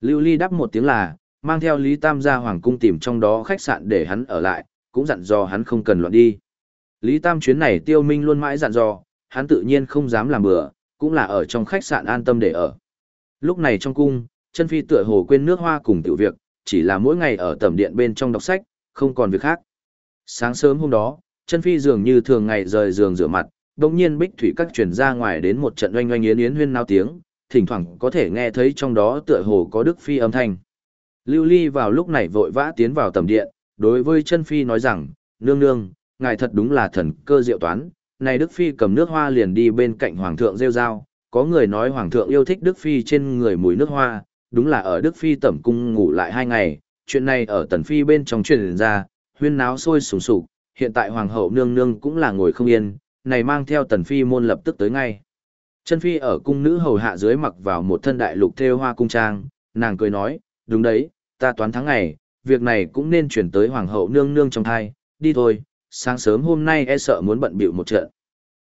Lưu Ly đáp một tiếng là, mang theo Lý Tam ra hoàng cung tìm trong đó khách sạn để hắn ở lại, cũng dặn dò hắn không cần loạn đi. Lý Tam chuyến này tiêu minh luôn mãi dặn dò, hắn tự nhiên không dám làm bừa, cũng là ở trong khách sạn an tâm để ở. Lúc này trong cung, chân phi tựa hồ quên nước hoa cùng tiểu việc, chỉ là mỗi ngày ở tẩm điện bên trong đọc sách, không còn việc khác. Sáng sớm hôm đó, chân phi dường như thường ngày rời giường rửa mặt, đồng nhiên bích thủy các truyền ra ngoài đến một trận oanh oanh yến yến huyên nao tiếng, thỉnh thoảng có thể nghe thấy trong đó tựa hồ có đức phi âm thanh. Lưu Ly vào lúc này vội vã tiến vào tầm điện, đối với chân phi nói rằng, nương nương, ngài thật đúng là thần cơ diệu toán, này Đức Phi cầm nước hoa liền đi bên cạnh Hoàng thượng rêu rao, có người nói Hoàng thượng yêu thích Đức Phi trên người mùi nước hoa, đúng là ở Đức Phi tẩm cung ngủ lại hai ngày, chuyện này ở Tần Phi bên trong truyền ra, huyên náo sôi sùng sục, hiện tại Hoàng hậu nương nương cũng là ngồi không yên, này mang theo Tần Phi môn lập tức tới ngay. Chân Phi ở cung nữ hầu hạ dưới mặc vào một thân đại lục thêu hoa cung trang, nàng cười nói, đúng đấy, ta toán tháng ngày, việc này cũng nên chuyển tới Hoàng hậu nương nương trong thai, đi thôi, sáng sớm hôm nay e sợ muốn bận bịu một trận.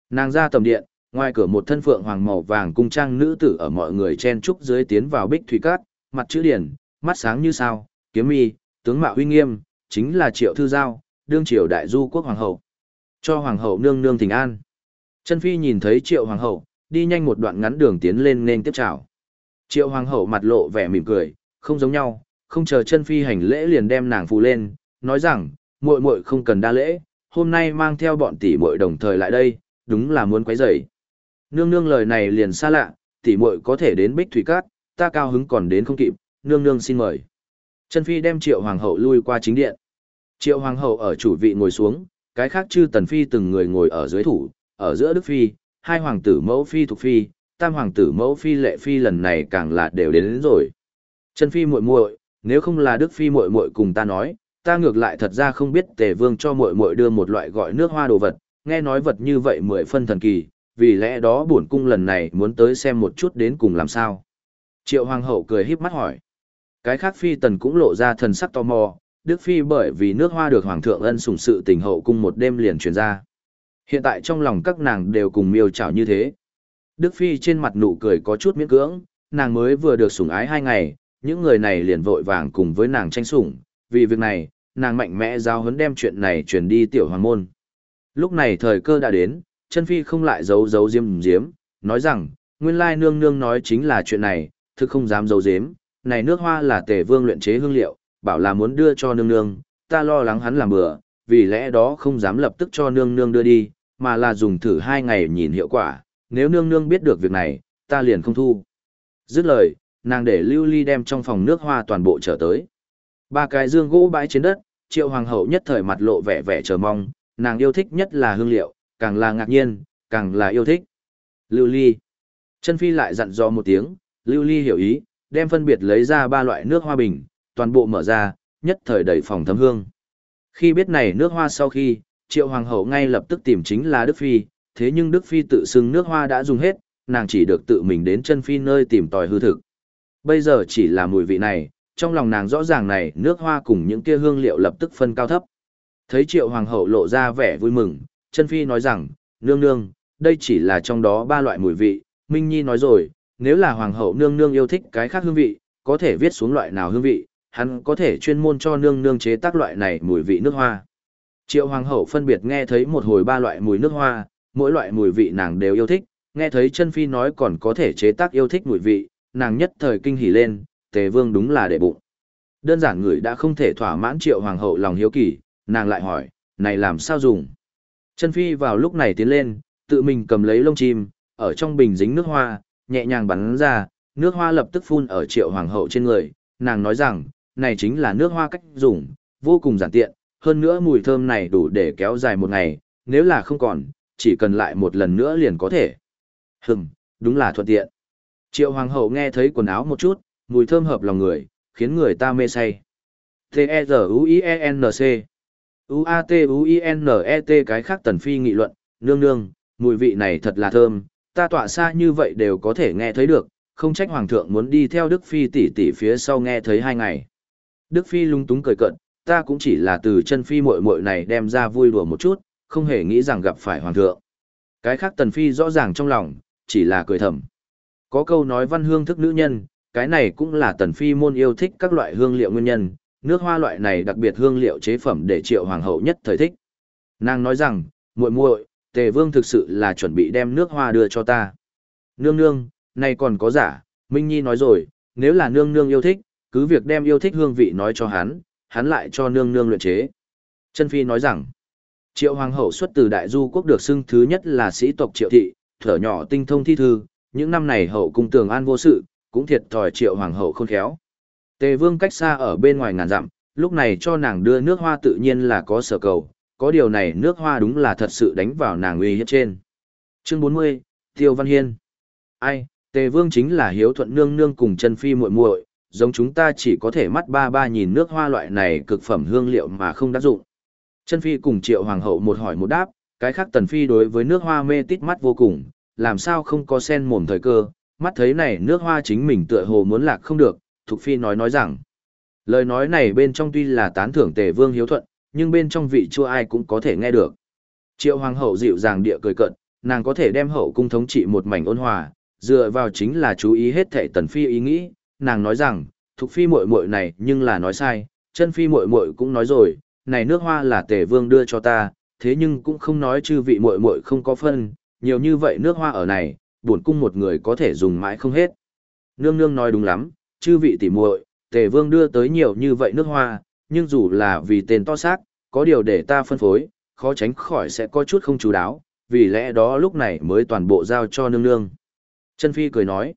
Nàng ra tầm điện, ngoài cửa một thân phượng hoàng màu vàng cung trang nữ tử ở mọi người chen trúc dưới tiến vào bích thủy cát, mặt chữ điển, mắt sáng như sao, kiếm mi, tướng mạo huy nghiêm, chính là triệu thư giao, đương triều đại du quốc hoàng hậu. Cho hoàng hậu nương nương thỉnh an. Chân phi nhìn thấy triệu hoàng hậu, đi nhanh một đoạn ngắn đường tiến lên nên tiếp chào. Triệu hoàng hậu mặt lộ vẻ mỉm cười, không giống nhau, không chờ chân phi hành lễ liền đem nàng phụ lên, nói rằng, muội muội không cần đa lễ, hôm nay mang theo bọn tỷ muội đồng thời lại đây, đúng là muốn quấy rầy. Nương nương lời này liền xa lạ, tỷ muội có thể đến Bích Thủy Cát, ta cao hứng còn đến không kịp, nương nương xin mời. Chân Phi đem Triệu Hoàng hậu lui qua chính điện. Triệu Hoàng hậu ở chủ vị ngồi xuống, cái khác chư Tần Phi từng người ngồi ở dưới thủ, ở giữa Đức Phi, hai hoàng tử mẫu Phi thuộc Phi, tam hoàng tử mẫu Phi lệ Phi lần này càng là đều đến, đến rồi. Chân Phi muội muội, nếu không là Đức Phi muội muội cùng ta nói, ta ngược lại thật ra không biết tề vương cho muội muội đưa một loại gọi nước hoa đồ vật, nghe nói vật như vậy mười phân thần kỳ, vì lẽ đó bổn cung lần này muốn tới xem một chút đến cùng làm sao. Triệu hoàng hậu cười híp mắt hỏi. Cái khác phi tần cũng lộ ra thần sắc tò mò, Đức Phi bởi vì nước hoa được Hoàng thượng ân sủng sự tình hậu cung một đêm liền truyền ra. Hiện tại trong lòng các nàng đều cùng miêu chảo như thế. Đức Phi trên mặt nụ cười có chút miễn cưỡng, nàng mới vừa được sủng ái hai ngày, những người này liền vội vàng cùng với nàng tranh sủng, vì việc này, nàng mạnh mẽ giao hấn đem chuyện này truyền đi tiểu hoàng môn. Lúc này thời cơ đã đến, chân phi không lại giấu giấu diêm diếm, nói rằng, nguyên lai nương nương nói chính là chuyện này, thực không dám giấu giếm, này nước hoa là tề vương luyện chế hương liệu, bảo là muốn đưa cho nương nương, ta lo lắng hắn làm bừa, vì lẽ đó không dám lập tức cho nương nương đưa đi, mà là dùng thử hai ngày nhìn hiệu quả, nếu nương nương biết được việc này, ta liền không thu. Dứt lời, nàng để lưu ly đem trong phòng nước hoa toàn bộ trở tới. Ba cái dương gỗ bãi trên đất, triệu hoàng hậu nhất thời mặt lộ vẻ vẻ chờ mong, nàng yêu thích nhất là hương liệu, càng là ngạc nhiên, càng là yêu thích. Lưu ly. Chân phi lại dặn dò một tiếng, lưu ly hiểu ý, đem phân biệt lấy ra ba loại nước hoa bình, toàn bộ mở ra, nhất thời đầy phòng thấm hương. Khi biết này nước hoa sau khi, triệu hoàng hậu ngay lập tức tìm chính là Đức Phi, thế nhưng Đức Phi tự xưng nước hoa đã dùng hết, nàng chỉ được tự mình đến chân phi nơi tìm tòi hư thực. Bây giờ chỉ là mùi vị này, trong lòng nàng rõ ràng này nước hoa cùng những kia hương liệu lập tức phân cao thấp. Thấy triệu hoàng hậu lộ ra vẻ vui mừng, chân phi nói rằng, nương nương, đây chỉ là trong đó ba loại mùi vị, Minh Nhi nói rồi, nếu là hoàng hậu nương nương yêu thích cái khác hương vị, có thể viết xuống loại nào hương vị, hắn có thể chuyên môn cho nương nương chế tác loại này mùi vị nước hoa. Triệu hoàng hậu phân biệt nghe thấy một hồi ba loại mùi nước hoa, mỗi loại mùi vị nàng đều yêu thích, nghe thấy chân phi nói còn có thể chế tác yêu thích mùi vị, nàng nhất thời kinh hỉ lên, tề vương đúng là để bụng. Đơn giản người đã không thể thỏa mãn triệu hoàng hậu lòng hiếu kỳ, nàng lại hỏi, này làm sao dùng? Chân phi vào lúc này tiến lên, tự mình cầm lấy lông chim, ở trong bình dính nước hoa, nhẹ nhàng bắn ra, nước hoa lập tức phun ở triệu hoàng hậu trên người, nàng nói rằng, này chính là nước hoa cách dùng, vô cùng giản tiện, hơn nữa mùi thơm này đủ để kéo dài một ngày, nếu là không còn, chỉ cần lại một lần nữa liền có thể. Hừm, đúng là thuận tiện. Triệu hoàng hậu nghe thấy quần áo một chút, mùi thơm hợp lòng người, khiến người ta mê say. T-E-Z-U-I-E-N-C U-A-T-U-I-N-E-T cái khác tần phi nghị luận, nương nương, mùi vị này thật là thơm, ta tọa xa như vậy đều có thể nghe thấy được, không trách hoàng thượng muốn đi theo Đức Phi tỷ tỷ phía sau nghe thấy hai ngày. Đức Phi lung túng cười cận, ta cũng chỉ là từ chân Phi muội muội này đem ra vui đùa một chút, không hề nghĩ rằng gặp phải hoàng thượng. Cái khác tần Phi rõ ràng trong lòng, chỉ là cười thầm. Có câu nói văn hương thức nữ nhân, cái này cũng là tần phi môn yêu thích các loại hương liệu nguyên nhân, nước hoa loại này đặc biệt hương liệu chế phẩm để triệu hoàng hậu nhất thời thích. Nàng nói rằng, muội muội, tề vương thực sự là chuẩn bị đem nước hoa đưa cho ta. Nương nương, này còn có giả, Minh Nhi nói rồi, nếu là nương nương yêu thích, cứ việc đem yêu thích hương vị nói cho hắn, hắn lại cho nương nương luyện chế. Chân Phi nói rằng, triệu hoàng hậu xuất từ đại du quốc được xưng thứ nhất là sĩ tộc triệu thị, thở nhỏ tinh thông thi thư, những năm này hậu cung tường an vô sự, cũng thiệt thòi triệu hoàng hậu khôn khéo. Tề vương cách xa ở bên ngoài ngàn dặm, lúc này cho nàng đưa nước hoa tự nhiên là có sở cầu, có điều này nước hoa đúng là thật sự đánh vào nàng uy hiếp trên. Chương 40, Tiêu Văn Hiên. Ai, Tề Vương chính là hiếu thuận nương nương cùng chân phi muội muội, giống chúng ta chỉ có thể mắt ba ba nhìn nước hoa loại này cực phẩm hương liệu mà không đắc dụng. Chân phi cùng triệu hoàng hậu một hỏi một đáp, cái khác tần phi đối với nước hoa mê tít mắt vô cùng, làm sao không có sen mồm thời cơ, mắt thấy này nước hoa chính mình tựa hồ muốn lạc không được, Thục Phi nói nói rằng, lời nói này bên trong tuy là tán thưởng tề vương hiếu thuận, nhưng bên trong vị chua ai cũng có thể nghe được. Triệu hoàng hậu dịu dàng địa cười cận, nàng có thể đem hậu cung thống trị một mảnh ôn hòa, dựa vào chính là chú ý hết thảy tần phi ý nghĩ, nàng nói rằng, Thục Phi muội muội này nhưng là nói sai, chân Phi muội muội cũng nói rồi, này nước hoa là tề vương đưa cho ta, thế nhưng cũng không nói chư vị muội muội không có phân, nhiều như vậy nước hoa ở này, buồn cung một người có thể dùng mãi không hết. Nương nương nói đúng lắm, chư vị tỷ muội, tề vương đưa tới nhiều như vậy nước hoa, nhưng dù là vì tên to xác, có điều để ta phân phối, khó tránh khỏi sẽ có chút không chú đáo, vì lẽ đó lúc này mới toàn bộ giao cho nương nương. Chân Phi cười nói,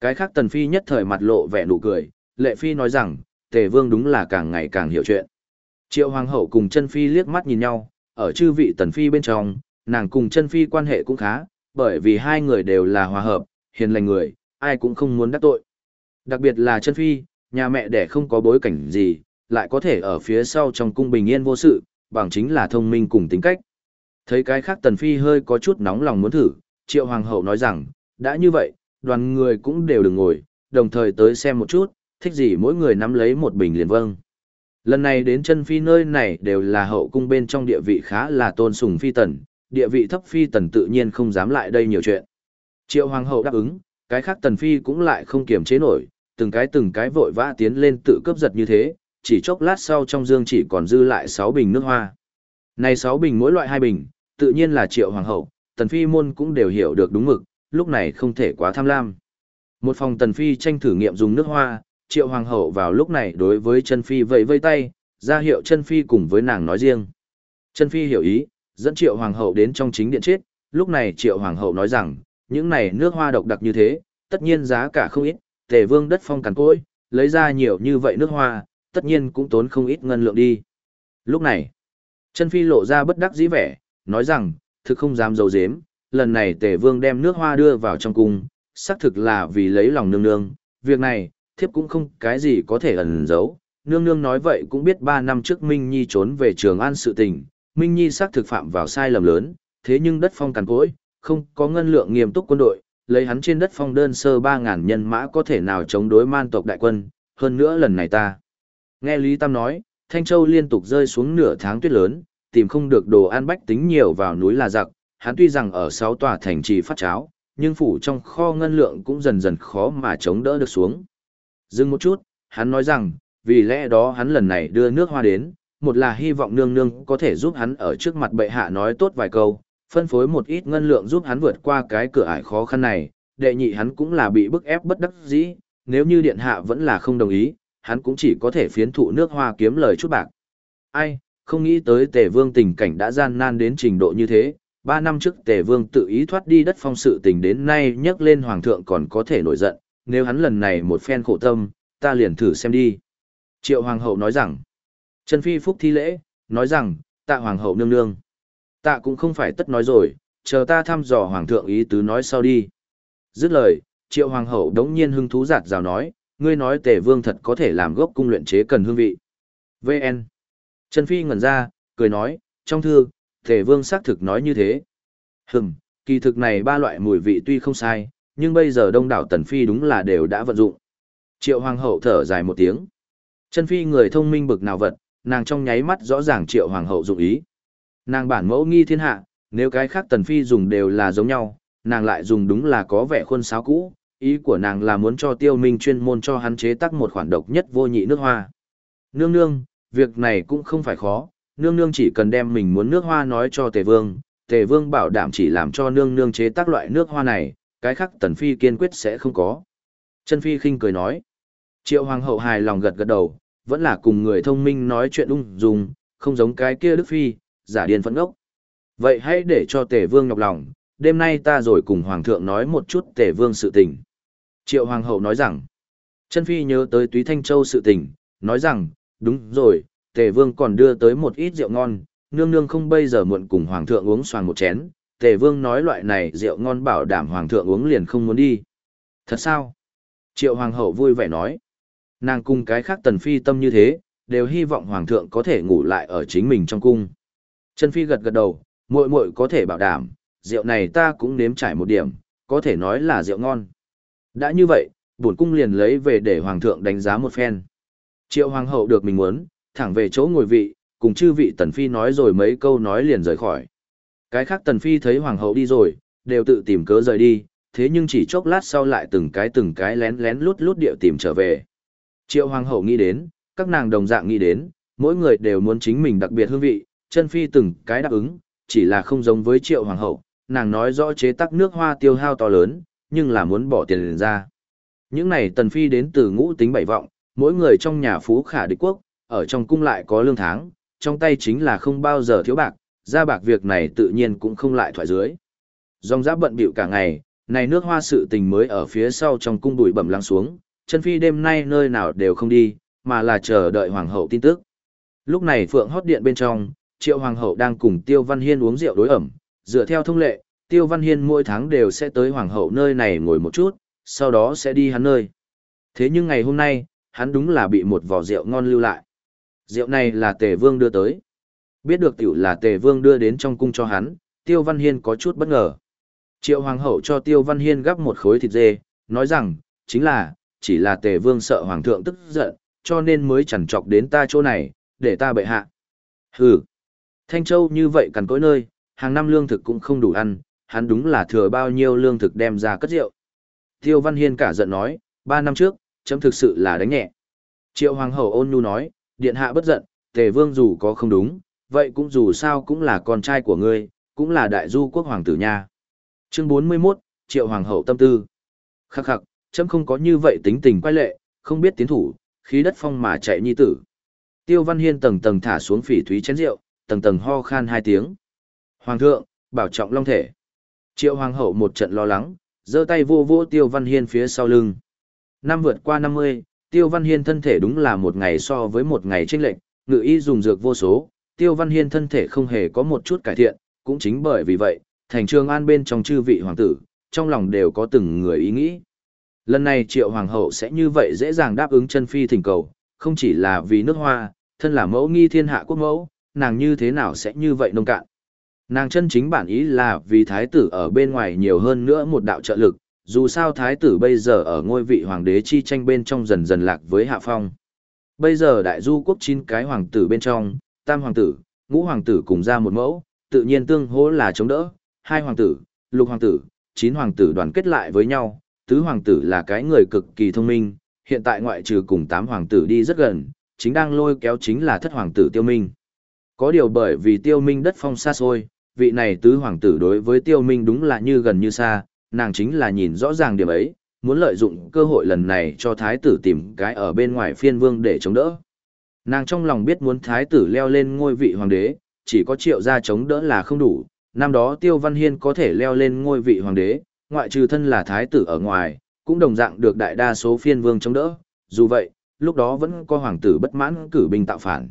cái khác Tần Phi nhất thời mặt lộ vẻ nụ cười, Lệ Phi nói rằng, Tề Vương đúng là càng ngày càng hiểu chuyện. Triệu Hoàng hậu cùng Chân Phi liếc mắt nhìn nhau, ở chư vị Tần Phi bên trong, nàng cùng Chân Phi quan hệ cũng khá, bởi vì hai người đều là hòa hợp, hiền lành người, ai cũng không muốn đắc tội. Đặc biệt là Chân Phi, nhà mẹ đẻ không có bối cảnh gì, lại có thể ở phía sau trong cung bình yên vô sự, bằng chính là thông minh cùng tính cách. Thấy cái khác Tần Phi hơi có chút nóng lòng muốn thử, Triệu Hoàng hậu nói rằng, đã như vậy, đoàn người cũng đều đừng ngồi, đồng thời tới xem một chút, thích gì mỗi người nắm lấy một bình liền vâng. Lần này đến chân phi nơi này đều là hậu cung bên trong địa vị khá là tôn sùng phi tần, địa vị thấp phi tần tự nhiên không dám lại đây nhiều chuyện. Triệu hoàng hậu đáp ứng, cái khác tần phi cũng lại không kiềm chế nổi, từng cái từng cái vội vã tiến lên tự cướp giật như thế, chỉ chốc lát sau trong dương chỉ còn dư lại 6 bình nước hoa. Này 6 bình mỗi loại hai bình, tự nhiên là triệu hoàng hậu, tần phi môn cũng đều hiểu được đúng mực, lúc này không thể quá tham lam. Một phòng tần phi tranh thử nghiệm dùng nước hoa, triệu hoàng hậu vào lúc này đối với chân phi vẫy vây tay, ra hiệu chân phi cùng với nàng nói riêng. Chân phi hiểu ý, dẫn triệu hoàng hậu đến trong chính điện chết, lúc này triệu hoàng hậu nói rằng, những này nước hoa độc đặc như thế, tất nhiên giá cả không ít, tề vương đất phong cằn cỗi, lấy ra nhiều như vậy nước hoa, tất nhiên cũng tốn không ít ngân lượng đi. Lúc này, chân phi lộ ra bất đắc dĩ vẻ, nói rằng, thực không dám dấu dếm, lần này tề vương đem nước hoa đưa vào trong cung, xác thực là vì lấy lòng nương nương, việc này, thiếp cũng không cái gì có thể ẩn giấu. Nương nương nói vậy cũng biết ba năm trước Minh Nhi trốn về trường an sự tình, Minh Nhi xác thực phạm vào sai lầm lớn, thế nhưng đất phong cằn cỗi, không có ngân lượng nghiêm túc quân đội, lấy hắn trên đất phong đơn sơ ba ngàn nhân mã có thể nào chống đối man tộc đại quân, hơn nữa lần này ta. Nghe Lý Tam nói, Thanh Châu liên tục rơi xuống nửa tháng tuyết lớn, tìm không được đồ ăn bách tính nhiều vào núi là giặc, hắn tuy rằng ở sáu tòa thành trì phát cháo, nhưng phủ trong kho ngân lượng cũng dần dần khó mà chống đỡ được xuống. Dừng một chút, hắn nói rằng, vì lẽ đó hắn lần này đưa nước hoa đến, một là hy vọng nương nương có thể giúp hắn ở trước mặt bệ hạ nói tốt vài câu, phân phối một ít ngân lượng giúp hắn vượt qua cái cửa ải khó khăn này, đệ nhị hắn cũng là bị bức ép bất đắc dĩ, nếu như điện hạ vẫn là không đồng ý, hắn cũng chỉ có thể phiến thụ nước hoa kiếm lời chút bạc. Ai, không nghĩ tới tề vương tình cảnh đã gian nan đến trình độ như thế, ba năm trước tề vương tự ý thoát đi đất phong sự tình đến nay nhắc lên hoàng thượng còn có thể nổi giận, nếu hắn lần này một phen khổ tâm, ta liền thử xem đi. Triệu hoàng hậu nói rằng, Trần Phi Phúc thi lễ, nói rằng, tạ hoàng hậu nương nương. Tạ cũng không phải tất nói rồi, chờ ta thăm dò hoàng thượng ý tứ nói sau đi. Dứt lời, triệu hoàng hậu đống nhiên hưng thú giạt rào nói, ngươi nói tề vương thật có thể làm gốc cung luyện chế cần hương vị. VN. Trần Phi ngẩn ra, cười nói, trong thư, tề vương xác thực nói như thế. Hừm, kỳ thực này ba loại mùi vị tuy không sai, nhưng bây giờ đông đảo tần phi đúng là đều đã vận dụng. Triệu hoàng hậu thở dài một tiếng. Chân phi người thông minh bực nào vật, nàng trong nháy mắt rõ ràng triệu hoàng hậu dụng ý. Nàng bản mẫu nghi thiên hạ, nếu cái khác tần phi dùng đều là giống nhau, nàng lại dùng đúng là có vẻ khuôn sáo cũ, ý của nàng là muốn cho tiêu minh chuyên môn cho hắn chế tác một khoản độc nhất vô nhị nước hoa. Nương nương, việc này cũng không phải khó, nương nương chỉ cần đem mình muốn nước hoa nói cho tề vương, tề vương bảo đảm chỉ làm cho nương nương chế tác loại nước hoa này, cái khác tần phi kiên quyết sẽ không có. Chân phi khinh cười nói. Triệu hoàng hậu hài lòng gật gật đầu, vẫn là cùng người thông minh nói chuyện ung dung, không giống cái kia đức phi, giả điên phẫn ốc. Vậy hãy để cho tề vương nhọc lòng, đêm nay ta rồi cùng hoàng thượng nói một chút tề vương sự tình. Triệu hoàng hậu nói rằng, chân phi nhớ tới túy thanh châu sự tình, nói rằng, đúng rồi, tề vương còn đưa tới một ít rượu ngon, nương nương không bây giờ muộn cùng hoàng thượng uống xoàn một chén, tề vương nói loại này rượu ngon bảo đảm hoàng thượng uống liền không muốn đi. Thật sao? Triệu hoàng hậu vui vẻ nói, nàng cùng cái khác tần phi tâm như thế, đều hy vọng hoàng thượng có thể ngủ lại ở chính mình trong cung. Chân phi gật gật đầu, muội muội có thể bảo đảm, rượu này ta cũng nếm trải một điểm, có thể nói là rượu ngon. Đã như vậy, bổn cung liền lấy về để hoàng thượng đánh giá một phen. Triệu hoàng hậu được mình muốn, thẳng về chỗ ngồi vị, cùng chư vị tần phi nói rồi mấy câu nói liền rời khỏi. Cái khác tần phi thấy hoàng hậu đi rồi, đều tự tìm cớ rời đi, thế nhưng chỉ chốc lát sau lại từng cái từng cái lén lén lút lút điệu tìm trở về. Triệu hoàng hậu nghĩ đến, các nàng đồng dạng nghĩ đến, mỗi người đều muốn chính mình đặc biệt hương vị, chân phi từng cái đáp ứng, chỉ là không giống với triệu hoàng hậu, nàng nói rõ chế tác nước hoa tiêu hao to lớn, nhưng là muốn bỏ tiền ra. Những này tần phi đến từ ngũ tính bảy vọng, mỗi người trong nhà phú khả địch quốc, ở trong cung lại có lương tháng, trong tay chính là không bao giờ thiếu bạc, ra bạc việc này tự nhiên cũng không lại thoại dưới. Dòng giáp bận bịu cả ngày, này nước hoa sự tình mới ở phía sau trong cung bụi bẩm lắng xuống, chân phi đêm nay nơi nào đều không đi, mà là chờ đợi hoàng hậu tin tức. Lúc này phượng hót điện bên trong, triệu hoàng hậu đang cùng tiêu văn hiên uống rượu đối ẩm, dựa theo thông lệ, tiêu văn hiên mỗi tháng đều sẽ tới hoàng hậu nơi này ngồi một chút, sau đó sẽ đi hắn nơi. Thế nhưng ngày hôm nay, hắn đúng là bị một vò rượu ngon lưu lại. Rượu này là tề vương đưa tới. Biết được tiểu là tề vương đưa đến trong cung cho hắn, tiêu văn hiên có chút bất ngờ. Triệu hoàng hậu cho tiêu văn hiên gắp một khối thịt dê, nói rằng, chính là, chỉ là tề vương sợ hoàng thượng tức giận, cho nên mới chẳng chọc đến ta chỗ này, để ta bệ hạ. Hừ, Thanh Châu như vậy cằn cỗi nơi, hàng năm lương thực cũng không đủ ăn, hắn đúng là thừa bao nhiêu lương thực đem ra cất rượu. Tiêu Văn Hiên cả giận nói, ba năm trước, chấm thực sự là đánh nhẹ. Triệu Hoàng hậu ôn nhu nói, điện hạ bất giận, tề vương dù có không đúng, vậy cũng dù sao cũng là con trai của ngươi, cũng là đại du quốc hoàng tử nha. Chương 41, Triệu Hoàng hậu tâm tư. Khắc khắc, chấm không có như vậy tính tình quay lệ, không biết tiến thủ, khí đất phong mà chạy nhi tử. Tiêu Văn Hiên tầng tầng thả xuống phỉ thúy chén rượu, tầng tầng ho khan hai tiếng. Hoàng thượng, bảo trọng long thể. Triệu Hoàng hậu một trận lo lắng, giơ tay vô vô Tiêu Văn Hiên phía sau lưng. Năm vượt qua 50, Tiêu Văn Hiên thân thể đúng là một ngày so với một ngày chênh lệch, ngự y dùng dược vô số, Tiêu Văn Hiên thân thể không hề có một chút cải thiện, cũng chính bởi vì vậy, thành trường an bên trong chư vị hoàng tử, trong lòng đều có từng người ý nghĩ. Lần này Triệu Hoàng hậu sẽ như vậy dễ dàng đáp ứng chân phi thỉnh cầu, không chỉ là vì nước hoa, thân là mẫu nghi thiên hạ quốc mẫu, nàng như thế nào sẽ như vậy nông cạn. Nàng chân chính bản ý là vì thái tử ở bên ngoài nhiều hơn nữa một đạo trợ lực, dù sao thái tử bây giờ ở ngôi vị hoàng đế chi tranh bên trong dần dần lạc với hạ phong. Bây giờ đại du quốc chín cái hoàng tử bên trong, tam hoàng tử, ngũ hoàng tử cùng ra một mẫu, tự nhiên tương hỗ là chống đỡ, hai hoàng tử, lục hoàng tử, chín hoàng tử đoàn kết lại với nhau, tứ hoàng tử là cái người cực kỳ thông minh, hiện tại ngoại trừ cùng tám hoàng tử đi rất gần, chính đang lôi kéo chính là thất hoàng tử tiêu minh. Có điều bởi vì tiêu minh đất phong xa xôi, vị này tứ hoàng tử đối với tiêu minh đúng là như gần như xa, nàng chính là nhìn rõ ràng điểm ấy, muốn lợi dụng cơ hội lần này cho thái tử tìm cái ở bên ngoài phiên vương để chống đỡ. Nàng trong lòng biết muốn thái tử leo lên ngôi vị hoàng đế, chỉ có triệu gia chống đỡ là không đủ, năm đó tiêu văn hiên có thể leo lên ngôi vị hoàng đế, ngoại trừ thân là thái tử ở ngoài, cũng đồng dạng được đại đa số phiên vương chống đỡ, dù vậy, lúc đó vẫn có hoàng tử bất mãn cử binh tạo phản.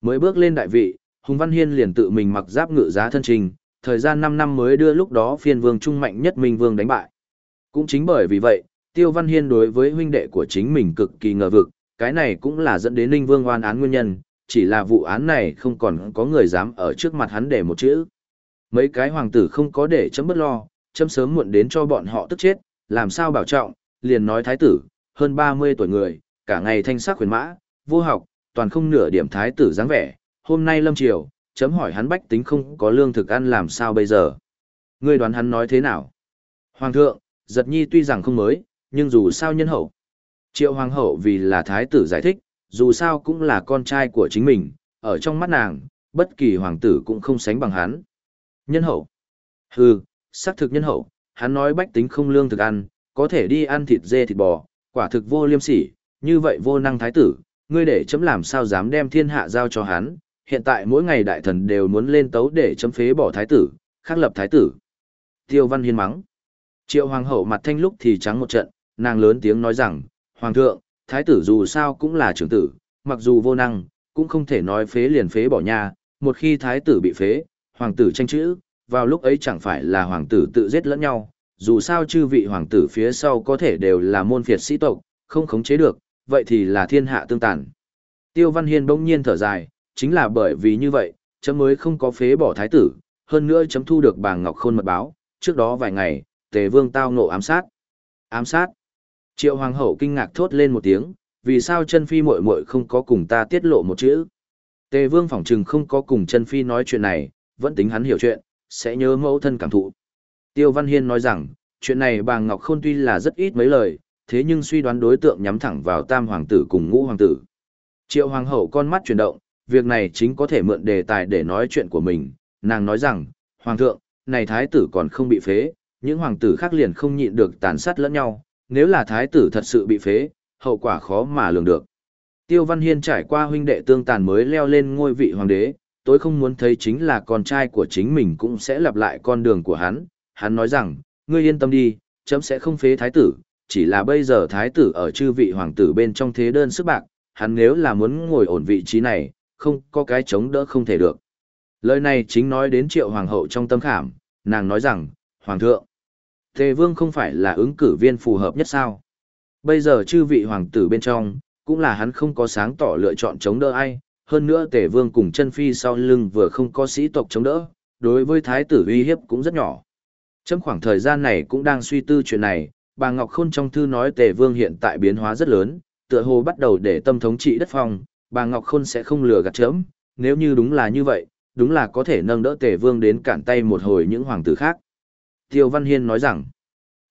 Mới bước lên đại vị, Hùng Văn Hiên liền tự mình mặc giáp ngự giá thân trình, thời gian 5 năm mới đưa lúc đó phiên vương trung mạnh nhất Minh Vương đánh bại. Cũng chính bởi vì vậy, Tiêu Văn Hiên đối với huynh đệ của chính mình cực kỳ ngờ vực, cái này cũng là dẫn đến Ninh Vương oan án nguyên nhân, chỉ là vụ án này không còn có người dám ở trước mặt hắn để một chữ. Mấy cái hoàng tử không có để chấm bất lo, chấm sớm muộn đến cho bọn họ tức chết, làm sao bảo trọng, liền nói thái tử, hơn 30 tuổi người, cả ngày thanh sắc khuyến mã, vô học, toàn không nửa điểm thái tử dáng vẻ, hôm nay lâm triều, chấm hỏi hắn bách tính không có lương thực ăn làm sao bây giờ. Ngươi đoán hắn nói thế nào? Hoàng thượng, giật nhi tuy rằng không mới, nhưng dù sao nhân hậu. Triệu hoàng hậu vì là thái tử giải thích, dù sao cũng là con trai của chính mình, ở trong mắt nàng, bất kỳ hoàng tử cũng không sánh bằng hắn. Nhân hậu. Hừ, xác thực nhân hậu, hắn nói bách tính không lương thực ăn, có thể đi ăn thịt dê thịt bò, quả thực vô liêm sỉ, như vậy vô năng thái tử, ngươi để chấm làm sao dám đem thiên hạ giao cho hắn, hiện tại mỗi ngày đại thần đều muốn lên tấu để chấm phế bỏ thái tử, khắc lập thái tử. Tiêu Văn Hiên mắng. Triệu hoàng hậu mặt thanh lúc thì trắng một trận, nàng lớn tiếng nói rằng, Hoàng thượng, thái tử dù sao cũng là trưởng tử, mặc dù vô năng, cũng không thể nói phế liền phế bỏ nha, một khi thái tử bị phế, hoàng tử tranh chữ, vào lúc ấy chẳng phải là hoàng tử tự giết lẫn nhau, dù sao chư vị hoàng tử phía sau có thể đều là môn phiệt sĩ tộc, không khống chế được, vậy thì là thiên hạ tương tàn. Tiêu Văn Hiên bỗng nhiên thở dài, chính là bởi vì như vậy, chấm mới không có phế bỏ thái tử, hơn nữa chấm thu được bà ngọc khôn mật báo, trước đó vài ngày, tề vương tao ngộ ám sát. Ám sát. Triệu hoàng hậu kinh ngạc thốt lên một tiếng, vì sao chân phi muội muội không có cùng ta tiết lộ một chữ. Tề vương phỏng chừng không có cùng chân phi nói chuyện này, vẫn tính hắn hiểu chuyện, sẽ nhớ mẫu thân cảm thụ. Tiêu Văn Hiên nói rằng, chuyện này bà Ngọc Khôn tuy là rất ít mấy lời, thế nhưng suy đoán đối tượng nhắm thẳng vào tam hoàng tử cùng ngũ hoàng tử. Triệu hoàng hậu con mắt chuyển động, việc này chính có thể mượn đề tài để nói chuyện của mình, nàng nói rằng, hoàng thượng, này thái tử còn không bị phế, những hoàng tử khác liền không nhịn được tàn sát lẫn nhau, nếu là thái tử thật sự bị phế, hậu quả khó mà lường được. Tiêu Văn Hiên trải qua huynh đệ tương tàn mới leo lên ngôi vị hoàng đế, tôi không muốn thấy chính là con trai của chính mình cũng sẽ lặp lại con đường của hắn. Hắn nói rằng, ngươi yên tâm đi, chấm sẽ không phế thái tử, chỉ là bây giờ thái tử ở chư vị hoàng tử bên trong thế đơn sức bạc, hắn nếu là muốn ngồi ổn vị trí này, không có cái chống đỡ không thể được. Lời này chính nói đến triệu hoàng hậu trong tâm khảm, nàng nói rằng, Hoàng thượng, Tề Vương không phải là ứng cử viên phù hợp nhất sao? Bây giờ chư vị hoàng tử bên trong, cũng là hắn không có sáng tỏ lựa chọn chống đỡ ai, hơn nữa Tề Vương cùng chân phi sau lưng vừa không có sĩ tộc chống đỡ, đối với thái tử uy hiếp cũng rất nhỏ. Trong khoảng thời gian này cũng đang suy tư chuyện này, bà Ngọc Khôn trong thư nói Tề Vương hiện tại biến hóa rất lớn, tựa hồ bắt đầu để tâm thống trị đất phong, bà Ngọc Khôn sẽ không lừa gạt chớm, nếu như đúng là như vậy, đúng là có thể nâng đỡ Tề Vương đến cản tay một hồi những hoàng tử khác. Tiêu Văn Hiên nói rằng,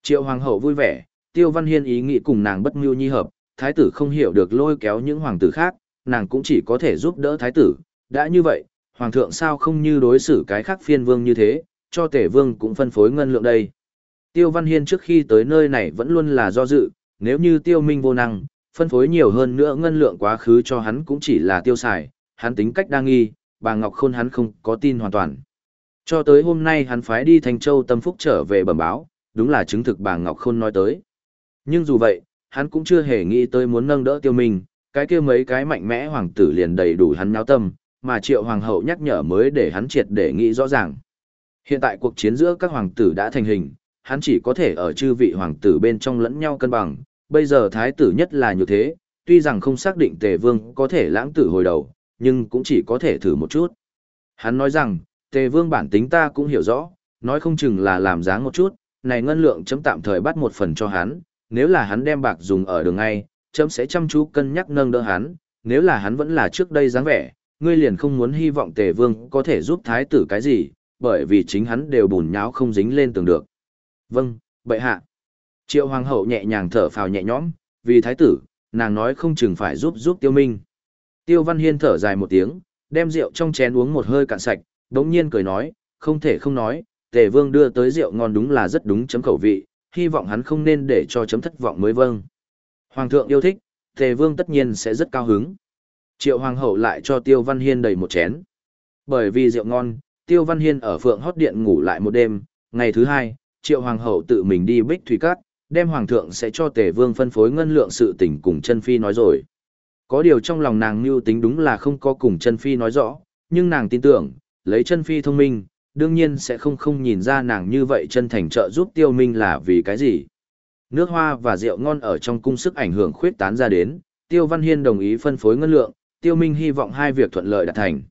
Triệu Hoàng hậu vui vẻ, Tiêu Văn Hiên ý nghĩ cùng nàng bất mưu nhi hợp, thái tử không hiểu được lôi kéo những hoàng tử khác, nàng cũng chỉ có thể giúp đỡ thái tử. Đã như vậy, hoàng thượng sao không như đối xử cái khác phiên vương như thế, cho tể vương cũng phân phối ngân lượng đây. Tiêu Văn Hiên trước khi tới nơi này vẫn luôn là do dự, nếu như tiêu minh vô năng, phân phối nhiều hơn nữa ngân lượng quá khứ cho hắn cũng chỉ là tiêu xài, hắn tính cách đa nghi, bà Ngọc Khôn hắn không có tin hoàn toàn. Cho tới hôm nay hắn phái đi thành Châu Tâm Phúc trở về bẩm báo, đúng là chứng thực bà Ngọc Khôn nói tới. Nhưng dù vậy, hắn cũng chưa hề nghĩ tới muốn nâng đỡ tiêu minh, cái kia mấy cái mạnh mẽ hoàng tử liền đầy đủ hắn nháo tâm, mà triệu hoàng hậu nhắc nhở mới để hắn triệt để nghĩ rõ ràng. Hiện tại cuộc chiến giữa các hoàng tử đã thành hình, hắn chỉ có thể ở chư vị hoàng tử bên trong lẫn nhau cân bằng, bây giờ thái tử nhất là như thế, tuy rằng không xác định tề vương có thể lãng tử hồi đầu, nhưng cũng chỉ có thể thử một chút. Hắn nói rằng, tề vương bản tính ta cũng hiểu rõ, nói không chừng là làm dáng một chút, này ngân lượng chấm tạm thời bắt một phần cho hắn, nếu là hắn đem bạc dùng ở đường ngay, chấm sẽ chăm chú cân nhắc nâng đỡ hắn, nếu là hắn vẫn là trước đây dáng vẻ, ngươi liền không muốn hy vọng tề vương có thể giúp thái tử cái gì, bởi vì chính hắn đều bùn nháo không dính lên tường được. Vâng, bệ hạ. Triệu hoàng hậu nhẹ nhàng thở phào nhẹ nhõm, vì thái tử, nàng nói không chừng phải giúp giúp tiêu minh. Tiêu văn hiên thở dài một tiếng, đem rượu trong chén uống một hơi cạn sạch, đống nhiên cười nói, không thể không nói, tề vương đưa tới rượu ngon đúng là rất đúng chấm khẩu vị, hy vọng hắn không nên để cho chấm thất vọng mới vâng. Hoàng thượng yêu thích, tề vương tất nhiên sẽ rất cao hứng. Triệu hoàng hậu lại cho Tiêu Văn Hiên đầy một chén. Bởi vì rượu ngon, Tiêu Văn Hiên ở phượng hót điện ngủ lại một đêm, ngày thứ hai, Triệu hoàng hậu tự mình đi bích thủy cát, đem hoàng thượng sẽ cho tề vương phân phối ngân lượng sự tình cùng chân phi nói rồi. Có điều trong lòng nàng mưu tính đúng là không có cùng chân phi nói rõ, nhưng nàng tin tưởng, lấy chân phi thông minh, đương nhiên sẽ không không nhìn ra nàng như vậy chân thành trợ giúp tiêu minh là vì cái gì. Nước hoa và rượu ngon ở trong cung sức ảnh hưởng khuyết tán ra đến, tiêu văn hiên đồng ý phân phối ngân lượng, tiêu minh hy vọng hai việc thuận lợi đạt thành.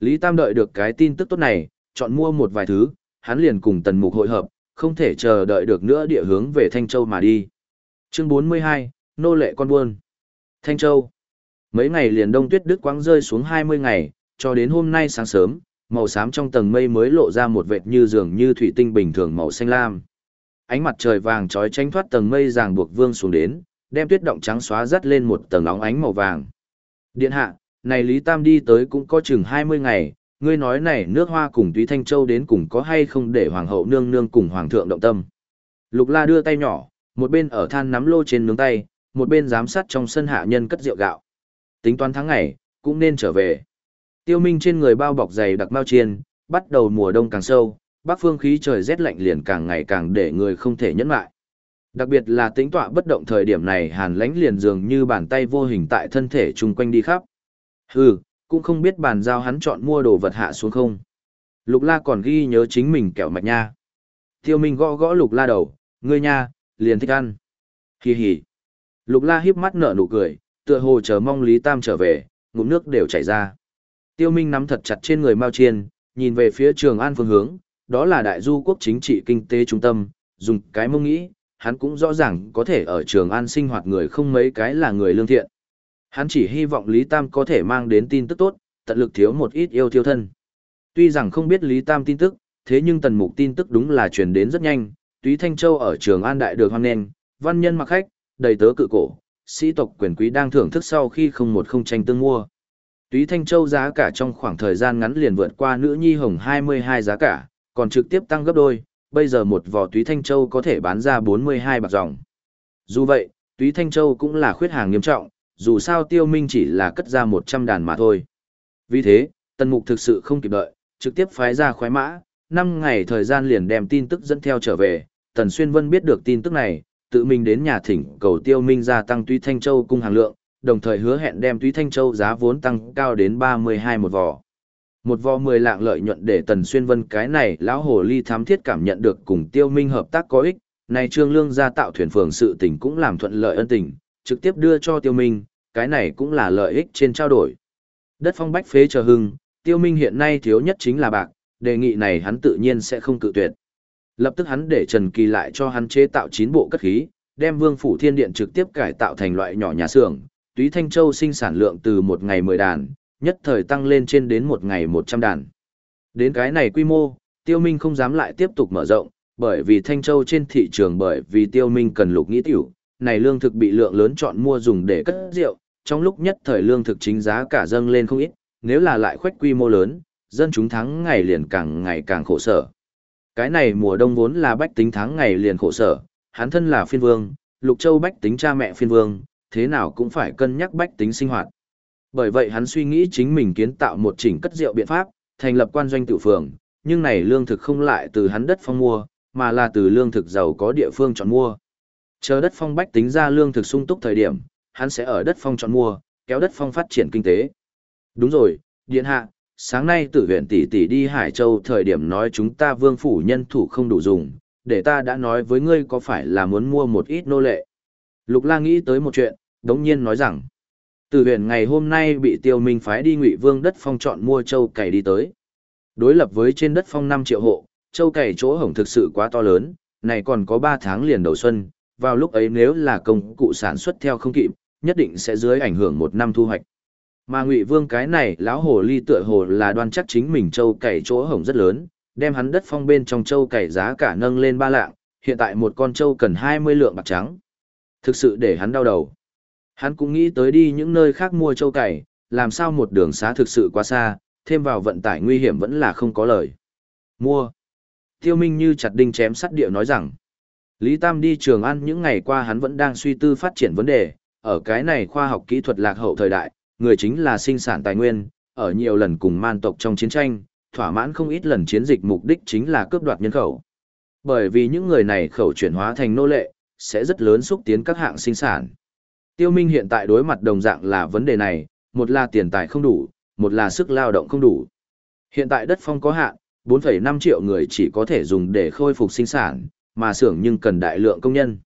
Lý Tam đợi được cái tin tức tốt này, chọn mua một vài thứ, hắn liền cùng tần mục hội hợp, không thể chờ đợi được nữa địa hướng về Thanh Châu mà đi. Chương 42, Nô lệ con buôn. Thanh Châu. Mấy ngày liền đông tuyết đức quáng rơi xuống 20 ngày, cho đến hôm nay sáng sớm, màu xám trong tầng mây mới lộ ra một vệt như dường như thủy tinh bình thường màu xanh lam. ánh mặt trời vàng trói tránh thoát tầng mây ràng buộc vương xuống đến, đem tuyết động trắng xóa dắt lên một tầng óng ánh màu vàng. Điện hạ, này Lý Tam đi tới cũng có chừng 20 ngày, ngươi nói này nước hoa cùng túy thanh châu đến cùng có hay không để hoàng hậu nương nương cùng hoàng thượng động tâm. Lục la đưa tay nhỏ, một bên ở than nắm lô trên nướng tay, một bên giám sát trong sân hạ nhân cất rượu gạo. Tính toán tháng ngày, cũng nên trở về. Tiêu Minh trên người bao bọc dày đặc mao chiên, bắt đầu mùa đông càng sâu, bắc phương khí trời rét lạnh liền càng ngày càng để người không thể nhẫn lại. Đặc biệt là tính tọa bất động thời điểm này hàn lãnh liền dường như bàn tay vô hình tại thân thể chung quanh đi khắp. Hừ, cũng không biết bàn giao hắn chọn mua đồ vật hạ xuống không. Lục la còn ghi nhớ chính mình kẹo mạch nha. Tiêu Minh gõ gõ lục la đầu, ngươi nha, liền thích ăn. Hì hì. Lục la híp mắt nở nụ cười, tựa hồ chờ mong Lý Tam trở về, ngụm nước đều chảy ra. Tiêu Minh nắm thật chặt trên người Mao Chiên, nhìn về phía Trường An phương hướng, đó là đại du quốc chính trị kinh tế trung tâm, dùng cái mông nghĩ, hắn cũng rõ ràng có thể ở Trường An sinh hoạt người không mấy cái là người lương thiện. Hắn chỉ hy vọng Lý Tam có thể mang đến tin tức tốt, tận lực thiếu một ít yêu thiêu thân. Tuy rằng không biết Lý Tam tin tức, thế nhưng tần mục tin tức đúng là truyền đến rất nhanh, Túy Thanh Châu ở Trường An Đại được hoan nghênh, văn nhân mặc khách, đầy tớ cự cổ, sĩ tộc quyền quý đang thưởng thức sau khi không một không tranh tương mua. Túy Thanh Châu giá cả trong khoảng thời gian ngắn liền vượt qua nữ nhi hồng 22 giá cả, còn trực tiếp tăng gấp đôi, bây giờ một vỏ Túy Thanh Châu có thể bán ra 42 bạc dòng. Dù vậy, Túy Thanh Châu cũng là khuyết hàng nghiêm trọng, dù sao tiêu minh chỉ là cất ra 100 đàn mà thôi. Vì thế, Tần Mục thực sự không kịp đợi, trực tiếp phái ra khoái mã, 5 ngày thời gian liền đem tin tức dẫn theo trở về, Tần Xuyên Vân biết được tin tức này, tự mình đến nhà thỉnh cầu tiêu minh gia tăng tuy Thanh Châu cung hàng lượng, đồng thời hứa hẹn đem tuy Thanh Châu giá vốn tăng cao đến 32 một vò. Một vò 10 lạng lợi nhuận để Tần Xuyên Vân cái này lão hồ ly thám thiết cảm nhận được cùng tiêu minh hợp tác có ích, này trương lương gia tạo thuyền phường sự tình cũng làm thuận lợi ân tình, trực tiếp đưa cho tiêu minh, cái này cũng là lợi ích trên trao đổi. Đất phong bách phế chờ hưng, tiêu minh hiện nay thiếu nhất chính là bạc, đề nghị này hắn tự nhiên sẽ không cự tuyệt. Lập tức hắn để Trần Kỳ lại cho hắn chế tạo 9 bộ cất khí, đem Vương phủ Thiên Điện trực tiếp cải tạo thành loại nhỏ nhà xưởng, Túy Thanh Châu sinh sản lượng từ một ngày 10 đàn, nhất thời tăng lên trên đến một ngày 100 đàn. Đến cái này quy mô, Tiêu Minh không dám lại tiếp tục mở rộng, bởi vì Thanh Châu trên thị trường bởi vì Tiêu Minh cần lục nghĩ tiểu, này lương thực bị lượng lớn chọn mua dùng để cất rượu, trong lúc nhất thời lương thực chính giá cả dâng lên không ít, nếu là lại khoách quy mô lớn, dân chúng thắng ngày liền càng ngày càng khổ sở. Cái này mùa đông vốn là bách tính thắng ngày liền khổ sở, hắn thân là phiên vương, lục châu bách tính cha mẹ phiên vương, thế nào cũng phải cân nhắc bách tính sinh hoạt. Bởi vậy hắn suy nghĩ chính mình kiến tạo một chỉnh cất rượu biện pháp, thành lập quan doanh tự phường, nhưng này lương thực không lại từ hắn đất phong mua, mà là từ lương thực giàu có địa phương chọn mua. Chờ đất phong bách tính ra lương thực sung túc thời điểm, hắn sẽ ở đất phong chọn mua, kéo đất phong phát triển kinh tế. Đúng rồi, điện hạ, sáng nay tử huyện tỷ tỷ đi Hải Châu thời điểm nói chúng ta vương phủ nhân thủ không đủ dùng, để ta đã nói với ngươi có phải là muốn mua một ít nô lệ. Lục la nghĩ tới một chuyện, đống nhiên nói rằng, tử huyện ngày hôm nay bị tiêu minh phái đi ngụy vương đất phong chọn mua châu cày đi tới. Đối lập với trên đất phong 5 triệu hộ, châu cày chỗ hổng thực sự quá to lớn, này còn có 3 tháng liền đầu xuân, vào lúc ấy nếu là công cụ sản xuất theo không kịp, nhất định sẽ dưới ảnh hưởng một năm thu hoạch. Mà Ngụy Vương cái này lão hồ ly tựa hồ là đoan chắc chính mình châu cày chỗ hổng rất lớn, đem hắn đất phong bên trong châu cày giá cả nâng lên ba lạng, hiện tại một con châu cần 20 lượng bạc trắng. Thực sự để hắn đau đầu. Hắn cũng nghĩ tới đi những nơi khác mua châu cày, làm sao một đường xá thực sự quá xa, thêm vào vận tải nguy hiểm vẫn là không có lời. Mua. Tiêu Minh như chặt đinh chém sắt địa nói rằng, Lý Tam đi trường ăn những ngày qua hắn vẫn đang suy tư phát triển vấn đề, ở cái này khoa học kỹ thuật lạc hậu thời đại, người chính là sinh sản tài nguyên, ở nhiều lần cùng man tộc trong chiến tranh, thỏa mãn không ít lần chiến dịch mục đích chính là cướp đoạt nhân khẩu. Bởi vì những người này khẩu chuyển hóa thành nô lệ, sẽ rất lớn xúc tiến các hạng sinh sản. Tiêu Minh hiện tại đối mặt đồng dạng là vấn đề này, một là tiền tài không đủ, một là sức lao động không đủ. Hiện tại đất phong có hạn, 4,5 triệu người chỉ có thể dùng để khôi phục sinh sản, mà xưởng nhưng cần đại lượng công nhân.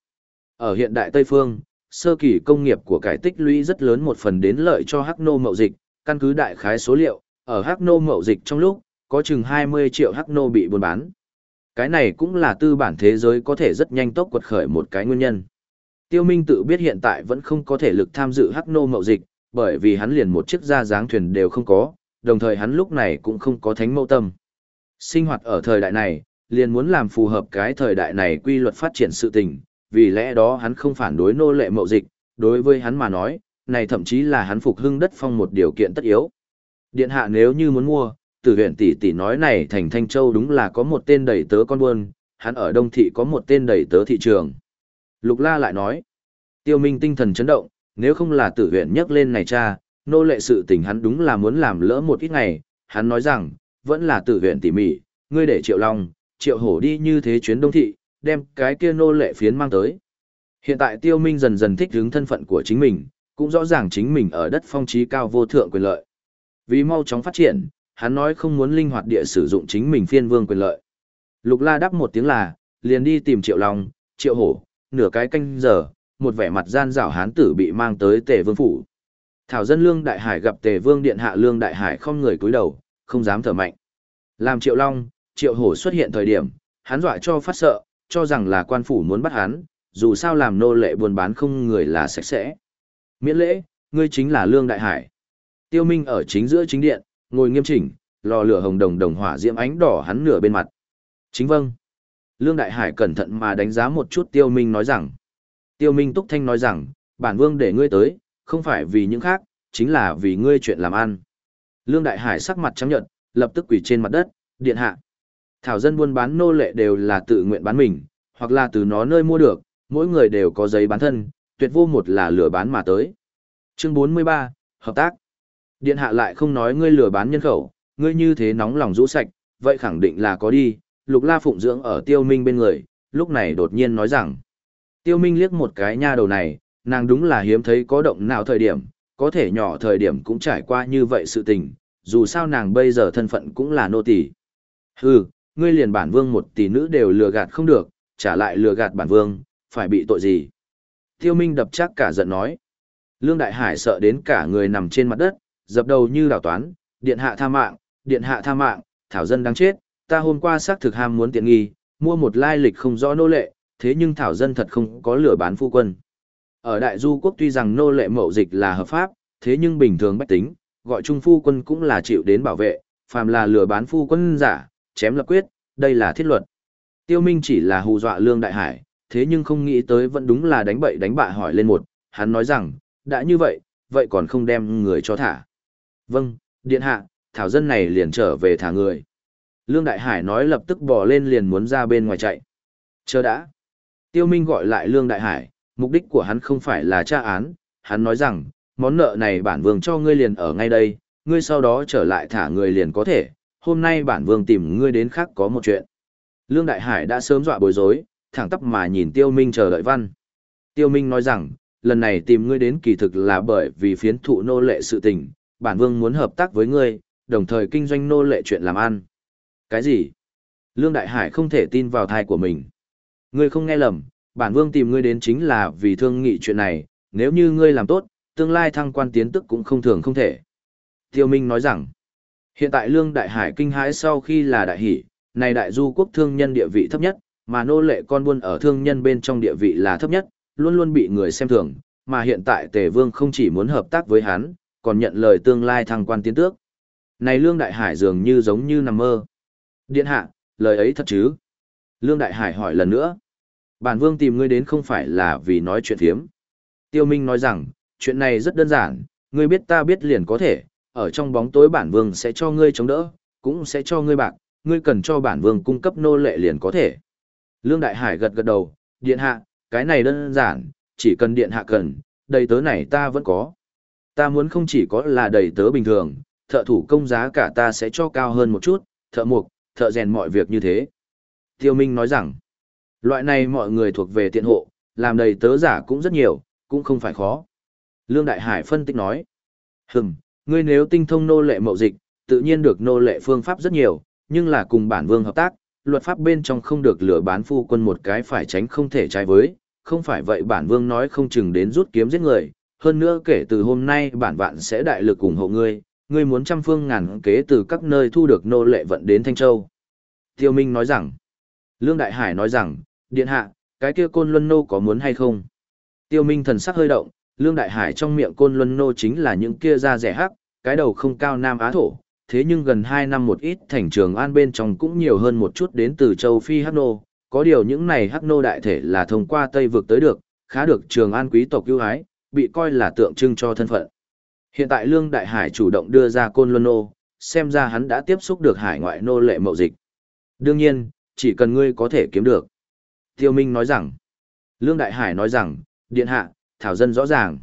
Ở hiện đại Tây Phương, sơ kỳ công nghiệp của cải tích lũy rất lớn một phần đến lợi cho hắc nô mậu dịch, căn cứ đại khái số liệu, ở hắc nô mậu dịch trong lúc, có chừng 20 triệu hắc nô bị buôn bán. Cái này cũng là tư bản thế giới có thể rất nhanh tốc quật khởi một cái nguyên nhân. Tiêu Minh tự biết hiện tại vẫn không có thể lực tham dự hắc nô mậu dịch, bởi vì hắn liền một chiếc da dáng thuyền đều không có, đồng thời hắn lúc này cũng không có thánh mẫu tâm. Sinh hoạt ở thời đại này, liền muốn làm phù hợp cái thời đại này quy luật phát triển sự tình, vì lẽ đó hắn không phản đối nô lệ mậu dịch, đối với hắn mà nói, này thậm chí là hắn phục hưng đất phong một điều kiện tất yếu. Điện hạ nếu như muốn mua, tử huyện tỷ tỷ nói này thành Thanh Châu đúng là có một tên đầy tớ con buôn, hắn ở Đông Thị có một tên đầy tớ thị trường. Lục La lại nói, tiêu minh tinh thần chấn động, nếu không là tử huyện nhắc lên này cha, nô lệ sự tình hắn đúng là muốn làm lỡ một ít ngày, hắn nói rằng, vẫn là tử huyện tỉ mỉ, ngươi để triệu long, triệu hổ đi như thế chuyến Đông Thị, đem cái kia nô lệ phiến mang tới. Hiện tại tiêu minh dần dần thích hướng thân phận của chính mình, cũng rõ ràng chính mình ở đất phong trí cao vô thượng quyền lợi. Vì mau chóng phát triển, hắn nói không muốn linh hoạt địa sử dụng chính mình phiên vương quyền lợi. Lục la đáp một tiếng là, liền đi tìm triệu long, triệu hổ, nửa cái canh giờ, một vẻ mặt gian rảo hán tử bị mang tới tề vương phủ. Thảo dân lương đại hải gặp tề vương điện hạ lương đại hải không người cúi đầu, không dám thở mạnh. Làm triệu long, triệu hổ xuất hiện thời điểm, hắn dọa cho phát sợ, cho rằng là quan phủ muốn bắt hắn, dù sao làm nô lệ buôn bán không người là sạch sẽ. Miễn lễ, ngươi chính là Lương Đại Hải. Tiêu Minh ở chính giữa chính điện, ngồi nghiêm chỉnh, lò lửa hồng đồng đồng hỏa diễm ánh đỏ hắn nửa bên mặt. Chính vâng. Lương Đại Hải cẩn thận mà đánh giá một chút Tiêu Minh nói rằng. Tiêu Minh túc thanh nói rằng, bản vương để ngươi tới, không phải vì những khác, chính là vì ngươi chuyện làm ăn. Lương Đại Hải sắc mặt trắng nhợt, lập tức quỳ trên mặt đất, điện hạ. Thảo dân buôn bán nô lệ đều là tự nguyện bán mình, hoặc là từ nó nơi mua được, mỗi người đều có giấy bán thân, tuyệt vô một là lừa bán mà tới. Chương 43, Hợp tác. Điện hạ lại không nói ngươi lừa bán nhân khẩu, ngươi như thế nóng lòng rũ sạch, vậy khẳng định là có đi. Lục La Phụng dưỡng ở Tiêu Minh bên người, lúc này đột nhiên nói rằng. Tiêu Minh liếc một cái nha đầu này, nàng đúng là hiếm thấy có động nào thời điểm, có thể nhỏ thời điểm cũng trải qua như vậy sự tình, dù sao nàng bây giờ thân phận cũng là nô tỳ. Hừ, ngươi liền bản vương một tỷ nữ đều lừa gạt không được, trả lại lừa gạt bản vương, phải bị tội gì? Tiêu Minh đập chắc cả giận nói. Lương Đại Hải sợ đến cả người nằm trên mặt đất, dập đầu như đảo toán, điện hạ tha mạng, điện hạ tha mạng, thảo dân đáng chết, ta hôm qua xác thực ham muốn tiện nghi, mua một lai lịch không rõ nô lệ, thế nhưng thảo dân thật không có lừa bán phu quân. Ở Đại Du quốc tuy rằng nô lệ mậu dịch là hợp pháp, thế nhưng bình thường bách tính, gọi trung phu quân cũng là chịu đến bảo vệ, phàm là lừa bán phu quân giả, chém lập quyết, đây là thiết luật. Tiêu Minh chỉ là hù dọa Lương Đại Hải, thế nhưng không nghĩ tới vẫn đúng là đánh bậy đánh bạ hỏi lên một, hắn nói rằng, đã như vậy, vậy còn không đem người cho thả. Vâng, điện hạ, thảo dân này liền trở về thả người. Lương Đại Hải nói lập tức bỏ lên liền muốn ra bên ngoài chạy. Chờ đã. Tiêu Minh gọi lại Lương Đại Hải, mục đích của hắn không phải là tra án, hắn nói rằng, món nợ này bản vương cho ngươi liền ở ngay đây, ngươi sau đó trở lại thả người liền có thể, hôm nay bản vương tìm ngươi đến khác có một chuyện. Lương Đại Hải đã sớm dọa bối rối, thẳng tắp mà nhìn Tiêu Minh chờ đợi văn. Tiêu Minh nói rằng, lần này tìm ngươi đến kỳ thực là bởi vì phiến thụ nô lệ sự tình, bản vương muốn hợp tác với ngươi, đồng thời kinh doanh nô lệ chuyện làm ăn. Cái gì? Lương Đại Hải không thể tin vào thai của mình. Ngươi không nghe lầm, bản vương tìm ngươi đến chính là vì thương nghị chuyện này, nếu như ngươi làm tốt, tương lai thăng quan tiến tức cũng không thường không thể. Tiêu Minh nói rằng, hiện tại Lương Đại Hải kinh hãi sau khi là đại hỷ, này đại du quốc thương nhân địa vị thấp nhất, mà nô lệ con buôn ở thương nhân bên trong địa vị là thấp nhất, luôn luôn bị người xem thường, mà hiện tại Tề Vương không chỉ muốn hợp tác với hắn, còn nhận lời tương lai thăng quan tiến tước. Này Lương Đại Hải dường như giống như nằm mơ. Điện hạ, lời ấy thật chứ? Lương Đại Hải hỏi lần nữa. Bản Vương tìm ngươi đến không phải là vì nói chuyện thiếm. Tiêu Minh nói rằng, chuyện này rất đơn giản, ngươi biết ta biết liền có thể, ở trong bóng tối bản Vương sẽ cho ngươi chống đỡ, cũng sẽ cho ngươi bạc, ngươi cần cho bản Vương cung cấp nô lệ liền có thể. Lương Đại Hải gật gật đầu, điện hạ, cái này đơn giản, chỉ cần điện hạ cần, đầy tớ này ta vẫn có. Ta muốn không chỉ có là đầy tớ bình thường, thợ thủ công giá cả ta sẽ cho cao hơn một chút, thợ mục, thợ rèn mọi việc như thế. Tiêu Minh nói rằng, loại này mọi người thuộc về tiện hộ, làm đầy tớ giả cũng rất nhiều, cũng không phải khó. Lương Đại Hải phân tích nói, hừm, ngươi nếu tinh thông nô lệ mậu dịch, tự nhiên được nô lệ phương pháp rất nhiều, nhưng là cùng bản vương hợp tác, luật pháp bên trong không được lừa bán phu quân một cái phải tránh không thể trái với, không phải vậy bản vương nói không chừng đến rút kiếm giết người, hơn nữa kể từ hôm nay bản vạn sẽ đại lực ủng hộ ngươi, ngươi muốn trăm phương ngàn kế từ các nơi thu được nô lệ vận đến Thanh Châu. Tiêu Minh nói rằng, Lương Đại Hải nói rằng, điện hạ, cái kia côn luân nô có muốn hay không? Tiêu Minh thần sắc hơi động, Lương Đại Hải trong miệng côn luân nô chính là những kia da rẻ hắc, cái đầu không cao nam á thổ, thế nhưng gần 2 năm một ít thành trường an bên trong cũng nhiều hơn một chút đến từ châu Phi Hắc Nô, có điều những này Hắc Nô đại thể là thông qua Tây vực tới được, khá được trường an quý tộc ưu ái, bị coi là tượng trưng cho thân phận. Hiện tại Lương Đại Hải chủ động đưa ra Côn Luân Nô, xem ra hắn đã tiếp xúc được hải ngoại nô lệ mậu dịch. Đương nhiên, chỉ cần ngươi có thể kiếm được. Tiêu Minh nói rằng, Lương Đại Hải nói rằng, điện hạ, thảo dân rõ ràng.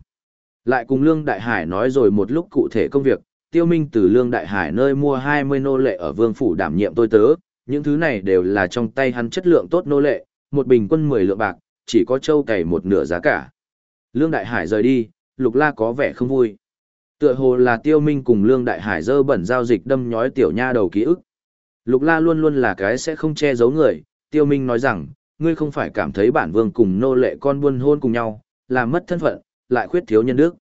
Lại cùng Lương Đại Hải nói rồi một lúc cụ thể công việc, Tiêu Minh từ Lương Đại Hải nơi mua 20 nô lệ ở vương phủ đảm nhiệm tôi tớ, những thứ này đều là trong tay hắn chất lượng tốt nô lệ, một bình quân 10 lượng bạc, chỉ có châu cày một nửa giá cả. Lương Đại Hải rời đi, Lục La có vẻ không vui. Tựa hồ là Tiêu Minh cùng Lương Đại Hải dơ bẩn giao dịch đâm nhói tiểu nha đầu ký ức. Lục La luôn luôn là cái sẽ không che giấu người, Tiêu Minh nói rằng, ngươi không phải cảm thấy bản vương cùng nô lệ con buôn hôn cùng nhau, làm mất thân phận, lại khuyết thiếu nhân đức.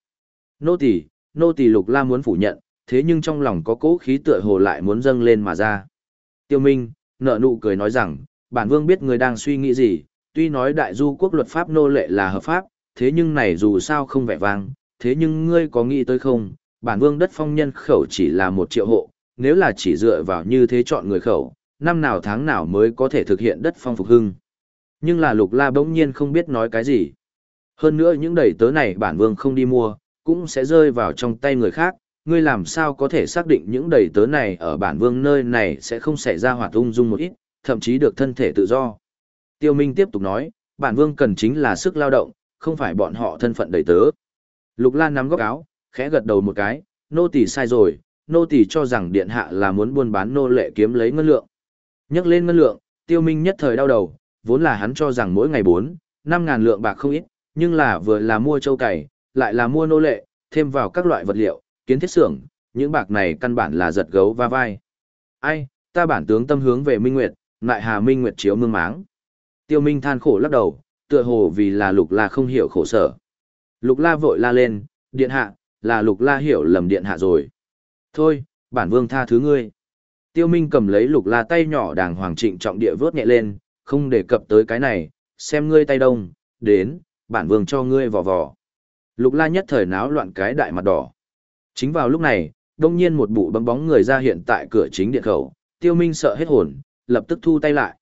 Nô tỳ, nô tỳ Lục La muốn phủ nhận, thế nhưng trong lòng có cố khí tựa hồ lại muốn dâng lên mà ra. Tiêu Minh, nợ nụ cười nói rằng, bản vương biết người đang suy nghĩ gì, tuy nói đại du quốc luật pháp nô lệ là hợp pháp, thế nhưng này dù sao không vẻ vang, thế nhưng ngươi có nghĩ tới không, bản vương đất phong nhân khẩu chỉ là một triệu hộ, nếu là chỉ dựa vào như thế chọn người khẩu, năm nào tháng nào mới có thể thực hiện đất phong phục hưng. Nhưng là lục la bỗng nhiên không biết nói cái gì. Hơn nữa những đầy tớ này bản vương không đi mua, cũng sẽ rơi vào trong tay người khác, ngươi làm sao có thể xác định những đầy tớ này ở bản vương nơi này sẽ không xảy ra hoạt ung dung một ít, thậm chí được thân thể tự do. Tiêu Minh tiếp tục nói, bản vương cần chính là sức lao động, không phải bọn họ thân phận đầy tớ. Lục Lan nắm góc áo, khẽ gật đầu một cái, nô tỳ sai rồi, nô tỳ cho rằng điện hạ là muốn buôn bán nô lệ kiếm lấy ngân lượng. Nhắc lên ngân lượng, tiêu minh nhất thời đau đầu, vốn là hắn cho rằng mỗi ngày 4, 5 ngàn lượng bạc không ít, nhưng là vừa là mua châu cày, lại là mua nô lệ, thêm vào các loại vật liệu, kiến thiết xưởng, những bạc này căn bản là giật gấu va vai. Ai, ta bản tướng tâm hướng về Minh Nguyệt, lại Hà Minh Nguyệt chiếu mương máng. Tiêu Minh than khổ lắc đầu, tựa hồ vì là Lục La không hiểu khổ sở. Lục La vội la lên, điện hạ, là Lục La hiểu lầm điện hạ rồi. Thôi, bản vương tha thứ ngươi. Tiêu Minh cầm lấy Lục La tay nhỏ đàng hoàng trịnh trọng địa vớt nhẹ lên, không đề cập tới cái này, xem ngươi tay đông, đến, bản vương cho ngươi vò vò. Lục La nhất thời náo loạn cái đại mặt đỏ. Chính vào lúc này, đông nhiên một bụ bấm bóng người ra hiện tại cửa chính điện khẩu, Tiêu Minh sợ hết hồn, lập tức thu tay lại.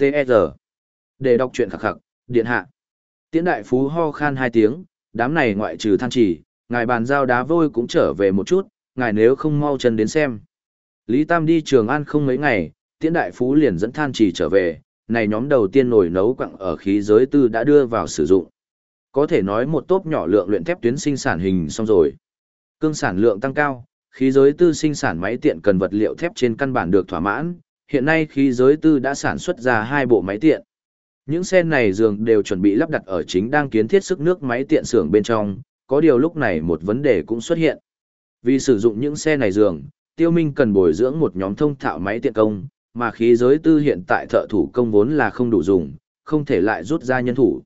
T.E.R. Để đọc truyện khắc khắc, điện hạ. Tiễn đại phú ho khan hai tiếng, đám này ngoại trừ than chỉ, ngài bàn giao đá vôi cũng trở về một chút, ngài nếu không mau chân đến xem. Lý Tam đi Trường An không mấy ngày, tiễn đại phú liền dẫn than chỉ trở về, này nhóm đầu tiên nổi nấu quặng ở khí giới tư đã đưa vào sử dụng. Có thể nói một tốp nhỏ lượng luyện thép tuyến sinh sản hình xong rồi. Cương sản lượng tăng cao, khí giới tư sinh sản máy tiện cần vật liệu thép trên căn bản được thỏa mãn, hiện nay khí giới tư đã sản xuất ra hai bộ máy tiện. Những xe này dường đều chuẩn bị lắp đặt ở chính đang kiến thiết sức nước máy tiện xưởng bên trong, có điều lúc này một vấn đề cũng xuất hiện. Vì sử dụng những xe này dường, tiêu minh cần bồi dưỡng một nhóm thông thạo máy tiện công, mà khí giới tư hiện tại thợ thủ công vốn là không đủ dùng, không thể lại rút ra nhân thủ.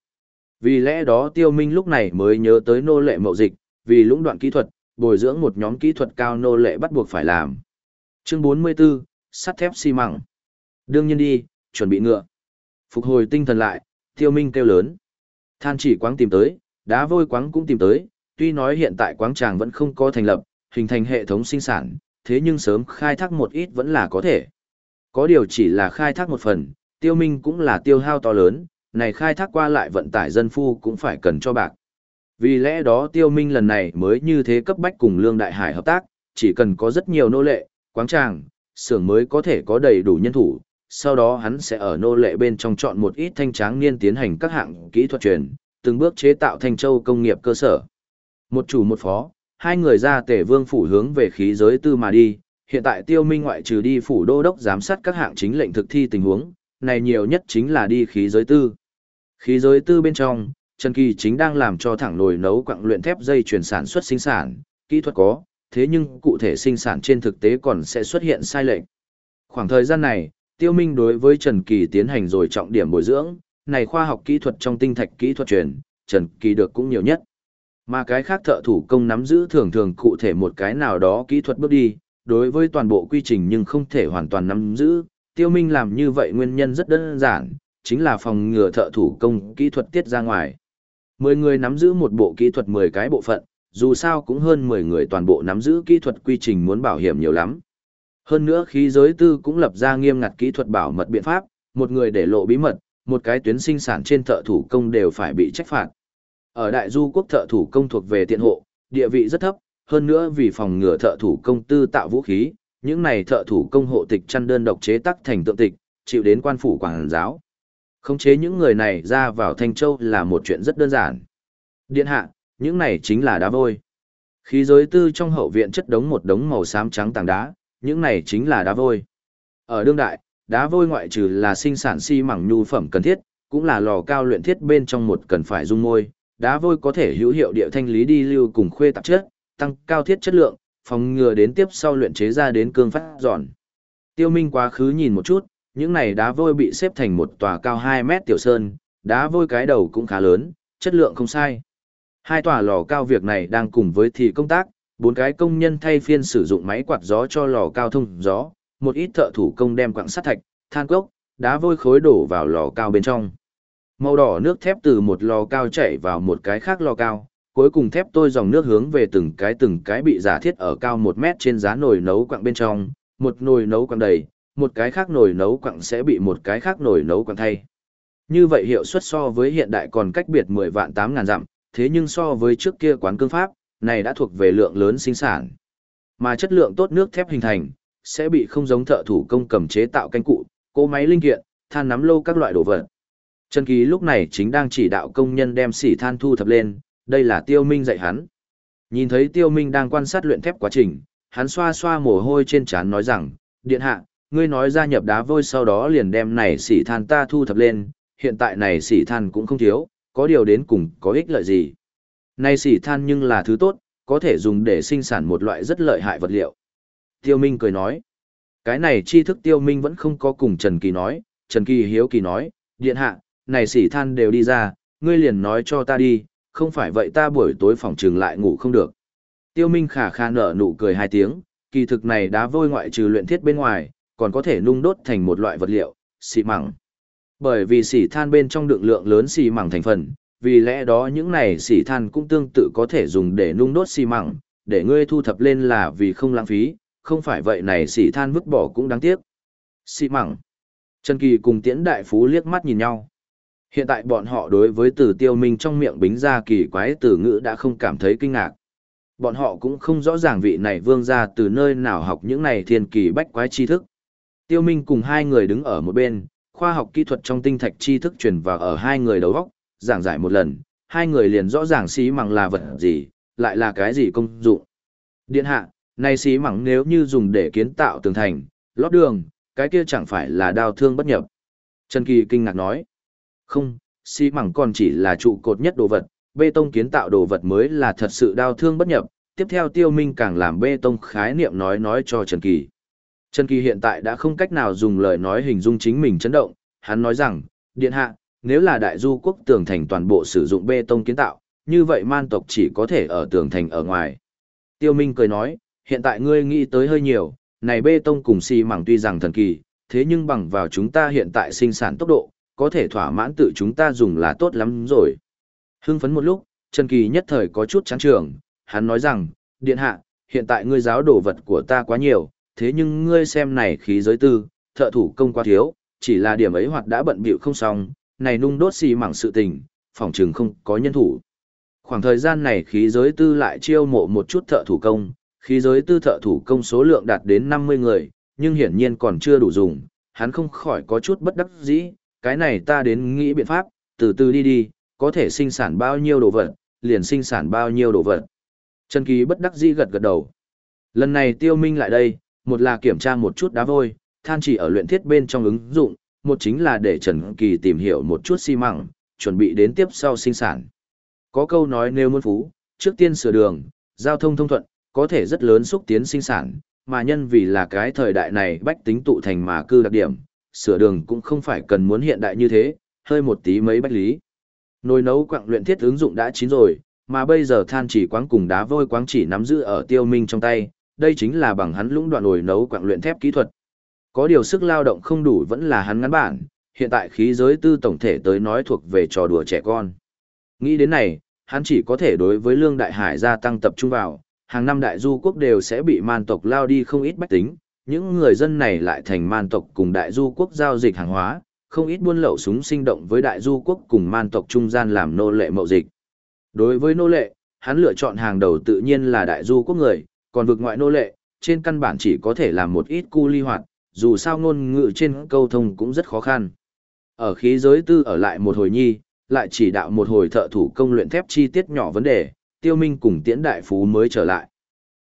Vì lẽ đó tiêu minh lúc này mới nhớ tới nô lệ mậu dịch, vì lũng đoạn kỹ thuật, bồi dưỡng một nhóm kỹ thuật cao nô lệ bắt buộc phải làm. Chương 44, sắt thép xi măng. Đương nhiên đi, chuẩn bị ngựa. Phục hồi tinh thần lại, tiêu minh kêu lớn. Than chỉ quáng tìm tới, đá vôi quáng cũng tìm tới, tuy nói hiện tại quáng tràng vẫn không có thành lập, hình thành hệ thống sinh sản, thế nhưng sớm khai thác một ít vẫn là có thể. Có điều chỉ là khai thác một phần, tiêu minh cũng là tiêu hao to lớn, này khai thác qua lại vận tải dân phu cũng phải cần cho bạc. Vì lẽ đó tiêu minh lần này mới như thế cấp bách cùng Lương Đại Hải hợp tác, chỉ cần có rất nhiều nô lệ, quáng tràng, xưởng mới có thể có đầy đủ nhân thủ, sau đó hắn sẽ ở nô lệ bên trong chọn một ít thanh tráng niên tiến hành các hạng kỹ thuật truyền, từng bước chế tạo thanh châu công nghiệp cơ sở. Một chủ một phó, hai người ra tể vương phủ hướng về khí giới tư mà đi, hiện tại tiêu minh ngoại trừ đi phủ đô đốc giám sát các hạng chính lệnh thực thi tình huống, này nhiều nhất chính là đi khí giới tư. Khí giới tư bên trong, Trần Kỳ chính đang làm cho thẳng nồi nấu quặng luyện thép dây chuyển sản xuất sinh sản, kỹ thuật có, thế nhưng cụ thể sinh sản trên thực tế còn sẽ xuất hiện sai lệch. Khoảng thời gian này, Tiêu Minh đối với Trần Kỳ tiến hành rồi trọng điểm bồi dưỡng, này khoa học kỹ thuật trong tinh thạch kỹ thuật truyền, Trần Kỳ được cũng nhiều nhất. Mà cái khác thợ thủ công nắm giữ thường thường cụ thể một cái nào đó kỹ thuật bước đi, đối với toàn bộ quy trình nhưng không thể hoàn toàn nắm giữ. Tiêu Minh làm như vậy nguyên nhân rất đơn giản, chính là phòng ngừa thợ thủ công kỹ thuật tiết ra ngoài. 10 người nắm giữ một bộ kỹ thuật 10 cái bộ phận, dù sao cũng hơn 10 người toàn bộ nắm giữ kỹ thuật quy trình muốn bảo hiểm nhiều lắm. Hơn nữa khí giới tư cũng lập ra nghiêm ngặt kỹ thuật bảo mật biện pháp, một người để lộ bí mật, một cái tuyến sinh sản trên thợ thủ công đều phải bị trách phạt. Ở đại du quốc thợ thủ công thuộc về tiện hộ, địa vị rất thấp, hơn nữa vì phòng ngừa thợ thủ công tư tạo vũ khí, những này thợ thủ công hộ tịch chăn đơn độc chế tác thành tượng tịch, chịu đến quan phủ quảng giáo. Khống chế những người này ra vào Thanh Châu là một chuyện rất đơn giản. Điện hạ, những này chính là đá vôi. Khí giới tư trong hậu viện chất đống một đống màu xám trắng tảng đá, những này chính là đá vôi. Ở đương đại, đá vôi ngoại trừ là sinh sản xi si mảng nhu phẩm cần thiết, cũng là lò cao luyện thiết bên trong một cần phải dung môi, đá vôi có thể hữu hiệu địa thanh lý đi lưu cùng khuê tạp chất, tăng cao thiết chất lượng, phòng ngừa đến tiếp sau luyện chế ra đến cương phát giòn. Tiêu Minh quá khứ nhìn một chút, những này đá vôi bị xếp thành một tòa cao 2 mét tiểu sơn, đá vôi cái đầu cũng khá lớn, chất lượng không sai. Hai tòa lò cao việc này đang cùng với thì công tác, bốn cái công nhân thay phiên sử dụng máy quạt gió cho lò cao thông gió, một ít thợ thủ công đem quặng sắt thạch, than cốc, đá vôi khối đổ vào lò cao bên trong. Màu đỏ nước thép từ một lò cao chảy vào một cái khác lò cao, cuối cùng thép tôi dòng nước hướng về từng cái từng cái bị giả thiết ở cao một mét trên giá nồi nấu quặng bên trong, một nồi nấu quặng đầy, một cái khác nồi nấu quặng sẽ bị một cái khác nồi nấu quặng thay. Như vậy hiệu suất so với hiện đại còn cách biệt 10 vạn 8 ngàn dặm, thế nhưng so với trước kia quán cương pháp, này đã thuộc về lượng lớn sinh sản. Mà chất lượng tốt nước thép hình thành, sẽ bị không giống thợ thủ công cầm chế tạo canh cụ, cỗ máy linh kiện, than nắm lô các loại đồ vật. Trần Kỳ lúc này chính đang chỉ đạo công nhân đem xỉ than thu thập lên, đây là Tiêu Minh dạy hắn. Nhìn thấy Tiêu Minh đang quan sát luyện thép quá trình, hắn xoa xoa mồ hôi trên trán nói rằng, điện hạ, ngươi nói gia nhập đá vôi sau đó liền đem này xỉ than ta thu thập lên, hiện tại này xỉ than cũng không thiếu, có điều đến cùng có ích lợi gì. Này xỉ than nhưng là thứ tốt, có thể dùng để sinh sản một loại rất lợi hại vật liệu. Tiêu Minh cười nói, cái này tri thức Tiêu Minh vẫn không có cùng Trần Kỳ nói, Trần Kỳ hiếu kỳ nói, điện hạ, này xỉ than đều đi ra, ngươi liền nói cho ta đi, không phải vậy ta buổi tối phòng trường lại ngủ không được. Tiêu Minh khả khả nở nụ cười hai tiếng, kỳ thực này đá vôi ngoại trừ luyện thiết bên ngoài, còn có thể nung đốt thành một loại vật liệu, xì mẳng. Bởi vì xỉ than bên trong đựng lượng lớn xì mẳng thành phần, vì lẽ đó những này xỉ than cũng tương tự có thể dùng để nung đốt xì mẳng, để ngươi thu thập lên là vì không lãng phí, không phải vậy này xỉ than vứt bỏ cũng đáng tiếc. Xì mẳng. Trần Kỳ cùng Tiễn Đại Phú liếc mắt nhìn nhau. Hiện tại bọn họ đối với từ tiêu minh trong miệng bính ra kỳ quái từ ngữ đã không cảm thấy kinh ngạc. Bọn họ cũng không rõ ràng vị này vương ra từ nơi nào học những này thiên kỳ bách quái tri thức. Tiêu minh cùng hai người đứng ở một bên, khoa học kỹ thuật trong tinh thạch tri thức truyền vào ở hai người đầu óc, giảng giải một lần, hai người liền rõ ràng xí mẳng là vật gì, lại là cái gì công dụng. Điện hạ, này xí mẳng nếu như dùng để kiến tạo tường thành, lót đường, cái kia chẳng phải là đao thương bất nhập. Trần Kỳ kinh ngạc nói. Không, xi măng còn chỉ là trụ cột nhất đồ vật, bê tông kiến tạo đồ vật mới là thật sự đau thương bất nhập. Tiếp theo Tiêu Minh càng làm bê tông khái niệm nói nói cho Trần Kỳ. Trần Kỳ hiện tại đã không cách nào dùng lời nói hình dung chính mình chấn động, hắn nói rằng, điện hạ, nếu là đại du quốc tường thành toàn bộ sử dụng bê tông kiến tạo, như vậy man tộc chỉ có thể ở tường thành ở ngoài. Tiêu Minh cười nói, hiện tại ngươi nghĩ tới hơi nhiều, này bê tông cùng xi măng tuy rằng thần kỳ, thế nhưng bằng vào chúng ta hiện tại sinh sản tốc độ, có thể thỏa mãn tự chúng ta dùng là tốt lắm rồi. Hưng phấn một lúc, Trần Kỳ nhất thời có chút chán trường, hắn nói rằng, điện hạ, hiện tại ngươi giáo đồ vật của ta quá nhiều, thế nhưng ngươi xem này khí giới tư, thợ thủ công quá thiếu, chỉ là điểm ấy hoặc đã bận bịu không xong, này nung đốt xì mảng sự tình, phòng trường không có nhân thủ. Khoảng thời gian này khí giới tư lại chiêu mộ một chút thợ thủ công, khí giới tư thợ thủ công số lượng đạt đến 50 người, nhưng hiển nhiên còn chưa đủ dùng, hắn không khỏi có chút bất đắc dĩ, cái này ta đến nghĩ biện pháp, từ từ đi đi, có thể sinh sản bao nhiêu đồ vật, liền sinh sản bao nhiêu đồ vật. Trần Kỳ bất đắc dĩ gật gật đầu. Lần này tiêu minh lại đây, một là kiểm tra một chút đá vôi, than chỉ ở luyện thiết bên trong ứng dụng, một chính là để Trần Kỳ tìm hiểu một chút xi măng, chuẩn bị đến tiếp sau sinh sản. Có câu nói nếu muốn phú, trước tiên sửa đường, giao thông thông thuận, có thể rất lớn xúc tiến sinh sản, mà nhân vì là cái thời đại này bách tính tụ thành mà cư đặc điểm, sửa đường cũng không phải cần muốn hiện đại như thế, hơi một tí mấy bách lý. Nồi nấu quặng luyện thiết ứng dụng đã chín rồi, mà bây giờ than chỉ quáng cùng đá vôi quáng chỉ nắm giữ ở tiêu minh trong tay, đây chính là bằng hắn lũng đoạn nồi nấu quặng luyện thép kỹ thuật. Có điều sức lao động không đủ vẫn là hắn ngắn bản, hiện tại khí giới tư tổng thể tới nói thuộc về trò đùa trẻ con. Nghĩ đến này, hắn chỉ có thể đối với lương đại hải gia tăng tập trung vào, hàng năm đại du quốc đều sẽ bị man tộc lao đi không ít bách tính, những người dân này lại thành man tộc cùng đại du quốc giao dịch hàng hóa, không ít buôn lậu súng sinh động với đại du quốc cùng man tộc trung gian làm nô lệ mậu dịch. Đối với nô lệ, hắn lựa chọn hàng đầu tự nhiên là đại du quốc người, còn vực ngoại nô lệ, trên căn bản chỉ có thể làm một ít cu ly hoạt, dù sao ngôn ngữ trên câu thông cũng rất khó khăn. Ở khí giới tư ở lại một hồi nhi, lại chỉ đạo một hồi thợ thủ công luyện thép chi tiết nhỏ vấn đề, tiêu minh cùng tiễn đại phú mới trở lại.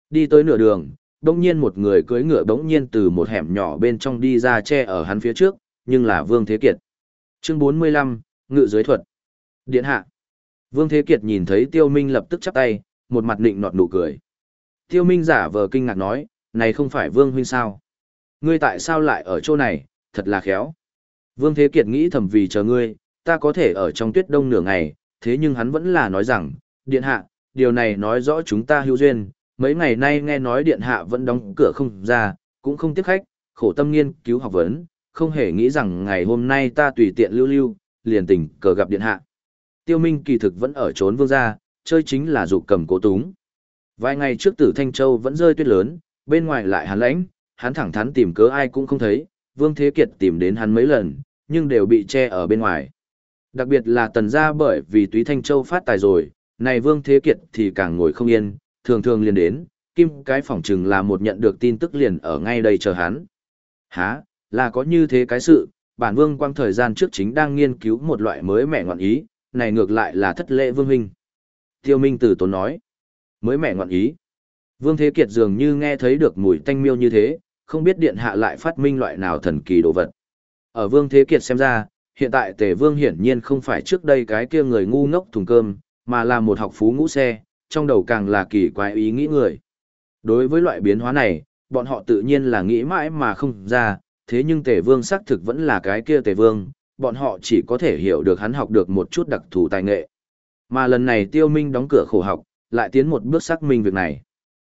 Đi tới nửa đường, đông nhiên một người cưỡi ngựa bỗng nhiên từ một hẻm nhỏ bên trong đi ra che ở hắn phía trước, nhưng là Vương Thế Kiệt. Chương 45, Ngự giới thuật. Điện hạ. Vương Thế Kiệt nhìn thấy Tiêu Minh lập tức chắp tay, một mặt nịnh nọt nụ cười. Tiêu Minh giả vờ kinh ngạc nói, này không phải Vương huynh sao? Ngươi tại sao lại ở chỗ này, thật là khéo. Vương Thế Kiệt nghĩ thầm vì chờ ngươi, ta có thể ở trong tuyết đông nửa ngày, thế nhưng hắn vẫn là nói rằng, điện hạ, điều này nói rõ chúng ta hữu duyên, mấy ngày nay nghe nói điện hạ vẫn đóng cửa không ra, cũng không tiếp khách, khổ tâm nghiên cứu học vấn, không hề nghĩ rằng ngày hôm nay ta tùy tiện lưu lưu, liền tình cờ gặp điện hạ. Tiêu Minh kỳ thực vẫn ở trốn vương gia, chơi chính là dục cầm cố túng. Vài ngày trước tử Thanh Châu vẫn rơi tuyết lớn, bên ngoài lại hàn lãnh, hắn thẳng thắn tìm cớ ai cũng không thấy, Vương Thế Kiệt tìm đến hắn mấy lần, nhưng đều bị che ở bên ngoài. Đặc biệt là tần gia bởi vì túy Thanh Châu phát tài rồi, này Vương Thế Kiệt thì càng ngồi không yên, thường thường liền đến, kim cái phỏng chừng là một nhận được tin tức liền ở ngay đây chờ hắn. Hả, là có như thế cái sự, bản vương quang thời gian trước chính đang nghiên cứu một loại mới mẹ ngọn ý, này ngược lại là thất lễ vương huynh. Tiêu Minh Tử tốn nói, mới mẹ ngọn ý. Vương Thế Kiệt dường như nghe thấy được mùi tanh miêu như thế, không biết điện hạ lại phát minh loại nào thần kỳ đồ vật. Ở Vương Thế Kiệt xem ra, hiện tại Tề Vương hiển nhiên không phải trước đây cái kia người ngu ngốc thùng cơm, mà là một học phú ngũ xe, trong đầu càng là kỳ quái ý nghĩ người. Đối với loại biến hóa này, bọn họ tự nhiên là nghĩ mãi mà không ra, thế nhưng Tề Vương xác thực vẫn là cái kia Tề Vương, bọn họ chỉ có thể hiểu được hắn học được một chút đặc thù tài nghệ. Mà lần này Tiêu Minh đóng cửa khổ học, lại tiến một bước xác minh việc này.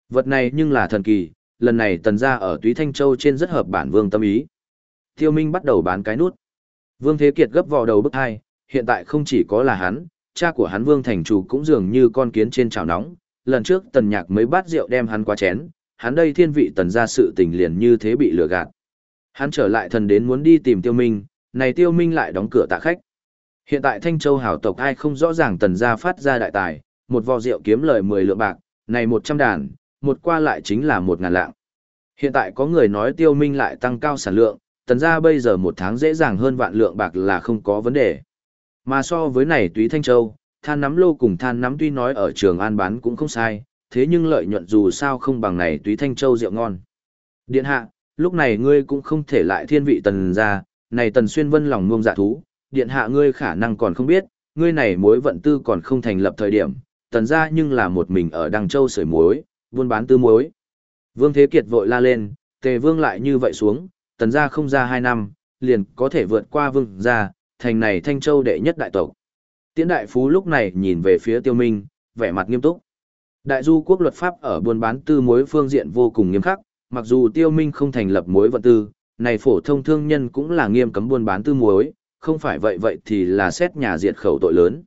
Vật này nhưng là thần kỳ, lần này tần gia ở Túy Thanh Châu trên rất hợp bản vương tâm ý. Tiêu Minh bắt đầu bán cái nút. Vương Thế Kiệt gấp vào đầu bức hai, hiện tại không chỉ có là hắn, cha của hắn Vương Thành Chủ cũng dường như con kiến trên chảo nóng. Lần trước tần nhạc mấy bát rượu đem hắn qua chén, hắn đây thiên vị tần gia sự tình liền như thế bị lừa gạt. Hắn trở lại thần đến muốn đi tìm Tiêu Minh, này Tiêu Minh lại đóng cửa tạ khách. Hiện tại Thanh Châu hảo tộc ai không rõ ràng tần gia phát ra đại tài, một vò rượu kiếm lời 10 lượng bạc, này 100 đàn, một qua lại chính là 1 ngàn lạng. Hiện tại có người nói Tiêu Minh lại tăng cao sản lượng, tần gia bây giờ một tháng dễ dàng hơn vạn lượng bạc là không có vấn đề. Mà so với này túy Thanh Châu, than nắm lô cùng than nắm tuy nói ở trường an bán cũng không sai, thế nhưng lợi nhuận dù sao không bằng này túy Thanh Châu rượu ngon. Điện hạ, lúc này ngươi cũng không thể lại thiên vị tần gia, này tần xuyên vân lòng ngông dạ thú, điện hạ ngươi khả năng còn không biết, ngươi này mối vận tư còn không thành lập thời điểm, tần gia nhưng là một mình ở đằng Châu sưởi muối, buôn bán tư muối. Vương Thế Kiệt vội la lên, tề vương lại như vậy xuống, tần gia không ra hai năm, liền có thể vượt qua vương gia, thành này Thanh Châu đệ nhất đại tộc. Tiễn đại phú lúc này nhìn về phía tiêu minh, vẻ mặt nghiêm túc. Đại du quốc luật pháp ở buôn bán tư mối phương diện vô cùng nghiêm khắc, mặc dù tiêu minh không thành lập mối vận tư, này phổ thông thương nhân cũng là nghiêm cấm buôn bán tư mối không phải vậy vậy thì là xét nhà diệt khẩu tội lớn.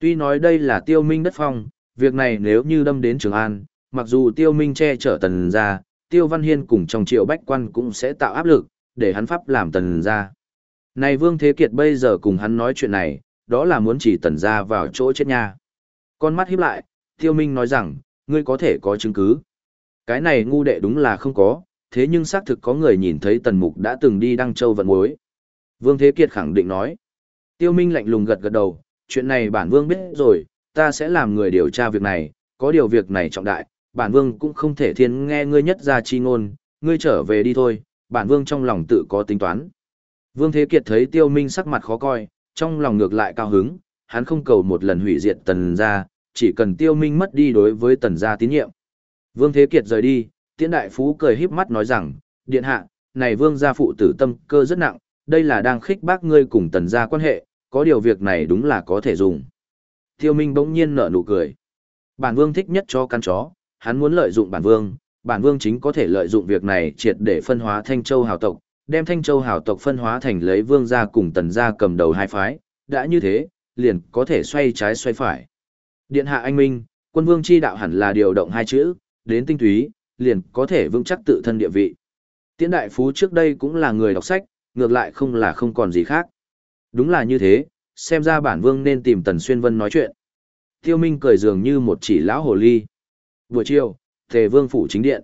Tuy nói đây là tiêu minh đất phong, việc này nếu như đâm đến Trường An, mặc dù tiêu minh che chở tần ra, tiêu văn hiên cùng trong triệu bách quan cũng sẽ tạo áp lực, để hắn pháp làm tần ra. Này Vương Thế Kiệt bây giờ cùng hắn nói chuyện này, đó là muốn chỉ tần ra vào chỗ chết nha. Con mắt híp lại, tiêu minh nói rằng, ngươi có thể có chứng cứ. Cái này ngu đệ đúng là không có, thế nhưng xác thực có người nhìn thấy tần mục đã từng đi đăng châu vận mối. Vương Thế Kiệt khẳng định nói. Tiêu Minh lạnh lùng gật gật đầu, chuyện này bản vương biết rồi, ta sẽ làm người điều tra việc này, có điều việc này trọng đại, bản vương cũng không thể thiên nghe ngươi nhất ra chi ngôn, ngươi trở về đi thôi, bản vương trong lòng tự có tính toán. Vương Thế Kiệt thấy Tiêu Minh sắc mặt khó coi, trong lòng ngược lại cao hứng, hắn không cầu một lần hủy diệt tần gia, chỉ cần Tiêu Minh mất đi đối với tần gia tín nhiệm. Vương Thế Kiệt rời đi, Tiễn Đại Phú cười híp mắt nói rằng, điện hạ, này vương gia phụ tử tâm cơ rất nặng, đây là đang khích bác ngươi cùng tần gia quan hệ, có điều việc này đúng là có thể dùng. Tiêu Minh bỗng nhiên nở nụ cười. Bản vương thích nhất cho căn chó, hắn muốn lợi dụng bản vương, bản vương chính có thể lợi dụng việc này triệt để phân hóa Thanh Châu hào tộc, đem Thanh Châu hào tộc phân hóa thành lấy vương gia cùng tần gia cầm đầu hai phái, đã như thế, liền có thể xoay trái xoay phải. Điện hạ anh minh, quân vương chi đạo hẳn là điều động hai chữ, đến tinh túy, liền có thể vững chắc tự thân địa vị. Tiễn đại phú trước đây cũng là người đọc sách, ngược lại không là không còn gì khác. Đúng là như thế, xem ra bản vương nên tìm Tần Xuyên Vân nói chuyện. Tiêu Minh cười dường như một chỉ lão hồ ly. Buổi chiều, Tề Vương phủ chính điện.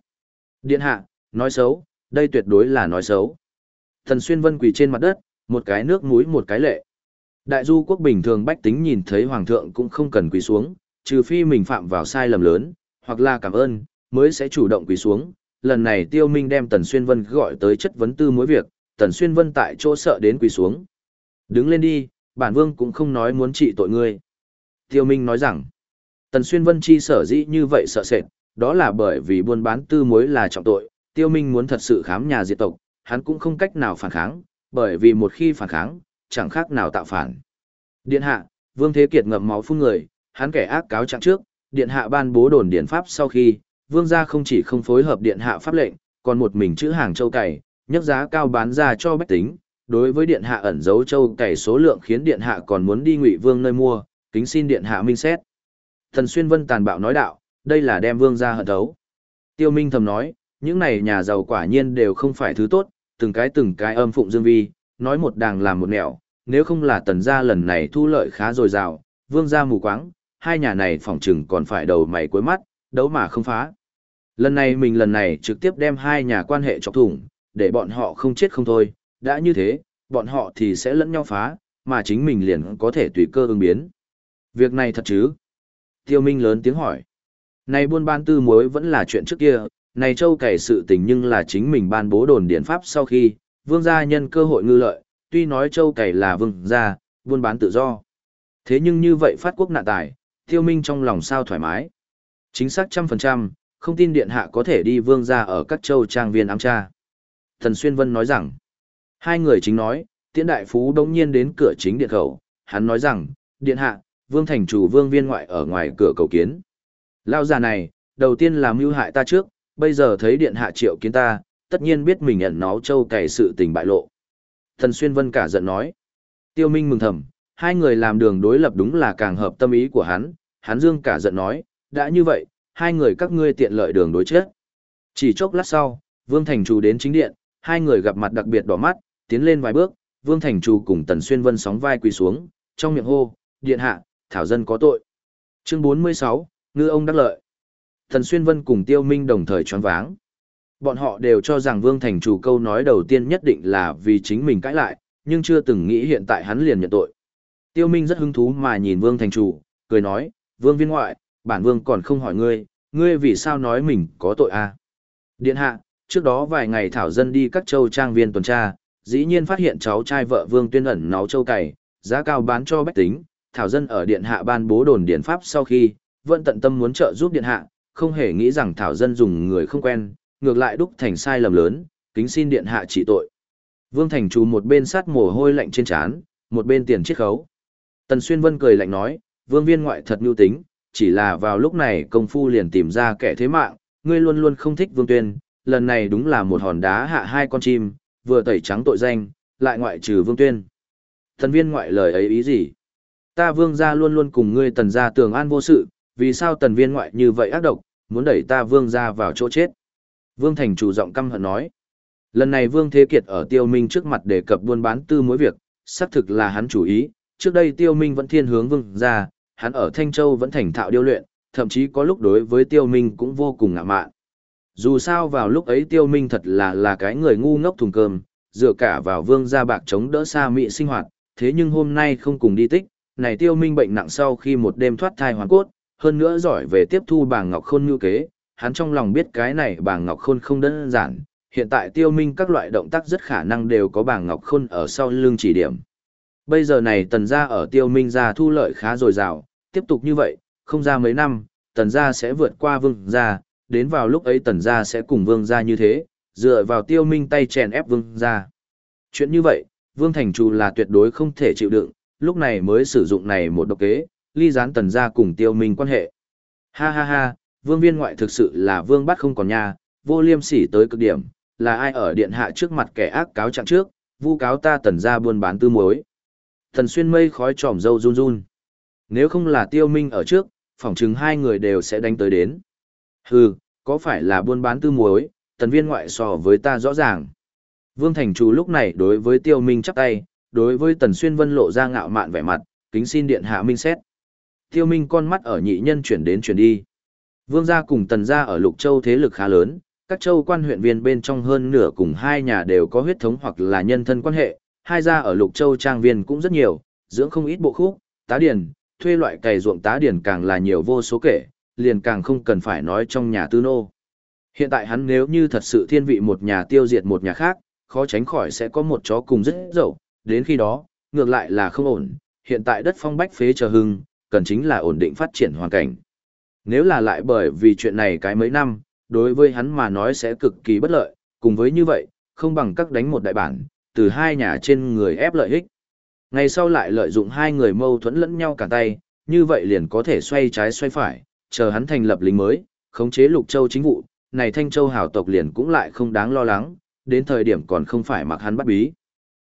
Điện hạ, nói xấu, đây tuyệt đối là nói xấu. Thần Xuyên Vân quỳ trên mặt đất, một cái nước mũi một cái lệ. Đại du quốc bình thường bách tính nhìn thấy hoàng thượng cũng không cần quỳ xuống, trừ phi mình phạm vào sai lầm lớn, hoặc là cảm ơn, mới sẽ chủ động quỳ xuống. Lần này Tiêu Minh đem Tần Xuyên Vân gọi tới chất vấn tư mối việc, Tần Xuyên Vân tại chỗ sợ đến quỳ xuống. Đứng lên đi, bản vương cũng không nói muốn trị tội ngươi. Tiêu Minh nói rằng, Tần Xuyên Vân chi sở dĩ như vậy sợ sệt, đó là bởi vì buôn bán tư mối là trọng tội, Tiêu Minh muốn thật sự khám nhà diệt tộc, hắn cũng không cách nào phản kháng, bởi vì một khi phản kháng, chẳng khác nào tạo phản. Điện hạ, Vương Thế Kiệt ngậm máu phun người, hắn kẻ ác cáo trạng trước, điện hạ ban bố đồn điện pháp sau khi, vương gia không chỉ không phối hợp điện hạ pháp lệnh, còn một mình chữ hàng châu cày, nhấc giá cao bán ra cho bách tính. Đối với điện hạ ẩn giấu châu cày số lượng khiến điện hạ còn muốn đi ngụy vương nơi mua, kính xin điện hạ minh xét. Thần xuyên vân tàn bạo nói đạo, đây là đem vương gia hận thấu. Tiêu Minh thầm nói, những này nhà giàu quả nhiên đều không phải thứ tốt, từng cái từng cái âm phụng dương vi, nói một đàng làm một nẻo, nếu không là tần gia lần này thu lợi khá dồi dào, vương gia mù quáng, hai nhà này phỏng chừng còn phải đầu mày cuối mắt, đấu mà không phá. Lần này mình lần này trực tiếp đem hai nhà quan hệ chọc thủng, để bọn họ không chết không thôi, đã như thế, bọn họ thì sẽ lẫn nhau phá, mà chính mình liền có thể tùy cơ ứng biến. Việc này thật chứ? Tiêu Minh lớn tiếng hỏi. Này buôn ban tư mối vẫn là chuyện trước kia, này châu cày sự tình nhưng là chính mình ban bố đồn điển pháp sau khi, vương gia nhân cơ hội ngư lợi, tuy nói châu cày là vương gia, buôn bán tự do. Thế nhưng như vậy phát quốc nạn tài, tiêu minh trong lòng sao thoải mái. Chính xác trăm phần trăm, không tin điện hạ có thể đi vương gia ở các châu trang viên ám tra. Thần Xuyên Vân nói rằng, hai người chính nói, tiễn đại phú đống nhiên đến cửa chính điện khẩu, hắn nói rằng, điện hạ, vương thành chủ vương viên ngoại ở ngoài cửa cầu kiến. Lao già này, đầu tiên là mưu hại ta trước, bây giờ thấy điện hạ triệu kiến ta, tất nhiên biết mình ẩn náu châu cày sự tình bại lộ. Thần Xuyên Vân cả giận nói. Tiêu Minh mừng thầm, hai người làm đường đối lập đúng là càng hợp tâm ý của hắn, hắn dương cả giận nói, đã như vậy, hai người các ngươi tiện lợi đường đối chết. Chỉ chốc lát sau, Vương Thành Chủ đến chính điện, hai người gặp mặt đặc biệt đỏ mắt, tiến lên vài bước, Vương Thành Chủ cùng Tần Xuyên Vân sóng vai quỳ xuống, trong miệng hô, điện hạ, thảo dân có tội. Chương 46, ngư ông đắc lợi. Thần Xuyên Vân cùng Tiêu Minh đồng thời choáng váng. Bọn họ đều cho rằng Vương Thành Chủ câu nói đầu tiên nhất định là vì chính mình cãi lại, nhưng chưa từng nghĩ hiện tại hắn liền nhận tội. Tiêu Minh rất hứng thú mà nhìn Vương Thành Chủ, cười nói, Vương viên ngoại, bản Vương còn không hỏi ngươi, ngươi vì sao nói mình có tội à? Điện hạ, trước đó vài ngày Thảo Dân đi các châu trang viên tuần tra, dĩ nhiên phát hiện cháu trai vợ Vương Tuyên ẩn náu châu cày, giá cao bán cho bách tính, Thảo Dân ở Điện hạ ban bố đồn điện pháp sau khi, vẫn tận tâm muốn trợ giúp Điện hạ, không hề nghĩ rằng Thảo Dân dùng người không quen, ngược lại đúc thành sai lầm lớn, kính xin điện hạ trị tội. Vương Thành trù một bên sát mồ hôi lạnh trên trán, một bên tiền chiết khấu. Tần Xuyên Vân cười lạnh nói, vương viên ngoại thật nhu tính, chỉ là vào lúc này công phu liền tìm ra kẻ thế mạng, ngươi luôn luôn không thích vương tuyên, lần này đúng là một hòn đá hạ hai con chim, vừa tẩy trắng tội danh, lại ngoại trừ vương tuyên. Thần viên ngoại lời ấy ý gì? Ta vương gia luôn luôn cùng ngươi tần gia tường an vô sự, vì sao tần viên ngoại như vậy ác độc, muốn đẩy ta vương gia vào chỗ chết? Vương Thành chủ giọng căm hận nói. Lần này Vương Thế Kiệt ở Tiêu Minh trước mặt đề cập buôn bán tư mối việc, xác thực là hắn chủ ý, trước đây Tiêu Minh vẫn thiên hướng Vương ra, hắn ở Thanh Châu vẫn thành thạo điêu luyện, thậm chí có lúc đối với Tiêu Minh cũng vô cùng ngạ mạn. Dù sao vào lúc ấy Tiêu Minh thật là là cái người ngu ngốc thùng cơm, dựa cả vào Vương gia bạc chống đỡ xa mị sinh hoạt, thế nhưng hôm nay không cùng đi tích, này Tiêu Minh bệnh nặng sau khi một đêm thoát thai hoàn cốt, hơn nữa giỏi về tiếp thu Bàng ngọc khôn như kế, hắn trong lòng biết cái này bàng ngọc khôn không đơn giản, hiện tại tiêu minh các loại động tác rất khả năng đều có bàng ngọc khôn ở sau lưng chỉ điểm. Bây giờ này tần gia ở tiêu minh gia thu lợi khá dồi dào, tiếp tục như vậy, không ra mấy năm, tần gia sẽ vượt qua vương gia, đến vào lúc ấy tần gia sẽ cùng vương gia như thế, dựa vào tiêu minh tay chèn ép vương gia. Chuyện như vậy, vương thành trù là tuyệt đối không thể chịu đựng, lúc này mới sử dụng này một độc kế, ly gián tần gia cùng tiêu minh quan hệ. Ha ha ha, vương viên ngoại thực sự là vương bắt không còn nha, vô liêm sỉ tới cực điểm, là ai ở điện hạ trước mặt kẻ ác cáo trạng trước, vu cáo ta tần ra buôn bán tư mối. Thần xuyên mây khói tròm dâu run run. Nếu không là tiêu minh ở trước, phỏng chừng hai người đều sẽ đánh tới đến. Hừ, có phải là buôn bán tư muối, tần viên ngoại so với ta rõ ràng. Vương Thành Chủ lúc này đối với Tiêu Minh chắp tay, đối với Tần Xuyên Vân lộ ra ngạo mạn vẻ mặt, kính xin điện hạ minh xét. Tiêu Minh con mắt ở nhị nhân chuyển đến chuyển đi. Vương gia cùng Tần gia ở Lục Châu thế lực khá lớn, các châu quan huyện viên bên trong hơn nửa cùng hai nhà đều có huyết thống hoặc là nhân thân quan hệ, hai gia ở Lục Châu trang viên cũng rất nhiều, dưỡng không ít bộ khúc, tá điển, thuê loại cày ruộng tá điển càng là nhiều vô số kể, liền càng không cần phải nói trong nhà tư nô. Hiện tại hắn nếu như thật sự thiên vị một nhà tiêu diệt một nhà khác, khó tránh khỏi sẽ có một chó cùng rất dậu, đến khi đó, ngược lại là không ổn, hiện tại đất phong bách phế chờ hưng, cần chính là ổn định phát triển hoàn cảnh. Nếu là lại bởi vì chuyện này cái mấy năm, đối với hắn mà nói sẽ cực kỳ bất lợi, cùng với như vậy, không bằng các đánh một đại bản, từ hai nhà trên người ép lợi ích. Ngày sau lại lợi dụng hai người mâu thuẫn lẫn nhau cả tay, như vậy liền có thể xoay trái xoay phải, chờ hắn thành lập lính mới, khống chế lục châu chính vụ, này thanh châu hào tộc liền cũng lại không đáng lo lắng, đến thời điểm còn không phải mặc hắn bắt bí.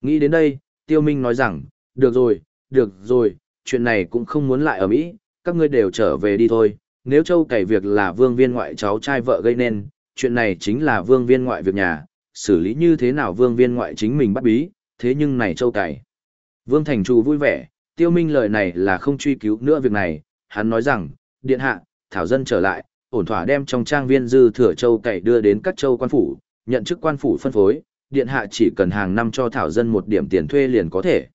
Nghĩ đến đây, tiêu minh nói rằng, được rồi, được rồi, chuyện này cũng không muốn lại ở Mỹ, các ngươi đều trở về đi thôi, nếu châu cày việc là vương viên ngoại cháu trai vợ gây nên, chuyện này chính là vương viên ngoại việc nhà, xử lý như thế nào vương viên ngoại chính mình bắt bí, thế nhưng này châu cày. Vương Thành Trù vui vẻ, tiêu minh lời này là không truy cứu nữa việc này, hắn nói rằng, điện hạ, thảo dân trở lại, ổn thỏa đem trong trang viên dư thừa châu cày đưa đến các châu quan phủ, nhận chức quan phủ phân phối, điện hạ chỉ cần hàng năm cho thảo dân một điểm tiền thuê liền có thể.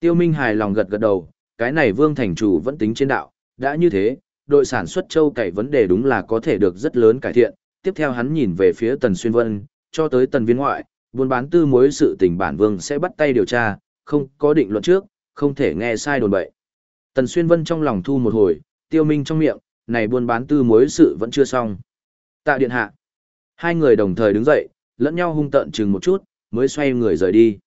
Tiêu Minh hài lòng gật gật đầu, cái này Vương Thành Chủ vẫn tính trên đạo, đã như thế, đội sản xuất châu cày vấn đề đúng là có thể được rất lớn cải thiện. Tiếp theo hắn nhìn về phía Tần Xuyên Vân, cho tới Tần Viên ngoại, buôn bán tư mối sự tình bản Vương sẽ bắt tay điều tra, không có định luận trước, không thể nghe sai đồn bậy. Tần Xuyên Vân trong lòng thu một hồi, Tiêu Minh trong miệng, này buôn bán tư mối sự vẫn chưa xong. Tạ điện hạ. Hai người đồng thời đứng dậy, lẫn nhau hung tợn chừng một chút, mới xoay người rời đi.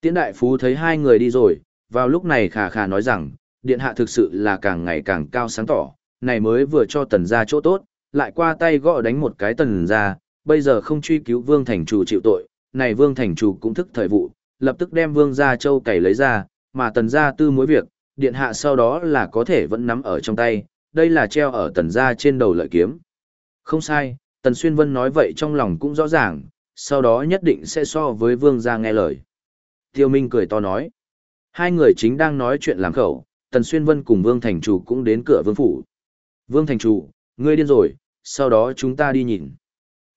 Tiễn đại phú thấy hai người đi rồi, vào lúc này khà khà nói rằng, điện hạ thực sự là càng ngày càng cao sáng tỏ, này mới vừa cho tần gia chỗ tốt, lại qua tay gõ đánh một cái tần gia, bây giờ không truy cứu vương thành chủ chịu tội, này vương thành chủ cũng thức thời vụ, lập tức đem vương gia châu cày lấy ra, mà tần gia tư mối việc, điện hạ sau đó là có thể vẫn nắm ở trong tay, đây là treo ở tần gia trên đầu lợi kiếm. Không sai, tần xuyên vân nói vậy trong lòng cũng rõ ràng, sau đó nhất định sẽ so với vương gia nghe lời. Tiêu Minh cười to nói. Hai người chính đang nói chuyện làm khẩu, Tần Xuyên Vân cùng Vương Thành Chủ cũng đến cửa vương phủ. Vương Thành Chủ, ngươi điên rồi, sau đó chúng ta đi nhìn.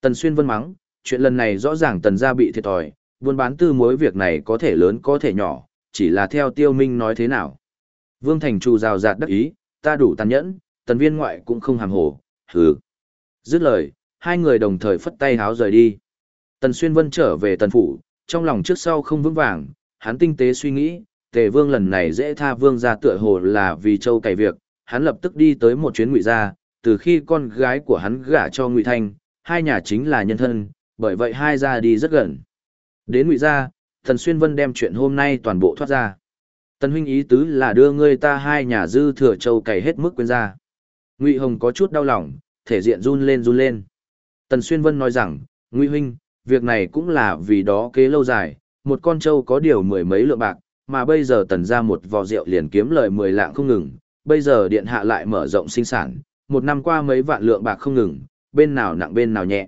Tần Xuyên Vân mắng, chuyện lần này rõ ràng Tần gia bị thiệt thòi, buôn bán tư mối việc này có thể lớn có thể nhỏ, chỉ là theo Tiêu Minh nói thế nào. Vương Thành Chủ rào rạt đắc ý, ta đủ tàn nhẫn, Tần viên ngoại cũng không hàm hồ, hừ. Dứt lời, hai người đồng thời phất tay háo rời đi. Tần Xuyên Vân trở về Tần Phủ, trong lòng trước sau không vững vàng, hắn tinh tế suy nghĩ, tề vương lần này dễ tha vương ra tựa hồ là vì châu cày việc, hắn lập tức đi tới một chuyến ngụy gia, từ khi con gái của hắn gả cho ngụy thanh, hai nhà chính là nhân thân, bởi vậy hai gia đi rất gần. Đến ngụy gia, Thần Xuyên Vân đem chuyện hôm nay toàn bộ thoát ra. Tần huynh ý tứ là đưa ngươi ta hai nhà dư thừa châu cày hết mức quên ra. Ngụy Hồng có chút đau lòng, thể diện run lên run lên. Tần Xuyên Vân nói rằng, Ngụy huynh, việc này cũng là vì đó kế lâu dài, một con trâu có điều mười mấy lượng bạc, mà bây giờ tần ra một vò rượu liền kiếm lời mười lạng không ngừng, bây giờ điện hạ lại mở rộng sinh sản, một năm qua mấy vạn lượng bạc không ngừng, bên nào nặng bên nào nhẹ.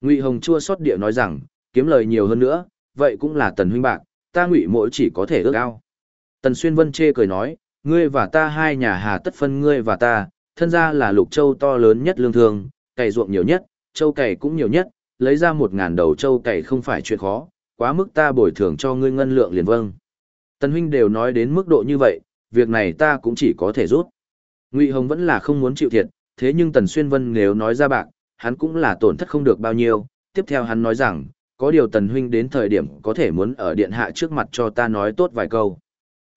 Ngụy Hồng chua xót địa nói rằng, kiếm lời nhiều hơn nữa, vậy cũng là tần huynh bạc, ta ngụy mỗi chỉ có thể ước ao. Tần Xuyên Vân chê cười nói, ngươi và ta hai nhà hà tất phân ngươi và ta, thân ra là lục châu to lớn nhất lương thương, cày ruộng nhiều nhất, châu cày cũng nhiều nhất, lấy ra một ngàn đầu châu cày không phải chuyện khó, quá mức ta bồi thường cho ngươi ngân lượng liền vâng. Tần huynh đều nói đến mức độ như vậy, việc này ta cũng chỉ có thể rút. Ngụy Hồng vẫn là không muốn chịu thiệt, thế nhưng Tần Xuyên Vân nếu nói ra bạc, hắn cũng là tổn thất không được bao nhiêu. Tiếp theo hắn nói rằng, có điều Tần huynh đến thời điểm có thể muốn ở điện hạ trước mặt cho ta nói tốt vài câu.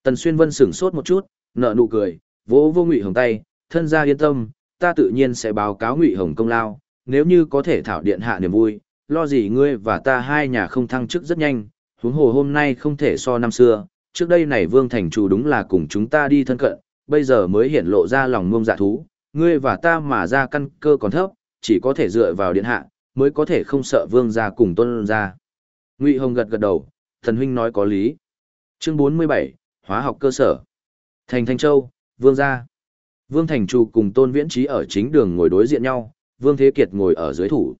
Tần Xuyên Vân sửng sốt một chút, nở nụ cười, vỗ vô Ngụy Hồng tay, thân gia yên tâm, ta tự nhiên sẽ báo cáo Ngụy Hồng công lao, nếu như có thể thảo điện hạ niềm vui, lo gì ngươi và ta hai nhà không thăng chức rất nhanh, huống hồ hôm nay không thể so năm xưa, trước đây này Vương Thành Chủ đúng là cùng chúng ta đi thân cận, bây giờ mới hiện lộ ra lòng ngông dạ thú, ngươi và ta mà ra căn cơ còn thấp, chỉ có thể dựa vào điện hạ, mới có thể không sợ Vương gia cùng tuân gia. Ngụy Hồng gật gật đầu, thần huynh nói có lý. Chương 47, Hóa học cơ sở. Thành Thanh Châu, Vương gia. Vương Thành Chủ cùng Tôn Viễn Trí ở chính đường ngồi đối diện nhau, Vương Thế Kiệt ngồi ở dưới thủ.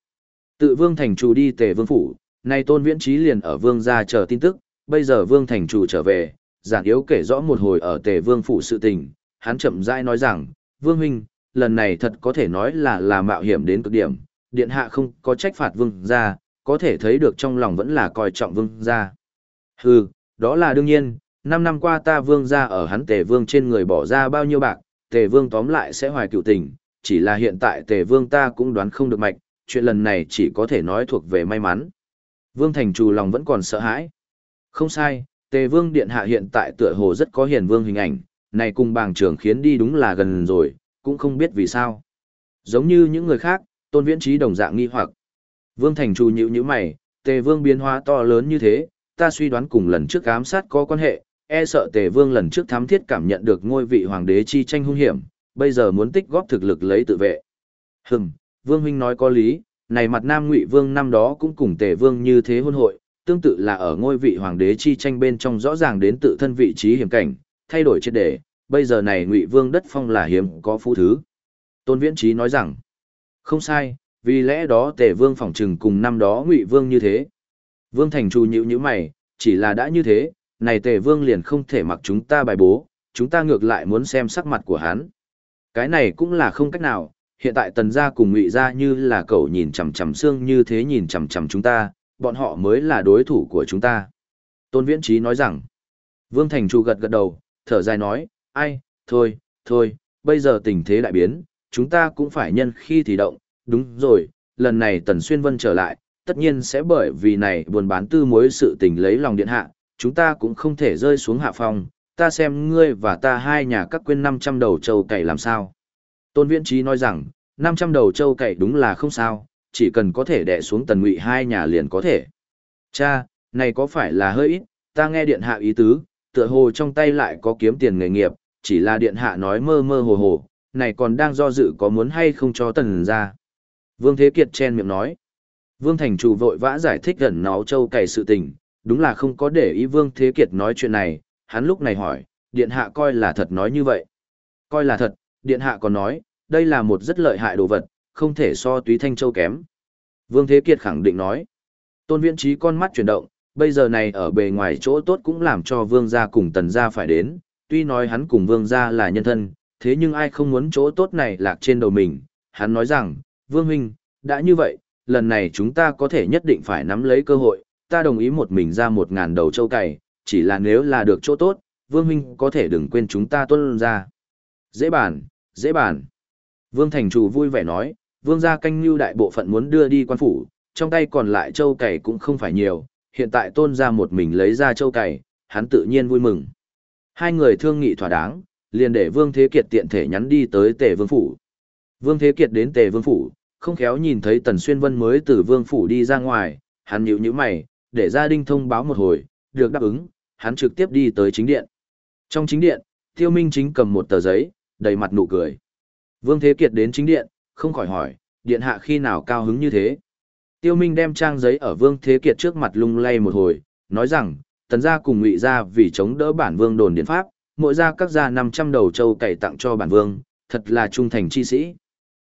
Tự Vương Thành Chủ đi tề vương phủ, nay Tôn Viễn Trí liền ở Vương gia chờ tin tức, bây giờ Vương Thành Chủ trở về, giản yếu kể rõ một hồi ở tề vương phủ sự tình, hắn chậm rãi nói rằng, Vương Huynh, lần này thật có thể nói là là mạo hiểm đến cực điểm, điện hạ không có trách phạt Vương gia, có thể thấy được trong lòng vẫn là coi trọng Vương gia. Hừ, đó là đương nhiên, năm năm qua ta Vương gia ở hắn tề vương trên người bỏ ra bao nhiêu bạc, tề vương tóm lại sẽ hoài cựu tình, chỉ là hiện tại tề vương ta cũng đoán không được mạch, chuyện lần này chỉ có thể nói thuộc về may mắn. Vương Thành Trù lòng vẫn còn sợ hãi. Không sai, tề vương điện hạ hiện tại tựa hồ rất có hiền vương hình ảnh, này cùng bàng trưởng khiến đi đúng là gần rồi, cũng không biết vì sao. Giống như những người khác, tôn viễn trí đồng dạng nghi hoặc. Vương Thành Trù nhíu nhíu mày, tề vương biến hóa to lớn như thế, ta suy đoán cùng lần trước ám sát có quan hệ, e sợ tề vương lần trước thám thiết cảm nhận được ngôi vị hoàng đế chi tranh hung hiểm, bây giờ muốn tích góp thực lực lấy tự vệ. Hừm, vương huynh nói có lý, này mặt nam ngụy vương năm đó cũng cùng tề vương như thế hôn hội, tương tự là ở ngôi vị hoàng đế chi tranh bên trong rõ ràng đến tự thân vị trí hiểm cảnh, thay đổi triệt đề, bây giờ này ngụy vương đất phong là hiếm có phú thứ. Tôn Viễn Trí nói rằng, không sai, vì lẽ đó tề vương phỏng trừng cùng năm đó ngụy vương như thế. Vương Thành Trù nhữ như mày, chỉ là đã như thế, này tề vương liền không thể mặc chúng ta bài bố, chúng ta ngược lại muốn xem sắc mặt của hắn. Cái này cũng là không cách nào, hiện tại tần gia cùng ngụy gia như là cậu nhìn chằm chằm xương như thế nhìn chằm chằm chúng ta, bọn họ mới là đối thủ của chúng ta. Tôn Viễn Trí nói rằng, Vương Thành Chu gật gật đầu, thở dài nói, ai, thôi, thôi, bây giờ tình thế đại biến, chúng ta cũng phải nhân khi thì động, đúng rồi, lần này Tần Xuyên Vân trở lại, tất nhiên sẽ bởi vì này buồn bán tư mối sự tình lấy lòng điện hạ, chúng ta cũng không thể rơi xuống hạ phong, ta xem ngươi và ta hai nhà các quên 500 đầu châu cày làm sao. Tôn Viễn Trí nói rằng, 500 đầu châu cày đúng là không sao, chỉ cần có thể đè xuống tần ngụy hai nhà liền có thể. Cha, này có phải là hơi ít, ta nghe điện hạ ý tứ, tựa hồ trong tay lại có kiếm tiền nghề nghiệp, chỉ là điện hạ nói mơ mơ hồ hồ, này còn đang do dự có muốn hay không cho tần ra. Vương Thế Kiệt chen miệng nói. Vương Thành Chủ vội vã giải thích gần náo châu cày sự tình, đúng là không có để ý Vương Thế Kiệt nói chuyện này, hắn lúc này hỏi, điện hạ coi là thật nói như vậy. Coi là thật, điện hạ còn nói, đây là một rất lợi hại đồ vật, không thể so túy thanh châu kém. Vương Thế Kiệt khẳng định nói, tôn viễn trí con mắt chuyển động, bây giờ này ở bề ngoài chỗ tốt cũng làm cho vương gia cùng tần gia phải đến, tuy nói hắn cùng vương gia là nhân thân, thế nhưng ai không muốn chỗ tốt này lạc trên đầu mình, hắn nói rằng, vương huynh, đã như vậy, lần này chúng ta có thể nhất định phải nắm lấy cơ hội, ta đồng ý một mình ra một ngàn đầu châu cày, chỉ là nếu là được chỗ tốt, vương huynh có thể đừng quên chúng ta tuân ra. Dễ bàn, dễ bàn. Vương Thành Chủ vui vẻ nói, vương gia canh lưu đại bộ phận muốn đưa đi quan phủ, trong tay còn lại châu cày cũng không phải nhiều, hiện tại tôn ra một mình lấy ra châu cày, hắn tự nhiên vui mừng. Hai người thương nghị thỏa đáng, liền để Vương Thế Kiệt tiện thể nhắn đi tới Tề Vương Phủ. Vương Thế Kiệt đến Tề Vương Phủ, không khéo nhìn thấy Tần Xuyên Vân mới từ Vương Phủ đi ra ngoài, hắn nhíu nhíu mày, để gia đình thông báo một hồi, được đáp ứng, hắn trực tiếp đi tới chính điện. Trong chính điện, Tiêu Minh chính cầm một tờ giấy, đầy mặt nụ cười. Vương Thế Kiệt đến chính điện, không khỏi hỏi, điện hạ khi nào cao hứng như thế. Tiêu Minh đem trang giấy ở Vương Thế Kiệt trước mặt lung lay một hồi, nói rằng, tần gia cùng ngụy gia vì chống đỡ bản vương đồn điện pháp, mỗi gia các gia 500 đầu châu cày tặng cho bản vương, thật là trung thành chi sĩ.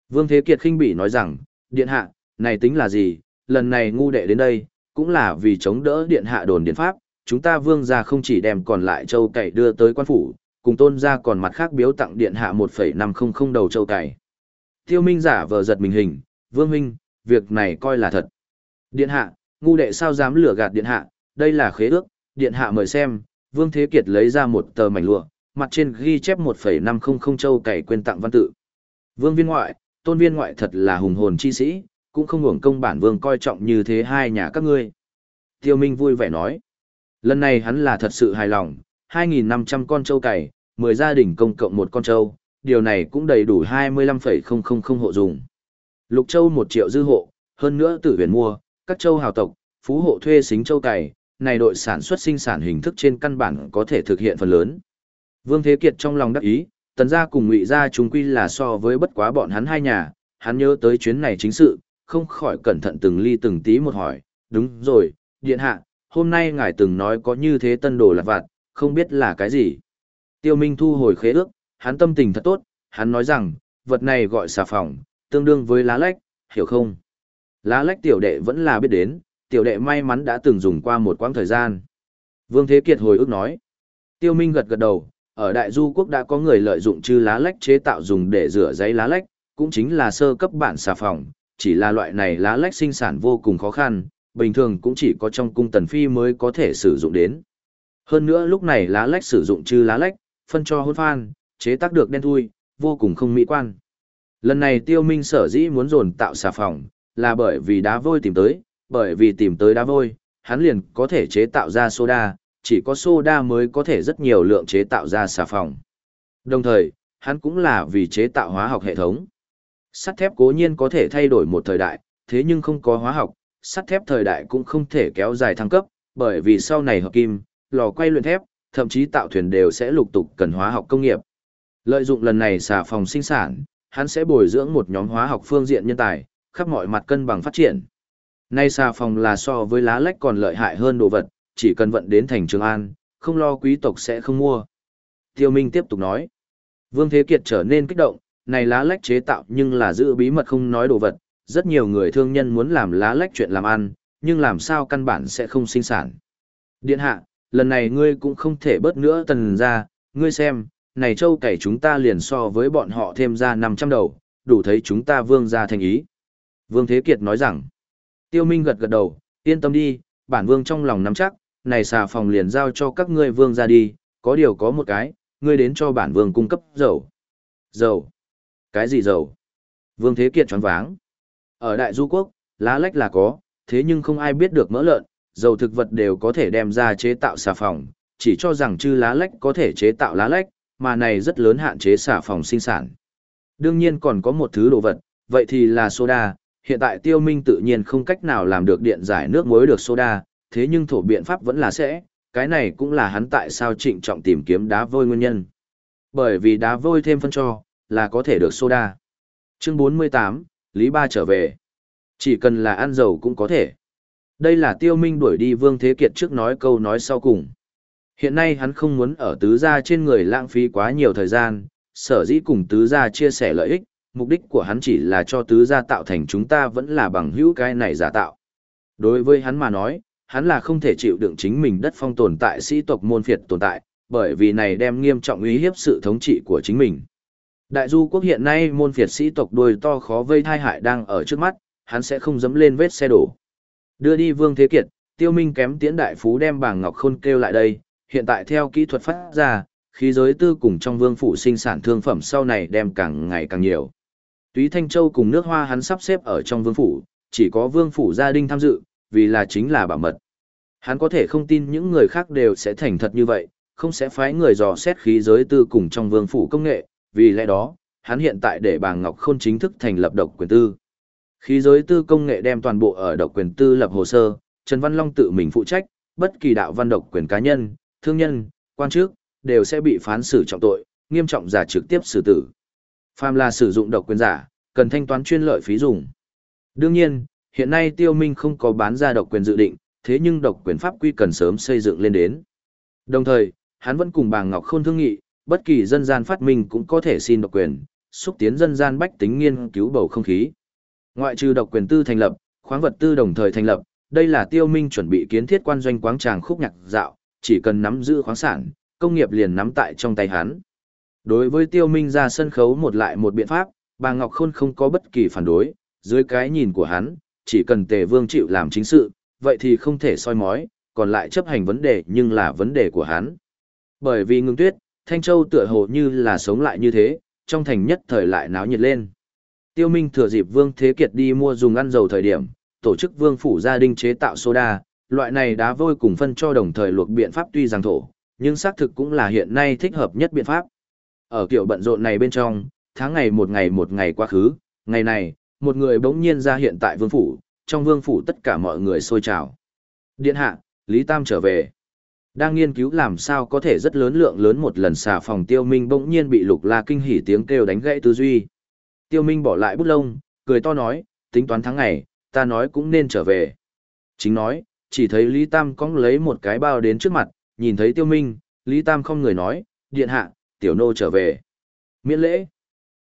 Vương Thế Kiệt khinh bỉ nói rằng, điện hạ, này tính là gì, lần này ngu đệ đến đây, cũng là vì chống đỡ điện hạ đồn điện pháp, chúng ta vương gia không chỉ đem còn lại châu cày đưa tới quan phủ, cùng tôn gia còn mặt khác biếu tặng điện hạ 1,500 đầu châu cày. Tiêu Minh giả vờ giật mình hình, vương huynh, việc này coi là thật. Điện hạ, ngu đệ sao dám lừa gạt điện hạ, đây là khế ước, điện hạ mời xem, Vương Thế Kiệt lấy ra một tờ mảnh lụa, mặt trên ghi chép 1,500 châu cày quên tặng văn tự. Vương viên ngoại, tôn viên ngoại thật là hùng hồn chi sĩ, cũng không hưởng công bản vương coi trọng như thế hai nhà các ngươi. Tiêu Minh vui vẻ nói, lần này hắn là thật sự hài lòng, 2.500 con châu cày, 10 gia đình công cộng một con châu, điều này cũng đầy đủ 25,000 hộ dùng. Lục châu 1 triệu dư hộ, hơn nữa tử huyền mua, các châu hào tộc, phú hộ thuê xính châu cày, này đội sản xuất sinh sản hình thức trên căn bản có thể thực hiện phần lớn. Vương Thế Kiệt trong lòng đắc ý, tần gia cùng ngụy gia chúng quy là so với bất quá bọn hắn hai nhà, hắn nhớ tới chuyến này chính sự, không khỏi cẩn thận từng ly từng tí một hỏi, đúng rồi, điện hạ, hôm nay ngài từng nói có như thế tân đồ lạc vặt, không biết là cái gì. Tiêu Minh thu hồi khế ước, hắn tâm tình thật tốt, hắn nói rằng, vật này gọi xà phòng, tương đương với lá lách, hiểu không? Lá lách tiểu đệ vẫn là biết đến, tiểu đệ may mắn đã từng dùng qua một quãng thời gian. Vương Thế Kiệt hồi ức nói. Tiêu Minh gật gật đầu, ở Đại Du Quốc đã có người lợi dụng chư lá lách chế tạo dùng để rửa giấy lá lách, cũng chính là sơ cấp bản xà phòng, chỉ là loại này lá lách sinh sản vô cùng khó khăn, bình thường cũng chỉ có trong cung tần phi mới có thể sử dụng đến. Hơn nữa lúc này lá lách sử dụng chư lá lách, phân cho hôn phan, chế tác được đen thui, vô cùng không mỹ quan. Lần này tiêu minh sở dĩ muốn dồn tạo xà phòng, là bởi vì đá vôi tìm tới, bởi vì tìm tới đá vôi, hắn liền có thể chế tạo ra soda, chỉ có soda mới có thể rất nhiều lượng chế tạo ra xà phòng. Đồng thời, hắn cũng là vì chế tạo hóa học hệ thống. Sắt thép cố nhiên có thể thay đổi một thời đại, thế nhưng không có hóa học, sắt thép thời đại cũng không thể kéo dài thăng cấp, bởi vì sau này hợp kim, lò quay luyện thép, thậm chí tạo thuyền đều sẽ lục tục cần hóa học công nghiệp. Lợi dụng lần này xà phòng sinh sản, hắn sẽ bồi dưỡng một nhóm hóa học phương diện nhân tài, khắp mọi mặt cân bằng phát triển. Nay xà phòng là so với lá lách còn lợi hại hơn đồ vật, chỉ cần vận đến thành Trường An, không lo quý tộc sẽ không mua. Tiêu Minh tiếp tục nói. Vương Thế Kiệt trở nên kích động, này lá lách chế tạo nhưng là giữ bí mật không nói đồ vật, rất nhiều người thương nhân muốn làm lá lách chuyện làm ăn, nhưng làm sao căn bản sẽ không sinh sản. Điện hạ, lần này ngươi cũng không thể bớt nữa tần ra, ngươi xem, này châu cày chúng ta liền so với bọn họ thêm ra 500 đầu, đủ thấy chúng ta vương ra thành ý. Vương Thế Kiệt nói rằng, tiêu minh gật gật đầu, yên tâm đi, bản vương trong lòng nắm chắc, này xà phòng liền giao cho các ngươi vương ra đi, có điều có một cái, ngươi đến cho bản vương cung cấp dầu. Dầu? Cái gì dầu? Vương Thế Kiệt choáng váng. Ở Đại Du Quốc, lá lách là có, thế nhưng không ai biết được mỡ lợn, dầu thực vật đều có thể đem ra chế tạo xà phòng, chỉ cho rằng chư lá lách có thể chế tạo lá lách, mà này rất lớn hạn chế xả phòng sinh sản. Đương nhiên còn có một thứ đồ vật, vậy thì là soda, hiện tại tiêu minh tự nhiên không cách nào làm được điện giải nước muối được soda, thế nhưng thổ biện pháp vẫn là sẽ, cái này cũng là hắn tại sao trịnh trọng tìm kiếm đá vôi nguyên nhân. Bởi vì đá vôi thêm phân cho, là có thể được soda. Chương 48, Lý Ba trở về. Chỉ cần là ăn dầu cũng có thể. Đây là tiêu minh đuổi đi Vương Thế Kiệt trước nói câu nói sau cùng. Hiện nay hắn không muốn ở tứ gia trên người lãng phí quá nhiều thời gian, sở dĩ cùng tứ gia chia sẻ lợi ích, mục đích của hắn chỉ là cho tứ gia tạo thành chúng ta vẫn là bằng hữu cái này giả tạo. Đối với hắn mà nói, hắn là không thể chịu đựng chính mình đất phong tồn tại sĩ tộc môn phiệt tồn tại, bởi vì này đem nghiêm trọng uy hiếp sự thống trị của chính mình. Đại du quốc hiện nay môn phiệt sĩ tộc đuôi to khó vây thai hại đang ở trước mắt, hắn sẽ không dấm lên vết xe đổ. Đưa đi Vương Thế Kiệt, Tiêu Minh kém tiễn đại phú đem bảng ngọc khôn kêu lại đây, hiện tại theo kỹ thuật phát ra, khí giới tư cùng trong vương phủ sinh sản thương phẩm sau này đem càng ngày càng nhiều. Túy Thanh Châu cùng nước hoa hắn sắp xếp ở trong vương phủ, chỉ có vương phủ gia đình tham dự, vì là chính là bảo mật. Hắn có thể không tin những người khác đều sẽ thành thật như vậy, không sẽ phái người dò xét khí giới tư cùng trong vương phủ công nghệ, vì lẽ đó, hắn hiện tại để bà Ngọc Khôn chính thức thành lập độc quyền tư. Khí giới tư công nghệ đem toàn bộ ở độc quyền tư lập hồ sơ, Trần Văn Long tự mình phụ trách, bất kỳ đạo văn độc quyền cá nhân, thương nhân, quan chức, đều sẽ bị phán xử trọng tội, nghiêm trọng giả trực tiếp xử tử. Phàm là sử dụng độc quyền giả, cần thanh toán chuyên lợi phí dùng. Đương nhiên, hiện nay Tiêu Minh không có bán ra độc quyền dự định, thế nhưng độc quyền pháp quy cần sớm xây dựng lên đến. Đồng thời, hắn vẫn cùng bà Ngọc Khôn thương nghị, bất kỳ dân gian phát minh cũng có thể xin độc quyền, xúc tiến dân gian bách tính nghiên cứu bầu không khí. Ngoại trừ độc quyền tư thành lập, khoáng vật tư đồng thời thành lập, đây là Tiêu Minh chuẩn bị kiến thiết quan doanh quáng tràng khúc nhạc dạo, chỉ cần nắm giữ khoáng sản, công nghiệp liền nắm tại trong tay hắn. Đối với Tiêu Minh ra sân khấu một lại một biện pháp, bà Ngọc Khôn không có bất kỳ phản đối, dưới cái nhìn của hắn, chỉ cần Tề Vương chịu làm chính sự, vậy thì không thể soi mói, còn lại chấp hành vấn đề nhưng là vấn đề của hắn. Bởi vì ngưng tuyết, Thanh Châu tựa hồ như là sống lại như thế, trong thành nhất thời lại náo nhiệt lên. Tiêu Minh thừa dịp Vương Thế Kiệt đi mua dùng ăn dầu thời điểm, tổ chức Vương phủ gia đình chế tạo soda, loại này đá vôi cùng phân cho đồng thời luộc biện pháp tuy rằng thổ, nhưng xác thực cũng là hiện nay thích hợp nhất biện pháp. Ở kiểu bận rộn này bên trong, tháng ngày một ngày một ngày quá khứ, ngày này, một người bỗng nhiên ra hiện tại Vương phủ, trong Vương phủ tất cả mọi người sôi trào. Điện hạ, Lý Tam trở về. Đang nghiên cứu làm sao có thể rất lớn lượng lớn một lần xà phòng tiêu minh bỗng nhiên bị lục la kinh hỉ tiếng kêu đánh gãy tư duy. Tiêu minh bỏ lại bút lông, cười to nói, tính toán tháng ngày, ta nói cũng nên trở về. Chính nói, chỉ thấy Lý Tam cong lấy một cái bao đến trước mặt, nhìn thấy tiêu minh, Lý Tam không người nói, điện hạ, tiểu nô trở về. Miễn lễ.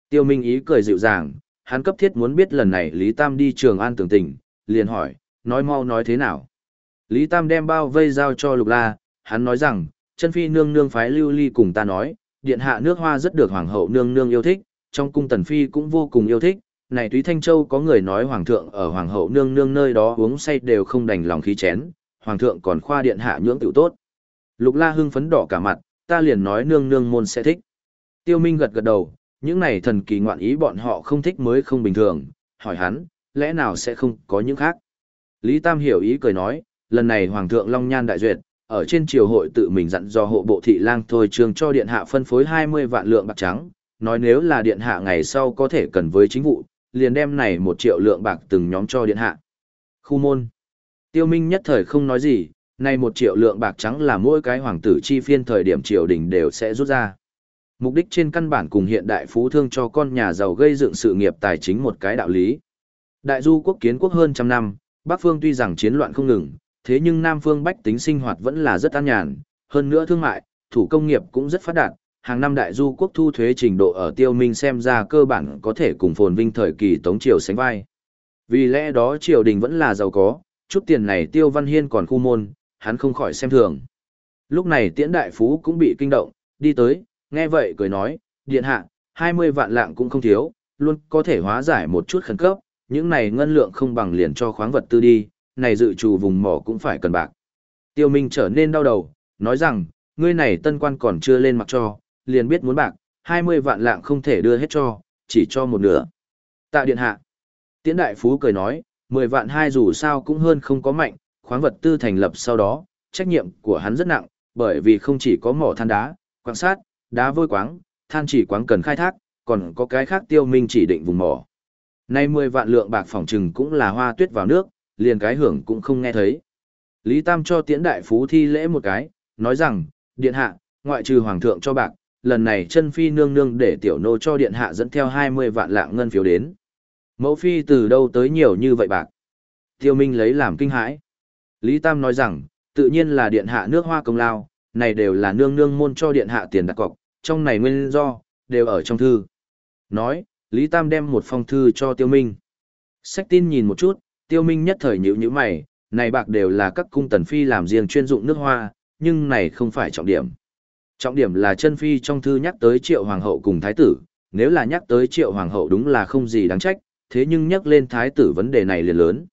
Tiêu minh ý cười dịu dàng, hắn cấp thiết muốn biết lần này Lý Tam đi trường an tưởng tình, liền hỏi, nói mau nói thế nào. Lý Tam đem bao vây giao cho Lục La, hắn nói rằng, chân phi nương nương phái lưu ly cùng ta nói, điện hạ nước hoa rất được hoàng hậu nương nương yêu thích, trong cung tần phi cũng vô cùng yêu thích. Này Túy Thanh Châu có người nói hoàng thượng ở hoàng hậu nương nương nơi đó uống say đều không đành lòng khí chén, hoàng thượng còn khoa điện hạ nhưỡng tiểu tốt. Lục La hưng phấn đỏ cả mặt, ta liền nói nương nương môn sẽ thích. Tiêu Minh gật gật đầu, những này thần kỳ ngoạn ý bọn họ không thích mới không bình thường, hỏi hắn, lẽ nào sẽ không có những khác. Lý Tam hiểu ý cười nói, lần này Hoàng thượng Long Nhan đại duyệt, ở trên triều hội tự mình dặn do hộ bộ thị lang thôi trường cho điện hạ phân phối 20 vạn lượng bạc trắng, nói nếu là điện hạ ngày sau có thể cần với chính vụ, liền đem này một triệu lượng bạc từng nhóm cho điện hạ. Khu môn. Tiêu Minh nhất thời không nói gì, này một triệu lượng bạc trắng là mỗi cái hoàng tử chi phiên thời điểm triều đình đều sẽ rút ra. Mục đích trên căn bản cùng hiện đại phú thương cho con nhà giàu gây dựng sự nghiệp tài chính một cái đạo lý. Đại du quốc kiến quốc hơn trăm năm, Bắc phương tuy rằng chiến loạn không ngừng, thế nhưng Nam phương bách tính sinh hoạt vẫn là rất an nhàn, hơn nữa thương mại, thủ công nghiệp cũng rất phát đạt, hàng năm đại du quốc thu thuế trình độ ở tiêu minh xem ra cơ bản có thể cùng phồn vinh thời kỳ tống triều sánh vai. Vì lẽ đó triều đình vẫn là giàu có, chút tiền này tiêu văn hiên còn khu môn, hắn không khỏi xem thường. Lúc này tiễn đại phú cũng bị kinh động, đi tới, nghe vậy cười nói, điện hạ, 20 vạn lạng cũng không thiếu, luôn có thể hóa giải một chút khẩn cấp, những này ngân lượng không bằng liền cho khoáng vật tư đi, này dự trù vùng mỏ cũng phải cần bạc. Tiêu Minh trở nên đau đầu, nói rằng, ngươi này tân quan còn chưa lên mặc cho, liền biết muốn bạc, 20 vạn lạng không thể đưa hết cho, chỉ cho một nửa. Tạ điện hạ. Tiễn đại phú cười nói, 10 vạn hai dù sao cũng hơn không có mạnh, khoáng vật tư thành lập sau đó, trách nhiệm của hắn rất nặng, bởi vì không chỉ có mỏ than đá, quan sát, đá vôi quáng, than chỉ quáng cần khai thác, còn có cái khác tiêu minh chỉ định vùng mỏ. Nay 10 vạn lượng bạc phòng trừng cũng là hoa tuyết vào nước, liền cái hưởng cũng không nghe thấy. Lý Tam cho tiễn đại phú thi lễ một cái, nói rằng, điện hạ, ngoại trừ hoàng thượng cho bạc, lần này chân phi nương nương để tiểu nô cho điện hạ dẫn theo 20 vạn lạng ngân phiếu đến. Mẫu phi từ đâu tới nhiều như vậy bạc? Tiêu Minh lấy làm kinh hãi. Lý Tam nói rằng, tự nhiên là điện hạ nước hoa công lao, này đều là nương nương môn cho điện hạ tiền đặt cọc, trong này nguyên do, đều ở trong thư. Nói, Lý Tam đem một phong thư cho Tiêu Minh. Sách tin nhìn một chút, Tiêu Minh nhất thời nhíu nhíu mày, này bạc đều là các cung tần phi làm riêng chuyên dụng nước hoa, nhưng này không phải trọng điểm. Trọng điểm là chân phi trong thư nhắc tới triệu hoàng hậu cùng thái tử, nếu là nhắc tới triệu hoàng hậu đúng là không gì đáng trách, thế nhưng nhắc lên thái tử vấn đề này liền lớn.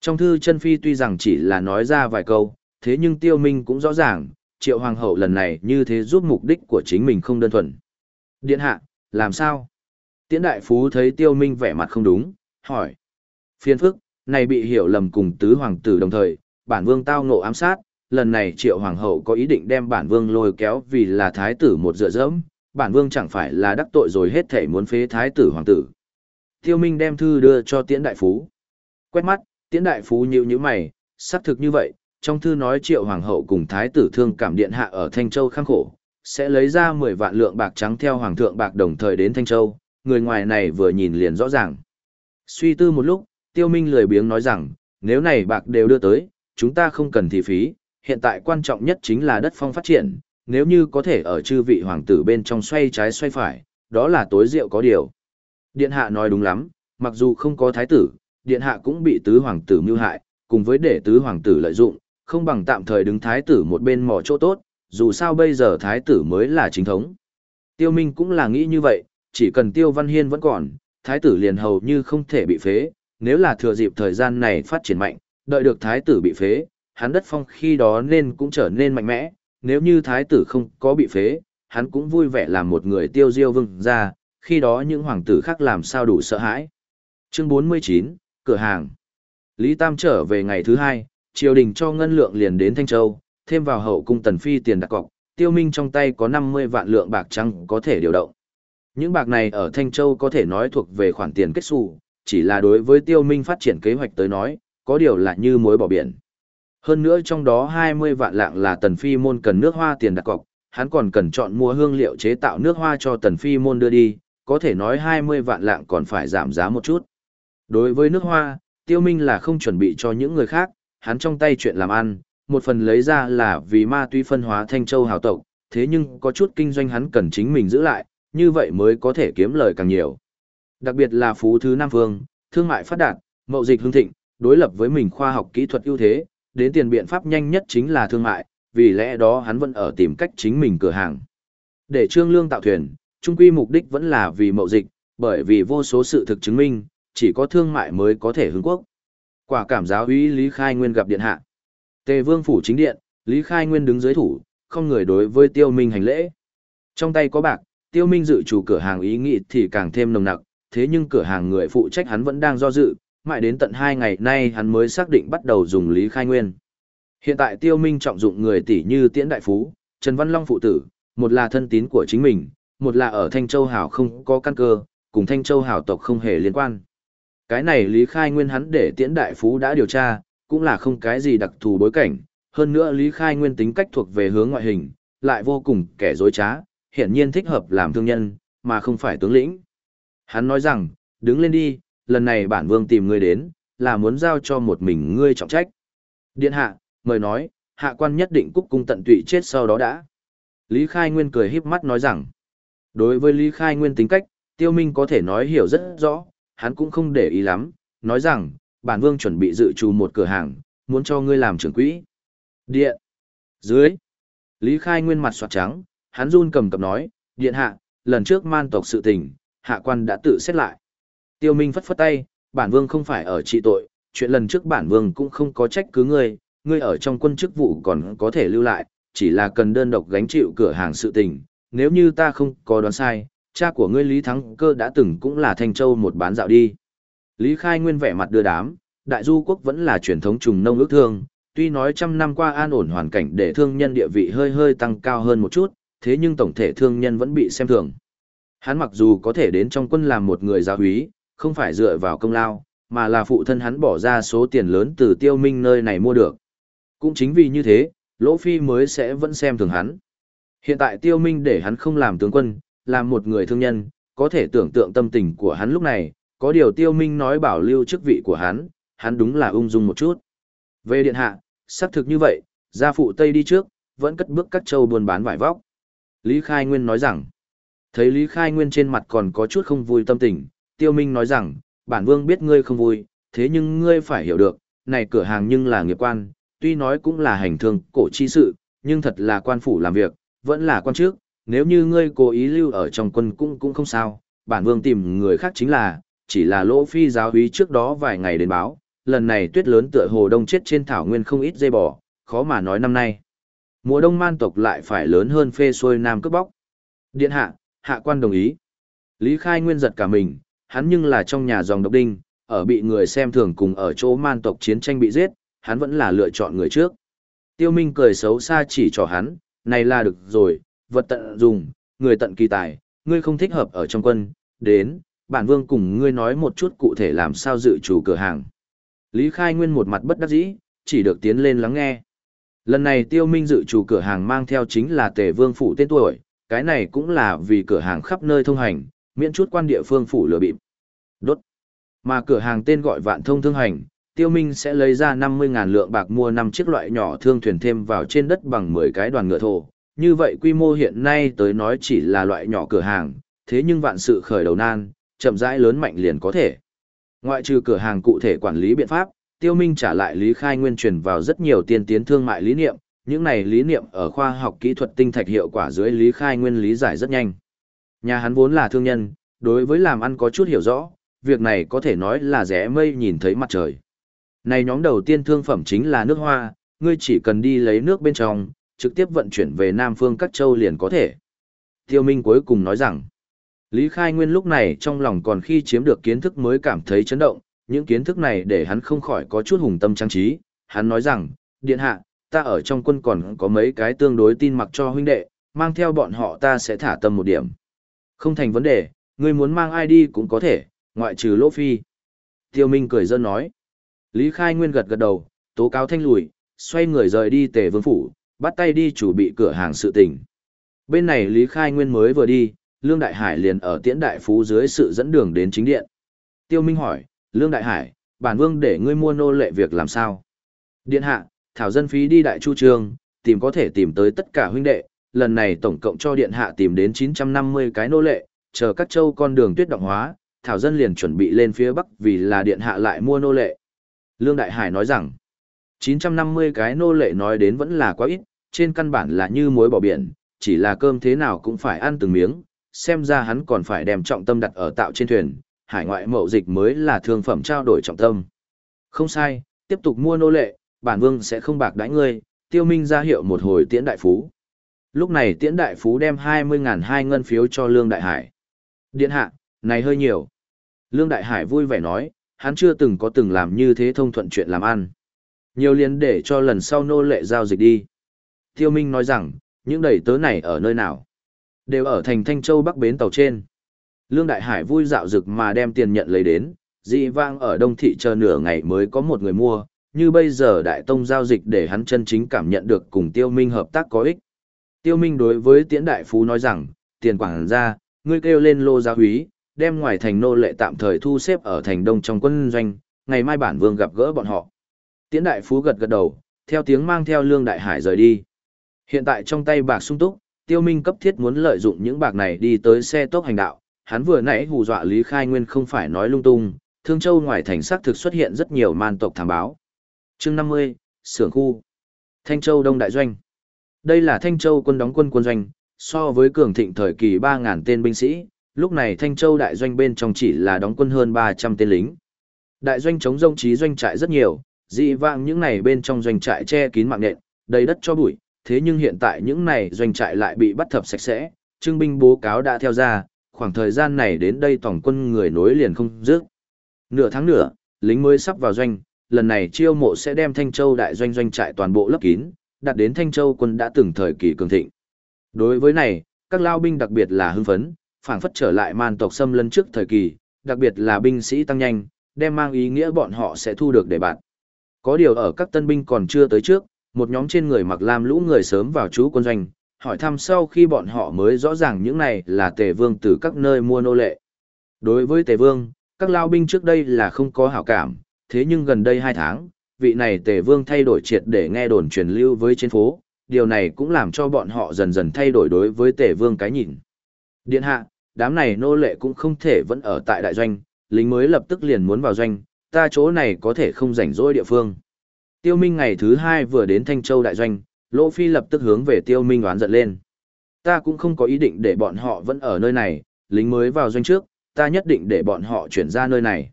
Trong thư chân phi tuy rằng chỉ là nói ra vài câu, thế nhưng tiêu minh cũng rõ ràng, triệu hoàng hậu lần này như thế giúp mục đích của chính mình không đơn thuần. Điện hạ, làm sao? Tiễn đại phú thấy tiêu minh vẻ mặt không đúng, hỏi. Phiên phức, này bị hiểu lầm cùng tứ hoàng tử đồng thời, bản vương tao ngộ ám sát, lần này triệu hoàng hậu có ý định đem bản vương lôi kéo vì là thái tử một dựa dẫm, bản vương chẳng phải là đắc tội rồi hết thể muốn phế thái tử hoàng tử. Tiêu Minh đem thư đưa cho tiễn đại phú. Quét mắt, tiễn đại phú nhíu nhíu mày, xác thực như vậy, trong thư nói triệu hoàng hậu cùng thái tử thương cảm điện hạ ở Thanh Châu khang khổ, sẽ lấy ra 10 vạn lượng bạc trắng theo hoàng thượng bạc đồng thời đến Thanh Châu, người ngoài này vừa nhìn liền rõ ràng. Suy tư một lúc, tiêu minh lười biếng nói rằng, nếu này bạc đều đưa tới, chúng ta không cần thị phí, hiện tại quan trọng nhất chính là đất phong phát triển, nếu như có thể ở chư vị hoàng tử bên trong xoay trái xoay phải, đó là tối diệu có điều. Điện hạ nói đúng lắm, mặc dù không có thái tử, điện hạ cũng bị tứ hoàng tử mưu hại, cùng với để tứ hoàng tử lợi dụng, không bằng tạm thời đứng thái tử một bên mò chỗ tốt, dù sao bây giờ thái tử mới là chính thống. Tiêu Minh cũng là nghĩ như vậy, chỉ cần Tiêu Văn Hiên vẫn còn, thái tử liền hầu như không thể bị phế, nếu là thừa dịp thời gian này phát triển mạnh, đợi được thái tử bị phế, hắn đất phong khi đó nên cũng trở nên mạnh mẽ, nếu như thái tử không có bị phế, hắn cũng vui vẻ làm một người tiêu diêu vương ra, khi đó những hoàng tử khác làm sao đủ sợ hãi. Chương 49, cửa hàng. Lý Tam trở về ngày thứ hai, triều đình cho ngân lượng liền đến Thanh Châu, thêm vào hậu cung tần phi tiền đặt cọc, tiêu minh trong tay có 50 vạn lượng bạc trắng có thể điều động. Những bạc này ở Thanh Châu có thể nói thuộc về khoản tiền kết xù, chỉ là đối với tiêu minh phát triển kế hoạch tới nói, có điều là như muối bỏ biển. Hơn nữa trong đó 20 vạn lạng là tần phi môn cần nước hoa tiền đặt cọc, hắn còn cần chọn mua hương liệu chế tạo nước hoa cho tần phi môn đưa đi, có thể nói 20 vạn lạng còn phải giảm giá một chút. Đối với nước hoa, tiêu minh là không chuẩn bị cho những người khác, hắn trong tay chuyện làm ăn, một phần lấy ra là vì ma túy phân hóa thanh châu hào tộc, thế nhưng có chút kinh doanh hắn cần chính mình giữ lại, như vậy mới có thể kiếm lời càng nhiều. Đặc biệt là phú thứ Nam vương thương mại phát đạt, mậu dịch hương thịnh, đối lập với mình khoa học kỹ thuật ưu thế, đến tiền biện pháp nhanh nhất chính là thương mại, vì lẽ đó hắn vẫn ở tìm cách chính mình cửa hàng. Để trương lương tạo thuyền, trung quy mục đích vẫn là vì mậu dịch, bởi vì vô số sự thực chứng minh, chỉ có thương mại mới có thể hướng quốc. Quả cảm giáo úy Lý Khai Nguyên gặp điện hạ. Tề Vương phủ chính điện, Lý Khai Nguyên đứng dưới thủ, không người đối với Tiêu Minh hành lễ. Trong tay có bạc, Tiêu Minh dự chủ cửa hàng ý nghĩ thì càng thêm nồng nặc, thế nhưng cửa hàng người phụ trách hắn vẫn đang do dự, mãi đến tận hai ngày nay hắn mới xác định bắt đầu dùng Lý Khai Nguyên. Hiện tại Tiêu Minh trọng dụng người tỷ như Tiễn Đại Phú, Trần Văn Long phụ tử, một là thân tín của chính mình, một là ở Thanh Châu Hảo không có căn cơ, cùng Thanh Châu Hảo tộc không hề liên quan. Cái này Lý Khai Nguyên hắn để Tiễn Đại Phú đã điều tra, cũng là không cái gì đặc thù bối cảnh, hơn nữa Lý Khai Nguyên tính cách thuộc về hướng ngoại hình, lại vô cùng kẻ dối trá, hiển nhiên thích hợp làm thương nhân, mà không phải tướng lĩnh. Hắn nói rằng, đứng lên đi, lần này bản vương tìm ngươi đến, là muốn giao cho một mình ngươi trọng trách. Điện hạ, mời nói, hạ quan nhất định cúc cung tận tụy chết sau đó đã. Lý Khai Nguyên cười híp mắt nói rằng, đối với Lý Khai Nguyên tính cách, Tiêu Minh có thể nói hiểu rất rõ, hắn cũng không để ý lắm, nói rằng, bản vương chuẩn bị dự trù một cửa hàng, muốn cho ngươi làm trưởng quỹ. Điện. Dưới. Lý Khai Nguyên mặt soạt trắng, hắn run cầm cập nói, điện hạ, lần trước man tộc sự tình, hạ quan đã tự xét lại. Tiêu Minh phất phất tay, bản vương không phải ở trị tội, chuyện lần trước bản vương cũng không có trách cứ ngươi, ngươi ở trong quân chức vụ còn có thể lưu lại, chỉ là cần đơn độc gánh chịu cửa hàng sự tình, nếu như ta không có đoán sai, cha của ngươi Lý Thắng Cơ đã từng cũng là Thanh Châu một bán dạo đi. Lý Khai Nguyên vẻ mặt đưa đám, đại du quốc vẫn là truyền thống trùng nông ước thương, tuy nói trăm năm qua an ổn hoàn cảnh để thương nhân địa vị hơi hơi tăng cao hơn một chút, thế nhưng tổng thể thương nhân vẫn bị xem thường. Hắn mặc dù có thể đến trong quân làm một người giáo úy, không phải dựa vào công lao, mà là phụ thân hắn bỏ ra số tiền lớn từ tiêu minh nơi này mua được. Cũng chính vì như thế, Lỗ Phi mới sẽ vẫn xem thường hắn. Hiện tại tiêu minh để hắn không làm tướng quân, làm một người thương nhân, có thể tưởng tượng tâm tình của hắn lúc này, có điều tiêu minh nói bảo lưu chức vị của hắn, hắn đúng là ung dung một chút. Về điện hạ, xác thực như vậy, gia phụ Tây đi trước, vẫn cất bước các châu buôn bán vải vóc. Lý Khai Nguyên nói rằng, thấy Lý Khai Nguyên trên mặt còn có chút không vui tâm tình, Tiêu Minh nói rằng, bản vương biết ngươi không vui, thế nhưng ngươi phải hiểu được, này cửa hàng nhưng là nghiệp quan, tuy nói cũng là hành thương cổ chi sự, nhưng thật là quan phủ làm việc, vẫn là quan trước, nếu như ngươi cố ý lưu ở trong quân cũng cũng không sao, bản vương tìm người khác chính là, chỉ là lỗ phi giáo úy trước đó vài ngày đến báo, lần này tuyết lớn tựa hồ đông chết trên thảo nguyên không ít dây bò, khó mà nói năm nay. Mùa đông man tộc lại phải lớn hơn phê xuôi nam cướp bóc. Điện hạ, hạ quan đồng ý. Lý Khai Nguyên giật cả mình, hắn nhưng là trong nhà dòng độc đinh, ở bị người xem thường cùng ở chỗ man tộc chiến tranh bị giết, hắn vẫn là lựa chọn người trước. Tiêu Minh cười xấu xa chỉ cho hắn, này là được rồi, vật tận dùng, người tận kỳ tài, ngươi không thích hợp ở trong quân, đến, bản vương cùng ngươi nói một chút cụ thể làm sao dự chủ cửa hàng. Lý Khai Nguyên một mặt bất đắc dĩ, chỉ được tiến lên lắng nghe. Lần này Tiêu Minh dự chủ cửa hàng mang theo chính là Tề Vương phủ tên tuổi, cái này cũng là vì cửa hàng khắp nơi thông hành, miễn chút quan địa phương phủ lừa bịp. Đốt. Mà cửa hàng tên gọi Vạn Thông Thương Hành, Tiêu Minh sẽ lấy ra 50.000 lượng bạc mua 5 chiếc loại nhỏ thương thuyền thêm vào trên đất bằng 10 cái đoàn ngựa thổ. Như vậy quy mô hiện nay tới nói chỉ là loại nhỏ cửa hàng, thế nhưng vạn sự khởi đầu nan, chậm rãi lớn mạnh liền có thể. Ngoại trừ cửa hàng cụ thể quản lý biện pháp, Tiêu Minh trả lại Lý Khai Nguyên truyền vào rất nhiều tiên tiến thương mại lý niệm, những này lý niệm ở khoa học kỹ thuật tinh thạch hiệu quả dưới Lý Khai Nguyên lý giải rất nhanh. Nhà hắn vốn là thương nhân, đối với làm ăn có chút hiểu rõ, việc này có thể nói là rẻ mây nhìn thấy mặt trời. Này nhóm đầu tiên thương phẩm chính là nước hoa, ngươi chỉ cần đi lấy nước bên trong, trực tiếp vận chuyển về Nam Phương các châu liền có thể. Tiêu Minh cuối cùng nói rằng, Lý Khai Nguyên lúc này trong lòng còn khi chiếm được kiến thức mới cảm thấy chấn động, những kiến thức này để hắn không khỏi có chút hùng tâm trang trí. Hắn nói rằng, điện hạ, ta ở trong quân còn có mấy cái tương đối tin mặc cho huynh đệ, mang theo bọn họ ta sẽ thả tâm một điểm. Không thành vấn đề, ngươi muốn mang ai đi cũng có thể, ngoại trừ Lỗ Phi. Tiêu Minh cười dân nói. Lý Khai Nguyên gật gật đầu, tố cáo thanh lùi, xoay người rời đi tề vương phủ, bắt tay đi chủ bị cửa hàng sự tình. Bên này Lý Khai Nguyên mới vừa đi, Lương Đại Hải liền ở tiễn đại phú dưới sự dẫn đường đến chính điện. Tiêu Minh hỏi, Lương Đại Hải, bản vương để ngươi mua nô lệ việc làm sao? Điện hạ, thảo dân phí đi đại chu trường, tìm có thể tìm tới tất cả huynh đệ, lần này tổng cộng cho điện hạ tìm đến 950 cái nô lệ, chờ các châu con đường tuyết động hóa, thảo dân liền chuẩn bị lên phía bắc vì là điện hạ lại mua nô lệ. Lương Đại Hải nói rằng, 950 cái nô lệ nói đến vẫn là quá ít, trên căn bản là như muối bỏ biển, chỉ là cơm thế nào cũng phải ăn từng miếng, xem ra hắn còn phải đem trọng tâm đặt ở tạo trên thuyền, hải ngoại mậu dịch mới là thương phẩm trao đổi trọng tâm. Không sai, tiếp tục mua nô lệ, bản vương sẽ không bạc đãi ngươi, tiêu minh ra hiệu một hồi tiễn đại phú. Lúc này tiễn đại phú đem 20.000 hai ngân phiếu cho Lương Đại Hải. Điện hạ, này hơi nhiều. Lương Đại Hải vui vẻ nói, hắn chưa từng có từng làm như thế thông thuận chuyện làm ăn. Nhiều liền để cho lần sau nô lệ giao dịch đi. Tiêu Minh nói rằng, những đầy tớ này ở nơi nào? Đều ở thành Thanh Châu Bắc Bến tàu trên. Lương Đại Hải vui dạo dực mà đem tiền nhận lấy đến, dị vang ở Đông Thị chờ nửa ngày mới có một người mua, như bây giờ Đại Tông giao dịch để hắn chân chính cảm nhận được cùng Tiêu Minh hợp tác có ích. Tiêu Minh đối với Tiễn Đại Phú nói rằng, tiền quảng ra, ngươi kêu lên lô gia húy, đem ngoài thành nô lệ tạm thời thu xếp ở thành đông trong quân doanh, ngày mai bản vương gặp gỡ bọn họ. Tiễn Đại Phú gật gật đầu, theo tiếng mang theo Lương Đại Hải rời đi. Hiện tại trong tay bạc sung túc, Tiêu Minh cấp thiết muốn lợi dụng những bạc này đi tới xe tốc hành đạo, hắn vừa nãy hù dọa Lý Khai Nguyên không phải nói lung tung, Thương Châu ngoài thành xác thực xuất hiện rất nhiều man tộc thám báo. Chương 50, Sưởng khu. Thanh Châu Đông Đại Doanh. Đây là Thanh Châu quân đóng quân quân doanh, so với cường thịnh thời kỳ 3.000 tên binh sĩ, lúc này Thanh Châu Đại Doanh bên trong chỉ là đóng quân hơn 300 tên lính. Đại doanh chống rông trí doanh trại rất nhiều, dị vạng những này bên trong doanh trại che kín mạng nện, đầy đất cho bụi, thế nhưng hiện tại những này doanh trại lại bị bắt thập sạch sẽ, trưng binh bố cáo đã theo ra, khoảng thời gian này đến đây tổng quân người nối liền không dứt. Nửa tháng nữa, lính mới sắp vào doanh, lần này chiêu mộ sẽ đem Thanh Châu đại doanh doanh trại toàn bộ lấp kín, đạt đến Thanh Châu quân đã từng thời kỳ cường thịnh. Đối với này, các lao binh đặc biệt là hưng phấn, phảng phất trở lại man tộc xâm lấn trước thời kỳ, đặc biệt là binh sĩ tăng nhanh, đem mang ý nghĩa bọn họ sẽ thu được để bạn. Có điều ở các tân binh còn chưa tới trước, một nhóm trên người mặc lam lũ người sớm vào chú quân doanh, hỏi thăm sau khi bọn họ mới rõ ràng những này là tề vương từ các nơi mua nô lệ. Đối với tề vương, các lao binh trước đây là không có hảo cảm, thế nhưng gần đây hai tháng, vị này tề vương thay đổi triệt để nghe đồn truyền lưu với trên phố, điều này cũng làm cho bọn họ dần dần thay đổi đối với tề vương cái nhìn. Điện hạ, đám này nô lệ cũng không thể vẫn ở tại đại doanh, lính mới lập tức liền muốn vào doanh, ta chỗ này có thể không rảnh rỗi địa phương. Tiêu Minh ngày thứ hai vừa đến Thanh Châu đại doanh, Lỗ Phi lập tức hướng về Tiêu Minh oán giận lên. Ta cũng không có ý định để bọn họ vẫn ở nơi này, lính mới vào doanh trước, ta nhất định để bọn họ chuyển ra nơi này.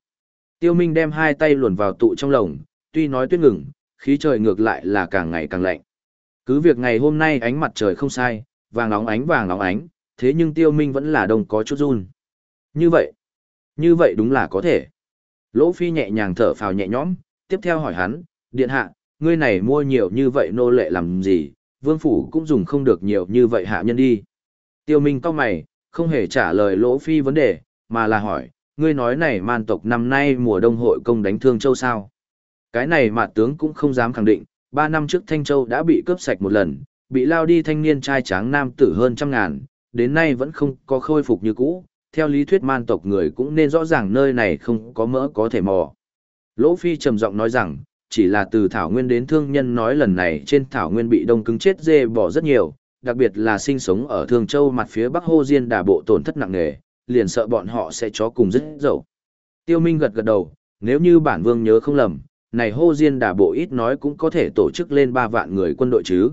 Tiêu Minh đem hai tay luồn vào tụ trong lồng, tuy nói tuyết ngừng, khí trời ngược lại là càng ngày càng lạnh. Cứ việc ngày hôm nay ánh mặt trời không sai, vàng nóng ánh vàng nóng ánh, thế nhưng Tiêu Minh vẫn là đông có chút run. Như vậy, như vậy đúng là có thể. Lỗ Phi nhẹ nhàng thở phào nhẹ nhõm, tiếp theo hỏi hắn, điện hạ, ngươi này mua nhiều như vậy nô lệ làm gì, vương phủ cũng dùng không được nhiều như vậy hạ nhân đi. Tiêu Minh cao mày, không hề trả lời lỗ phi vấn đề, mà là hỏi, ngươi nói này man tộc năm nay mùa đông hội công đánh thương châu sao? Cái này mà tướng cũng không dám khẳng định, ba năm trước Thanh Châu đã bị cướp sạch một lần, bị lao đi thanh niên trai tráng nam tử hơn trăm ngàn, đến nay vẫn không có khôi phục như cũ. Theo lý thuyết man tộc người cũng nên rõ ràng nơi này không có mỡ có thể mò. Lỗ Phi trầm giọng nói rằng, chỉ là từ thảo nguyên đến thương nhân nói lần này trên thảo nguyên bị đông cứng chết dê bỏ rất nhiều, đặc biệt là sinh sống ở Thương Châu mặt phía Bắc Hô Diên đà bộ tổn thất nặng nề, liền sợ bọn họ sẽ chó cùng rất dậu. Tiêu Minh gật gật đầu, nếu như bản vương nhớ không lầm, này Hô Diên đà bộ ít nói cũng có thể tổ chức lên 3 vạn người quân đội chứ.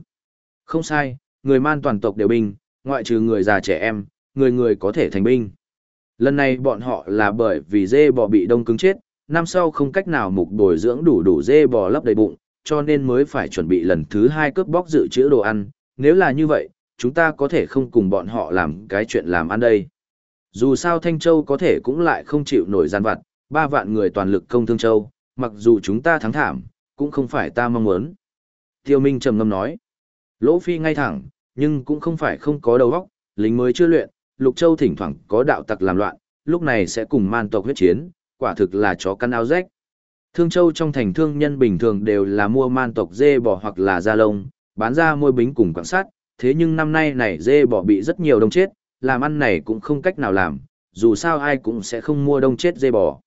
Không sai, người man toàn tộc đều binh, ngoại trừ người già trẻ em, người người có thể thành binh. Lần này bọn họ là bởi vì dê bò bị đông cứng chết, năm sau không cách nào mục bồi dưỡng đủ đủ dê bò lấp đầy bụng, cho nên mới phải chuẩn bị lần thứ hai cướp bóc dự trữ đồ ăn, nếu là như vậy, chúng ta có thể không cùng bọn họ làm cái chuyện làm ăn đây. Dù sao Thanh Châu có thể cũng lại không chịu nổi gian vặt, ba vạn người toàn lực công Thương Châu, mặc dù chúng ta thắng thảm, cũng không phải ta mong muốn. Tiêu Minh trầm ngâm nói, Lỗ Phi ngay thẳng, nhưng cũng không phải không có đầu óc, lính mới chưa luyện, Lục Châu thỉnh thoảng có đạo tặc làm loạn, lúc này sẽ cùng man tộc huyết chiến, quả thực là chó căn áo rách. Thương Châu trong thành thương nhân bình thường đều là mua man tộc dê bò hoặc là da lông, bán ra môi bính cùng quảng sát, thế nhưng năm nay này dê bò bị rất nhiều đông chết, làm ăn này cũng không cách nào làm, dù sao ai cũng sẽ không mua đông chết dê bò.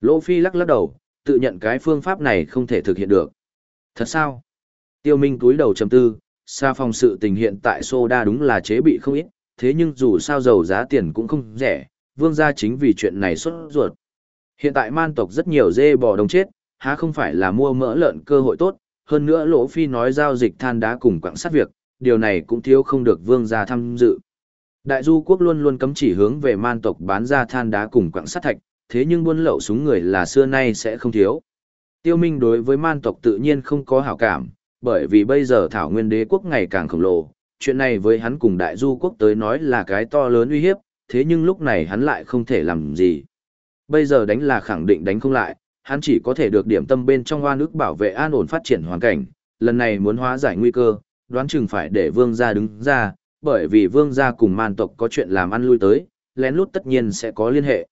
Lỗ Phi lắc lắc đầu, tự nhận cái phương pháp này không thể thực hiện được. Thật sao? Tiêu Minh túi đầu trầm tư, xa phòng sự tình hiện tại soda đúng là chế bị không ít, thế nhưng dù sao dầu giá tiền cũng không rẻ, vương gia chính vì chuyện này xuất ruột. Hiện tại man tộc rất nhiều dê bò đông chết, há không phải là mua mỡ lợn cơ hội tốt, hơn nữa Lỗ Phi nói giao dịch than đá cùng quặng sắt việc, điều này cũng thiếu không được vương gia tham dự. Đại du quốc luôn luôn cấm chỉ hướng về man tộc bán ra than đá cùng quặng sắt thạch, thế nhưng buôn lậu súng người là xưa nay sẽ không thiếu. Tiêu Minh đối với man tộc tự nhiên không có hảo cảm, bởi vì bây giờ thảo nguyên đế quốc ngày càng khổng lồ, chuyện này với hắn cùng đại du quốc tới nói là cái to lớn uy hiếp, thế nhưng lúc này hắn lại không thể làm gì. Bây giờ đánh là khẳng định đánh không lại, hắn chỉ có thể được điểm tâm bên trong hoa nước bảo vệ an ổn phát triển hoàn cảnh, lần này muốn hóa giải nguy cơ, đoán chừng phải để vương gia đứng ra, bởi vì vương gia cùng man tộc có chuyện làm ăn lui tới, lén lút tất nhiên sẽ có liên hệ.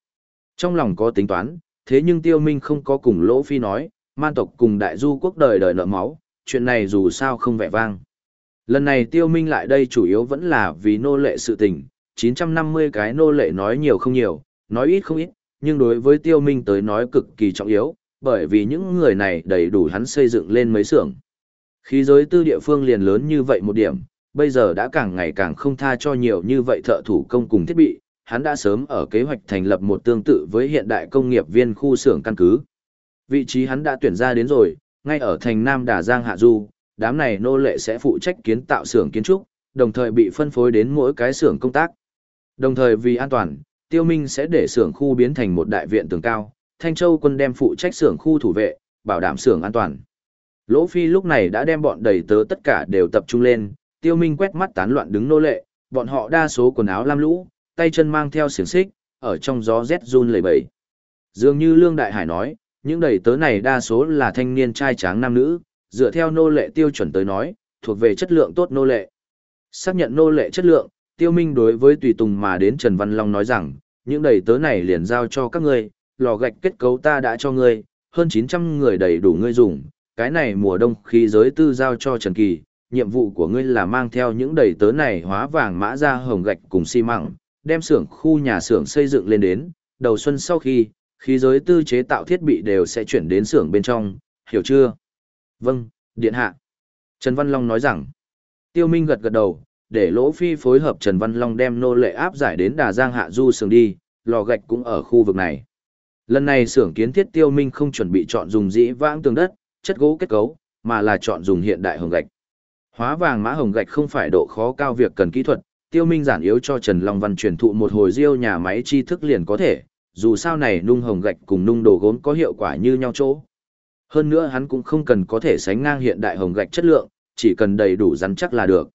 Trong lòng có tính toán, thế nhưng tiêu minh không có cùng lỗ phi nói, man tộc cùng đại du quốc đời đời nợ máu, chuyện này dù sao không vẻ vang. Lần này tiêu minh lại đây chủ yếu vẫn là vì nô lệ sự tình, 950 cái nô lệ nói nhiều không nhiều, nói ít không ít, nhưng đối với tiêu minh tới nói cực kỳ trọng yếu, bởi vì những người này đầy đủ hắn xây dựng lên mấy xưởng. Khí giới tư địa phương liền lớn như vậy một điểm, bây giờ đã càng ngày càng không tha cho nhiều như vậy thợ thủ công cùng thiết bị, hắn đã sớm ở kế hoạch thành lập một tương tự với hiện đại công nghiệp viên khu xưởng căn cứ. Vị trí hắn đã tuyển ra đến rồi, ngay ở thành Nam Đà Giang Hạ Du, đám này nô lệ sẽ phụ trách kiến tạo xưởng kiến trúc, đồng thời bị phân phối đến mỗi cái xưởng công tác. Đồng thời vì an toàn, Tiêu Minh sẽ để xưởng khu biến thành một đại viện tường cao, Thanh Châu quân đem phụ trách xưởng khu thủ vệ, bảo đảm xưởng an toàn. Lỗ Phi lúc này đã đem bọn đầy tớ tất cả đều tập trung lên, Tiêu Minh quét mắt tán loạn đứng nô lệ, bọn họ đa số quần áo lam lũ, tay chân mang theo xiềng xích, ở trong gió rét run lẩy bẩy. Dường như Lương Đại Hải nói, những đầy tớ này đa số là thanh niên trai tráng nam nữ, dựa theo nô lệ tiêu chuẩn tới nói, thuộc về chất lượng tốt nô lệ. Xác nhận nô lệ chất lượng, Tiêu Minh đối với tùy tùng mà đến Trần Văn Long nói rằng, những đầy tớ này liền giao cho các ngươi, lò gạch kết cấu ta đã cho ngươi, hơn 900 người đầy đủ ngươi dùng, cái này mùa đông khí giới tư giao cho Trần Kỳ, nhiệm vụ của ngươi là mang theo những đầy tớ này hóa vàng mã ra hồng gạch cùng xi măng, đem xưởng khu nhà xưởng xây dựng lên đến, đầu xuân sau khi, khí giới tư chế tạo thiết bị đều sẽ chuyển đến xưởng bên trong, hiểu chưa? Vâng, điện hạ. Trần Văn Long nói rằng, Tiêu Minh gật gật đầu, để Lỗ Phi phối hợp Trần Văn Long đem nô lệ áp giải đến Đà Giang Hạ Du xưởng đi, lò gạch cũng ở khu vực này. Lần này xưởng kiến thiết Tiêu Minh không chuẩn bị chọn dùng dĩ vãng tường đất, chất gỗ kết cấu, mà là chọn dùng hiện đại hồng gạch. Hóa vàng mã hồng gạch không phải độ khó cao việc cần kỹ thuật, Tiêu Minh giản yếu cho Trần Long Văn truyền thụ một hồi riêu nhà máy tri thức liền có thể, dù sao này nung hồng gạch cùng nung đồ gốm có hiệu quả như nhau chỗ. Hơn nữa hắn cũng không cần có thể sánh ngang hiện đại hồng gạch chất lượng, chỉ cần đầy đủ rắn chắc là được.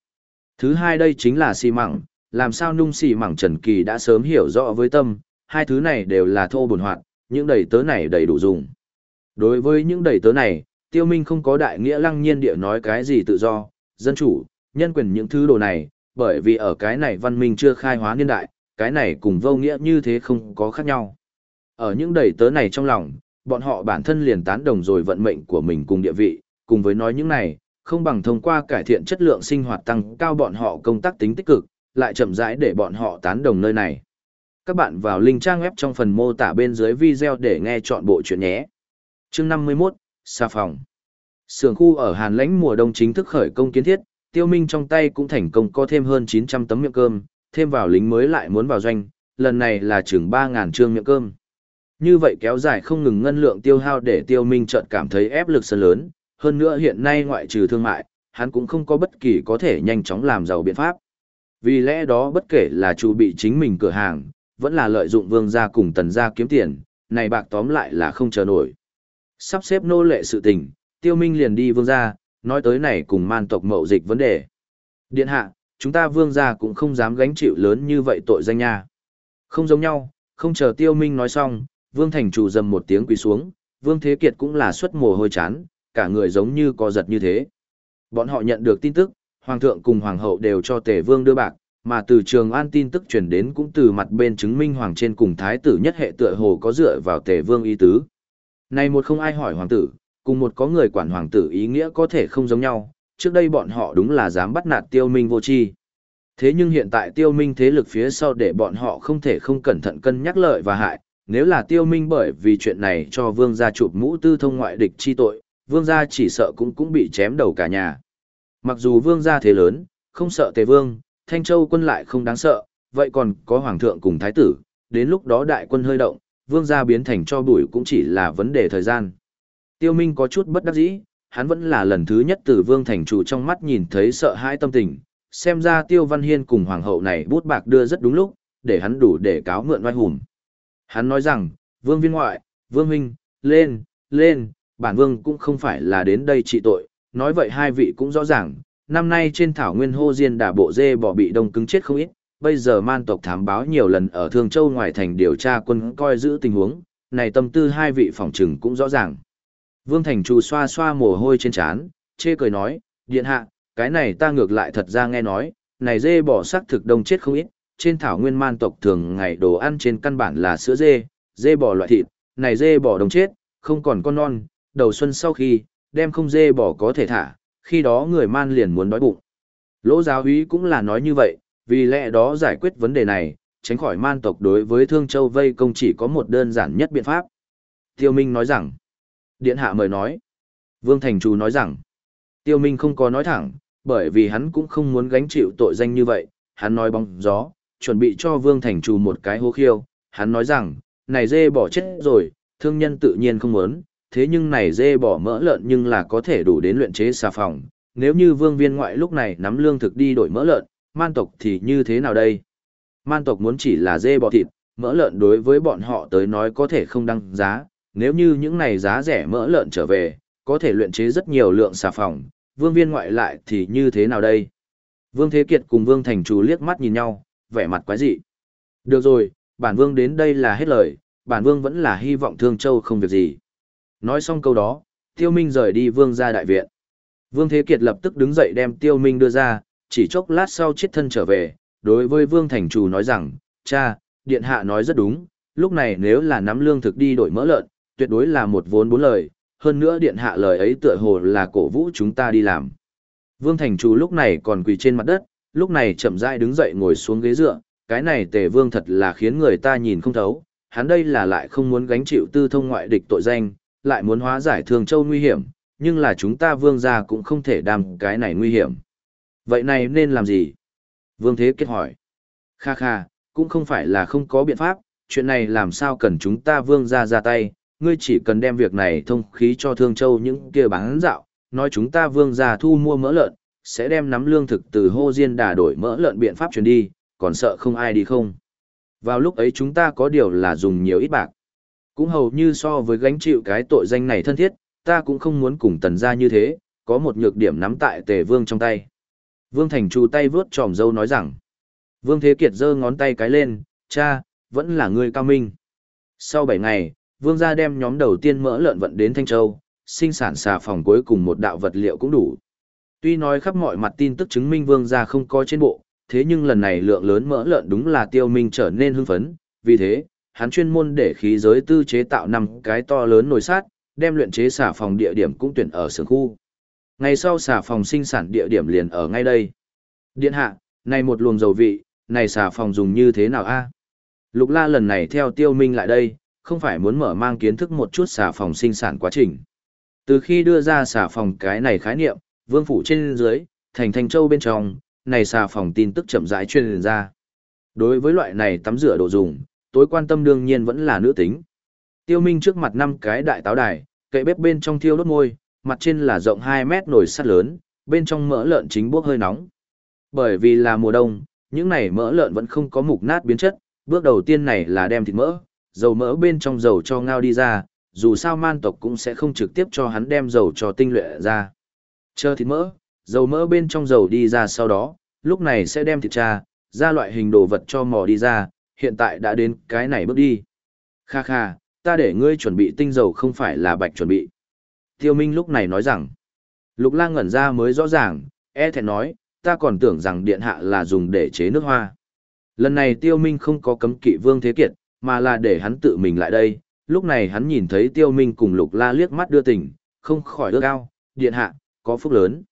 Thứ hai đây chính là xi măng, làm sao nung xi măng Trần Kỳ đã sớm hiểu rõ với tâm, hai thứ này đều là thô bổn hoạt, những đầy tớ này đầy đủ dùng. Đối với những đầy tớ này, Tiêu Minh không có đại nghĩa lăng nhiên địa nói cái gì tự do, dân chủ, nhân quyền những thứ đồ này, bởi vì ở cái này văn minh chưa khai hóa niên đại, cái này cùng vô nghĩa như thế không có khác nhau. Ở những đầy tớ này trong lòng, bọn họ bản thân liền tán đồng rồi vận mệnh của mình cùng địa vị, cùng với nói những này, không bằng thông qua cải thiện chất lượng sinh hoạt tăng cao bọn họ công tác tính tích cực, lại chậm rãi để bọn họ tán đồng nơi này. Các bạn vào link trang web trong phần mô tả bên dưới video để nghe chọn bộ chuyện nhé. Chương 51, Sa phòng. Sưởng khu ở Hàn Lãnh mùa đông chính thức khởi công kiến thiết, Tiêu Minh trong tay cũng thành công có thêm hơn 900 tấm miệng cơm, thêm vào lính mới lại muốn vào doanh, lần này là chừng 3000 trương miệng cơm. Như vậy kéo dài không ngừng ngân lượng tiêu hao để Tiêu Minh chợt cảm thấy ép lực sân lớn, hơn nữa hiện nay ngoại trừ thương mại, hắn cũng không có bất kỳ có thể nhanh chóng làm giàu biện pháp. Vì lẽ đó bất kể là chủ bị chính mình cửa hàng, vẫn là lợi dụng vương gia cùng tần gia kiếm tiền, này bạc tóm lại là không chờ nổi. Sắp xếp nô lệ sự tình, tiêu minh liền đi vương gia, nói tới này cùng man tộc mậu dịch vấn đề. Điện hạ, chúng ta vương gia cũng không dám gánh chịu lớn như vậy tội danh nha. Không giống nhau, không chờ tiêu minh nói xong, vương thành chủ dầm một tiếng quỳ xuống, vương thế kiệt cũng là xuất mồ hôi chán, cả người giống như co giật như thế. Bọn họ nhận được tin tức, hoàng thượng cùng hoàng hậu đều cho tề vương đưa bạc, mà từ trường an tin tức truyền đến cũng từ mặt bên chứng minh hoàng trên cùng thái tử nhất hệ tựa hồ có dựa vào tề vương ý tứ. Này một không ai hỏi hoàng tử, cùng một có người quản hoàng tử ý nghĩa có thể không giống nhau, trước đây bọn họ đúng là dám bắt nạt tiêu minh vô chi. Thế nhưng hiện tại tiêu minh thế lực phía sau để bọn họ không thể không cẩn thận cân nhắc lợi và hại, nếu là tiêu minh bởi vì chuyện này cho vương gia chụp mũ tư thông ngoại địch chi tội, vương gia chỉ sợ cũng cũng bị chém đầu cả nhà. Mặc dù vương gia thế lớn, không sợ tề vương, Thanh Châu quân lại không đáng sợ, vậy còn có hoàng thượng cùng thái tử, đến lúc đó đại quân hơi động, vương gia biến thành cho bụi cũng chỉ là vấn đề thời gian. Tiêu Minh có chút bất đắc dĩ, hắn vẫn là lần thứ nhất từ Vương Thành Chủ trong mắt nhìn thấy sợ hãi tâm tình, xem ra Tiêu Văn Hiên cùng Hoàng hậu này bút bạc đưa rất đúng lúc, để hắn đủ để cáo mượn oai hùng. Hắn nói rằng, Vương Viên Ngoại, Vương Huynh, lên, lên, bản Vương cũng không phải là đến đây trị tội, nói vậy hai vị cũng rõ ràng, năm nay trên thảo nguyên hô diên đà bộ dê bỏ bị đông cứng chết không ít, bây giờ man tộc thám báo nhiều lần ở Thương Châu ngoài thành điều tra quân coi giữ tình huống, này tâm tư hai vị phòng trừng cũng rõ ràng. Vương Thành Trù xoa xoa mồ hôi trên trán, chê cười nói, điện hạ, cái này ta ngược lại thật ra nghe nói, này dê bỏ sắc thực đông chết không ít, trên thảo nguyên man tộc thường ngày đồ ăn trên căn bản là sữa dê, dê bò loại thịt, này dê bò đông chết, không còn con non, đầu xuân sau khi, đem không dê bò có thể thả, khi đó người man liền muốn đói bụng. Lỗ giáo úy cũng là nói như vậy, vì lẽ đó giải quyết vấn đề này, tránh khỏi man tộc đối với Thương Châu vây công chỉ có một đơn giản nhất biện pháp. Tiêu Minh nói rằng, Điện hạ mời nói. Vương Thành trù nói rằng, Tiêu Minh không có nói thẳng, bởi vì hắn cũng không muốn gánh chịu tội danh như vậy, hắn nói bóng gió, chuẩn bị cho Vương Thành trù một cái hô khiêu, hắn nói rằng, này dê bỏ chết rồi, thương nhân tự nhiên không muốn, thế nhưng này dê bỏ mỡ lợn nhưng là có thể đủ đến luyện chế xà phòng, nếu như vương viên ngoại lúc này nắm lương thực đi đổi mỡ lợn, man tộc thì như thế nào đây? Man tộc muốn chỉ là dê bỏ thịt, mỡ lợn đối với bọn họ tới nói có thể không đăng giá, nếu như những này giá rẻ mỡ lợn trở về, có thể luyện chế rất nhiều lượng xà phòng, vương viên ngoại lại thì như thế nào đây? Vương Thế Kiệt cùng Vương Thành Chủ liếc mắt nhìn nhau, vẻ mặt quái dị. Được rồi, bản vương đến đây là hết lời, bản vương vẫn là hy vọng Thương Châu không việc gì. Nói xong câu đó, Tiêu Minh rời đi vương ra đại viện. Vương Thế Kiệt lập tức đứng dậy đem Tiêu Minh đưa ra, chỉ chốc lát sau chết thân trở về, đối với Vương Thành Chủ nói rằng, cha, điện hạ nói rất đúng, lúc này nếu là nắm lương thực đi đổi mỡ lợn, tuyệt đối là một vốn bốn lời, hơn nữa điện hạ lời ấy tựa hồ là cổ vũ chúng ta đi làm. Vương Thành Chủ lúc này còn quỳ trên mặt đất, lúc này chậm rãi đứng dậy ngồi xuống ghế dựa, cái này tề vương thật là khiến người ta nhìn không thấu, hắn đây là lại không muốn gánh chịu tư thông ngoại địch tội danh, lại muốn hóa giải thường châu nguy hiểm, nhưng là chúng ta vương gia cũng không thể đam cái này nguy hiểm. Vậy này nên làm gì? Vương Thế Kết hỏi. Kha kha, cũng không phải là không có biện pháp, chuyện này làm sao cần chúng ta vương gia ra tay, ngươi chỉ cần đem việc này thông khí cho Thương Châu những kia bán dạo, nói chúng ta vương gia thu mua mỡ lợn, sẽ đem nắm lương thực từ hô diên đà đổi mỡ lợn biện pháp truyền đi, còn sợ không ai đi không. Vào lúc ấy chúng ta có điều là dùng nhiều ít bạc. Cũng hầu như so với gánh chịu cái tội danh này thân thiết, ta cũng không muốn cùng tần gia như thế, có một nhược điểm nắm tại tề vương trong tay. Vương Thành Chu tay vướt tròm dâu nói rằng, Vương Thế Kiệt giơ ngón tay cái lên, cha, vẫn là người cao minh. Sau 7 ngày, Vương gia đem nhóm đầu tiên mỡ lợn vận đến Thanh Châu, sinh sản xà phòng cuối cùng một đạo vật liệu cũng đủ. Tuy nói khắp mọi mặt tin tức chứng minh Vương gia không có trên bộ, thế nhưng lần này lượng lớn mỡ lợn đúng là tiêu minh trở nên hưng phấn, vì thế, hắn chuyên môn để khí giới tư chế tạo năm cái to lớn nồi sát, đem luyện chế xà phòng địa điểm cũng tuyển ở sưởng khu. Ngày sau xà phòng sinh sản địa điểm liền ở ngay đây. Điện hạ, này một luồng dầu vị, này xà phòng dùng như thế nào a? Lục la lần này theo tiêu minh lại đây, không phải muốn mở mang kiến thức một chút xà phòng sinh sản quá trình. Từ khi đưa ra xà phòng cái này khái niệm, vương phủ trên dưới, thành thành châu bên trong, này xà phòng tin tức chậm rãi truyền ra. Đối với loại này tắm rửa đồ dùng, tối quan tâm đương nhiên vẫn là nữ tính. Tiêu Minh trước mặt năm cái đại táo đài, cậy bếp bên trong thiêu đốt môi, mặt trên là rộng 2 mét nồi sắt lớn, bên trong mỡ lợn chính bốc hơi nóng. Bởi vì là mùa đông, những này mỡ lợn vẫn không có mục nát biến chất, bước đầu tiên này là đem thịt mỡ, dầu mỡ bên trong dầu cho ngao đi ra, dù sao man tộc cũng sẽ không trực tiếp cho hắn đem dầu cho tinh luyện ra. Chờ thịt mỡ, dầu mỡ bên trong dầu đi ra sau đó, lúc này sẽ đem thịt cha, ra loại hình đồ vật cho mò đi ra, hiện tại đã đến cái này bước đi. Kha kha, ta để ngươi chuẩn bị tinh dầu không phải là bạch chuẩn bị. Tiêu Minh lúc này nói rằng, Lục Lang ngẩn ra mới rõ ràng, e thẹn nói, ta còn tưởng rằng điện hạ là dùng để chế nước hoa. Lần này Tiêu Minh không có cấm kỵ Vương Thế Kiệt, mà là để hắn tự mình lại đây. Lúc này hắn nhìn thấy Tiêu Minh cùng Lục La liếc mắt đưa tình, không khỏi ước ao, điện hạ, có phúc lớn.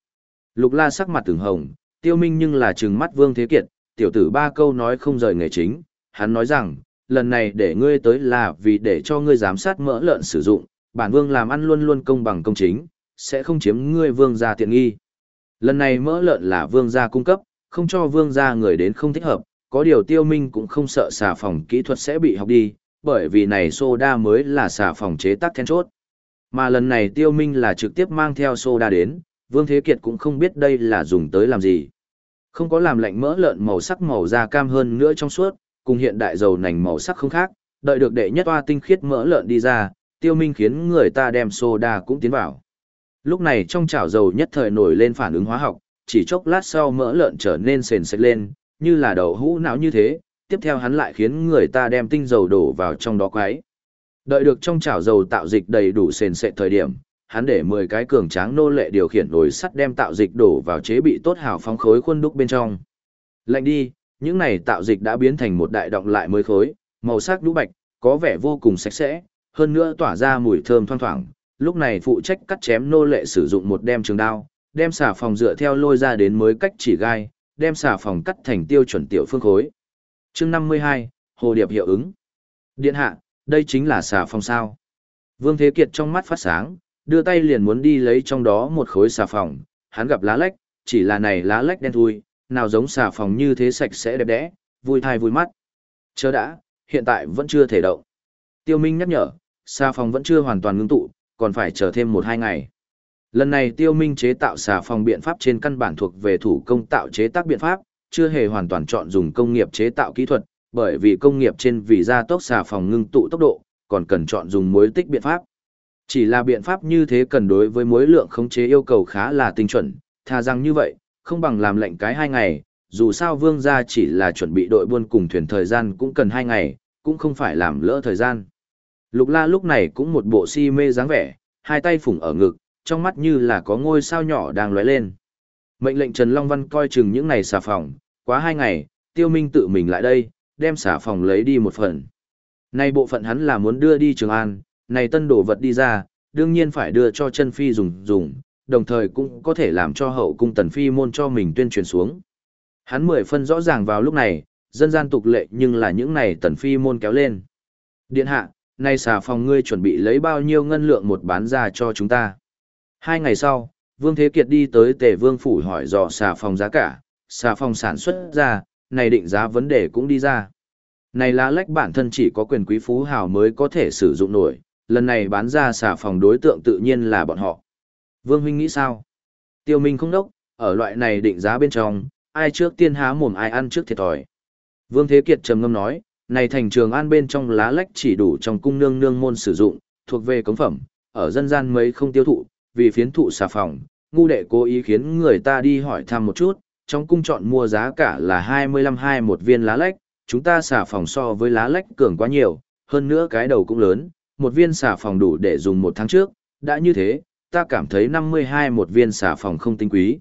Lục La sắc mặt từng hồng, Tiêu Minh nhưng là trừng mắt Vương Thế Kiệt, tiểu tử ba câu nói không rời nghề chính, hắn nói rằng, lần này để ngươi tới là vì để cho ngươi giám sát mỡ lợn sử dụng, bản vương làm ăn luôn luôn công bằng công chính, sẽ không chiếm ngươi vương gia tiện nghi. Lần này mỡ lợn là vương gia cung cấp, không cho vương gia người đến không thích hợp, có điều tiêu minh cũng không sợ xà phòng kỹ thuật sẽ bị học đi, bởi vì này soda mới là xà phòng chế tác then chốt. Mà lần này Tiêu Minh là trực tiếp mang theo soda đến, Vương Thế Kiệt cũng không biết đây là dùng tới làm gì. Không có làm lạnh mỡ lợn màu sắc màu da cam hơn nữa trong suốt, cùng hiện đại dầu nành màu sắc không khác, đợi được đệ nhất toa tinh khiết mỡ lợn đi ra, Tiêu Minh khiến người ta đem soda cũng tiến vào. Lúc này trong chảo dầu nhất thời nổi lên phản ứng hóa học, chỉ chốc lát sau mỡ lợn trở nên sền sệt lên, như là đậu hũ não như thế, tiếp theo hắn lại khiến người ta đem tinh dầu đổ vào trong đó quấy. Đợi được trong chảo dầu tạo dịch đầy đủ sền sệt thời điểm, hắn để 10 cái cường tráng nô lệ điều khiển nồi sắt đem tạo dịch đổ vào chế bị tốt hào phóng khối khuôn đúc bên trong. Lạnh đi, những này tạo dịch đã biến thành một đại động lại mới khối, màu sắc đũ bạch, có vẻ vô cùng sạch sẽ, hơn nữa tỏa ra mùi thơm thoang thoảng. Lúc này phụ trách cắt chém nô lệ sử dụng một đem trường đao, đem xà phòng dựa theo lôi ra đến mới cách chỉ gai, đem xà phòng cắt thành tiêu chuẩn tiểu phương khối. Chương 52, Hồ Điệp hiệu ứng. Điện hạ, đây chính là xà phòng sao. Vương Thế Kiệt trong mắt phát sáng, đưa tay liền muốn đi lấy trong đó một khối xà phòng, hắn gặp lá lách, chỉ là này lá lách đen thui, nào giống xà phòng như thế sạch sẽ đẹp đẽ, vui thai vui mắt. Chờ đã, hiện tại vẫn chưa thể động. Tiêu Minh nhắc nhở, xà phòng vẫn chưa hoàn toàn ngưng tụ, còn phải chờ thêm một hai ngày. Lần này Tiêu Minh chế tạo xà phòng biện pháp trên căn bản thuộc về thủ công tạo chế tác biện pháp, chưa hề hoàn toàn chọn dùng công nghiệp chế tạo kỹ thuật, bởi vì công nghiệp trên vì gia tốc xà phòng ngưng tụ tốc độ, còn cần chọn dùng muối tích biện pháp. Chỉ là biện pháp như thế cần đối với muối lượng khống chế yêu cầu khá là tinh chuẩn, tha rằng như vậy, không bằng làm lệnh cái hai ngày, dù sao vương gia chỉ là chuẩn bị đội buôn cùng thuyền thời gian cũng cần hai ngày, cũng không phải làm lỡ thời gian. Lục la lúc này cũng một bộ si mê dáng vẻ, hai tay phủng ở ngực, trong mắt như là có ngôi sao nhỏ đang lóe lên. Mệnh lệnh Trần Long Văn coi chừng những ngày xà phòng, quá hai ngày, tiêu minh tự mình lại đây, đem xà phòng lấy đi một phần. Nay bộ phận hắn là muốn đưa đi Trường An, này tân đồ vật đi ra, đương nhiên phải đưa cho chân phi dùng dùng, đồng thời cũng có thể làm cho hậu cung tần phi môn cho mình tuyên truyền xuống. Hắn mười phân rõ ràng vào lúc này, dân gian tục lệ nhưng là những này tần phi môn kéo lên. Điện hạ, nay xà phòng ngươi chuẩn bị lấy bao nhiêu ngân lượng một bán ra cho chúng ta. Hai ngày sau, Vương Thế Kiệt đi tới Tề Vương Phủ hỏi dò xà phòng giá cả, xà phòng sản xuất ra, này định giá vấn đề cũng đi ra. Này lá lách bản thân chỉ có quyền quý phú hào mới có thể sử dụng nổi, lần này bán ra xà phòng đối tượng tự nhiên là bọn họ. Vương huynh nghĩ sao? Tiêu Minh không đốc, ở loại này định giá bên trong, ai trước tiên há mồm ai ăn trước thiệt thòi. Vương Thế Kiệt trầm ngâm nói, này thành trường an bên trong lá lách chỉ đủ trong cung nương nương môn sử dụng, thuộc về cống phẩm, ở dân gian mấy không tiêu thụ, vì phiến thụ xà phòng, ngu đệ cố ý khiến người ta đi hỏi thăm một chút, trong cung chọn mua giá cả là 25 hai một viên lá lách, chúng ta xà phòng so với lá lách cường quá nhiều, hơn nữa cái đầu cũng lớn, một viên xà phòng đủ để dùng một tháng trước, đã như thế, ta cảm thấy 52 một viên xà phòng không tinh quý.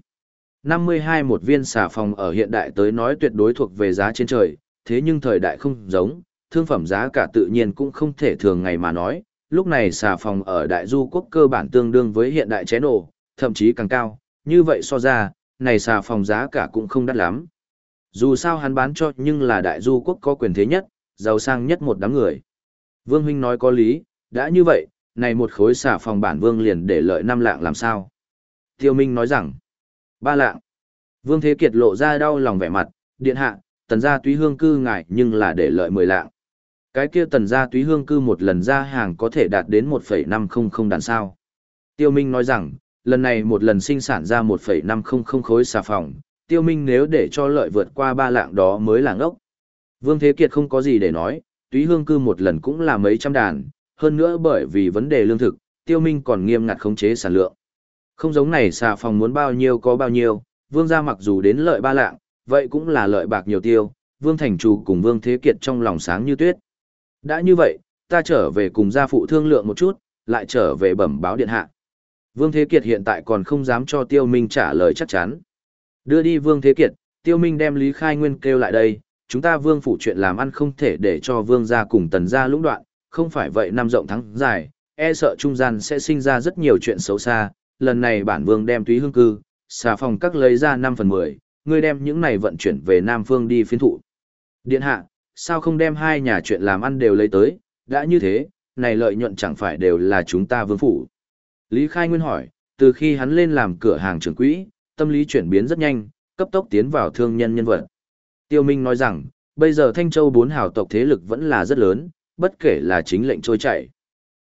52 một viên xà phòng ở hiện đại tới nói tuyệt đối thuộc về giá trên trời, thế nhưng thời đại không giống, thương phẩm giá cả tự nhiên cũng không thể thường ngày mà nói, lúc này xà phòng ở đại du quốc cơ bản tương đương với hiện đại chế nổ, thậm chí càng cao, như vậy so ra, này xà phòng giá cả cũng không đắt lắm. Dù sao hắn bán cho nhưng là đại du quốc có quyền thế nhất, giàu sang nhất một đám người. Vương Huynh nói có lý, đã như vậy, này một khối xà phòng bản vương liền để lợi năm lạng làm sao? Tiêu Minh nói rằng, ba lạng. Vương Thế Kiệt lộ ra đau lòng vẻ mặt, điện hạ, tần gia túy hương cư ngại nhưng là để lợi mười lạng. Cái kia tần gia túy hương cư một lần ra hàng có thể đạt đến 1,500 đàn sao. Tiêu Minh nói rằng, lần này một lần sinh sản ra 1,500 khối xà phòng, Tiêu Minh nếu để cho lợi vượt qua ba lạng đó mới là ngốc. Vương Thế Kiệt không có gì để nói, túy hương cư một lần cũng là mấy trăm đàn, hơn nữa bởi vì vấn đề lương thực, Tiêu Minh còn nghiêm ngặt khống chế sản lượng. Không giống này xà phòng muốn bao nhiêu có bao nhiêu, Vương gia mặc dù đến lợi ba lạng, vậy cũng là lợi bạc nhiều tiêu, Vương Thành Chủ cùng Vương Thế Kiệt trong lòng sáng như tuyết. Đã như vậy, ta trở về cùng gia phụ thương lượng một chút, lại trở về bẩm báo điện hạ. Vương Thế Kiệt hiện tại còn không dám cho Tiêu Minh trả lời chắc chắn. Đưa đi Vương Thế Kiệt, Tiêu Minh đem Lý Khai Nguyên kêu lại đây, chúng ta Vương phủ chuyện làm ăn không thể để cho Vương gia cùng Tần gia lũng đoạn, không phải vậy năm rộng thắng dài, e sợ trung gian sẽ sinh ra rất nhiều chuyện xấu xa. Lần này bản Vương đem túy hương cư, xà phòng các lấy ra 5 phần 10, ngươi đem những này vận chuyển về Nam Phương đi phiến thụ. Điện hạ, sao không đem hai nhà chuyện làm ăn đều lấy tới, đã như thế, này lợi nhuận chẳng phải đều là chúng ta vương phủ. Lý Khai Nguyên hỏi, từ khi hắn lên làm cửa hàng trưởng quỹ, tâm lý chuyển biến rất nhanh, cấp tốc tiến vào thương nhân nhân vật. Tiêu Minh nói rằng, bây giờ Thanh Châu bốn hào tộc thế lực vẫn là rất lớn, bất kể là chính lệnh trôi chảy.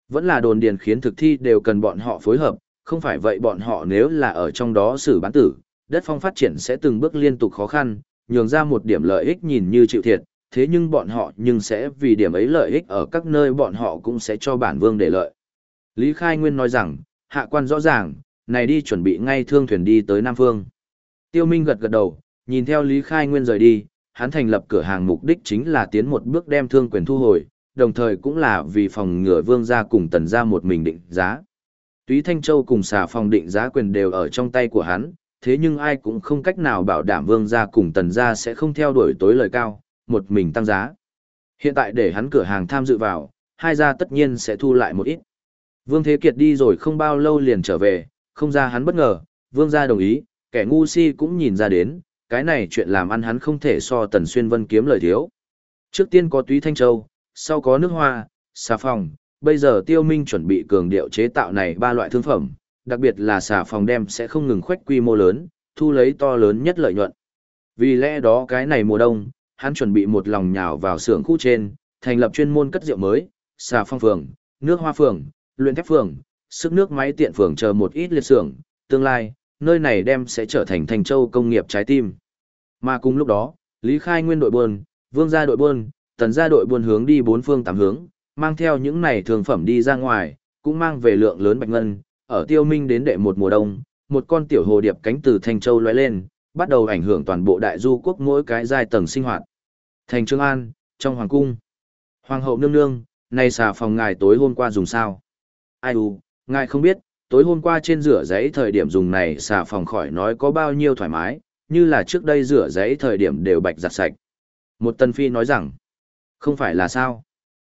Vẫn là đồn điền khiến thực thi đều cần bọn họ phối hợp, không phải vậy bọn họ nếu là ở trong đó xử bán tử, đất phong phát triển sẽ từng bước liên tục khó khăn, nhường ra một điểm lợi ích nhìn như chịu thiệt, thế nhưng bọn họ nhưng sẽ vì điểm ấy lợi ích ở các nơi bọn họ cũng sẽ cho bản vương để lợi. Lý Khai Nguyên nói rằng, hạ quan rõ ràng, này đi chuẩn bị ngay thương thuyền đi tới Nam Phương. Tiêu Minh gật gật đầu, nhìn theo Lý Khai Nguyên rời đi, hắn thành lập cửa hàng mục đích chính là tiến một bước đem thương quyền thu hồi, đồng thời cũng là vì phòng ngừa vương gia cùng tần gia một mình định giá. Túy Thanh Châu cùng xà phòng định giá quyền đều ở trong tay của hắn, thế nhưng ai cũng không cách nào bảo đảm vương gia cùng tần gia sẽ không theo đuổi tối lời cao, một mình tăng giá. Hiện tại để hắn cửa hàng tham dự vào, hai gia tất nhiên sẽ thu lại một ít. Vương Thế Kiệt đi rồi không bao lâu liền trở về, không ra hắn bất ngờ, vương gia đồng ý, kẻ ngu si cũng nhìn ra đến, cái này chuyện làm ăn hắn không thể so Tần Xuyên Vân kiếm lời thiếu. Trước tiên có túy thanh châu, sau có nước hoa, xà phòng, bây giờ tiêu minh chuẩn bị cường điệu chế tạo này ba loại thương phẩm, đặc biệt là xà phòng đem sẽ không ngừng khuếch quy mô lớn, thu lấy to lớn nhất lợi nhuận. Vì lẽ đó cái này mùa đông, hắn chuẩn bị một lòng nhào vào xưởng khu trên, thành lập chuyên môn cất rượu mới, xà phong phường, nước hoa phường, luyện thép phường, sức nước máy tiện phường chờ một ít liệt xưởng, tương lai, nơi này đem sẽ trở thành thành châu công nghiệp trái tim. Mà cùng lúc đó, Lý Khai Nguyên đội buôn, Vương gia đội buôn, Tần gia đội buôn hướng đi bốn phương tám hướng, mang theo những này thường phẩm đi ra ngoài, cũng mang về lượng lớn bạch ngân, ở Tiêu Minh đến đệ một mùa đông, một con tiểu hồ điệp cánh từ thành Châu lóe lên, bắt đầu ảnh hưởng toàn bộ đại du quốc mỗi cái giai tầng sinh hoạt. Thành Trương An, trong hoàng cung. Hoàng hậu nương nương, này xà phòng ngài tối hôm qua dùng sao? Ai u, ngài không biết, tối hôm qua trên rửa giấy thời điểm dùng này xà phòng khỏi nói có bao nhiêu thoải mái, như là trước đây rửa giấy thời điểm đều bạch giặt sạch. Một tần phi nói rằng, không phải là sao.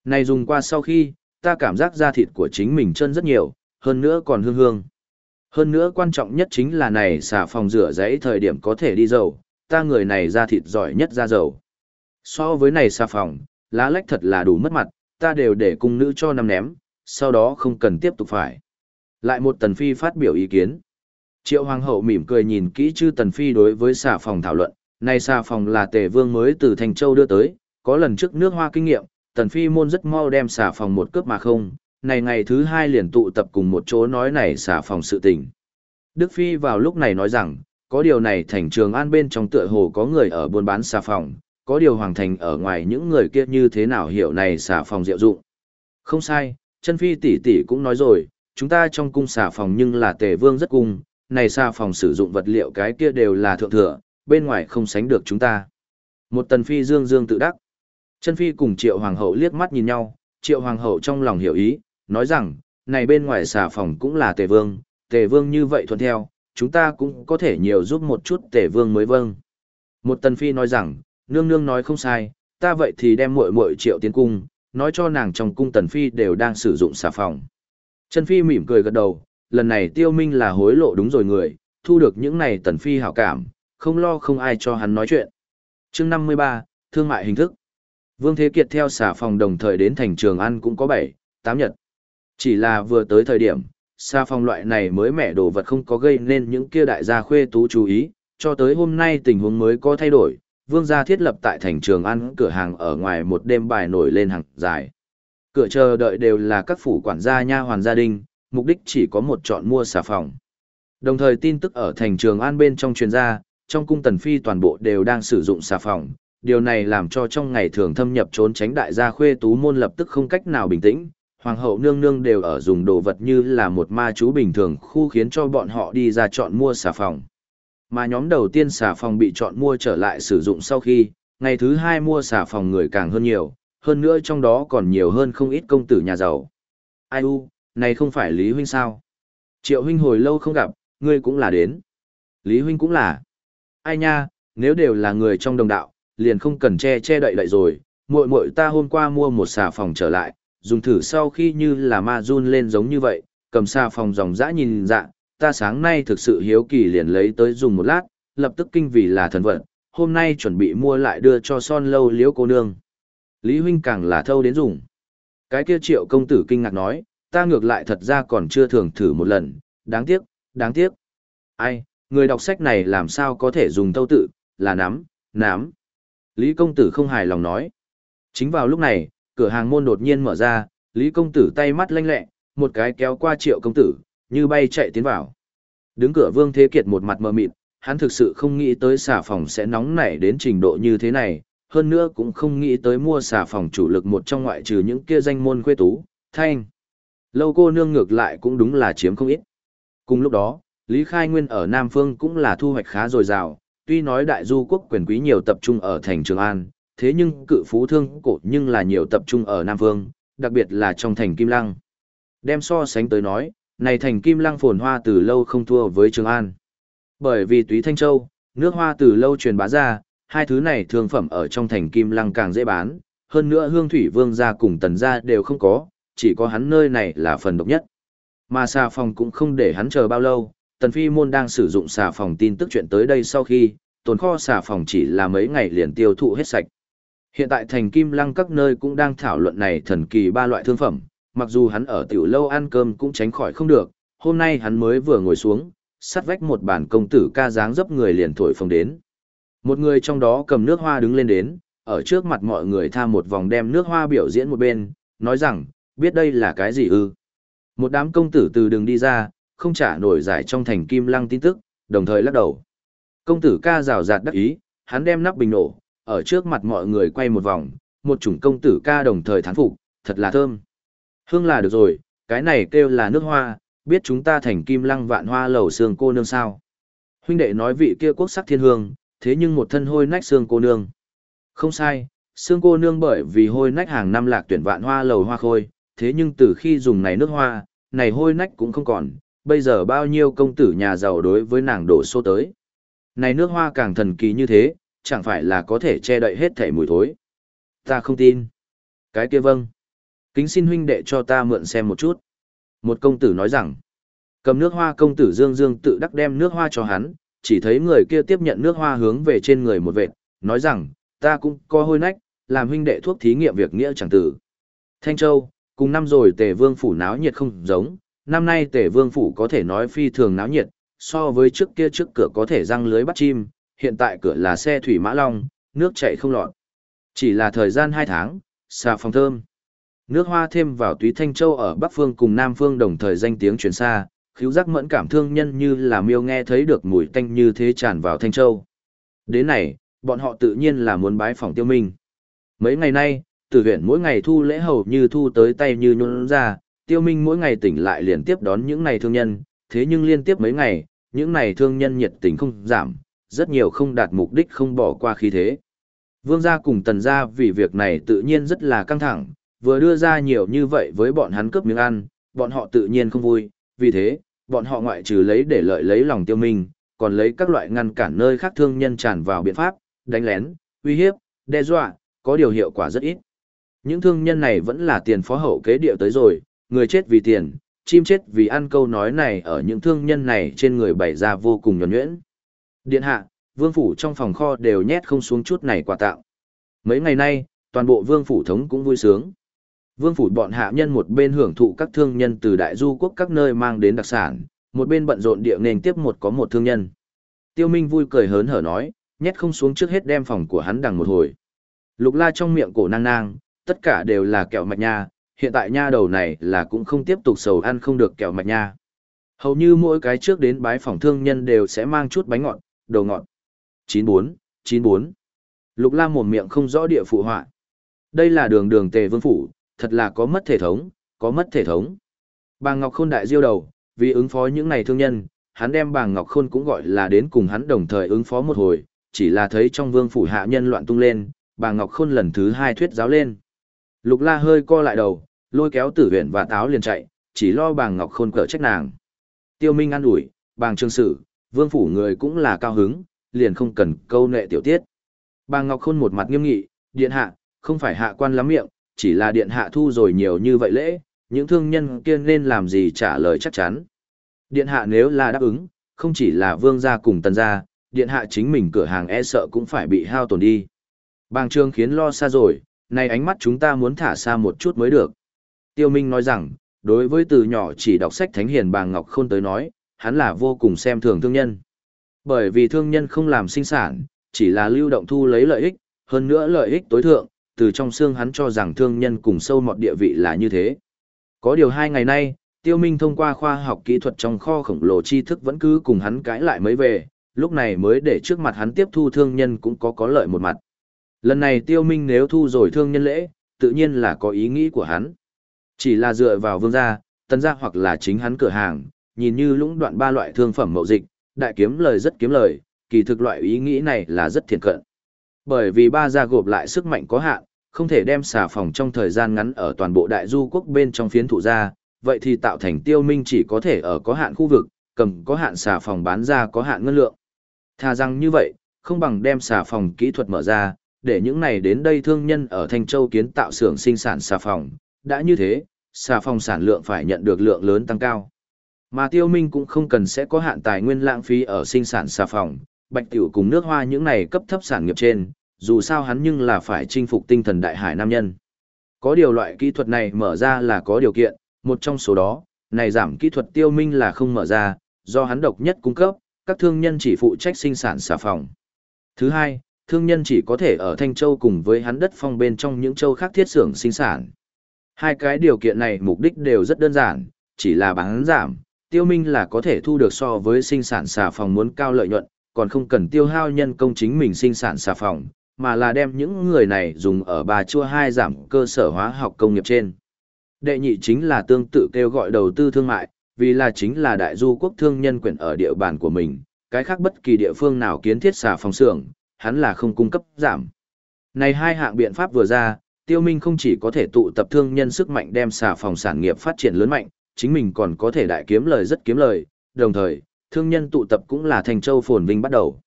Này dùng qua sau khi, ta cảm giác da thịt của chính mình chân rất nhiều, hơn nữa còn hương hương. Hơn nữa quan trọng nhất chính là này xà phòng rửa giấy thời điểm có thể đi dầu, ta người này da thịt giỏi nhất da dầu. So với này xà phòng, lá lách thật là đủ mất mặt, ta đều để cung nữ cho nằm ném, sau đó không cần tiếp tục phải. Lại một tần phi phát biểu ý kiến. Triệu Hoàng hậu mỉm cười nhìn kỹ chư tần phi đối với xà phòng thảo luận, này xà phòng là tề vương mới từ Thành Châu đưa tới, có lần trước nước hoa kinh nghiệm, tần phi môn rất mau đem xà phòng một cướp mà không, này ngày thứ hai liền tụ tập cùng một chỗ nói này xà phòng sự tình. Đức Phi vào lúc này nói rằng, có điều này thành trường an bên trong tựa hồ có người ở buôn bán xà phòng, có điều hoàng thành ở ngoài những người kia như thế nào hiểu này xà phòng diệu dụng. Không sai, chân Phi tỷ tỷ cũng nói rồi, chúng ta trong cung xà phòng nhưng là tề vương rất cung, này xà phòng sử dụng vật liệu cái kia đều là thượng thừa, bên ngoài không sánh được chúng ta. Một tần phi dương dương tự đắc. Chân phi cùng triệu hoàng hậu liếc mắt nhìn nhau, triệu hoàng hậu trong lòng hiểu ý, nói rằng, này bên ngoài xà phòng cũng là tề vương, tề vương như vậy thuận theo, chúng ta cũng có thể nhiều giúp một chút tề vương mới vâng. Một tần phi nói rằng, nương nương nói không sai, ta vậy thì đem muội muội triệu tiến cung, nói cho nàng trong cung tần phi đều đang sử dụng xà phòng. Trần phi mỉm cười gật đầu, lần này tiêu minh là hối lộ đúng rồi người, thu được những này tần phi hảo cảm, không lo không ai cho hắn nói chuyện. Chương 53, Thương mại hình thức. Vương Thế Kiệt theo xà phòng đồng thời đến thành trường ăn cũng có 7, 8 nhật. Chỉ là vừa tới thời điểm, xà phòng loại này mới mẻ đồ vật không có gây nên những kia đại gia khuê tú chú ý, cho tới hôm nay tình huống mới có thay đổi. Vương gia thiết lập tại thành trường ăn cửa hàng ở ngoài một đêm bài nổi lên hàng dài. Cửa chờ đợi đều là các phủ quản gia nha hoàn gia đình, mục đích chỉ có một chọn mua xà phòng. Đồng thời tin tức ở thành trường an bên trong truyền ra, trong cung tần phi toàn bộ đều đang sử dụng xà phòng. Điều này làm cho trong ngày thường thâm nhập trốn tránh đại gia khuê tú môn lập tức không cách nào bình tĩnh. Hoàng hậu nương nương đều ở dùng đồ vật như là một ma chú bình thường khu khiến cho bọn họ đi ra chọn mua xà phòng. Mà nhóm đầu tiên xà phòng bị chọn mua trở lại sử dụng sau khi, ngày thứ hai mua xà phòng người càng hơn nhiều, hơn nữa trong đó còn nhiều hơn không ít công tử nhà giàu. Ai u, này không phải Lý Huynh sao? Triệu Huynh hồi lâu không gặp, ngươi cũng là đến. Lý Huynh cũng là. Ai nha, nếu đều là người trong đồng đạo, liền không cần che che đậy đậy rồi. Muội muội ta hôm qua mua một xà phòng trở lại, dùng thử sau khi như là ma run lên giống như vậy, cầm xà phòng dòng dã nhìn dạ, ta sáng nay thực sự hiếu kỳ liền lấy tới dùng một lát, lập tức kinh vì là thần vận, hôm nay chuẩn bị mua lại đưa cho son lâu liễu cô nương. Lý huynh càng là thâu đến dùng. Cái kia triệu công tử kinh ngạc nói, ta ngược lại thật ra còn chưa thường thử một lần, đáng tiếc, đáng tiếc. Ai, người đọc sách này làm sao có thể dùng thâu tự, là nắm, nắm. Lý công tử không hài lòng nói. Chính vào lúc này, cửa hàng môn đột nhiên mở ra, Lý công tử tay mắt lanh lẹ, một cái kéo qua triệu công tử, như bay chạy tiến vào. Đứng cửa Vương Thế Kiệt một mặt mờ mịt, hắn thực sự không nghĩ tới xà phòng sẽ nóng nảy đến trình độ như thế này, hơn nữa cũng không nghĩ tới mua xà phòng chủ lực một trong ngoại trừ những kia danh môn khuê tú, thanh. Lâu cô nương ngược lại cũng đúng là chiếm không ít. Cùng lúc đó, Lý Khai Nguyên ở Nam Phương cũng là thu hoạch khá dồi dào, tuy nói đại du quốc quyền quý nhiều tập trung ở thành Trường An, thế nhưng cự phú thương cổ nhưng là nhiều tập trung ở Nam Phương, đặc biệt là trong thành Kim Lăng. Đem so sánh tới nói, này thành Kim Lăng phồn hoa từ lâu không thua với Trường An. Bởi vì túy Thanh Châu, nước hoa từ lâu truyền bá ra, hai thứ này thương phẩm ở trong thành Kim Lăng càng dễ bán, hơn nữa hương thủy vương gia cùng tần gia đều không có, chỉ có hắn nơi này là phần độc nhất. Mà xà phòng cũng không để hắn chờ bao lâu, tần phi môn đang sử dụng xà phòng tin tức chuyện tới đây sau khi, tồn kho xà phòng chỉ là mấy ngày liền tiêu thụ hết sạch. Hiện tại thành Kim Lăng các nơi cũng đang thảo luận này thần kỳ ba loại thương phẩm, mặc dù hắn ở tiểu lâu ăn cơm cũng tránh khỏi không được, hôm nay hắn mới vừa ngồi xuống, sát vách một bản công tử ca dáng dấp người liền thổi phồng đến. Một người trong đó cầm nước hoa đứng lên đến, ở trước mặt mọi người tha một vòng đem nước hoa biểu diễn một bên, nói rằng, biết đây là cái gì ư. Một đám công tử từ đường đi ra, không trả nổi giải trong thành kim lăng tin tức, đồng thời lắc đầu. Công tử ca rào rạt đắc ý, hắn đem nắp bình nổ, ở trước mặt mọi người quay một vòng, một chủng công tử ca đồng thời thán phục, thật là thơm. Hương là được rồi, cái này kêu là nước hoa, biết chúng ta thành kim lăng vạn hoa lầu xương cô nương sao. Huynh đệ nói vị kia quốc sắc thiên hương, thế nhưng một thân hôi nách xương cô nương. Không sai, xương cô nương bởi vì hôi nách hàng năm lạc tuyển vạn hoa lầu hoa khôi, thế nhưng từ khi dùng này nước hoa, này hôi nách cũng không còn, bây giờ bao nhiêu công tử nhà giàu đối với nàng đổ xô tới. Này nước hoa càng thần kỳ như thế, chẳng phải là có thể che đậy hết thể mùi thối. Ta không tin. Cái kia vâng. Kính xin huynh đệ cho ta mượn xem một chút. Một công tử nói rằng, cầm nước hoa công tử Dương Dương tự đắc đem nước hoa cho hắn, chỉ thấy người kia tiếp nhận nước hoa hướng về trên người một vệt, nói rằng, ta cũng có hôi nách, làm huynh đệ thuốc thí nghiệm việc nghĩa chẳng tử. Thanh Châu, cùng năm rồi tề vương phủ náo nhiệt không giống, năm nay tề vương phủ có thể nói phi thường náo nhiệt, so với trước kia trước cửa có thể răng lưới bắt chim, hiện tại cửa là xe thủy mã long, nước chảy không lọt. Chỉ là thời gian 2 tháng, xà phòng thơm. Nước hoa thêm vào túy Thanh Châu ở Bắc Phương cùng Nam Phương đồng thời danh tiếng truyền xa, khiếu giác mẫn cảm thương nhân như là miêu nghe thấy được mùi tanh như thế tràn vào Thanh Châu. Đến này, bọn họ tự nhiên là muốn bái phòng tiêu minh. Mấy ngày nay, tử huyện mỗi ngày thu lễ hầu như thu tới tay như nhôn ra, tiêu minh mỗi ngày tỉnh lại liền tiếp đón những này thương nhân, thế nhưng liên tiếp mấy ngày, những này thương nhân nhiệt tình không giảm, rất nhiều không đạt mục đích không bỏ qua khí thế. Vương gia cùng tần gia vì việc này tự nhiên rất là căng thẳng, vừa đưa ra nhiều như vậy với bọn hắn cướp miếng ăn, bọn họ tự nhiên không vui, vì thế, bọn họ ngoại trừ lấy để lợi lấy lòng tiêu minh, còn lấy các loại ngăn cản nơi khác thương nhân tràn vào biện pháp, đánh lén, uy hiếp, đe dọa, có điều hiệu quả rất ít. Những thương nhân này vẫn là tiền phó hậu kế điệu tới rồi, người chết vì tiền, chim chết vì ăn câu nói này ở những thương nhân này trên người bày ra vô cùng nhuẩn nhuyễn. Điện hạ, vương phủ trong phòng kho đều nhét không xuống chút này quà tạo. Mấy ngày nay, toàn bộ vương phủ thống cũng vui sướng. Vương phủ bọn hạ nhân một bên hưởng thụ các thương nhân từ đại du quốc các nơi mang đến đặc sản, một bên bận rộn địa nền tiếp một có một thương nhân. Tiêu Minh vui cười hớn hở nói, nhét không xuống trước hết đem phòng của hắn đằng một hồi. Lục la trong miệng cổ nang nang, tất cả đều là kẹo mạch nha, hiện tại nha đầu này là cũng không tiếp tục sầu ăn không được kẹo mạch nha. Hầu như mỗi cái trước đến bái phòng thương nhân đều sẽ mang chút bánh ngọt, đồ ngọt. 94, 94. Lục la mồm miệng không rõ địa phụ họa. Đây là đường đường tề vương phủ, thật là có mất thể thống, có mất thể thống. Bà Ngọc Khôn đại diêu đầu, vì ứng phó những này thương nhân, hắn đem bà Ngọc Khôn cũng gọi là đến cùng hắn đồng thời ứng phó một hồi, chỉ là thấy trong vương phủ hạ nhân loạn tung lên, bà Ngọc Khôn lần thứ hai thuyết giáo lên. Lục la hơi co lại đầu, lôi kéo tử huyện và táo liền chạy, chỉ lo bà Ngọc Khôn cỡ trách nàng. Tiêu Minh an ủi, bàng trương sử, vương phủ người cũng là cao hứng, liền không cần câu nệ tiểu tiết. Bà Ngọc Khôn một mặt nghiêm nghị, điện hạ, không phải hạ quan lắm miệng, chỉ là điện hạ thu rồi nhiều như vậy lễ, những thương nhân kia nên làm gì trả lời chắc chắn. Điện hạ nếu là đáp ứng, không chỉ là vương gia cùng tần gia, điện hạ chính mình cửa hàng e sợ cũng phải bị hao tổn đi. Bàng trương khiến lo xa rồi, này ánh mắt chúng ta muốn thả xa một chút mới được. Tiêu Minh nói rằng, đối với từ nhỏ chỉ đọc sách thánh hiền bàng Ngọc Khôn tới nói, hắn là vô cùng xem thường thương nhân. Bởi vì thương nhân không làm sinh sản, chỉ là lưu động thu lấy lợi ích, hơn nữa lợi ích tối thượng, từ trong xương hắn cho rằng thương nhân cùng sâu mọt địa vị là như thế. Có điều hai ngày nay, Tiêu Minh thông qua khoa học kỹ thuật trong kho khổng lồ tri thức vẫn cứ cùng hắn cãi lại mới về, lúc này mới để trước mặt hắn tiếp thu thương nhân cũng có có lợi một mặt. Lần này Tiêu Minh nếu thu rồi thương nhân lễ, tự nhiên là có ý nghĩ của hắn. Chỉ là dựa vào vương gia, tân gia hoặc là chính hắn cửa hàng, nhìn như lũng đoạn ba loại thương phẩm mậu dịch, đại kiếm lời rất kiếm lời, kỳ thực loại ý nghĩ này là rất thiện cận. Bởi vì ba gia gộp lại sức mạnh có hạn, không thể đem xà phòng trong thời gian ngắn ở toàn bộ đại du quốc bên trong phiến thụ ra, vậy thì tạo thành tiêu minh chỉ có thể ở có hạn khu vực, cầm có hạn xà phòng bán ra có hạn ngân lượng. Thà rằng như vậy, không bằng đem xà phòng kỹ thuật mở ra, để những này đến đây thương nhân ở Thanh Châu kiến tạo xưởng sinh sản xà phòng. Đã như thế, xà phòng sản lượng phải nhận được lượng lớn tăng cao. Mà tiêu minh cũng không cần sẽ có hạn tài nguyên lãng phí ở sinh sản xà phòng, bạch tiểu cùng nước hoa những này cấp thấp sản nghiệp trên, dù sao hắn nhưng là phải chinh phục tinh thần đại hải nam nhân. Có điều loại kỹ thuật này mở ra là có điều kiện, một trong số đó, này giảm kỹ thuật tiêu minh là không mở ra, do hắn độc nhất cung cấp, các thương nhân chỉ phụ trách sinh sản xà phòng. Thứ hai, thương nhân chỉ có thể ở Thanh Châu cùng với hắn đất phong bên trong những châu khác thiết xưởng sinh sản. Hai cái điều kiện này mục đích đều rất đơn giản, chỉ là bán giảm, tiêu minh là có thể thu được so với sinh sản xà phòng muốn cao lợi nhuận, còn không cần tiêu hao nhân công chính mình sinh sản xà phòng, mà là đem những người này dùng ở bà chua hai giảm cơ sở hóa học công nghiệp trên. Đệ nhị chính là tương tự kêu gọi đầu tư thương mại, vì là chính là đại du quốc thương nhân quyền ở địa bàn của mình, cái khác bất kỳ địa phương nào kiến thiết xà phòng xưởng, hắn là không cung cấp giảm. Này hai hạng biện pháp vừa ra, tiêu minh không chỉ có thể tụ tập thương nhân sức mạnh đem xà phòng sản nghiệp phát triển lớn mạnh, chính mình còn có thể đại kiếm lời rất kiếm lời, đồng thời, thương nhân tụ tập cũng là thành châu phồn vinh bắt đầu.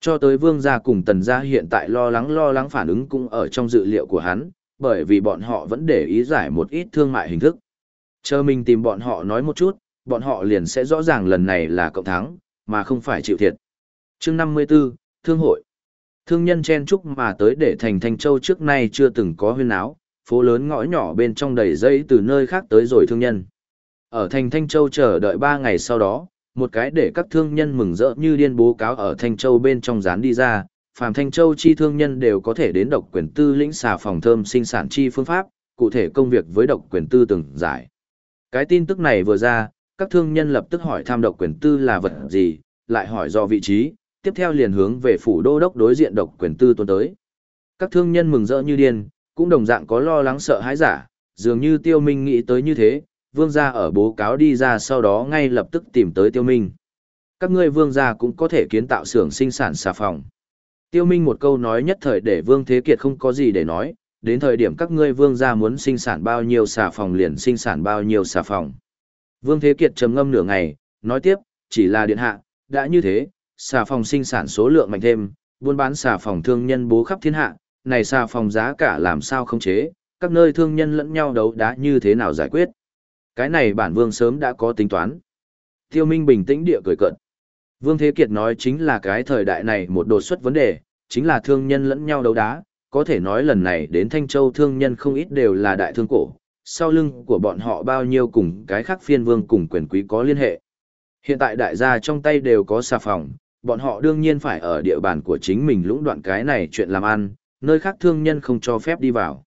Cho tới vương gia cùng tần gia hiện tại lo lắng lo lắng phản ứng cũng ở trong dự liệu của hắn, bởi vì bọn họ vẫn để ý giải một ít thương mại hình thức. Chờ mình tìm bọn họ nói một chút, bọn họ liền sẽ rõ ràng lần này là cộng thắng, mà không phải chịu thiệt. chương 54, Thương hội. Thương nhân chen chúc mà tới để thành Thanh Châu trước nay chưa từng có huyên áo, phố lớn ngõ nhỏ bên trong đầy dây từ nơi khác tới rồi thương nhân. Ở thành Thanh Châu chờ đợi 3 ngày sau đó, một cái để các thương nhân mừng rỡ như điên bố cáo ở Thanh Châu bên trong dán đi ra, phàm Thanh Châu chi thương nhân đều có thể đến độc quyền tư lĩnh xà phòng thơm sinh sản chi phương pháp, cụ thể công việc với độc quyền tư từng giải. Cái tin tức này vừa ra, các thương nhân lập tức hỏi tham độc quyền tư là vật gì, lại hỏi do vị trí, tiếp theo liền hướng về phủ đô đốc đối diện độc quyền tư tuần tới. Các thương nhân mừng rỡ như điên, cũng đồng dạng có lo lắng sợ hãi giả, dường như tiêu minh nghĩ tới như thế, vương gia ở bố cáo đi ra sau đó ngay lập tức tìm tới tiêu minh. Các ngươi vương gia cũng có thể kiến tạo xưởng sinh sản xà phòng. Tiêu minh một câu nói nhất thời để vương thế kiệt không có gì để nói, đến thời điểm các ngươi vương gia muốn sinh sản bao nhiêu xà phòng liền sinh sản bao nhiêu xà phòng. Vương Thế Kiệt trầm ngâm nửa ngày, nói tiếp, chỉ là điện hạ, đã như thế, xà phòng sinh sản số lượng mạnh thêm, buôn bán xà phòng thương nhân bố khắp thiên hạ, này xà phòng giá cả làm sao không chế, các nơi thương nhân lẫn nhau đấu đá như thế nào giải quyết. Cái này bản vương sớm đã có tính toán. Tiêu Minh bình tĩnh địa cười cợt. Vương Thế Kiệt nói chính là cái thời đại này một đột xuất vấn đề, chính là thương nhân lẫn nhau đấu đá, có thể nói lần này đến Thanh Châu thương nhân không ít đều là đại thương cổ, sau lưng của bọn họ bao nhiêu cùng cái khác phiên vương cùng quyền quý có liên hệ. Hiện tại đại gia trong tay đều có xà phòng, bọn họ đương nhiên phải ở địa bàn của chính mình lũng đoạn cái này chuyện làm ăn, nơi khác thương nhân không cho phép đi vào.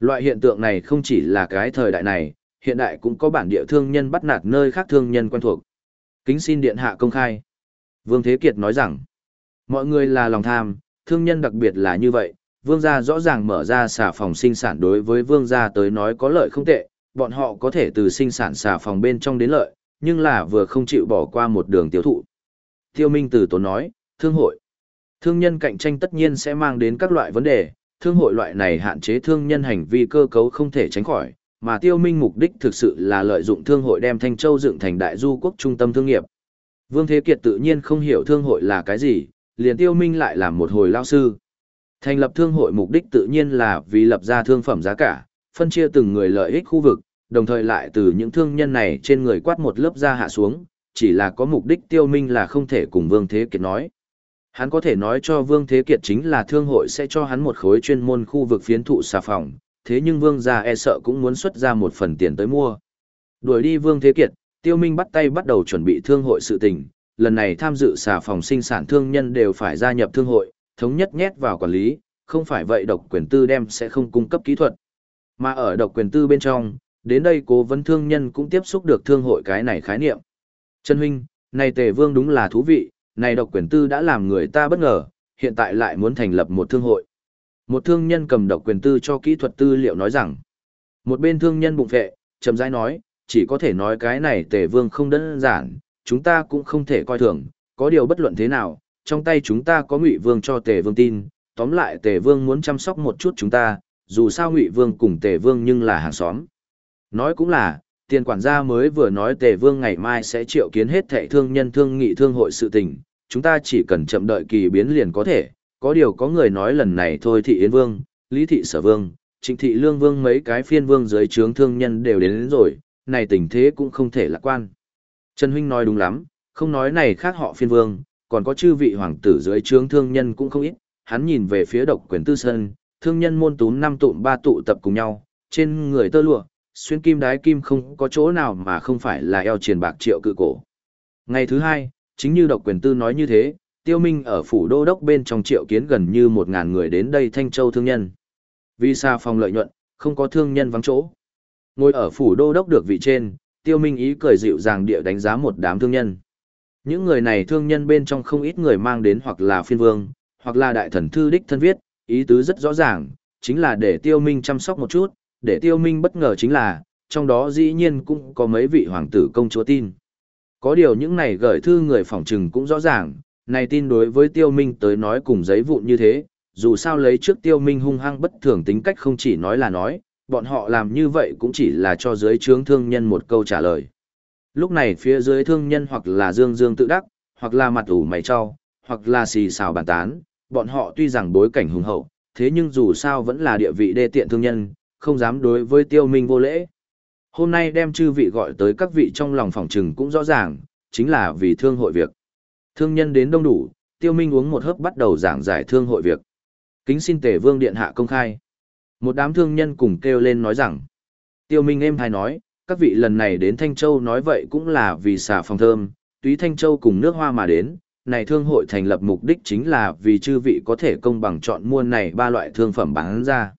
Loại hiện tượng này không chỉ là cái thời đại này, hiện đại cũng có bản địa thương nhân bắt nạt nơi khác thương nhân quen thuộc. Kính xin điện hạ công khai. Vương Thế Kiệt nói rằng, mọi người là lòng tham, thương nhân đặc biệt là như vậy, vương gia rõ ràng mở ra xà phòng sinh sản đối với vương gia tới nói có lợi không tệ, bọn họ có thể từ sinh sản xà phòng bên trong đến lợi, nhưng là vừa không chịu bỏ qua một đường tiêu thụ. Tiêu Minh Tử tốn nói, thương hội. Thương nhân cạnh tranh tất nhiên sẽ mang đến các loại vấn đề, thương hội loại này hạn chế thương nhân hành vi cơ cấu không thể tránh khỏi, mà Tiêu Minh mục đích thực sự là lợi dụng thương hội đem Thanh Châu dựng thành đại du quốc trung tâm thương nghiệp. Vương Thế Kiệt tự nhiên không hiểu thương hội là cái gì, liền Tiêu Minh lại làm một hồi lao sư. Thành lập thương hội mục đích tự nhiên là vì lập ra thương phẩm giá cả, phân chia từng người lợi ích khu vực, đồng thời lại từ những thương nhân này trên người quát một lớp da hạ xuống, chỉ là có mục đích tiêu minh là không thể cùng Vương Thế Kiệt nói. Hắn có thể nói cho Vương Thế Kiệt chính là thương hội sẽ cho hắn một khối chuyên môn khu vực phiến thụ xà phòng, thế nhưng Vương gia e sợ cũng muốn xuất ra một phần tiền tới mua. Đuổi đi Vương Thế Kiệt, Tiêu Minh bắt tay bắt đầu chuẩn bị thương hội sự tình, lần này tham dự xà phòng sinh sản thương nhân đều phải gia nhập thương hội, thống nhất nhét vào quản lý, không phải vậy độc quyền tư đem sẽ không cung cấp kỹ thuật. Mà ở độc quyền tư bên trong, đến đây cố vấn thương nhân cũng tiếp xúc được thương hội cái này khái niệm. Trần Huynh, này tề vương đúng là thú vị, này độc quyền tư đã làm người ta bất ngờ, hiện tại lại muốn thành lập một thương hội. Một thương nhân cầm độc quyền tư cho kỹ thuật tư liệu nói rằng, một bên thương nhân bụng vệ, chậm rãi nói, chỉ có thể nói cái này tề vương không đơn giản, chúng ta cũng không thể coi thường, có điều bất luận thế nào, trong tay chúng ta có ngụy vương cho tề vương tin, tóm lại tề vương muốn chăm sóc một chút chúng ta, dù sao ngụy vương cùng tề vương nhưng là hàng xóm. Nói cũng là, tiền quản gia mới vừa nói tề vương ngày mai sẽ triệu kiến hết thệ thương nhân thương nghị thương hội sự tình, chúng ta chỉ cần chậm đợi kỳ biến liền có thể, có điều có người nói lần này thôi thị Yến Vương, Lý thị Sở Vương, Trịnh thị Lương Vương mấy cái phiên vương dưới trướng thương nhân đều đến, đến rồi, này tình thế cũng không thể lạc quan. Trần Huynh nói đúng lắm, không nói này khác họ phiên vương, còn có chư vị hoàng tử dưới trướng thương nhân cũng không ít, hắn nhìn về phía độc quyền tư sơn, thương nhân môn túm năm tụm ba tụ tập cùng nhau, trên người tơ lụa, xuyên kim đái kim không có chỗ nào mà không phải là eo triền bạc triệu cự cổ. Ngày thứ hai, chính như độc quyền tư nói như thế, tiêu minh ở phủ đô đốc bên trong triệu kiến gần như một ngàn người đến đây Thanh Châu thương nhân. Vì xa phòng lợi nhuận, không có thương nhân vắng chỗ. Ngồi ở phủ đô đốc được vị trên, tiêu minh ý cười dịu dàng địa đánh giá một đám thương nhân. Những người này thương nhân bên trong không ít người mang đến hoặc là phiên vương, hoặc là đại thần thư đích thân viết, ý tứ rất rõ ràng, chính là để tiêu minh chăm sóc một chút, để tiêu minh bất ngờ chính là, trong đó dĩ nhiên cũng có mấy vị hoàng tử công chúa tin. Có điều những này gửi thư người phỏng trừng cũng rõ ràng, này tin đối với tiêu minh tới nói cùng giấy vụn như thế, dù sao lấy trước tiêu minh hung hăng bất thường tính cách không chỉ nói là nói, bọn họ làm như vậy cũng chỉ là cho dưới trướng thương nhân một câu trả lời. Lúc này phía dưới thương nhân hoặc là dương dương tự đắc, hoặc là mặt ủ mày cho, hoặc là xì xào bàn tán, bọn họ tuy rằng bối cảnh hùng hậu, thế nhưng dù sao vẫn là địa vị đê tiện thương nhân, không dám đối với tiêu minh vô lễ. Hôm nay đem chư vị gọi tới các vị trong lòng phòng trừng cũng rõ ràng, chính là vì thương hội việc. Thương nhân đến đông đủ, tiêu minh uống một hớp bắt đầu giảng giải thương hội việc. Kính xin tể vương điện hạ công khai. Một đám thương nhân cùng kêu lên nói rằng, tiêu minh êm hay nói, các vị lần này đến Thanh Châu nói vậy cũng là vì xà phòng thơm, túy Thanh Châu cùng nước hoa mà đến, này thương hội thành lập mục đích chính là vì chư vị có thể công bằng chọn mua này ba loại thương phẩm bán ra.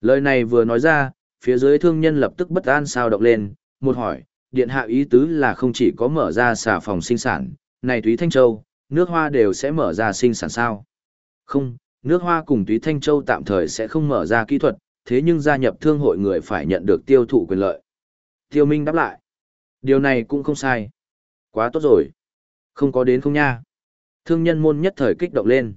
Lời này vừa nói ra, phía dưới thương nhân lập tức bất an sao động lên, một hỏi, điện hạ ý tứ là không chỉ có mở ra xà phòng sinh sản, này túy Thanh Châu, nước hoa đều sẽ mở ra sinh sản sao? Không, nước hoa cùng túy Thanh Châu tạm thời sẽ không mở ra kỹ thuật, thế nhưng gia nhập thương hội người phải nhận được tiêu thụ quyền lợi. Tiêu Minh đáp lại, điều này cũng không sai. Quá tốt rồi. Không có đến không nha. Thương nhân môn nhất thời kích động lên.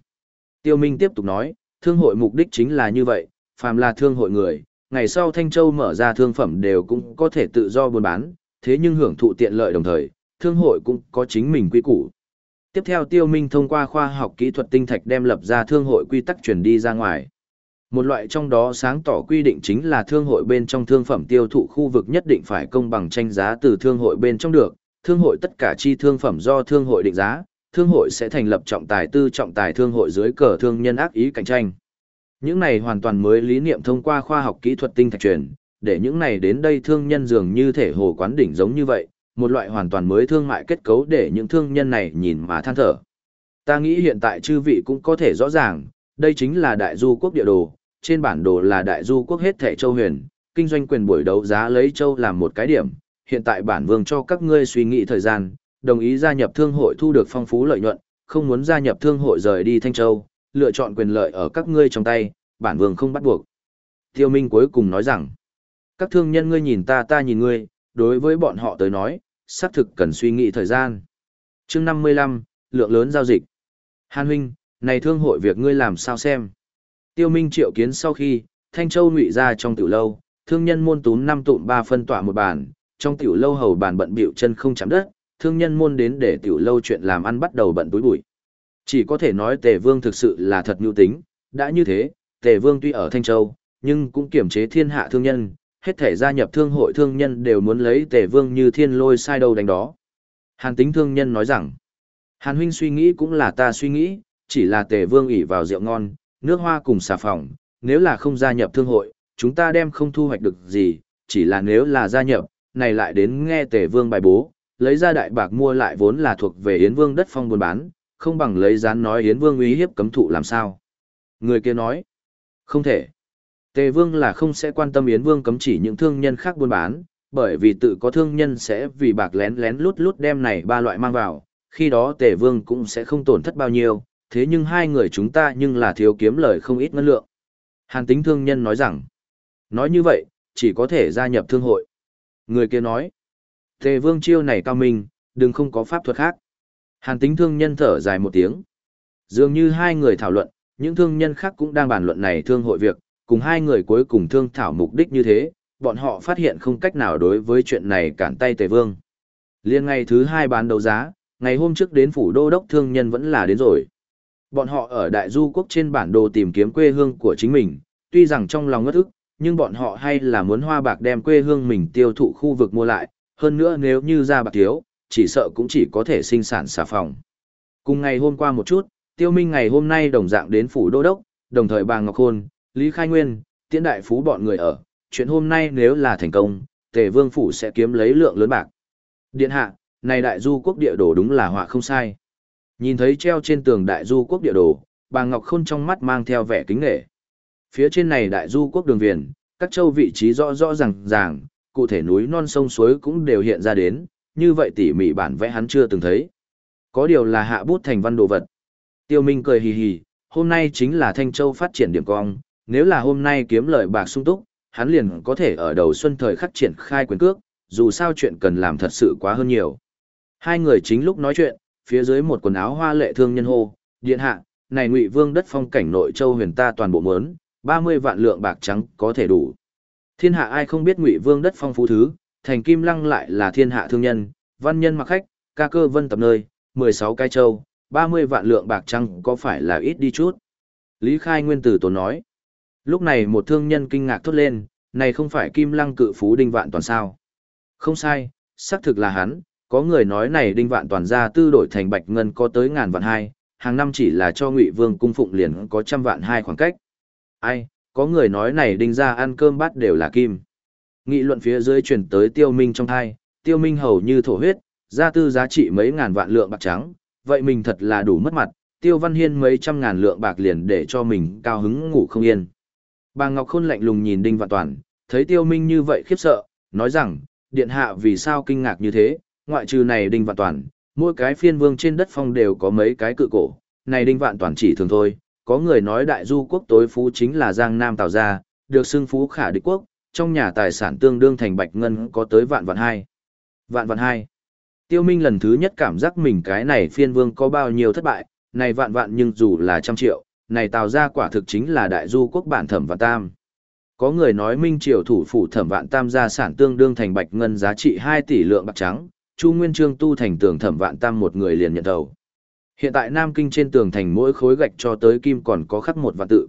Tiêu Minh tiếp tục nói, thương hội mục đích chính là như vậy, phàm là thương hội người, ngày sau Thanh Châu mở ra thương phẩm đều cũng có thể tự do buôn bán, thế nhưng hưởng thụ tiện lợi đồng thời, thương hội cũng có chính mình quy củ. Tiếp theo Tiêu Minh thông qua khoa học kỹ thuật tinh thạch đem lập ra thương hội quy tắc truyền đi ra ngoài. Một loại trong đó sáng tỏ quy định chính là thương hội bên trong thương phẩm tiêu thụ khu vực nhất định phải công bằng tranh giá từ thương hội bên trong được, thương hội tất cả chi thương phẩm do thương hội định giá, thương hội sẽ thành lập trọng tài tư trọng tài thương hội dưới cờ thương nhân ác ý cạnh tranh. Những này hoàn toàn mới lý niệm thông qua khoa học kỹ thuật tinh thạch truyền, để những này đến đây thương nhân dường như thể hồ quán đỉnh giống như vậy, một loại hoàn toàn mới thương mại kết cấu để những thương nhân này nhìn mà than thở. Ta nghĩ hiện tại chư vị cũng có thể rõ ràng, đây chính là đại du quốc địa đồ, trên bản đồ là đại du quốc hết thẻ châu huyền, kinh doanh quyền buổi đấu giá lấy châu làm một cái điểm, hiện tại bản vương cho các ngươi suy nghĩ thời gian, đồng ý gia nhập thương hội thu được phong phú lợi nhuận, không muốn gia nhập thương hội rời đi Thanh Châu, lựa chọn quyền lợi ở các ngươi trong tay, bản vương không bắt buộc. Tiêu Minh cuối cùng nói rằng, các thương nhân ngươi nhìn ta ta nhìn ngươi, đối với bọn họ tới nói, xác thực cần suy nghĩ thời gian. Chương 55, lượng lớn giao dịch. Hàn huynh, này thương hội việc ngươi làm sao xem? Tiêu Minh triệu kiến sau khi, Thanh Châu ngụy ra trong tiểu lâu, thương nhân môn tún năm tụm ba phân tỏa một bàn, trong tiểu lâu hầu bàn bận bịu chân không chạm đất, thương nhân môn đến để tiểu lâu chuyện làm ăn bắt đầu bận túi bụi. Chỉ có thể nói Tề Vương thực sự là thật nhu tính, đã như thế, Tề Vương tuy ở Thanh Châu, nhưng cũng kiểm chế thiên hạ thương nhân, hết thể gia nhập thương hội thương nhân đều muốn lấy Tề Vương như thiên lôi sai đầu đánh đó. Hàn tính thương nhân nói rằng, Hàn huynh suy nghĩ cũng là ta suy nghĩ, chỉ là Tề Vương ỉ vào rượu ngon, nước hoa cùng xà phòng, nếu là không gia nhập thương hội, chúng ta đem không thu hoạch được gì, chỉ là nếu là gia nhập, này lại đến nghe Tề Vương bài bố, lấy ra đại bạc mua lại vốn là thuộc về Yến Vương đất phong buôn bán, không bằng lấy rán nói Yến Vương uy hiếp cấm thụ làm sao. Người kia nói, Không thể. Tề Vương là không sẽ quan tâm Yến Vương cấm chỉ những thương nhân khác buôn bán, bởi vì tự có thương nhân sẽ vì bạc lén lén lút lút đem này ba loại mang vào, khi đó Tề Vương cũng sẽ không tổn thất bao nhiêu, thế nhưng hai người chúng ta nhưng là thiếu kiếm lời không ít ngân lượng. Hàn tính thương nhân nói rằng, nói như vậy, chỉ có thể gia nhập thương hội. Người kia nói, Tề Vương chiêu này cao minh, đừng không có pháp thuật khác. Hàn tính thương nhân thở dài một tiếng. Dường như hai người thảo luận, những thương nhân khác cũng đang bàn luận này thương hội việc, cùng hai người cuối cùng thương thảo mục đích như thế, bọn họ phát hiện không cách nào đối với chuyện này cản tay Tề Vương. Liên ngày thứ hai bán đấu giá, ngày hôm trước đến phủ đô đốc thương nhân vẫn là đến rồi. Bọn họ ở đại du quốc trên bản đồ tìm kiếm quê hương của chính mình, tuy rằng trong lòng ngất ức, nhưng bọn họ hay là muốn hoa bạc đem quê hương mình tiêu thụ khu vực mua lại, hơn nữa nếu như ra bạc thiếu, chỉ sợ cũng chỉ có thể sinh sản xà phòng. Cùng ngày hôm qua một chút, tiêu minh ngày hôm nay đồng dạng đến phủ đô đốc, đồng thời bà Ngọc Khôn, Lý Khai Nguyên, tiễn đại phú bọn người ở, chuyện hôm nay nếu là thành công, tề vương phủ sẽ kiếm lấy lượng lớn bạc. Điện hạ, này đại du quốc địa đồ đúng là họa không sai. Nhìn thấy treo trên tường đại du quốc địa đồ, bà Ngọc Khôn trong mắt mang theo vẻ kính nghệ. Phía trên này đại du quốc đường viền, các châu vị trí rõ rõ ràng ràng, cụ thể núi non sông suối cũng đều hiện ra đến, như vậy tỉ mỉ bản vẽ hắn chưa từng thấy. Có điều là hạ bút thành văn đồ vật. Tiêu Minh cười hì hì, hôm nay chính là Thanh Châu phát triển điểm cong, nếu là hôm nay kiếm lợi bạc sung túc, hắn liền có thể ở đầu xuân thời khắc triển khai quyền cước, dù sao chuyện cần làm thật sự quá hơn nhiều. Hai người chính lúc nói chuyện, phía dưới một quần áo hoa lệ thương nhân hô, điện hạ, này ngụy vương đất phong cảnh nội châu huyền ta toàn bộ mớn, 30 vạn lượng bạc trắng có thể đủ. Thiên hạ ai không biết ngụy vương đất phong phú thứ, thành kim lăng lại là thiên hạ thương nhân, văn nhân mặc khách, ca cơ vân tập nơi, 16 cái châu, 30 vạn lượng bạc trắng có phải là ít đi chút. Lý Khai Nguyên Tử Tốn nói. Lúc này một thương nhân kinh ngạc thốt lên, này không phải kim lăng cự phú đinh vạn toàn sao. Không sai, xác thực là hắn, có người nói này đinh vạn toàn ra tư đổi thành bạch ngân có tới ngàn vạn hai, hàng năm chỉ là cho ngụy vương cung phụng liền có trăm vạn hai khoảng cách. Ai, có người nói này đinh ra ăn cơm bát đều là kim. Nghị luận phía dưới chuyển tới tiêu minh trong thai, tiêu minh hầu như thổ huyết, gia tư giá trị mấy ngàn vạn lượng bạc trắng, vậy mình thật là đủ mất mặt, tiêu văn hiên mấy trăm ngàn lượng bạc liền để cho mình cao hứng ngủ không yên. Bà Ngọc Khôn lạnh lùng nhìn Đinh Vạn Toàn, thấy tiêu minh như vậy khiếp sợ, nói rằng, điện hạ vì sao kinh ngạc như thế, ngoại trừ này Đinh Vạn Toàn, mỗi cái phiên vương trên đất phong đều có mấy cái cự cổ, này Đinh Vạn Toàn chỉ thường thôi, có người nói đại du quốc tối phú chính là Giang Nam Tào Gia, được xưng phú khả địch quốc, trong nhà tài sản tương đương thành bạch ngân có tới vạn vạn hai. Vạn vạn hai. Tiêu Minh lần thứ nhất cảm giác mình cái này phiên vương có bao nhiêu thất bại, này vạn vạn nhưng dù là trăm triệu, này Tào Gia quả thực chính là đại du quốc bản thẩm vạn tam. Có người nói Minh Triều thủ phủ thẩm vạn tam gia sản tương đương thành bạch ngân giá trị 2 tỷ lượng bạc trắng, Chu Nguyên Trương tu thành tường thẩm vạn tam một người liền nhận đầu. Hiện tại Nam Kinh trên tường thành mỗi khối gạch cho tới kim còn có khắc một vạn tự.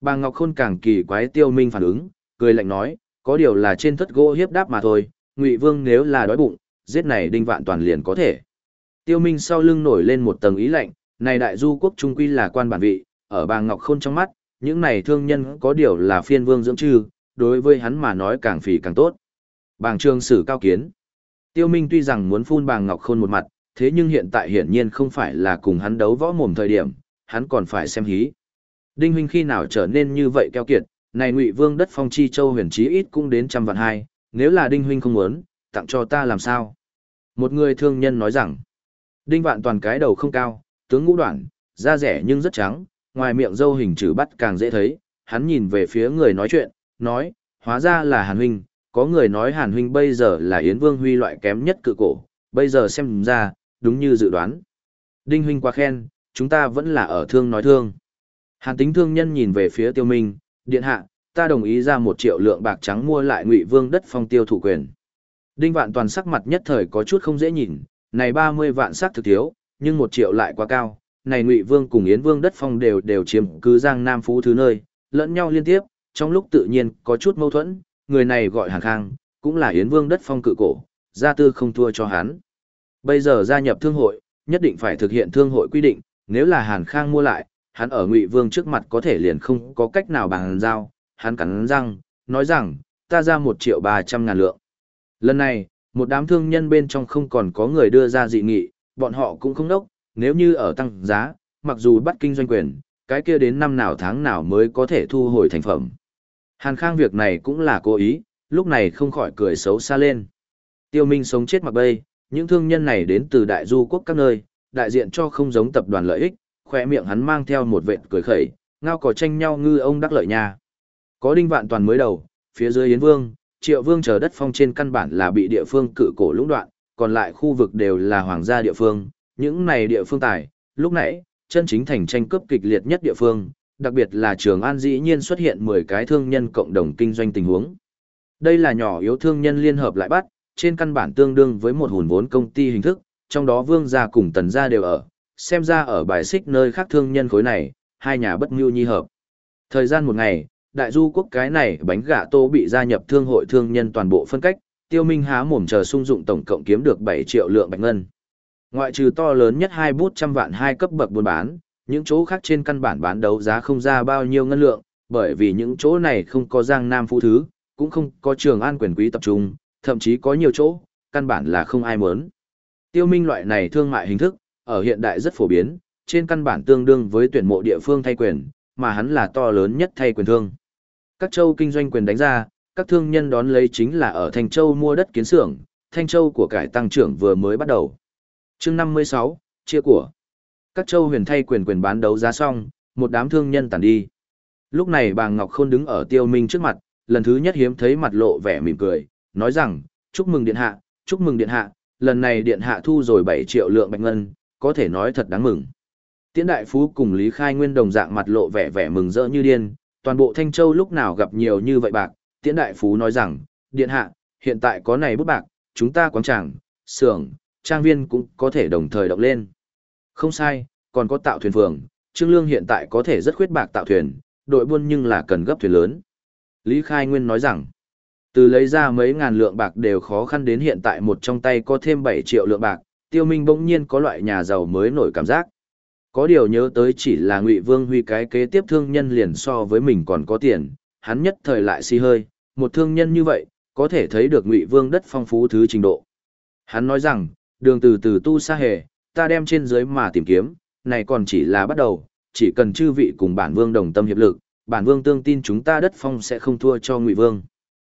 Bà Ngọc Khôn càng kỳ quái tiêu minh phản ứng, cười lạnh nói, có điều là trên thất gỗ hiếp đáp mà thôi, Ngụy Vương nếu là đói bụng, giết này đinh vạn toàn liền có thể. Tiêu Minh sau lưng nổi lên một tầng ý lạnh, này đại du quốc trung quy là quan bản vị, ở bà Ngọc Khôn trong mắt, những này thương nhân có điều là phiên vương dưỡng trừ đối với hắn mà nói càng phì càng tốt. Bàng trương sử cao kiến. Tiêu Minh tuy rằng muốn phun bàng Ngọc Khôn một mặt, thế nhưng hiện tại hiển nhiên không phải là cùng hắn đấu võ mồm thời điểm, hắn còn phải xem hí. Đinh huynh khi nào trở nên như vậy keo kiệt, này Ngụy Vương đất phong chi châu huyền chí ít cũng đến trăm vạn hai, nếu là Đinh huynh không muốn, tặng cho ta làm sao? Một người thương nhân nói rằng, Đinh vạn toàn cái đầu không cao, tướng ngũ đoạn, da rẻ nhưng rất trắng, ngoài miệng dâu hình chữ bắt càng dễ thấy, hắn nhìn về phía người nói chuyện, nói, hóa ra là Hàn huynh, có người nói Hàn huynh bây giờ là Yến Vương huy loại kém nhất cự cổ, bây giờ xem ra, đúng như dự đoán. Đinh huynh quá khen, chúng ta vẫn là ở thương nói thương. Hàn tính thương nhân nhìn về phía tiêu minh, điện hạ, ta đồng ý ra một triệu lượng bạc trắng mua lại ngụy vương đất phong tiêu thủ quyền. Đinh vạn toàn sắc mặt nhất thời có chút không dễ nhìn, này 30 vạn sắc thực thiếu, nhưng một triệu lại quá cao, này ngụy vương cùng yến vương đất phong đều đều chiếm cứ giang nam phú thứ nơi, lẫn nhau liên tiếp, trong lúc tự nhiên có chút mâu thuẫn, người này gọi hàn khang, cũng là yến vương đất phong cự cổ, gia tư không thua cho hắn. Bây giờ gia nhập thương hội, nhất định phải thực hiện thương hội quy định, nếu là hàn khang mua lại, hắn ở ngụy vương trước mặt có thể liền không có cách nào bàn giao, hắn cắn răng, nói rằng, ta ra một triệu ba trăm ngàn lượng. Lần này, một đám thương nhân bên trong không còn có người đưa ra dị nghị, bọn họ cũng không đốc, nếu như ở tăng giá, mặc dù bắt kinh doanh quyền, cái kia đến năm nào tháng nào mới có thể thu hồi thành phẩm. Hàn Khang việc này cũng là cố ý, lúc này không khỏi cười xấu xa lên. Tiêu Minh sống chết mặc bay, những thương nhân này đến từ đại du quốc các nơi, đại diện cho không giống tập đoàn lợi ích, khỏe miệng hắn mang theo một vệt cười khẩy, ngao cỏ tranh nhau ngư ông đắc lợi nhà. Có đinh vạn toàn mới đầu, phía dưới Yến Vương, Triệu Vương chờ đất phong trên căn bản là bị địa phương cự cổ lũng đoạn, còn lại khu vực đều là hoàng gia địa phương, những này địa phương tài, lúc nãy, chân chính thành tranh cướp kịch liệt nhất địa phương, đặc biệt là Trường An dĩ nhiên xuất hiện 10 cái thương nhân cộng đồng kinh doanh tình huống. Đây là nhỏ yếu thương nhân liên hợp lại bắt, trên căn bản tương đương với một hùn vốn công ty hình thức, trong đó Vương gia cùng Tần gia đều ở, xem ra ở bài xích nơi khác thương nhân khối này, hai nhà bất mưu nhi hợp. Thời gian một ngày, đại du quốc cái này bánh gà tô bị gia nhập thương hội thương nhân toàn bộ phân cách, tiêu minh há mồm chờ sung dụng tổng cộng kiếm được 7 triệu lượng bạch ngân. Ngoại trừ to lớn nhất hai bút trăm vạn hai cấp bậc buôn bán, những chỗ khác trên căn bản bán đấu giá không ra bao nhiêu ngân lượng, bởi vì những chỗ này không có giang nam phụ thứ, cũng không có trường an quyền quý tập trung, thậm chí có nhiều chỗ, căn bản là không ai muốn. Tiêu minh loại này thương mại hình thức, ở hiện đại rất phổ biến, trên căn bản tương đương với tuyển mộ địa phương thay quyền, mà hắn là to lớn nhất thay quyền thương. Các châu kinh doanh quyền đánh ra, các thương nhân đón lấy chính là ở Thanh Châu mua đất kiến xưởng, Thanh Châu của cải tăng trưởng vừa mới bắt đầu chương 56, chia của. Các châu huyền thay quyền quyền bán đấu giá xong, một đám thương nhân tàn đi. Lúc này bà Ngọc Khôn đứng ở tiêu minh trước mặt, lần thứ nhất hiếm thấy mặt lộ vẻ mỉm cười, nói rằng, chúc mừng điện hạ, chúc mừng điện hạ, lần này điện hạ thu rồi 7 triệu lượng bạch ngân, có thể nói thật đáng mừng. Tiễn đại phú cùng Lý Khai Nguyên đồng dạng mặt lộ vẻ vẻ mừng rỡ như điên, toàn bộ Thanh Châu lúc nào gặp nhiều như vậy bạc, Tiễn đại phú nói rằng, điện hạ, hiện tại có này bút bạc, chúng ta quán tràng, xưởng, trang viên cũng có thể đồng thời động lên. Không sai, còn có tạo thuyền phường, Trương Lương hiện tại có thể rất khuyết bạc tạo thuyền, đội buôn nhưng là cần gấp thuyền lớn. Lý Khai Nguyên nói rằng, từ lấy ra mấy ngàn lượng bạc đều khó khăn đến hiện tại một trong tay có thêm 7 triệu lượng bạc, tiêu minh bỗng nhiên có loại nhà giàu mới nổi cảm giác. Có điều nhớ tới chỉ là Ngụy Vương Huy cái kế tiếp thương nhân liền so với mình còn có tiền, hắn nhất thời lại si hơi, một thương nhân như vậy, có thể thấy được Ngụy Vương đất phong phú thứ trình độ. Hắn nói rằng, đường từ từ tu xa hề, ta đem trên dưới mà tìm kiếm, này còn chỉ là bắt đầu, chỉ cần chư vị cùng bản vương đồng tâm hiệp lực, bản vương tương tin chúng ta đất phong sẽ không thua cho Ngụy Vương.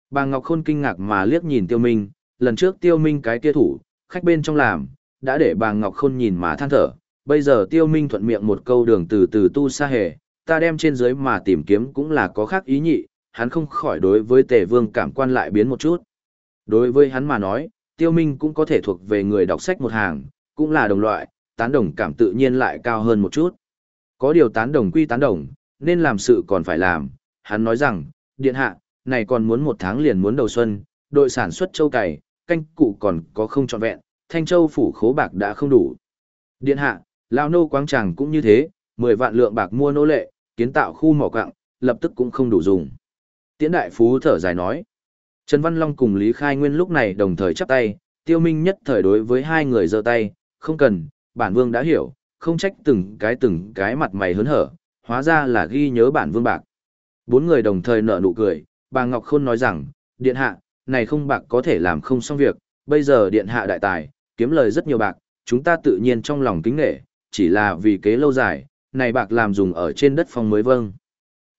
Bà Ngọc Khôn kinh ngạc mà liếc nhìn Tiêu Minh, lần trước Tiêu Minh cái kia thủ, khách bên trong làm, đã để bà Ngọc Khôn nhìn mà than thở, bây giờ Tiêu Minh thuận miệng một câu đường từ từ tu xa hề, ta đem trên dưới mà tìm kiếm cũng là có khác ý nhị, hắn không khỏi đối với Tề Vương cảm quan lại biến một chút. Đối với hắn mà nói, Tiêu Minh cũng có thể thuộc về người đọc sách một hàng, cũng là đồng loại, tán đồng cảm tự nhiên lại cao hơn một chút. Có điều tán đồng quy tán đồng, nên làm sự còn phải làm, hắn nói rằng, điện hạ, này còn muốn một tháng liền muốn đầu xuân, đội sản xuất châu cày, canh cụ còn có không trọn vẹn, thanh châu phủ khố bạc đã không đủ. Điện hạ, lão nô quáng tràng cũng như thế, 10 vạn lượng bạc mua nô lệ, kiến tạo khu mỏ quặng, lập tức cũng không đủ dùng. Tiễn đại phú thở dài nói. Trần Văn Long cùng Lý Khai Nguyên lúc này đồng thời chắp tay, tiêu minh nhất thời đối với hai người giơ tay, không cần, bản vương đã hiểu, không trách từng cái từng cái mặt mày hớn hở, hóa ra là ghi nhớ bản vương bạc. Bốn người đồng thời nở nụ cười, bà Ngọc Khôn nói rằng, điện hạ, này không bạc có thể làm không xong việc, bây giờ điện hạ đại tài, kiếm lời rất nhiều bạc, chúng ta tự nhiên trong lòng kính nghệ, chỉ là vì kế lâu dài, này bạc làm dùng ở trên đất phong mới vâng.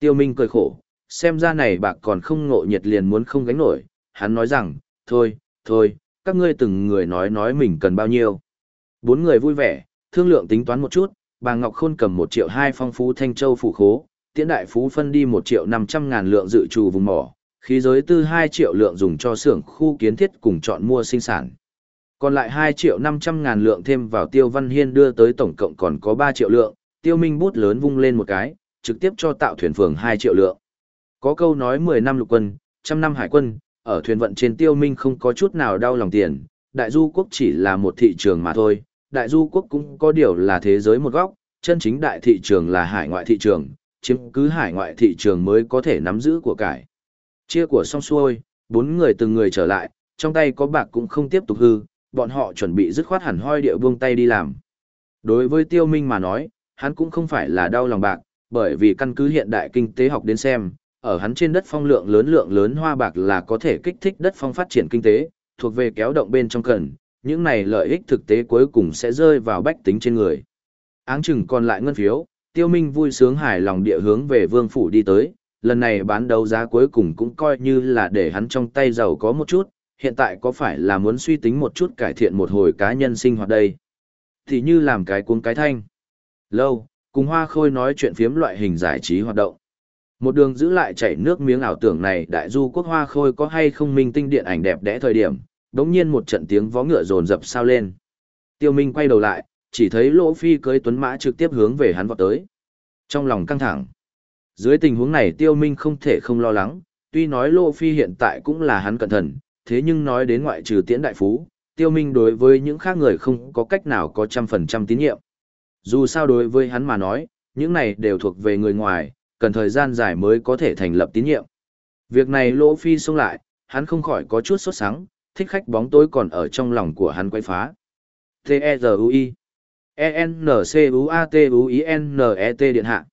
Tiêu Minh cười khổ, xem ra này bạc còn không ngộ nhiệt liền muốn không gánh nổi, hắn nói rằng, thôi, thôi, các ngươi từng người nói nói mình cần bao nhiêu. Bốn người vui vẻ, thương lượng tính toán một chút, bà Ngọc Khôn cầm một triệu hai phong phú Thanh Châu phủ khố, tiễn đại phú phân đi một triệu năm trăm ngàn lượng dự trù vùng mỏ, khí giới tư hai triệu lượng dùng cho xưởng khu kiến thiết cùng chọn mua sinh sản. Còn lại hai triệu năm trăm ngàn lượng thêm vào Tiêu Văn Hiên đưa tới tổng cộng còn có ba triệu lượng, Tiêu Minh bút lớn vung lên một cái, trực tiếp cho tạo thuyền phường hai triệu lượng. Có câu nói mười năm lục quân, trăm năm hải quân, ở thuyền vận trên Tiêu Minh không có chút nào đau lòng tiền, đại du quốc chỉ là một thị trường mà thôi, đại du quốc cũng có điều là thế giới một góc, chân chính đại thị trường là hải ngoại thị trường, chiếm cứ hải ngoại thị trường mới có thể nắm giữ của cải. Chia của xong xuôi, bốn người từng người trở lại, trong tay có bạc cũng không tiếp tục hư, bọn họ chuẩn bị dứt khoát hẳn hoi địa buông tay đi làm. Đối với tiêu minh mà nói, hắn cũng không phải là đau lòng bạc, bởi vì căn cứ hiện đại kinh tế học đến xem, ở hắn trên đất phong lượng lớn lượng lớn hoa bạc là có thể kích thích đất phong phát triển kinh tế, thuộc về kéo động bên trong cần, những này lợi ích thực tế cuối cùng sẽ rơi vào bách tính trên người. Áng chừng còn lại ngân phiếu, Tiêu Minh vui sướng hài lòng địa hướng về vương phủ đi tới, lần này bán đấu giá cuối cùng cũng coi như là để hắn trong tay giàu có một chút, hiện tại có phải là muốn suy tính một chút cải thiện một hồi cá nhân sinh hoạt đây. Thì như làm cái cuống cái thanh. Lâu, cùng hoa khôi nói chuyện phiếm loại hình giải trí hoạt động. Một đường giữ lại chảy nước miếng ảo tưởng này đại du quốc hoa khôi có hay không minh tinh điện ảnh đẹp đẽ thời điểm, đống nhiên một trận tiếng vó ngựa rồn rập sao lên. Tiêu Minh quay đầu lại, chỉ thấy Lỗ Phi cưới tuấn mã trực tiếp hướng về hắn vọt tới. Trong lòng căng thẳng. Dưới tình huống này Tiêu Minh không thể không lo lắng, tuy nói Lỗ Phi hiện tại cũng là hắn cẩn thận, thế nhưng nói đến ngoại trừ tiễn đại phú, Tiêu Minh đối với những khác người không có cách nào có trăm phần trăm tín nhiệm. Dù sao đối với hắn mà nói, những này đều thuộc về người ngoài, cần thời gian dài mới có thể thành lập tín nhiệm. Việc này Lỗ Phi xông lại, hắn không khỏi có chút sốt sắng, thích khách bóng tối còn ở trong lòng của hắn quay phá. T-E-Z-U-I E-N-C-U-A-T-U-I-N-E-T điện hạ.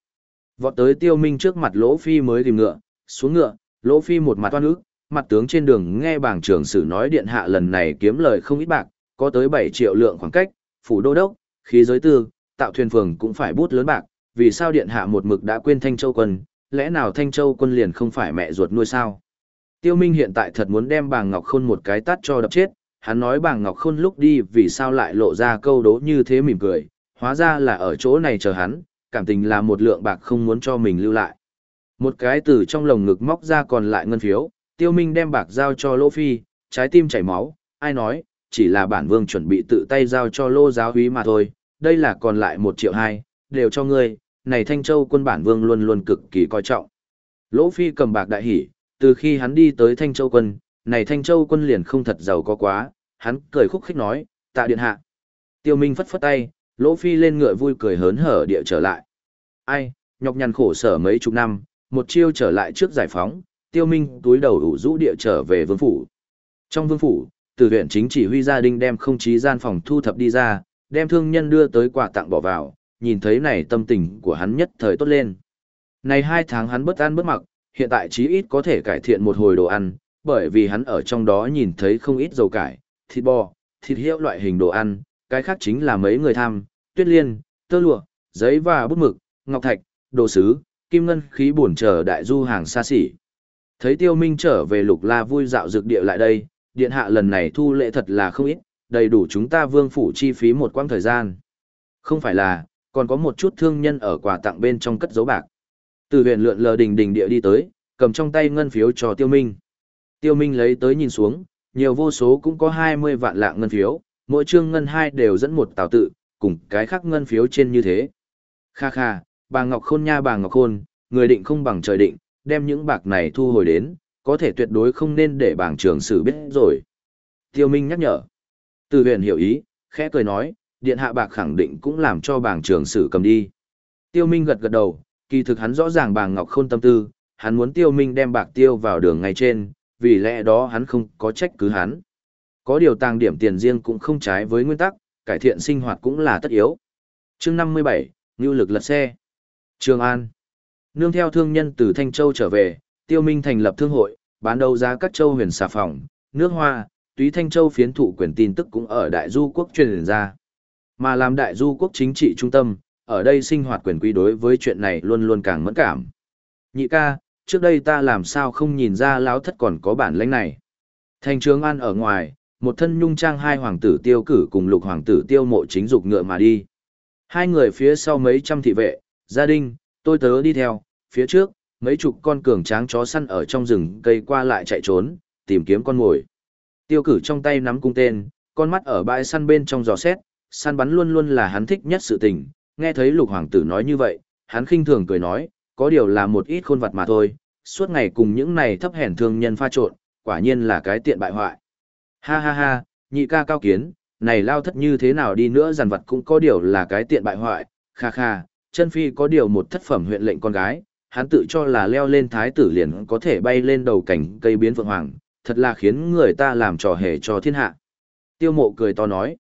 Vọt tới tiêu minh trước mặt Lỗ Phi mới tìm ngựa, xuống ngựa, Lỗ Phi một mặt toan ức, mặt tướng trên đường nghe bảng trưởng sử nói điện hạ lần này kiếm lời không ít bạc, có tới 7 triệu lượng khoảng cách, phủ đô đốc, khí giới tư, tạo thuyền phường cũng phải bút lớn bạc, vì sao điện hạ một mực đã quên Thanh Châu quân, lẽ nào Thanh Châu quân liền không phải mẹ ruột nuôi sao? Tiêu Minh hiện tại thật muốn đem bàng Ngọc Khôn một cái tát cho đập chết, hắn nói bàng Ngọc Khôn lúc đi vì sao lại lộ ra câu đố như thế mỉm cười, hóa ra là ở chỗ này chờ hắn, cảm tình là một lượng bạc không muốn cho mình lưu lại. Một cái từ trong lồng ngực móc ra còn lại ngân phiếu, Tiêu Minh đem bạc giao cho Lô Phi, trái tim chảy máu, ai nói, chỉ là bản vương chuẩn bị tự tay giao cho Lô giáo úy mà thôi, đây là còn lại một triệu hai, đều cho ngươi, này Thanh Châu quân bản vương luôn luôn cực kỳ coi trọng. Lỗ Phi cầm bạc đại hỉ, từ khi hắn đi tới Thanh Châu quân, này Thanh Châu quân liền không thật giàu có quá, hắn cười khúc khích nói, tạ điện hạ. Tiêu Minh phất phất tay, Lỗ Phi lên ngựa vui cười hớn hở địa trở lại. Ai, nhọc nhằn khổ sở mấy chục năm, một chiêu trở lại trước giải phóng, Tiêu Minh túi đầu ủ rũ địa trở về vương phủ. Trong vương phủ, từ huyện chính chỉ huy gia đình đem không chí gian phòng thu thập đi ra, đem thương nhân đưa tới quà tặng bỏ vào, nhìn thấy này tâm tình của hắn nhất thời tốt lên. Này hai tháng hắn bất ăn bất mặc, hiện tại chí ít có thể cải thiện một hồi đồ ăn, bởi vì hắn ở trong đó nhìn thấy không ít dầu cải, thịt bò, thịt hiệu loại hình đồ ăn, cái khác chính là mấy người tham, tuyết liên, tơ lụa, giấy và bút mực, ngọc thạch, đồ sứ, kim ngân khí buồn chờ đại du hàng xa xỉ. Thấy tiêu minh trở về lục la vui dạo dược địa lại đây, điện hạ lần này thu lệ thật là không ít, đầy đủ chúng ta vương phủ chi phí một quãng thời gian. Không phải là, còn có một chút thương nhân ở quà tặng bên trong cất dấu bạc. Từ huyền lượn lờ đình đình địa đi tới, cầm trong tay ngân phiếu cho tiêu minh. Tiêu minh lấy tới nhìn xuống, nhiều vô số cũng có 20 vạn lạng ngân phiếu, mỗi chương ngân hai đều dẫn một tào tự, cùng cái khác ngân phiếu trên như thế. Kha kha, bà Ngọc Khôn nha bà Ngọc Khôn, người định không bằng trời định, đem những bạc này thu hồi đến, có thể tuyệt đối không nên để bảng trưởng sử biết rồi. Tiêu Minh nhắc nhở. Từ huyền hiểu ý, khẽ cười nói, điện hạ bạc khẳng định cũng làm cho bảng trưởng sử cầm đi. Tiêu Minh gật gật đầu, kỳ thực hắn rõ ràng bàng Ngọc Khôn tâm tư, hắn muốn Tiêu Minh đem bạc tiêu vào đường ngay trên, vì lẽ đó hắn không có trách cứ hắn. Có điều tàng điểm tiền riêng cũng không trái với nguyên tắc, cải thiện sinh hoạt cũng là tất yếu. Chương 57, Ngưu lực lật xe. Trường An. Nương theo thương nhân từ Thanh Châu trở về, Tiêu Minh thành lập thương hội, bán đấu giá các châu huyền xà phòng, nước hoa, túy Thanh Châu phiến thụ quyền tin tức cũng ở Đại Du quốc truyền ra. Mà làm Đại Du quốc chính trị trung tâm, ở đây sinh hoạt quyền quý đối với chuyện này luôn luôn càng mẫn cảm. Nhị ca, trước đây ta làm sao không nhìn ra lão thất còn có bản lĩnh này. Thành trường an ở ngoài, một thân nhung trang hai hoàng tử tiêu cử cùng lục hoàng tử tiêu mộ chính dục ngựa mà đi. Hai người phía sau mấy trăm thị vệ, gia đình, tôi tớ đi theo, phía trước, mấy chục con cường tráng chó săn ở trong rừng cây qua lại chạy trốn, tìm kiếm con mồi. Tiêu cử trong tay nắm cung tên, con mắt ở bãi săn bên trong giò xét, săn bắn luôn luôn là hắn thích nhất sự tình. Nghe thấy lục hoàng tử nói như vậy, hắn khinh thường cười nói, có điều là một ít khôn vật mà thôi, suốt ngày cùng những này thấp hèn thương nhân pha trộn, quả nhiên là cái tiện bại hoại. Ha ha ha, nhị ca cao kiến, này lao thất như thế nào đi nữa giàn vật cũng có điều là cái tiện bại hoại, kha kha, chân phi có điều một thất phẩm huyện lệnh con gái, hắn tự cho là leo lên thái tử liền có thể bay lên đầu cảnh cây biến vượng hoàng, thật là khiến người ta làm trò hề cho thiên hạ. Tiêu mộ cười to nói.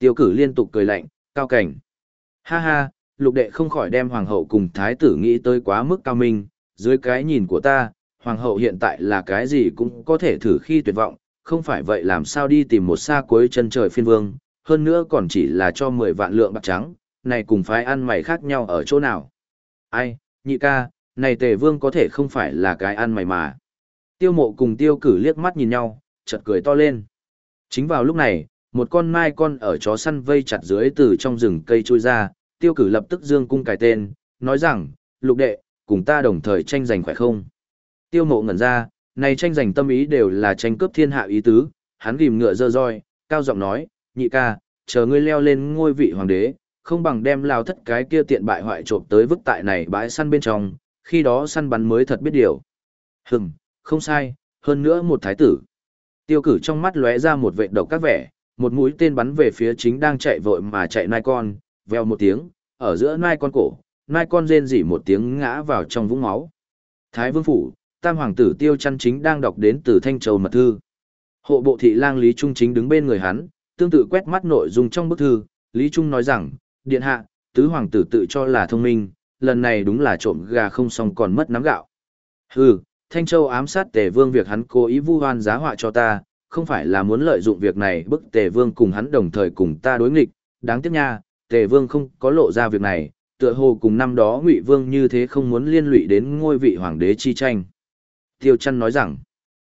Tiêu cử liên tục cười lạnh, cao cảnh. Ha ha, lục đệ không khỏi đem hoàng hậu cùng thái tử nghĩ tới quá mức cao minh, dưới cái nhìn của ta, hoàng hậu hiện tại là cái gì cũng có thể thử khi tuyệt vọng, không phải vậy làm sao đi tìm một xa cuối chân trời phiên vương, hơn nữa còn chỉ là cho 10 vạn lượng bạc trắng, này cùng phái ăn mày khác nhau ở chỗ nào. Ai, nhị ca, này tề vương có thể không phải là cái ăn mày mà. Tiêu mộ cùng tiêu cử liếc mắt nhìn nhau, chợt cười to lên. Chính vào lúc này, một con mai con ở chó săn vây chặt dưới từ trong rừng cây trôi ra, tiêu cử lập tức dương cung cài tên, nói rằng, lục đệ, cùng ta đồng thời tranh giành khỏe không. Tiêu mộ ngẩn ra, này tranh giành tâm ý đều là tranh cướp thiên hạ ý tứ, hắn ghim ngựa dơ roi, cao giọng nói, nhị ca, chờ ngươi leo lên ngôi vị hoàng đế, không bằng đem lao thất cái kia tiện bại hoại trộm tới vứt tại này bãi săn bên trong, khi đó săn bắn mới thật biết điều. Hừm, không sai, hơn nữa một thái tử. Tiêu cử trong mắt lóe ra một vệ độc các vẻ, một mũi tên bắn về phía chính đang chạy vội mà chạy nai con, veo một tiếng, ở giữa nai con cổ, nai con rên rỉ một tiếng ngã vào trong vũng máu. Thái vương phủ, tam hoàng tử tiêu chăn chính đang đọc đến từ thanh châu mật thư. Hộ bộ thị lang Lý Trung chính đứng bên người hắn, tương tự quét mắt nội dung trong bức thư, Lý Trung nói rằng, điện hạ, tứ hoàng tử tự cho là thông minh, lần này đúng là trộm gà không xong còn mất nắm gạo. Hừ, Thanh Châu ám sát tề vương việc hắn cố ý vu hoan giá họa cho ta, không phải là muốn lợi dụng việc này bức tề vương cùng hắn đồng thời cùng ta đối nghịch, đáng tiếc nha, tề vương không có lộ ra việc này, tựa hồ cùng năm đó ngụy vương như thế không muốn liên lụy đến ngôi vị hoàng đế chi tranh. Tiêu chăn nói rằng,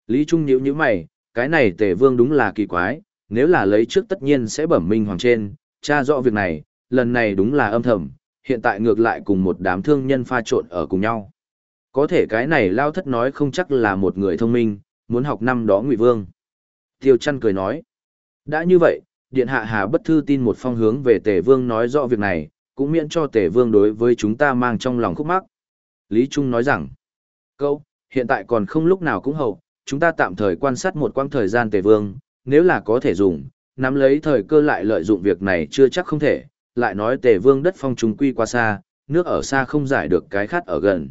Lý Trung nhíu nhíu mày, cái này tề vương đúng là kỳ quái, nếu là lấy trước tất nhiên sẽ bẩm minh hoàng trên, tra rõ việc này, lần này đúng là âm thầm, hiện tại ngược lại cùng một đám thương nhân pha trộn ở cùng nhau. Có thể cái này lao thất nói không chắc là một người thông minh, muốn học năm đó ngụy vương. Tiêu chăn cười nói, đã như vậy, điện hạ hà bất thư tin một phong hướng về tề vương nói rõ việc này, cũng miễn cho tề vương đối với chúng ta mang trong lòng khúc mắc. Lý Trung nói rằng, câu, hiện tại còn không lúc nào cũng hậu, chúng ta tạm thời quan sát một quãng thời gian tề vương, nếu là có thể dùng, nắm lấy thời cơ lại lợi dụng việc này chưa chắc không thể, lại nói tề vương đất phong trùng quy qua xa, nước ở xa không giải được cái khát ở gần.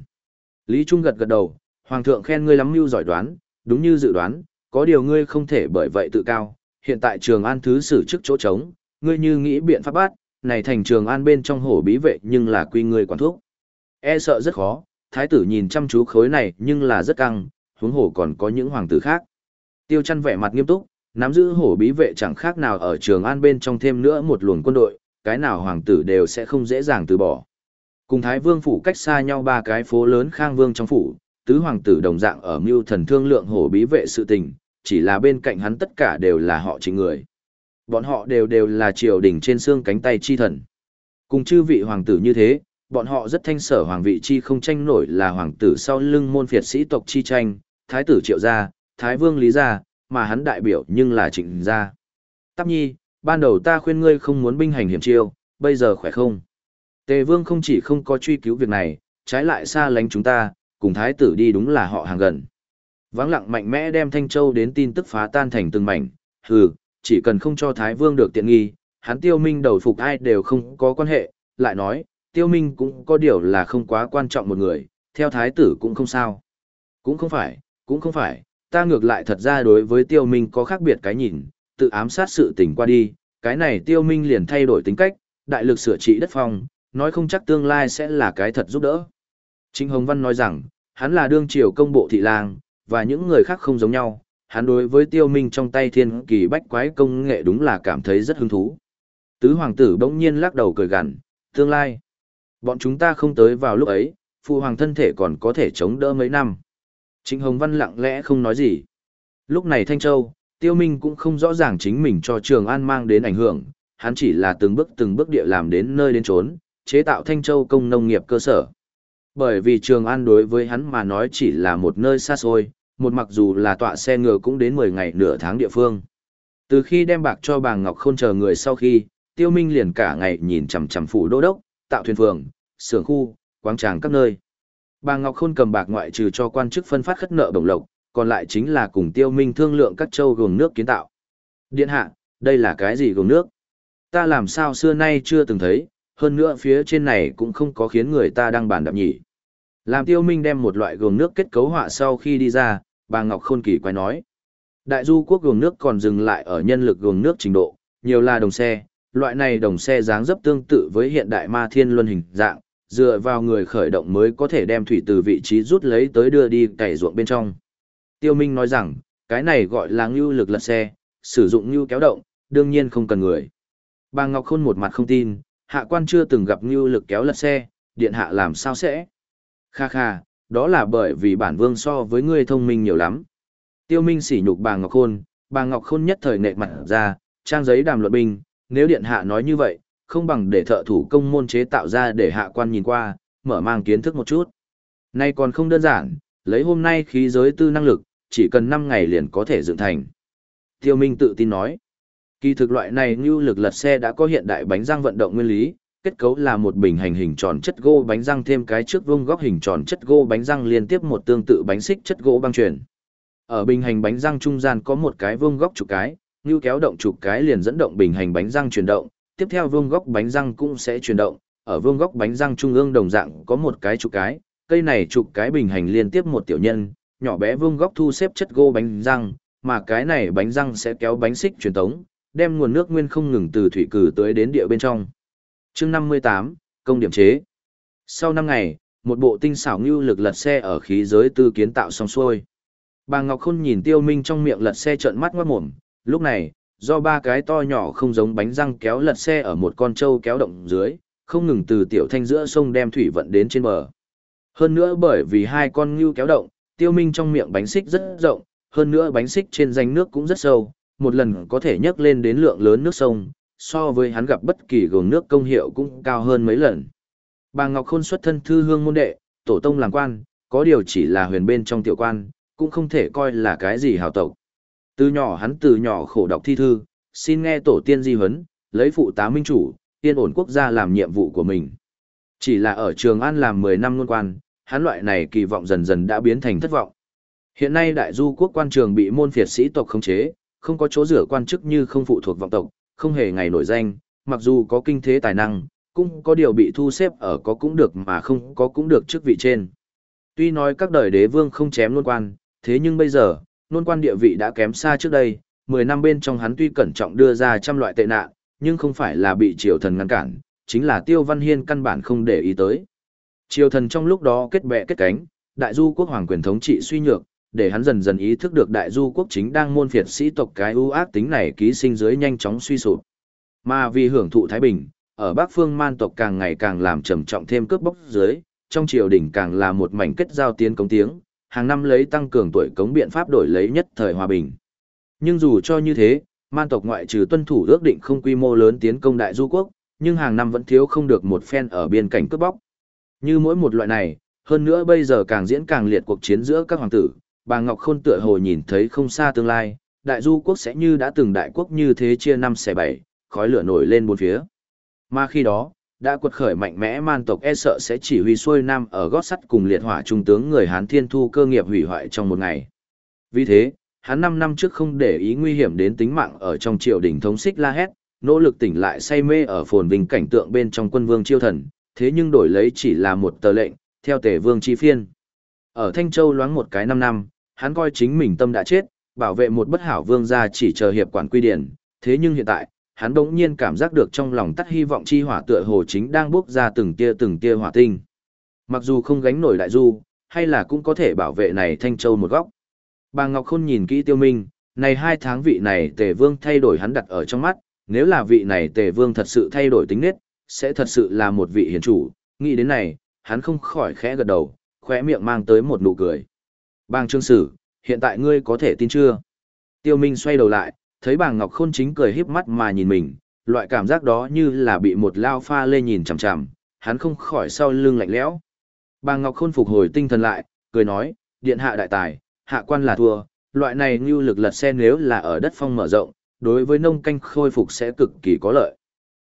Lý Trung gật gật đầu, Hoàng thượng khen ngươi lắm mưu giỏi đoán, đúng như dự đoán, có điều ngươi không thể bởi vậy tự cao, hiện tại trường an thứ sử trước chỗ trống, ngươi như nghĩ biện pháp bắt, này thành trường an bên trong hổ bí vệ nhưng là quy ngươi quản thuốc. E sợ rất khó, thái tử nhìn chăm chú khối này nhưng là rất căng, huống hổ còn có những hoàng tử khác. Tiêu chăn vẻ mặt nghiêm túc, nắm giữ hổ bí vệ chẳng khác nào ở trường an bên trong thêm nữa một luồng quân đội, cái nào hoàng tử đều sẽ không dễ dàng từ bỏ. Cùng Thái Vương phủ cách xa nhau ba cái phố lớn Khang Vương trong phủ, tứ hoàng tử đồng dạng ở mưu thần thương lượng hổ bí vệ sự tình, chỉ là bên cạnh hắn tất cả đều là họ chính người. Bọn họ đều đều là triều đình trên xương cánh tay chi thần. Cùng chư vị hoàng tử như thế, bọn họ rất thanh sở hoàng vị chi không tranh nổi là hoàng tử sau lưng môn phiệt sĩ tộc chi tranh, thái tử triệu gia, thái vương lý gia, mà hắn đại biểu nhưng là trịnh gia. Tắp nhi, ban đầu ta khuyên ngươi không muốn binh hành hiểm chiêu, bây giờ khỏe không? Tề vương không chỉ không có truy cứu việc này, trái lại xa lánh chúng ta, cùng thái tử đi đúng là họ hàng gần. Vắng lặng mạnh mẽ đem Thanh Châu đến tin tức phá tan thành từng mảnh, hừ, chỉ cần không cho thái vương được tiện nghi, hắn tiêu minh đầu phục ai đều không có quan hệ, lại nói, tiêu minh cũng có điều là không quá quan trọng một người, theo thái tử cũng không sao. Cũng không phải, cũng không phải, ta ngược lại thật ra đối với tiêu minh có khác biệt cái nhìn, tự ám sát sự tình qua đi, cái này tiêu minh liền thay đổi tính cách, đại lực sửa trị đất phong, nói không chắc tương lai sẽ là cái thật giúp đỡ. Trịnh Hồng Văn nói rằng, hắn là đương triều công bộ thị lang, và những người khác không giống nhau, hắn đối với tiêu minh trong tay thiên kỳ bách quái công nghệ đúng là cảm thấy rất hứng thú. Tứ hoàng tử bỗng nhiên lắc đầu cười gằn, tương lai. Bọn chúng ta không tới vào lúc ấy, phụ hoàng thân thể còn có thể chống đỡ mấy năm. Trịnh Hồng Văn lặng lẽ không nói gì. Lúc này Thanh Châu, Tiêu Minh cũng không rõ ràng chính mình cho Trường An mang đến ảnh hưởng, hắn chỉ là từng bước từng bước địa làm đến nơi đến trốn, chế tạo Thanh Châu công nông nghiệp cơ sở. Bởi vì Trường An đối với hắn mà nói chỉ là một nơi xa xôi, một mặc dù là tọa xe ngựa cũng đến 10 ngày nửa tháng địa phương. Từ khi đem bạc cho bà Ngọc Khôn chờ người sau khi, Tiêu Minh liền cả ngày nhìn chằm chằm phủ đô đốc, tạo thuyền phường, xưởng khu, quảng tràng các nơi. Bà Ngọc Khôn cầm bạc ngoại trừ cho quan chức phân phát khất nợ bổng lộc, còn lại chính là cùng Tiêu Minh thương lượng các châu gồm nước kiến tạo. Điện hạ, đây là cái gì gồm nước? Ta làm sao xưa nay chưa từng thấy, hơn nữa phía trên này cũng không có khiến người ta đăng bản đạp nhỉ. Làm tiêu minh đem một loại gường nước kết cấu họa sau khi đi ra, bà Ngọc Khôn kỳ quay nói. Đại du quốc gường nước còn dừng lại ở nhân lực gường nước trình độ, nhiều là đồng xe, loại này đồng xe dáng dấp tương tự với hiện đại ma thiên luân hình dạng, dựa vào người khởi động mới có thể đem thủy từ vị trí rút lấy tới đưa đi cày ruộng bên trong. Tiêu Minh nói rằng, cái này gọi là ngưu lực lật xe, sử dụng ngưu kéo động, đương nhiên không cần người. Bà Ngọc Khôn một mặt không tin, hạ quan chưa từng gặp ngưu lực kéo lật xe, điện hạ làm sao sẽ? Kha kha, đó là bởi vì bản vương so với ngươi thông minh nhiều lắm. Tiêu Minh sỉ nhục bà Ngọc Khôn, bà Ngọc Khôn nhất thời nệ mặt ra, trang giấy đàm luận binh, nếu điện hạ nói như vậy, không bằng để thợ thủ công môn chế tạo ra để hạ quan nhìn qua, mở mang kiến thức một chút. Nay còn không đơn giản, lấy hôm nay khí giới tư năng lực, chỉ cần 5 ngày liền có thể dựng thành. Tiêu Minh tự tin nói, kỳ thực loại này như lực lật xe đã có hiện đại bánh răng vận động nguyên lý, kết cấu là một bình hành hình tròn chất gỗ bánh răng thêm cái trước vuông góc hình tròn chất gỗ bánh răng liên tiếp một tương tự bánh xích chất gỗ băng chuyển. Ở bình hành bánh răng trung gian có một cái vuông góc chục cái, như kéo động chục cái liền dẫn động bình hành bánh răng chuyển động, tiếp theo vuông góc bánh răng cũng sẽ chuyển động, ở vuông góc bánh răng trung ương đồng dạng có một cái chục cái, cây này chục cái bình hành liên tiếp một tiểu nhân, nhỏ bé vuông góc thu xếp chất gỗ bánh răng, mà cái này bánh răng sẽ kéo bánh xích truyền tống, đem nguồn nước nguyên không ngừng từ thủy cử tới đến địa bên trong. Chương 58, công điểm chế. Sau 5 ngày, một bộ tinh xảo ngưu lực lật xe ở khí giới tư kiến tạo xong xuôi. Bà Ngọc Khôn nhìn Tiêu Minh trong miệng lật xe trợn mắt ngoát mồm, lúc này, do ba cái to nhỏ không giống bánh răng kéo lật xe ở một con trâu kéo động dưới, không ngừng từ tiểu thanh giữa sông đem thủy vận đến trên bờ. Hơn nữa bởi vì hai con ngưu kéo động, Tiêu Minh trong miệng bánh xích rất rộng, hơn nữa bánh xích trên danh nước cũng rất sâu, một lần có thể nhấc lên đến lượng lớn nước sông, so với hắn gặp bất kỳ gồm nước công hiệu cũng cao hơn mấy lần. Bà Ngọc Khôn xuất thân thư hương môn đệ, tổ tông làm quan, có điều chỉ là huyền bên trong tiểu quan, cũng không thể coi là cái gì hào tộc. Từ nhỏ hắn từ nhỏ khổ đọc thi thư, xin nghe tổ tiên di huấn, lấy phụ tá minh chủ, tiên ổn quốc gia làm nhiệm vụ của mình. Chỉ là ở Trường An làm 10 năm luôn quan, hắn loại này kỳ vọng dần dần đã biến thành thất vọng. Hiện nay đại du quốc quan trường bị môn phiệt sĩ tộc khống chế, không có chỗ rửa quan chức như không phụ thuộc vọng tộc, không hề ngày nổi danh, mặc dù có kinh thế tài năng, cũng có điều bị thu xếp ở có cũng được mà không có cũng được chức vị trên. Tuy nói các đời đế vương không chém luôn quan, thế nhưng bây giờ, nôn quan địa vị đã kém xa trước đây, 10 năm bên trong hắn tuy cẩn trọng đưa ra trăm loại tệ nạn, nhưng không phải là bị triều thần ngăn cản, chính là Tiêu Văn Hiên căn bản không để ý tới. Triều thần trong lúc đó kết bè kết cánh, đại du quốc hoàng quyền thống trị suy nhược, để hắn dần dần ý thức được đại du quốc chính đang môn phiệt sĩ tộc cái ưu ác tính này ký sinh dưới nhanh chóng suy sụp. Mà vì hưởng thụ Thái Bình, ở Bắc phương man tộc càng ngày càng làm trầm trọng thêm cướp bóc dưới, trong triều đình càng là một mảnh kết giao tiến công tiếng, hàng năm lấy tăng cường tuổi cống biện pháp đổi lấy nhất thời hòa bình. Nhưng dù cho như thế, man tộc ngoại trừ tuân thủ ước định không quy mô lớn tiến công đại du quốc, nhưng hàng năm vẫn thiếu không được một phen ở biên cảnh cướp bóc. Như mỗi một loại này, hơn nữa bây giờ càng diễn càng liệt cuộc chiến giữa các hoàng tử, bà Ngọc Khôn tựa hồ nhìn thấy không xa tương lai, đại du quốc sẽ như đã từng đại quốc như thế chia năm xẻ bảy, khói lửa nổi lên bốn phía. Mà khi đó, đã quật khởi mạnh mẽ man tộc e sợ sẽ chỉ huy xuôi nam ở gót sắt cùng liệt hỏa trung tướng người Hán Thiên Thu cơ nghiệp hủy hoại trong một ngày. Vì thế, hắn 5 năm trước không để ý nguy hiểm đến tính mạng ở trong triều đình thống xích la hét, nỗ lực tỉnh lại say mê ở phồn vinh cảnh tượng bên trong quân vương chiêu thần, thế nhưng đổi lấy chỉ là một tờ lệnh, theo tể vương chi phiên. Ở Thanh Châu loáng một cái 5 năm, hắn coi chính mình tâm đã chết, bảo vệ một bất hảo vương gia chỉ chờ hiệp quản quy điển, thế nhưng hiện tại, hắn bỗng nhiên cảm giác được trong lòng tắt hy vọng chi hỏa tựa hồ chính đang bốc ra từng tia từng tia hỏa tinh. Mặc dù không gánh nổi đại du, hay là cũng có thể bảo vệ này Thanh Châu một góc. Bà Ngọc Khôn nhìn kỹ Tiêu Minh, này hai tháng vị này Tề Vương thay đổi hắn đặt ở trong mắt, nếu là vị này Tề Vương thật sự thay đổi tính nết, sẽ thật sự là một vị hiền chủ, nghĩ đến này, hắn không khỏi khẽ gật đầu, khóe miệng mang tới một nụ cười. Bàng Trương Sử, hiện tại ngươi có thể tin chưa? Tiêu Minh xoay đầu lại, thấy bàng Ngọc Khôn chính cười híp mắt mà nhìn mình, loại cảm giác đó như là bị một lao pha lê nhìn chằm chằm, hắn không khỏi sau lưng lạnh lẽo. Bàng Ngọc Khôn phục hồi tinh thần lại, cười nói, điện hạ đại tài, hạ quan là thua, loại này như lực lật xe nếu là ở đất phong mở rộng, đối với nông canh khôi phục sẽ cực kỳ có lợi.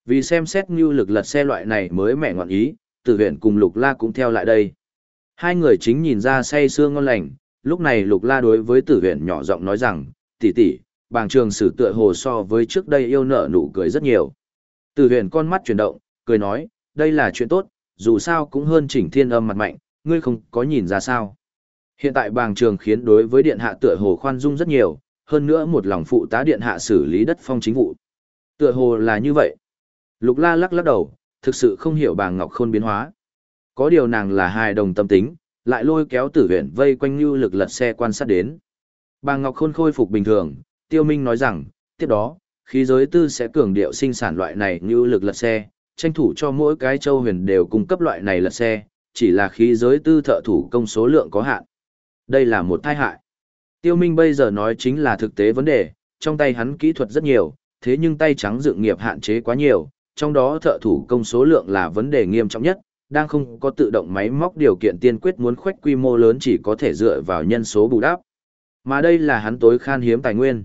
Vì xem xét như lực lật xe loại này mới mẻ ngọn ý, tử huyện cùng lục la cũng theo lại đây. Hai người chính nhìn ra say sương ngon lành, lúc này lục la đối với tử huyền nhỏ giọng nói rằng, tỷ tỷ, bàng trường sử tựa hồ so với trước đây yêu nợ nụ cười rất nhiều. Tử huyền con mắt chuyển động, cười nói, đây là chuyện tốt, dù sao cũng hơn chỉnh thiên âm mặt mạnh, ngươi không có nhìn ra sao. Hiện tại bàng trường khiến đối với điện hạ tựa hồ khoan dung rất nhiều, hơn nữa một lòng phụ tá điện hạ xử lý đất phong chính vụ. Tựa hồ là như vậy. Lục la lắc lắc đầu, thực sự không hiểu bàng ngọc khôn biến hóa. Có điều nàng là hài đồng tâm tính, lại lôi kéo tử huyện vây quanh như lực lật xe quan sát đến. Bà ngọc khôn khôi phục bình thường, tiêu minh nói rằng, tiếp đó, khí giới tư sẽ cường điệu sinh sản loại này như lực lật xe, tranh thủ cho mỗi cái châu huyền đều cung cấp loại này lật xe, chỉ là khí giới tư thợ thủ công số lượng có hạn. Đây là một tai hại. Tiêu Minh bây giờ nói chính là thực tế vấn đề, trong tay hắn kỹ thuật rất nhiều, thế nhưng tay trắng dựng nghiệp hạn chế quá nhiều, trong đó thợ thủ công số lượng là vấn đề nghiêm trọng nhất, đang không có tự động máy móc điều kiện tiên quyết muốn khoách quy mô lớn chỉ có thể dựa vào nhân số bù đắp. Mà đây là hắn tối khan hiếm tài nguyên.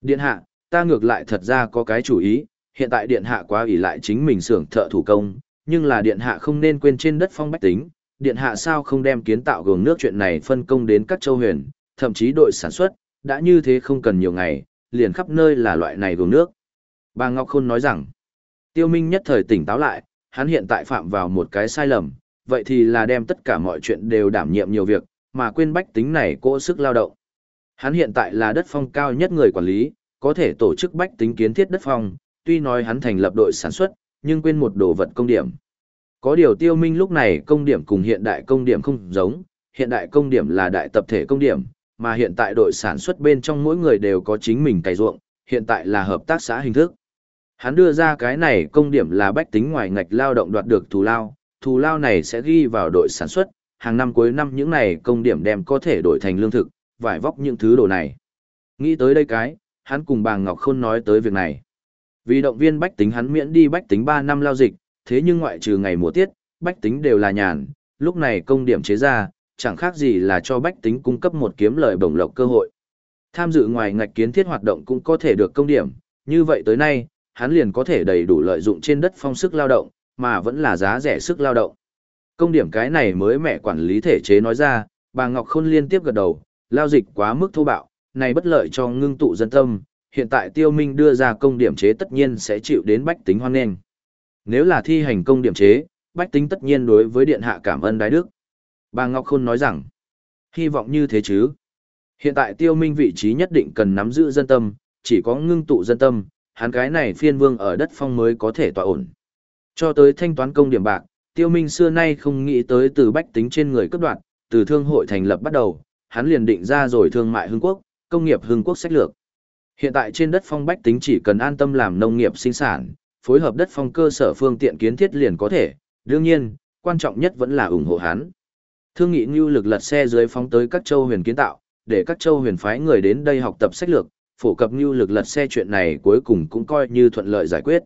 Điện hạ, ta ngược lại thật ra có cái chủ ý, hiện tại điện hạ quá ủy lại chính mình xưởng thợ thủ công, nhưng là điện hạ không nên quên trên đất phong bách tính, điện hạ sao không đem kiến tạo gường nước chuyện này phân công đến các châu huyền, thậm chí đội sản xuất, đã như thế không cần nhiều ngày, liền khắp nơi là loại này gường nước. Bà Ngọc Khôn nói rằng, tiêu minh nhất thời tỉnh táo lại, hắn hiện tại phạm vào một cái sai lầm, vậy thì là đem tất cả mọi chuyện đều đảm nhiệm nhiều việc, mà quên bách tính này cố sức lao động. Hắn hiện tại là đất phong cao nhất người quản lý, có thể tổ chức bách tính kiến thiết đất phong, tuy nói hắn thành lập đội sản xuất, nhưng quên một đồ vật công điểm. Có điều tiêu minh lúc này công điểm cùng hiện đại công điểm không giống, hiện đại công điểm là đại tập thể công điểm, mà hiện tại đội sản xuất bên trong mỗi người đều có chính mình cày ruộng, hiện tại là hợp tác xã hình thức. Hắn đưa ra cái này công điểm là bách tính ngoài ngạch lao động đoạt được thù lao, thù lao này sẽ ghi vào đội sản xuất, hàng năm cuối năm những này công điểm đem có thể đổi thành lương thực, vải vóc những thứ đồ này. Nghĩ tới đây cái, hắn cùng bà Ngọc Khôn nói tới việc này. Vì động viên bách tính hắn miễn đi bách tính 3 năm lao dịch, thế nhưng ngoại trừ ngày mùa tiết, bách tính đều là nhàn, lúc này công điểm chế ra, chẳng khác gì là cho bách tính cung cấp một kiếm lợi bổng lộc cơ hội. Tham dự ngoài ngạch kiến thiết hoạt động cũng có thể được công điểm, như vậy tới nay, hắn liền có thể đầy đủ lợi dụng trên đất phong sức lao động, mà vẫn là giá rẻ sức lao động. Công điểm cái này mới mẹ quản lý thể chế nói ra, bà Ngọc Khôn liên tiếp gật đầu, lao dịch quá mức thô bạo, này bất lợi cho ngưng tụ dân tâm, hiện tại tiêu minh đưa ra công điểm chế tất nhiên sẽ chịu đến bách tính hoan nghênh. Nếu là thi hành công điểm chế, bách tính tất nhiên đối với điện hạ cảm ơn đái đức. Bà Ngọc Khôn nói rằng, hy vọng như thế chứ. Hiện tại tiêu minh vị trí nhất định cần nắm giữ dân tâm, chỉ có ngưng tụ dân tâm, hắn cái này phiên vương ở đất phong mới có thể tọa ổn. Cho tới thanh toán công điểm bạc, tiêu minh xưa nay không nghĩ tới từ bách tính trên người cấp đoạn, từ thương hội thành lập bắt đầu, hắn liền định ra rồi thương mại hương quốc, công nghiệp hương quốc sách lược. Hiện tại trên đất phong bách tính chỉ cần an tâm làm nông nghiệp sinh sản, phối hợp đất phong cơ sở phương tiện kiến thiết liền có thể, đương nhiên, quan trọng nhất vẫn là ủng hộ hắn. Thương nghị như lực lật xe dưới phóng tới các châu huyền kiến tạo, để các châu huyền phái người đến đây học tập sách lược, phổ cập như lực lật xe chuyện này cuối cùng cũng coi như thuận lợi giải quyết.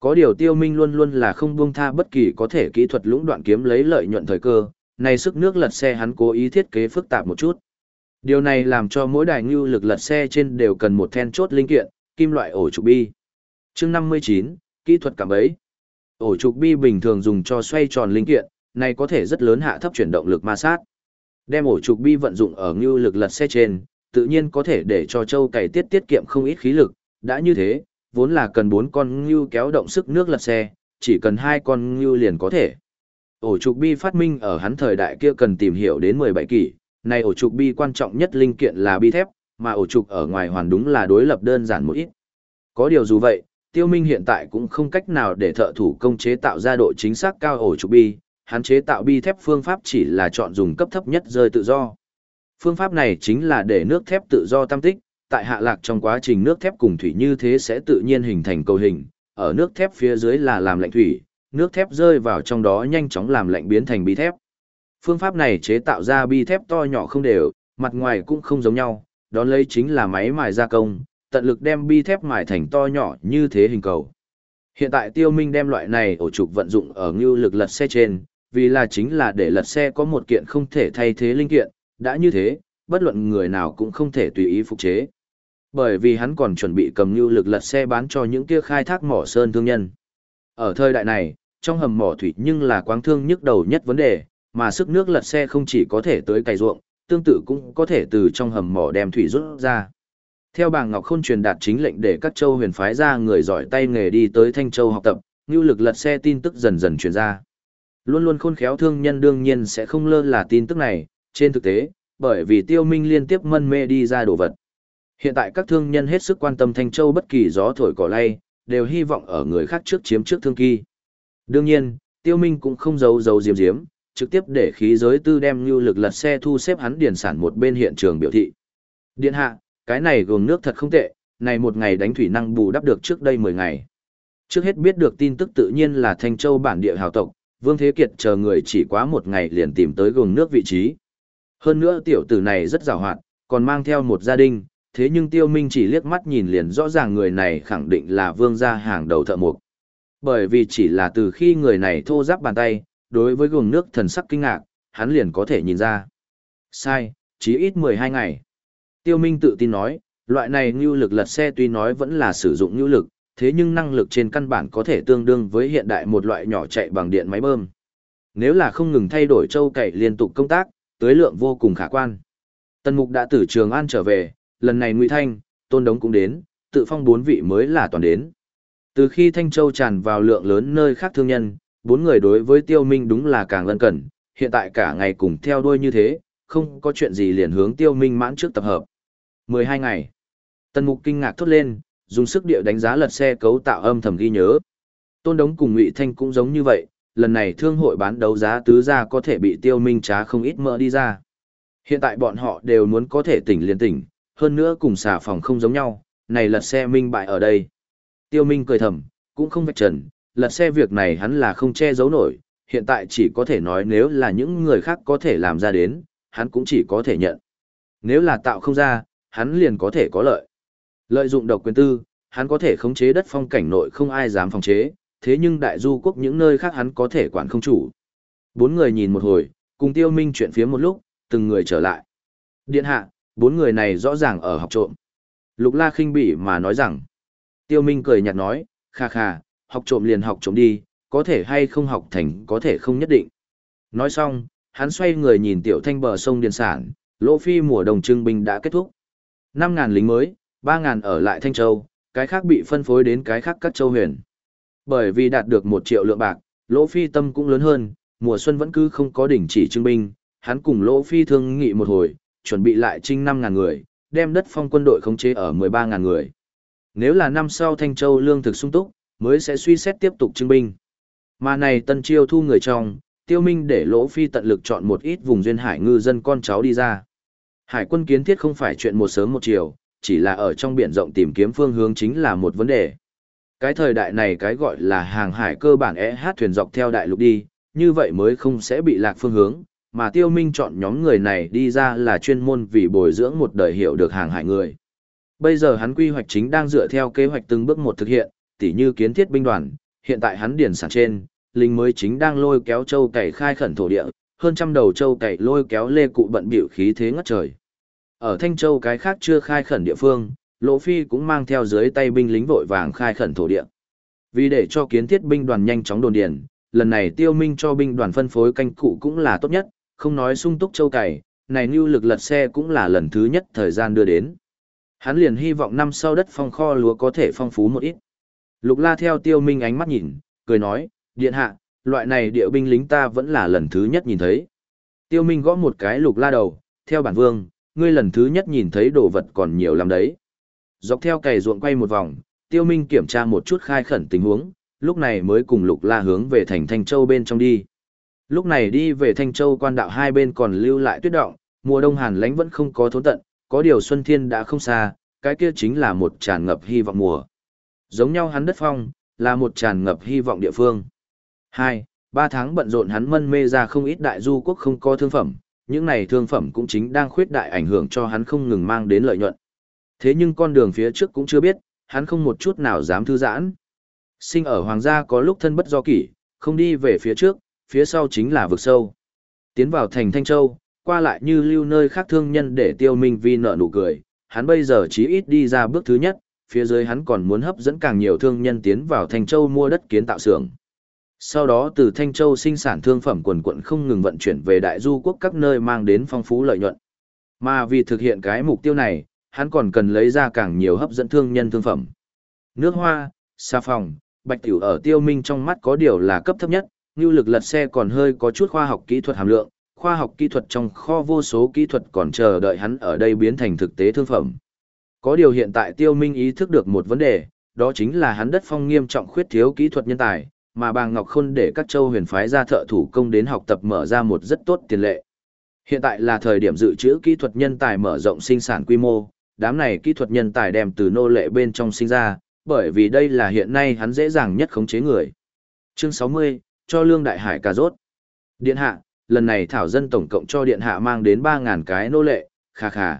Có điều tiêu minh luôn luôn là không buông tha bất kỳ có thể kỹ thuật lũng đoạn kiếm lấy lợi nhuận thời cơ, này sức nước lật xe hắn cố ý thiết kế phức tạp một chút. Điều này làm cho mỗi đài ngưu lực lật xe trên đều cần một then chốt linh kiện, kim loại ổ trục bi. Chương 59, kỹ thuật cảm ấy. Ổ trục bi bình thường dùng cho xoay tròn linh kiện, này có thể rất lớn hạ thấp chuyển động lực ma sát. Đem ổ trục bi vận dụng ở ngưu lực lật xe trên, tự nhiên có thể để cho châu cày tiết tiết kiệm không ít khí lực, đã như thế, vốn là cần bốn con ngưu kéo động sức nước lật xe, chỉ cần hai con ngưu liền có thể. Ổ trục bi phát minh ở hắn thời đại kia cần tìm hiểu đến 17 kỷ, này ổ trục bi quan trọng nhất linh kiện là bi thép, mà ổ trục ở ngoài hoàn đúng là đối lập đơn giản một ít. Có điều dù vậy, Tiêu Minh hiện tại cũng không cách nào để thợ thủ công chế tạo ra độ chính xác cao ổ trục bi, hắn chế tạo bi thép phương pháp chỉ là chọn dùng cấp thấp nhất rơi tự do. Phương pháp này chính là để nước thép tự do tam tích, tại hạ lạc trong quá trình nước thép cùng thủy như thế sẽ tự nhiên hình thành cầu hình, ở nước thép phía dưới là làm lạnh thủy, nước thép rơi vào trong đó nhanh chóng làm lạnh biến thành bi thép. Phương pháp này chế tạo ra bi thép to nhỏ không đều, mặt ngoài cũng không giống nhau, đón lấy chính là máy mài gia công, tận lực đem bi thép mài thành to nhỏ như thế hình cầu. Hiện tại Tiêu Minh đem loại này ổ trục vận dụng ở ngưu lực lật xe trên, vì là chính là để lật xe có một kiện không thể thay thế linh kiện, đã như thế, bất luận người nào cũng không thể tùy ý phục chế. Bởi vì hắn còn chuẩn bị cầm như lực lật xe bán cho những kia khai thác mỏ sơn thương nhân. Ở thời đại này, trong hầm mỏ thủy nhưng là quáng thương nhức đầu nhất vấn đề, mà sức nước lật xe không chỉ có thể tới cày ruộng, tương tự cũng có thể từ trong hầm mỏ đem thủy rút ra. Theo bà Ngọc Khôn truyền đạt chính lệnh để các châu huyền phái ra người giỏi tay nghề đi tới Thanh Châu học tập, như lực lật xe tin tức dần dần truyền ra. Luôn luôn khôn khéo thương nhân đương nhiên sẽ không lơ là tin tức này, trên thực tế, bởi vì tiêu minh liên tiếp mân mê đi ra đồ vật. Hiện tại các thương nhân hết sức quan tâm Thanh Châu bất kỳ gió thổi cỏ lay, đều hy vọng ở người khác trước chiếm trước thương kỳ. Đương nhiên, tiêu minh cũng không giấu giấu diếm diếm, trực tiếp để khí giới tư đem như lực lật xe thu xếp hắn điển sản một bên hiện trường biểu thị. Điện hạ, cái này gồm nước thật không tệ, này một ngày đánh thủy năng bù đắp được trước đây 10 ngày. Trước hết biết được tin tức tự nhiên là Thanh Châu bản địa hào tộc, Vương Thế Kiệt chờ người chỉ quá một ngày liền tìm tới gồm nước vị trí. Hơn nữa tiểu tử này rất giàu hoạt, còn mang theo một gia đình, thế nhưng Tiêu Minh chỉ liếc mắt nhìn liền rõ ràng người này khẳng định là vương gia hàng đầu thợ mộc. Bởi vì chỉ là từ khi người này thô giáp bàn tay, đối với gồm nước thần sắc kinh ngạc, hắn liền có thể nhìn ra. Sai, chỉ ít 12 ngày. Tiêu Minh tự tin nói, loại này ngưu lực lật xe tuy nói vẫn là sử dụng ngưu lực, thế nhưng năng lực trên căn bản có thể tương đương với hiện đại một loại nhỏ chạy bằng điện máy bơm. Nếu là không ngừng thay đổi châu cậy liên tục công tác, tới lượng vô cùng khả quan. Tần Mục đã từ Trường An trở về, lần này Ngụy Thanh, Tôn Đống cũng đến, tự phong bốn vị mới là toàn đến. Từ khi Thanh Châu tràn vào lượng lớn nơi khác thương nhân, bốn người đối với Tiêu Minh đúng là càng lân cẩn, hiện tại cả ngày cùng theo đuôi như thế, không có chuyện gì liền hướng Tiêu Minh mãn trước tập hợp. 12 ngày. Tần Mục kinh ngạc thốt lên, dùng sức điệu đánh giá lật xe cấu tạo âm thầm ghi nhớ. Tôn Đống cùng Ngụy Thanh cũng giống như vậy, lần này thương hội bán đấu giá tứ gia có thể bị Tiêu Minh trá không ít mỡ đi ra. Hiện tại bọn họ đều muốn có thể tỉnh liên tỉnh, hơn nữa cùng xà phòng không giống nhau, này lật xe minh bại ở đây. Tiêu Minh cười thầm, cũng không vạch trần, lật xe việc này hắn là không che giấu nổi, hiện tại chỉ có thể nói nếu là những người khác có thể làm ra đến, hắn cũng chỉ có thể nhận. Nếu là tạo không ra, hắn liền có thể có lợi. Lợi dụng độc quyền tư, hắn có thể khống chế đất phong cảnh nội không ai dám phòng chế, thế nhưng đại du quốc những nơi khác hắn có thể quản không chủ. Bốn người nhìn một hồi, cùng tiêu minh chuyện phía một lúc, từng người trở lại. Điện hạ, bốn người này rõ ràng ở học trộm. Lục la khinh bỉ mà nói rằng, tiêu minh cười nhạt nói, kha kha, học trộm liền học trộm đi, có thể hay không học thành có thể không nhất định. Nói xong, hắn xoay người nhìn tiểu thanh bờ sông Điền Sản, lỗ phi mùa đồng trưng binh đã kết thúc. 5.000 lính mới, 3.000 ở lại Thanh Châu, cái khác bị phân phối đến cái khác các châu huyền. Bởi vì đạt được một triệu lượng bạc, lỗ phi tâm cũng lớn hơn, mùa xuân vẫn cứ không có đỉnh chỉ trưng binh, hắn cùng lỗ phi thương nghị một hồi, chuẩn bị lại trinh 5.000 người, đem đất phong quân đội khống chế ở 13.000 người. Nếu là năm sau Thanh Châu lương thực sung túc, mới sẽ suy xét tiếp tục trưng binh. Mà này tân chiêu thu người trong, tiêu minh để lỗ phi tận lực chọn một ít vùng duyên hải ngư dân con cháu đi ra. Hải quân kiến thiết không phải chuyện một sớm một chiều, chỉ là ở trong biển rộng tìm kiếm phương hướng chính là một vấn đề. Cái thời đại này cái gọi là hàng hải cơ bản é e hát thuyền dọc theo đại lục đi, như vậy mới không sẽ bị lạc phương hướng, mà tiêu minh chọn nhóm người này đi ra là chuyên môn vì bồi dưỡng một đời hiểu được hàng hải người. Bây giờ hắn quy hoạch chính đang dựa theo kế hoạch từng bước một thực hiện, tỉ như kiến thiết binh đoàn, hiện tại hắn điển sản trên, linh mới chính đang lôi kéo châu cày khai khẩn thổ địa, hơn trăm đầu châu cày lôi kéo lê cụ bận biểu khí thế ngất trời. Ở Thanh Châu cái khác chưa khai khẩn địa phương, Lỗ Phi cũng mang theo dưới tay binh lính vội vàng khai khẩn thổ địa. Vì để cho kiến thiết binh đoàn nhanh chóng đồn điền, lần này Tiêu Minh cho binh đoàn phân phối canh cụ cũng là tốt nhất, không nói sung túc châu cày, này như lực lật xe cũng là lần thứ nhất thời gian đưa đến. Hắn liền hy vọng năm sau đất phong kho lúa có thể phong phú một ít. Lục La theo Tiêu Minh ánh mắt nhìn, cười nói, điện hạ, loại này địa binh lính ta vẫn là lần thứ nhất nhìn thấy. Tiêu Minh gõ một cái Lục La đầu, theo bản vương, ngươi lần thứ nhất nhìn thấy đồ vật còn nhiều lắm đấy. Dọc theo cày ruộng quay một vòng, Tiêu Minh kiểm tra một chút khai khẩn tình huống, lúc này mới cùng Lục La hướng về thành Thanh Châu bên trong đi. Lúc này đi về Thanh Châu quan đạo hai bên còn lưu lại tuyết động, mùa đông hàn lãnh vẫn không có thốn tận, có điều xuân thiên đã không xa, cái kia chính là một tràn ngập hy vọng mùa. Giống nhau hắn đất phong, là một tràn ngập hy vọng địa phương. Hai, ba tháng bận rộn hắn mân mê ra không ít đại du quốc không có thương phẩm, những này thương phẩm cũng chính đang khuyết đại ảnh hưởng cho hắn không ngừng mang đến lợi nhuận. Thế nhưng con đường phía trước cũng chưa biết, hắn không một chút nào dám thư giãn. Sinh ở hoàng gia có lúc thân bất do kỷ, không đi về phía trước, phía sau chính là vực sâu. Tiến vào thành Thanh Châu, qua lại như lưu nơi khác thương nhân để tiêu minh vi nợ nụ cười, hắn bây giờ chí ít đi ra bước thứ nhất, phía dưới hắn còn muốn hấp dẫn càng nhiều thương nhân tiến vào Thanh Châu mua đất kiến tạo xưởng. Sau đó từ Thanh Châu sinh sản thương phẩm quần quận không ngừng vận chuyển về đại du quốc các nơi mang đến phong phú lợi nhuận. Mà vì thực hiện cái mục tiêu này, hắn còn cần lấy ra càng nhiều hấp dẫn thương nhân thương phẩm. Nước hoa, xà phòng, bạch tiểu ở tiêu minh trong mắt có điều là cấp thấp nhất, như lực lật xe còn hơi có chút khoa học kỹ thuật hàm lượng, khoa học kỹ thuật trong kho vô số kỹ thuật còn chờ đợi hắn ở đây biến thành thực tế thương phẩm. Có điều hiện tại tiêu minh ý thức được một vấn đề, đó chính là hắn đất phong nghiêm trọng khuyết thiếu kỹ thuật nhân tài, mà bà Ngọc Khôn để các châu huyền phái ra thợ thủ công đến học tập mở ra một rất tốt tiền lệ. Hiện tại là thời điểm dự trữ kỹ thuật nhân tài mở rộng sinh sản quy mô, đám này kỹ thuật nhân tài đem từ nô lệ bên trong sinh ra, bởi vì đây là hiện nay hắn dễ dàng nhất khống chế người. Chương 60, cho Lương Đại Hải cà rốt. Điện hạ, lần này Thảo Dân tổng cộng cho Điện hạ mang đến 3.000 cái nô lệ, khà khà.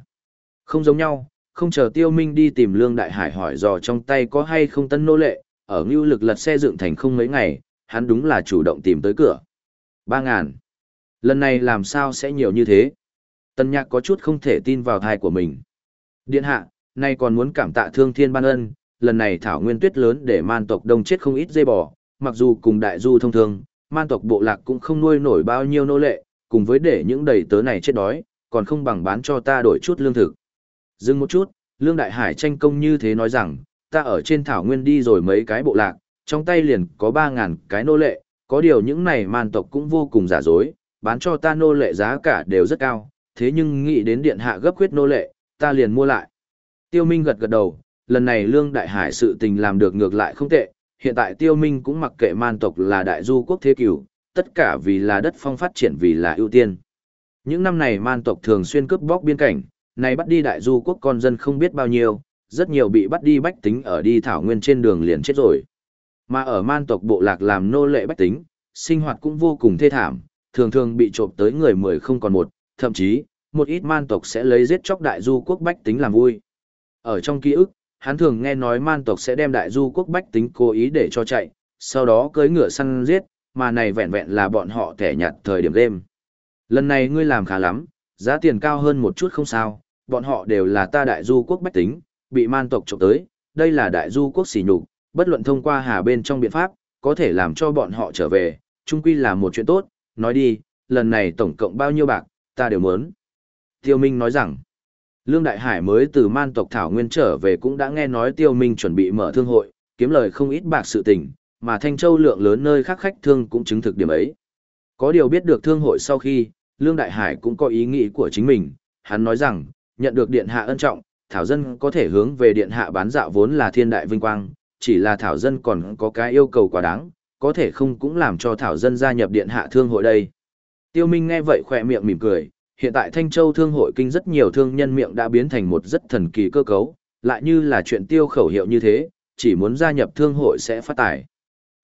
Không giống nhau, không chờ Tiêu Minh đi tìm Lương Đại Hải hỏi dò trong tay có hay không tân nô lệ, ở ngưu lực lật xe dựng thành không mấy ngày, hắn đúng là chủ động tìm tới cửa. 3.000. Lần này làm sao sẽ nhiều như thế? Tân nhạc có chút không thể tin vào thai của mình. Điện hạ, nay còn muốn cảm tạ thương thiên ban ân, lần này thảo nguyên tuyết lớn để man tộc đông chết không ít dây bò, mặc dù cùng đại du thông thường, man tộc bộ lạc cũng không nuôi nổi bao nhiêu nô lệ, cùng với để những đầy tớ này chết đói, còn không bằng bán cho ta đổi chút lương thực. Dừng một chút, Lương Đại Hải tranh công như thế nói rằng, ta ở trên thảo nguyên đi rồi mấy cái bộ lạc, trong tay liền có 3.000 cái nô lệ, có điều những này man tộc cũng vô cùng giả dối, bán cho ta nô lệ giá cả đều rất cao, thế nhưng nghĩ đến điện hạ gấp quyết nô lệ, ta liền mua lại. Tiêu Minh gật gật đầu, lần này Lương Đại Hải sự tình làm được ngược lại không tệ, hiện tại Tiêu Minh cũng mặc kệ man tộc là đại du quốc thế cửu, tất cả vì là đất phong phát triển vì là ưu tiên. Những năm này man tộc thường xuyên cướp bóc biên cảnh, này bắt đi đại du quốc con dân không biết bao nhiêu, rất nhiều bị bắt đi bách tính ở đi thảo nguyên trên đường liền chết rồi. Mà ở man tộc bộ lạc làm nô lệ bách tính, sinh hoạt cũng vô cùng thê thảm, thường thường bị trộm tới người mười không còn một, thậm chí, một ít man tộc sẽ lấy giết chóc đại du quốc bách tính làm vui. Ở trong ký ức, hắn thường nghe nói man tộc sẽ đem đại du quốc bách tính cố ý để cho chạy, sau đó cưỡi ngựa săn giết, mà này vẹn vẹn là bọn họ thẻ nhặt thời điểm đêm. Lần này ngươi làm khá lắm, giá tiền cao hơn một chút không sao, bọn họ đều là ta đại du quốc bách tính, bị man tộc trộm tới, đây là đại du quốc xỉ nhục, bất luận thông qua hà bên trong biện pháp, có thể làm cho bọn họ trở về, chung quy là một chuyện tốt, nói đi, lần này tổng cộng bao nhiêu bạc, ta đều muốn. Tiêu Minh nói rằng, Lương Đại Hải mới từ man tộc Thảo Nguyên trở về cũng đã nghe nói Tiêu Minh chuẩn bị mở thương hội, kiếm lời không ít bạc sự tình, mà Thanh Châu lượng lớn nơi khác khách thương cũng chứng thực điểm ấy. Có điều biết được thương hội sau khi, Lương Đại Hải cũng có ý nghĩ của chính mình, hắn nói rằng, nhận được điện hạ ân trọng, Thảo Dân có thể hướng về điện hạ bán dạo vốn là thiên đại vinh quang, chỉ là Thảo Dân còn có cái yêu cầu quá đáng, có thể không cũng làm cho Thảo Dân gia nhập điện hạ thương hội đây. Tiêu Minh nghe vậy khỏe miệng mỉm cười, hiện tại Thanh Châu thương hội kinh rất nhiều thương nhân miệng đã biến thành một rất thần kỳ cơ cấu, lại như là chuyện tiêu khẩu hiệu như thế, chỉ muốn gia nhập thương hội sẽ phát tài.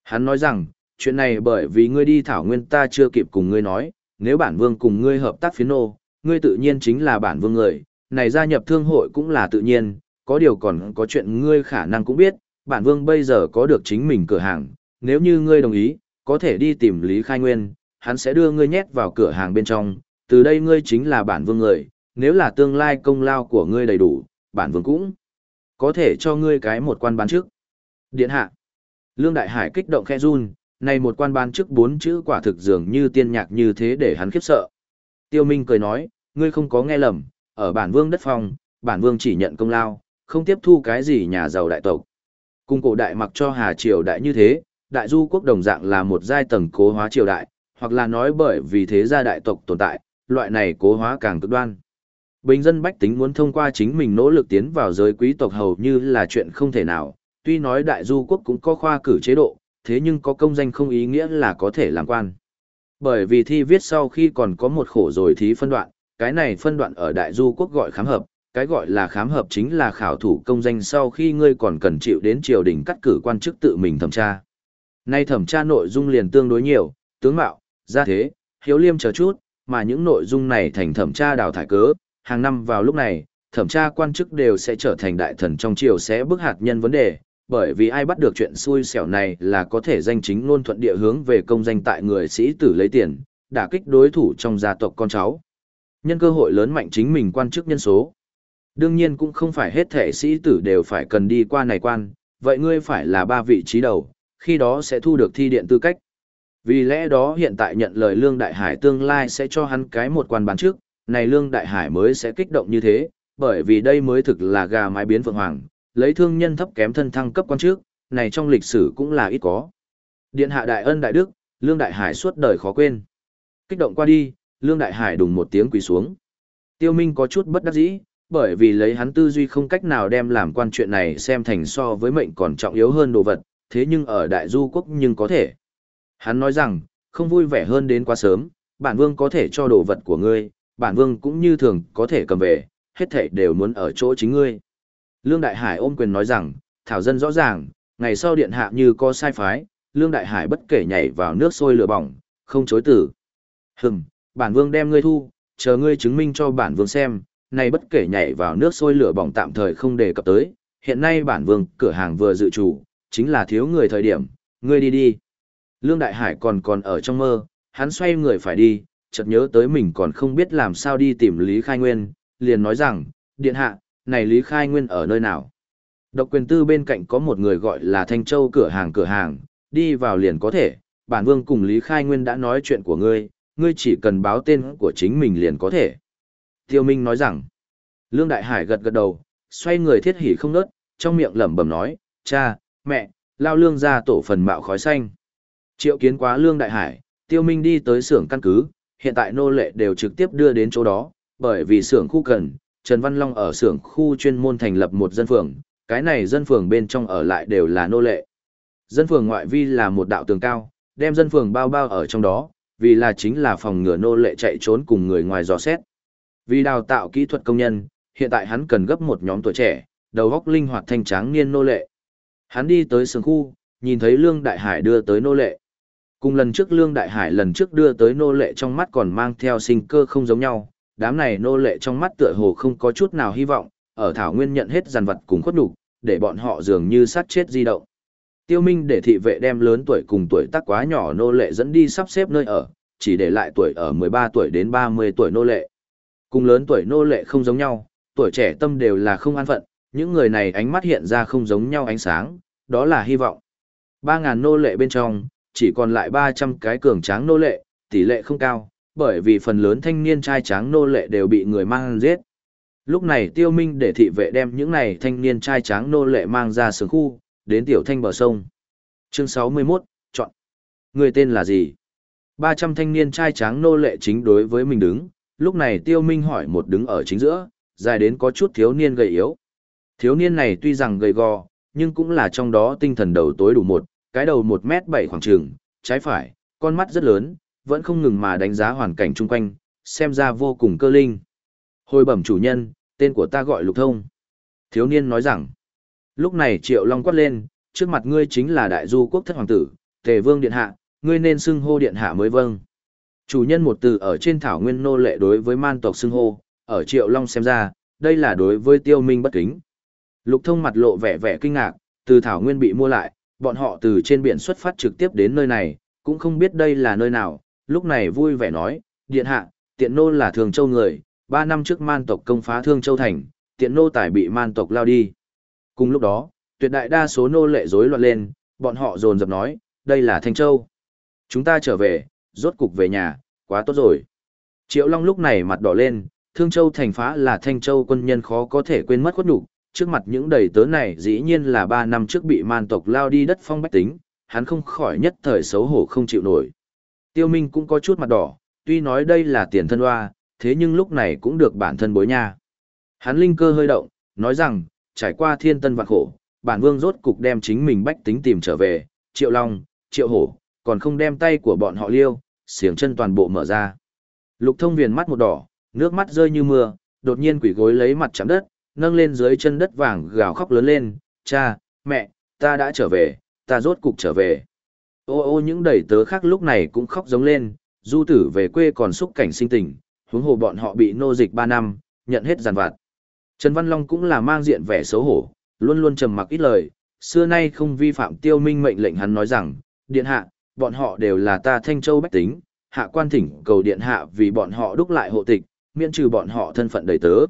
Hắn nói rằng, chuyện này bởi vì ngươi đi thảo nguyên ta chưa kịp cùng ngươi nói, nếu bản vương cùng ngươi hợp tác phiến nô, ngươi tự nhiên chính là bản vương người, này gia nhập thương hội cũng là tự nhiên, có điều còn có chuyện ngươi khả năng cũng biết, bản vương bây giờ có được chính mình cửa hàng, nếu như ngươi đồng ý, có thể đi tìm Lý Khai Nguyên, hắn sẽ đưa ngươi nhét vào cửa hàng bên trong, từ đây ngươi chính là bản vương người, nếu là tương lai công lao của ngươi đầy đủ, bản vương cũng có thể cho ngươi cái một quan bán trước. Điện hạ. Lương Đại Hải kích động khe run, này một quan bán trước bốn chữ quả thực dường như tiên nhạc như thế để hắn khiếp sợ. Tiêu Minh cười nói, ngươi không có nghe lầm, ở bản vương đất phong, bản vương chỉ nhận công lao, không tiếp thu cái gì nhà giàu đại tộc. Cung cổ đại mặc cho Hà Triều đại như thế, đại du quốc đồng dạng là một giai tầng cố hóa triều đại, hoặc là nói bởi vì thế gia đại tộc tồn tại, loại này cố hóa càng cực đoan. Bình dân bách tính muốn thông qua chính mình nỗ lực tiến vào giới quý tộc hầu như là chuyện không thể nào, tuy nói đại du quốc cũng có khoa cử chế độ, thế nhưng có công danh không ý nghĩa là có thể làm quan. Bởi vì thi viết sau khi còn có một khổ rồi thí phân đoạn, cái này phân đoạn ở đại du quốc gọi khám hợp, cái gọi là khám hợp chính là khảo thủ công danh sau khi ngươi còn cần chịu đến triều đình cắt cử quan chức tự mình thẩm tra. Nay thẩm tra nội dung liền tương đối nhiều, tướng mạo, gia thế, hiếu liêm chờ chút, mà những nội dung này thành thẩm tra đào thải cớ, hàng năm vào lúc này, thẩm tra quan chức đều sẽ trở thành đại thần trong triều sẽ bức hạt nhân vấn đề, bởi vì ai bắt được chuyện xui xẻo này là có thể danh chính ngôn thuận địa hướng về công danh tại người sĩ tử lấy tiền, đả kích đối thủ trong gia tộc con cháu. Nhân cơ hội lớn mạnh chính mình quan chức nhân số. Đương nhiên cũng không phải hết thể sĩ tử đều phải cần đi qua này quan, vậy ngươi phải là ba vị trí đầu, khi đó sẽ thu được thi điện tư cách. Vì lẽ đó hiện tại nhận lời Lương Đại Hải tương lai sẽ cho hắn cái một quan bán trước, này Lương Đại Hải mới sẽ kích động như thế, bởi vì đây mới thực là gà mái biến phượng hoàng, lấy thương nhân thấp kém thân thăng cấp quan trước, này trong lịch sử cũng là ít có. Điện hạ đại ân đại đức, Lương Đại Hải suốt đời khó quên. Kích động qua đi, Lương Đại Hải đùng một tiếng quỳ xuống. Tiêu Minh có chút bất đắc dĩ, bởi vì lấy hắn tư duy không cách nào đem làm quan chuyện này xem thành so với mệnh còn trọng yếu hơn đồ vật, thế nhưng ở đại du quốc nhưng có thể. Hắn nói rằng, không vui vẻ hơn đến quá sớm, bản vương có thể cho đồ vật của ngươi, bản vương cũng như thường có thể cầm về, hết thảy đều muốn ở chỗ chính ngươi. Lương Đại Hải ôm quyền nói rằng, thảo dân rõ ràng, ngày sau điện hạ như có sai phái, Lương Đại Hải bất kể nhảy vào nước sôi lửa bỏng, không chối từ. Hừm, bản vương đem ngươi thu, chờ ngươi chứng minh cho bản vương xem, này bất kể nhảy vào nước sôi lửa bỏng tạm thời không đề cập tới, hiện nay bản vương cửa hàng vừa dự chủ, chính là thiếu người thời điểm, ngươi đi đi. Lương Đại Hải còn còn ở trong mơ, hắn xoay người phải đi, chợt nhớ tới mình còn không biết làm sao đi tìm Lý Khai Nguyên, liền nói rằng, điện hạ, này Lý Khai Nguyên ở nơi nào? Độc quyền tư bên cạnh có một người gọi là Thanh Châu cửa hàng cửa hàng, đi vào liền có thể, bản vương cùng Lý Khai Nguyên đã nói chuyện của ngươi, ngươi chỉ cần báo tên của chính mình liền có thể. Tiêu Minh nói rằng, Lương Đại Hải gật gật đầu, xoay người thiết hỉ không nớt, trong miệng lẩm bẩm nói, cha, mẹ, lao lương ra tổ phần mạo khói xanh. Triệu kiến quá Lương Đại Hải, Tiêu Minh đi tới xưởng căn cứ, hiện tại nô lệ đều trực tiếp đưa đến chỗ đó, bởi vì xưởng khu cần, Trần Văn Long ở xưởng khu chuyên môn thành lập một dân phường, cái này dân phường bên trong ở lại đều là nô lệ. Dân phường ngoại vi là một đạo tường cao, đem dân phường bao bao ở trong đó, vì là chính là phòng ngừa nô lệ chạy trốn cùng người ngoài dò xét. Vì đào tạo kỹ thuật công nhân, hiện tại hắn cần gấp một nhóm tuổi trẻ, đầu óc linh hoạt thanh tráng niên nô lệ. Hắn đi tới sườn khu, nhìn thấy Lương Đại Hải đưa tới nô lệ. Cùng lần trước Lương Đại Hải lần trước đưa tới nô lệ trong mắt còn mang theo sinh cơ không giống nhau, đám này nô lệ trong mắt tựa hồ không có chút nào hy vọng, ở Thảo Nguyên nhận hết giàn vật cùng khuất đủ để bọn họ dường như sát chết di động. Tiêu Minh để thị vệ đem lớn tuổi cùng tuổi tác quá nhỏ nô lệ dẫn đi sắp xếp nơi ở, chỉ để lại tuổi ở 13 tuổi đến 30 tuổi nô lệ. Cùng lớn tuổi nô lệ không giống nhau, tuổi trẻ tâm đều là không an phận, những người này ánh mắt hiện ra không giống nhau ánh sáng, đó là hy vọng. 3.000 nô lệ bên trong, chỉ còn lại 300 cái cường tráng nô lệ, tỷ lệ không cao, bởi vì phần lớn thanh niên trai tráng nô lệ đều bị người mang giết. Lúc này tiêu minh để thị vệ đem những này thanh niên trai tráng nô lệ mang ra sướng khu, đến tiểu thanh bờ sông. Chương 61, chọn. Người tên là gì? 300 thanh niên trai tráng nô lệ chính đối với mình đứng, lúc này tiêu minh hỏi một đứng ở chính giữa, dài đến có chút thiếu niên gầy yếu. Thiếu niên này tuy rằng gầy gò, nhưng cũng là trong đó tinh thần đầu tối đủ một, cái đầu một mét bảy khoảng trường, trái phải, con mắt rất lớn, vẫn không ngừng mà đánh giá hoàn cảnh chung quanh, xem ra vô cùng cơ linh. Hồi bẩm chủ nhân, tên của ta gọi Lục Thông. Thiếu niên nói rằng, lúc này Triệu Long quát lên, trước mặt ngươi chính là đại du quốc thất hoàng tử, tề vương điện hạ, ngươi nên xưng hô điện hạ mới vâng. Chủ nhân một từ ở trên thảo nguyên nô lệ đối với man tộc xưng hô, ở Triệu Long xem ra, đây là đối với tiêu minh bất kính. Lục thông mặt lộ vẻ vẻ kinh ngạc, từ thảo nguyên bị mua lại, bọn họ từ trên biển xuất phát trực tiếp đến nơi này, cũng không biết đây là nơi nào, lúc này vui vẻ nói, điện hạ, tiện nô là thường châu người, ba năm trước man tộc công phá thương châu thành, tiện nô tài bị man tộc lao đi. Cùng lúc đó, tuyệt đại đa số nô lệ rối loạn lên, bọn họ dồn dập nói, đây là Thanh Châu. Chúng ta trở về, rốt cục về nhà, quá tốt rồi. Triệu Long lúc này mặt đỏ lên, Thương Châu thành phá là Thanh Châu quân nhân khó có thể quên mất khuất nhục trước mặt những đầy tớ này dĩ nhiên là ba năm trước bị man tộc lao đi đất phong bách tính, hắn không khỏi nhất thời xấu hổ không chịu nổi. Tiêu Minh cũng có chút mặt đỏ, tuy nói đây là tiền thân hoa, thế nhưng lúc này cũng được bản thân bối nha. Hắn linh cơ hơi động, nói rằng, trải qua thiên tân vạn khổ, bản vương rốt cục đem chính mình bách tính tìm trở về, triệu long, triệu hổ, còn không đem tay của bọn họ liêu, xiềng chân toàn bộ mở ra. Lục thông viền mắt một đỏ, nước mắt rơi như mưa, đột nhiên quỷ gối lấy mặt chạm đất, nâng lên dưới chân đất vàng gào khóc lớn lên, cha, mẹ, ta đã trở về, ta rốt cục trở về. Ô ô những đầy tớ khác lúc này cũng khóc giống lên, du tử về quê còn xúc cảnh sinh tình, huống hồ bọn họ bị nô dịch 3 năm, nhận hết giàn vặt. Trần Văn Long cũng là mang diện vẻ xấu hổ, luôn luôn trầm mặc ít lời, xưa nay không vi phạm tiêu minh mệnh lệnh hắn nói rằng, điện hạ, bọn họ đều là ta Thanh Châu bách tính, hạ quan thỉnh cầu điện hạ vì bọn họ đúc lại hộ tịch, miễn trừ bọn họ thân phận đầy tớ.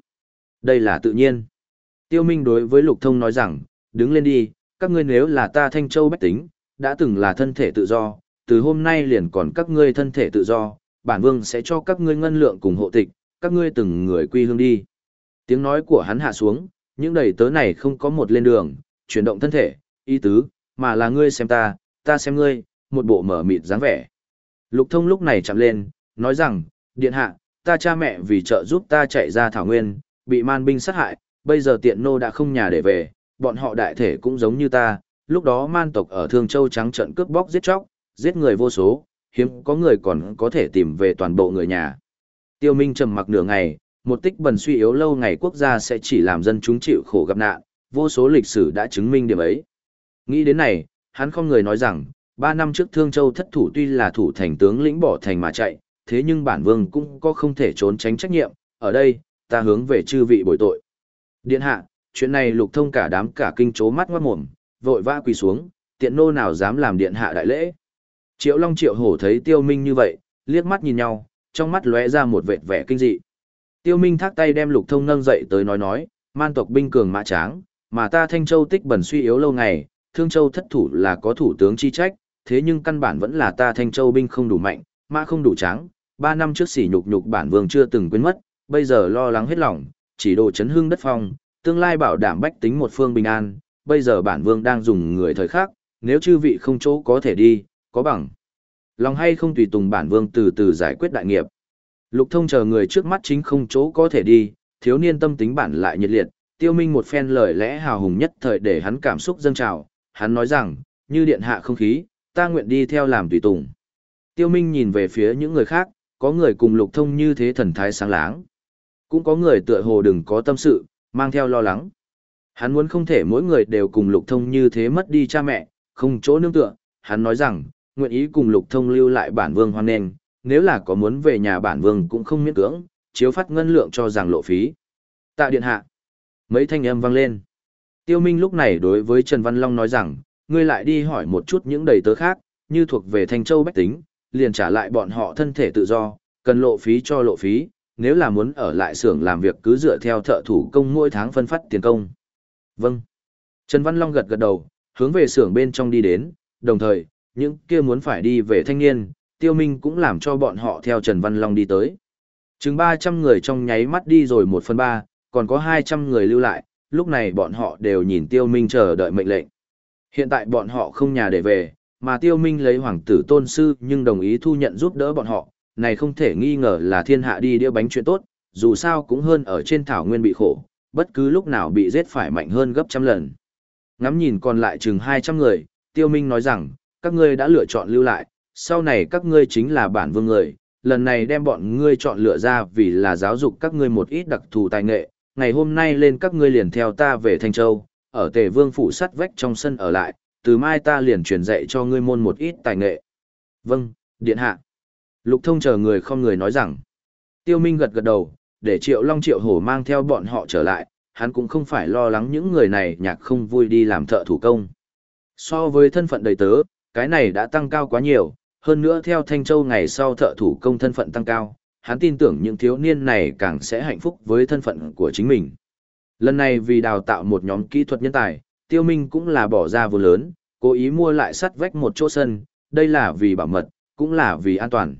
Đây là tự nhiên. Tiêu Minh đối với Lục Thông nói rằng, đứng lên đi, các ngươi nếu là ta Thanh Châu bách tính, đã từng là thân thể tự do, từ hôm nay liền còn các ngươi thân thể tự do, bản vương sẽ cho các ngươi ngân lượng cùng hộ tịch, các ngươi từng người quy hương đi. Tiếng nói của hắn hạ xuống, những đầy tớ này không có một lên đường, chuyển động thân thể, ý tứ, mà là ngươi xem ta, ta xem ngươi, một bộ mở mịt dáng vẻ. Lục thông lúc này chạm lên, nói rằng, điện hạ, ta cha mẹ vì trợ giúp ta chạy ra thảo nguyên, bị man binh sát hại, bây giờ tiện nô đã không nhà để về, bọn họ đại thể cũng giống như ta, lúc đó man tộc ở Thương Châu trắng trận cướp bóc giết chóc, giết người vô số, hiếm có người còn có thể tìm về toàn bộ người nhà. Tiêu Minh trầm mặc nửa ngày, một tích bần suy yếu lâu ngày quốc gia sẽ chỉ làm dân chúng chịu khổ gặp nạn, vô số lịch sử đã chứng minh điểm ấy. Nghĩ đến này, hắn không người nói rằng, ba năm trước Thương Châu thất thủ tuy là thủ thành tướng lĩnh bỏ thành mà chạy, thế nhưng bản vương cũng có không thể trốn tránh trách nhiệm, ở đây, ta hướng về chư vị bồi tội. Điện hạ, chuyện này lục thông cả đám cả kinh chố mắt ngoát mồm, vội vã quỳ xuống, tiện nô nào dám làm điện hạ đại lễ. Triệu Long Triệu Hổ thấy Tiêu Minh như vậy, liếc mắt nhìn nhau, trong mắt lóe ra một vệt vẻ kinh dị. Tiêu Minh thác tay đem Lục Thông nâng dậy tới nói nói, man tộc binh cường mã tráng, mà ta Thanh Châu tích bẩn suy yếu lâu ngày, Thương Châu thất thủ là có thủ tướng chi trách, thế nhưng căn bản vẫn là ta Thanh Châu binh không đủ mạnh, mã không đủ tráng, ba năm trước sỉ nhục nhục bản vương chưa từng quên mất, bây giờ lo lắng hết lòng, chỉ đồ chấn hưng đất phong, tương lai bảo đảm bách tính một phương bình an, bây giờ bản vương đang dùng người thời khác, nếu chư vị không chỗ có thể đi, có bằng. Lòng hay không tùy tùng bản vương từ từ giải quyết đại nghiệp. Lục thông chờ người trước mắt chính không chỗ có thể đi, thiếu niên tâm tính bản lại nhiệt liệt, tiêu minh một phen lời lẽ hào hùng nhất thời để hắn cảm xúc dâng trào, hắn nói rằng, như điện hạ không khí, ta nguyện đi theo làm tùy tùng. Tiêu minh nhìn về phía những người khác, có người cùng lục thông như thế thần thái sáng láng. Cũng có người tựa hồ đừng có tâm sự, mang theo lo lắng. Hắn muốn không thể mỗi người đều cùng lục thông như thế mất đi cha mẹ, không chỗ nương tựa, hắn nói rằng, nguyện ý cùng lục thông lưu lại bản vương hoan nền, nếu là có muốn về nhà bản vương cũng không miễn cưỡng, chiếu phát ngân lượng cho rằng lộ phí. Tạ điện hạ. Mấy thanh âm vang lên. Tiêu Minh lúc này đối với Trần Văn Long nói rằng, ngươi lại đi hỏi một chút những đầy tớ khác, như thuộc về Thanh Châu Bách Tính, liền trả lại bọn họ thân thể tự do, cần lộ phí cho lộ phí, nếu là muốn ở lại xưởng làm việc cứ dựa theo thợ thủ công mỗi tháng phân phát tiền công. Vâng. Trần Văn Long gật gật đầu, hướng về xưởng bên trong đi đến, đồng thời, những kia muốn phải đi về thanh niên, Tiêu Minh cũng làm cho bọn họ theo Trần Văn Long đi tới. Chừng 300 người trong nháy mắt đi rồi 1 phần 3, còn có 200 người lưu lại, lúc này bọn họ đều nhìn Tiêu Minh chờ đợi mệnh lệnh. Hiện tại bọn họ không nhà để về, mà Tiêu Minh lấy hoàng tử tôn sư nhưng đồng ý thu nhận giúp đỡ bọn họ, này không thể nghi ngờ là thiên hạ đi đĩa bánh chuyện tốt, dù sao cũng hơn ở trên thảo nguyên bị khổ, bất cứ lúc nào bị giết phải mạnh hơn gấp trăm lần. Ngắm nhìn còn lại chừng 200 người, Tiêu Minh nói rằng, các ngươi đã lựa chọn lưu lại, sau này các ngươi chính là bản vương người, lần này đem bọn ngươi chọn lựa ra vì là giáo dục các ngươi một ít đặc thù tài nghệ, ngày hôm nay lên các ngươi liền theo ta về Thanh Châu, ở Tề Vương phủ sắt vách trong sân ở lại, từ mai ta liền truyền dạy cho ngươi môn một ít tài nghệ. Vâng, điện hạ. Lục thông chờ người không người nói rằng. Tiêu Minh gật gật đầu, để Triệu Long Triệu Hổ mang theo bọn họ trở lại, hắn cũng không phải lo lắng những người này nhạc không vui đi làm thợ thủ công. So với thân phận đầy tớ, cái này đã tăng cao quá nhiều, hơn nữa theo Thanh Châu ngày sau thợ thủ công thân phận tăng cao, hắn tin tưởng những thiếu niên này càng sẽ hạnh phúc với thân phận của chính mình. Lần này vì đào tạo một nhóm kỹ thuật nhân tài, Tiêu Minh cũng là bỏ ra vô lớn, cố ý mua lại sắt vách một chỗ sân, đây là vì bảo mật, cũng là vì an toàn.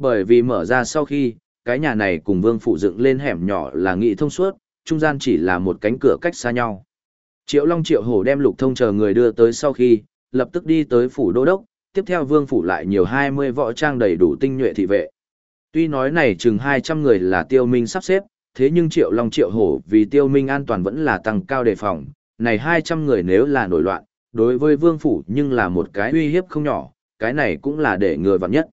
Bởi vì mở ra sau khi, cái nhà này cùng vương phụ dựng lên hẻm nhỏ là nghị thông suốt, trung gian chỉ là một cánh cửa cách xa nhau. Triệu Long Triệu Hổ đem lục thông chờ người đưa tới sau khi, lập tức đi tới phủ đô đốc, tiếp theo vương phủ lại nhiều 20 võ trang đầy đủ tinh nhuệ thị vệ. Tuy nói này chừng 200 người là tiêu minh sắp xếp, thế nhưng Triệu Long Triệu Hổ vì tiêu minh an toàn vẫn là tăng cao đề phòng, này 200 người nếu là nổi loạn, đối với vương phủ nhưng là một cái uy hiếp không nhỏ, cái này cũng là để người vặn nhất.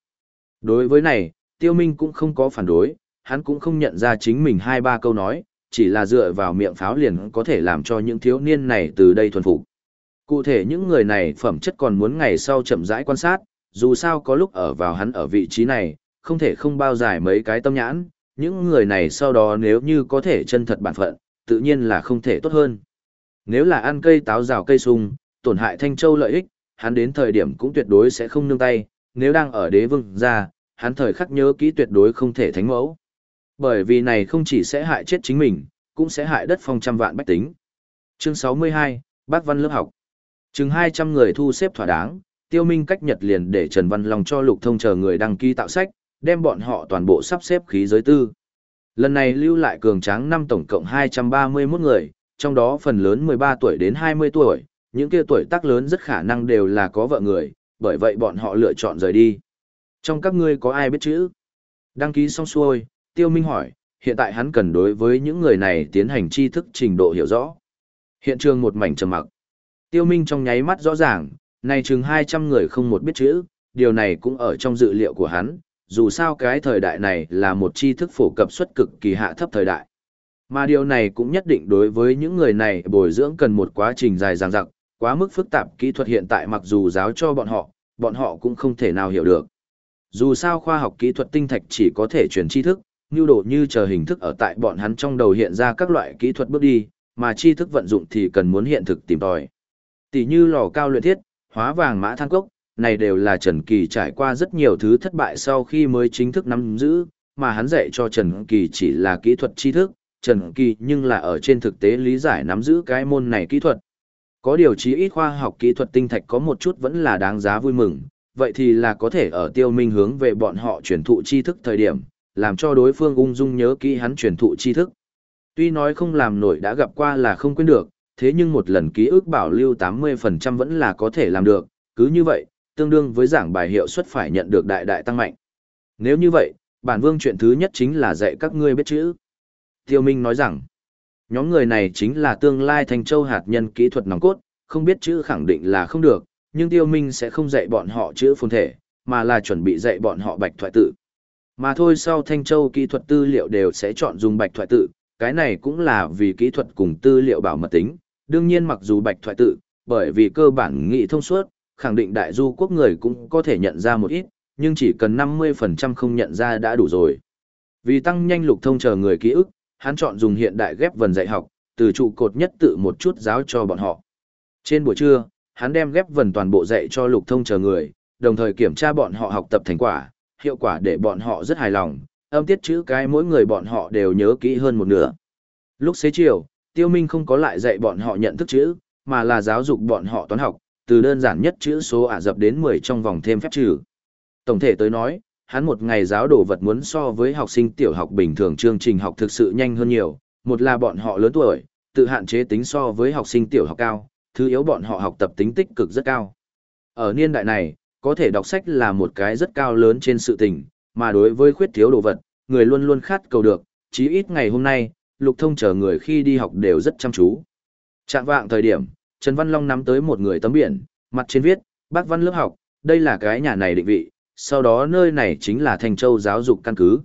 Đối với này, tiêu minh cũng không có phản đối, hắn cũng không nhận ra chính mình hai ba câu nói, chỉ là dựa vào miệng pháo liền có thể làm cho những thiếu niên này từ đây thuần phục. Cụ thể những người này phẩm chất còn muốn ngày sau chậm rãi quan sát, dù sao có lúc ở vào hắn ở vị trí này, không thể không bao giải mấy cái tâm nhãn, những người này sau đó nếu như có thể chân thật bản phận, tự nhiên là không thể tốt hơn. Nếu là ăn cây táo rào cây sung, tổn hại Thanh Châu lợi ích, hắn đến thời điểm cũng tuyệt đối sẽ không nương tay, nếu đang ở đế vương gia hắn thời khắc nhớ kỹ tuyệt đối không thể thánh mẫu. Bởi vì này không chỉ sẽ hại chết chính mình, cũng sẽ hại đất phong trăm vạn bách tính. Chương 62, Bác Văn lớp học. Chừng 200 người thu xếp thỏa đáng, Tiêu Minh cách Nhật liền để Trần Văn Long cho Lục Thông chờ người đăng ký tạo sách, đem bọn họ toàn bộ sắp xếp khí giới tư. Lần này lưu lại cường tráng năm tổng cộng 231 người, trong đó phần lớn 13 tuổi đến 20 tuổi, những kia tuổi tác lớn rất khả năng đều là có vợ người, bởi vậy bọn họ lựa chọn rời đi. Trong các ngươi có ai biết chữ? Đăng ký xong xuôi, Tiêu Minh hỏi, hiện tại hắn cần đối với những người này tiến hành tri thức trình độ hiểu rõ. Hiện trường một mảnh trầm mặc. Tiêu Minh trong nháy mắt rõ ràng, này chừng 200 người không một biết chữ, điều này cũng ở trong dự liệu của hắn, dù sao cái thời đại này là một tri thức phổ cập suất cực kỳ hạ thấp thời đại. Mà điều này cũng nhất định đối với những người này bồi dưỡng cần một quá trình dài dằng dặc, quá mức phức tạp kỹ thuật hiện tại mặc dù giáo cho bọn họ, bọn họ cũng không thể nào hiểu được. Dù sao khoa học kỹ thuật tinh thạch chỉ có thể truyền tri thức, như đồ như chờ hình thức ở tại bọn hắn trong đầu hiện ra các loại kỹ thuật bước đi, mà tri thức vận dụng thì cần muốn hiện thực tìm tòi. Tỷ như lò cao luyện thiết, hóa vàng mã than cốc, này đều là Trần Kỳ trải qua rất nhiều thứ thất bại sau khi mới chính thức nắm giữ, mà hắn dạy cho Trần Kỳ chỉ là kỹ thuật tri thức, Trần Kỳ nhưng là ở trên thực tế lý giải nắm giữ cái môn này kỹ thuật. Có điều chí ít khoa học kỹ thuật tinh thạch có một chút vẫn là đáng giá vui mừng, vậy thì là có thể ở tiêu minh hướng về bọn họ truyền thụ tri thức thời điểm, làm cho đối phương ung dung nhớ kỹ hắn truyền thụ tri thức. Tuy nói không làm nổi đã gặp qua là không quên được, thế nhưng một lần ký ức bảo lưu 80% vẫn là có thể làm được, cứ như vậy, tương đương với giảng bài hiệu suất phải nhận được đại đại tăng mạnh. Nếu như vậy, bản vương chuyện thứ nhất chính là dạy các ngươi biết chữ. Tiêu Minh nói rằng, nhóm người này chính là tương lai thành châu hạt nhân kỹ thuật nòng cốt, không biết chữ khẳng định là không được, nhưng Tiêu Minh sẽ không dạy bọn họ chữ phồn thể, mà là chuẩn bị dạy bọn họ bạch thoại tự. Mà thôi sau Thanh Châu kỹ thuật tư liệu đều sẽ chọn dùng bạch thoại tự, cái này cũng là vì kỹ thuật cùng tư liệu bảo mật tính. Đương nhiên mặc dù bạch thoại tự, bởi vì cơ bản nghị thông suốt, khẳng định đại du quốc người cũng có thể nhận ra một ít, nhưng chỉ cần 50% không nhận ra đã đủ rồi. Vì tăng nhanh lục thông chờ người ký ức, hắn chọn dùng hiện đại ghép vần dạy học, từ trụ cột nhất tự một chút giáo cho bọn họ. Trên buổi trưa, hắn đem ghép vần toàn bộ dạy cho lục thông chờ người, đồng thời kiểm tra bọn họ học tập thành quả, hiệu quả để bọn họ rất hài lòng, âm tiết chữ cái mỗi người bọn họ đều nhớ kỹ hơn một nửa. Lúc xế chiều, Tiêu Minh không có lại dạy bọn họ nhận thức chữ, mà là giáo dục bọn họ toán học, từ đơn giản nhất chữ số ả dập đến 10 trong vòng thêm phép trừ. Tổng thể tới nói, hắn một ngày giáo đồ vật muốn so với học sinh tiểu học bình thường chương trình học thực sự nhanh hơn nhiều, một là bọn họ lớn tuổi, tự hạn chế tính so với học sinh tiểu học cao, thứ yếu bọn họ học tập tính tích cực rất cao. Ở niên đại này, có thể đọc sách là một cái rất cao lớn trên sự tình, mà đối với khuyết thiếu đồ vật, người luôn luôn khát cầu được, chí ít ngày hôm nay, Lục Thông chờ người khi đi học đều rất chăm chú. Trạng vạng thời điểm, Trần Văn Long nắm tới một người tấm biển, mặt trên viết, bác văn lớp học, đây là cái nhà này định vị, sau đó nơi này chính là Thanh Châu giáo dục căn cứ.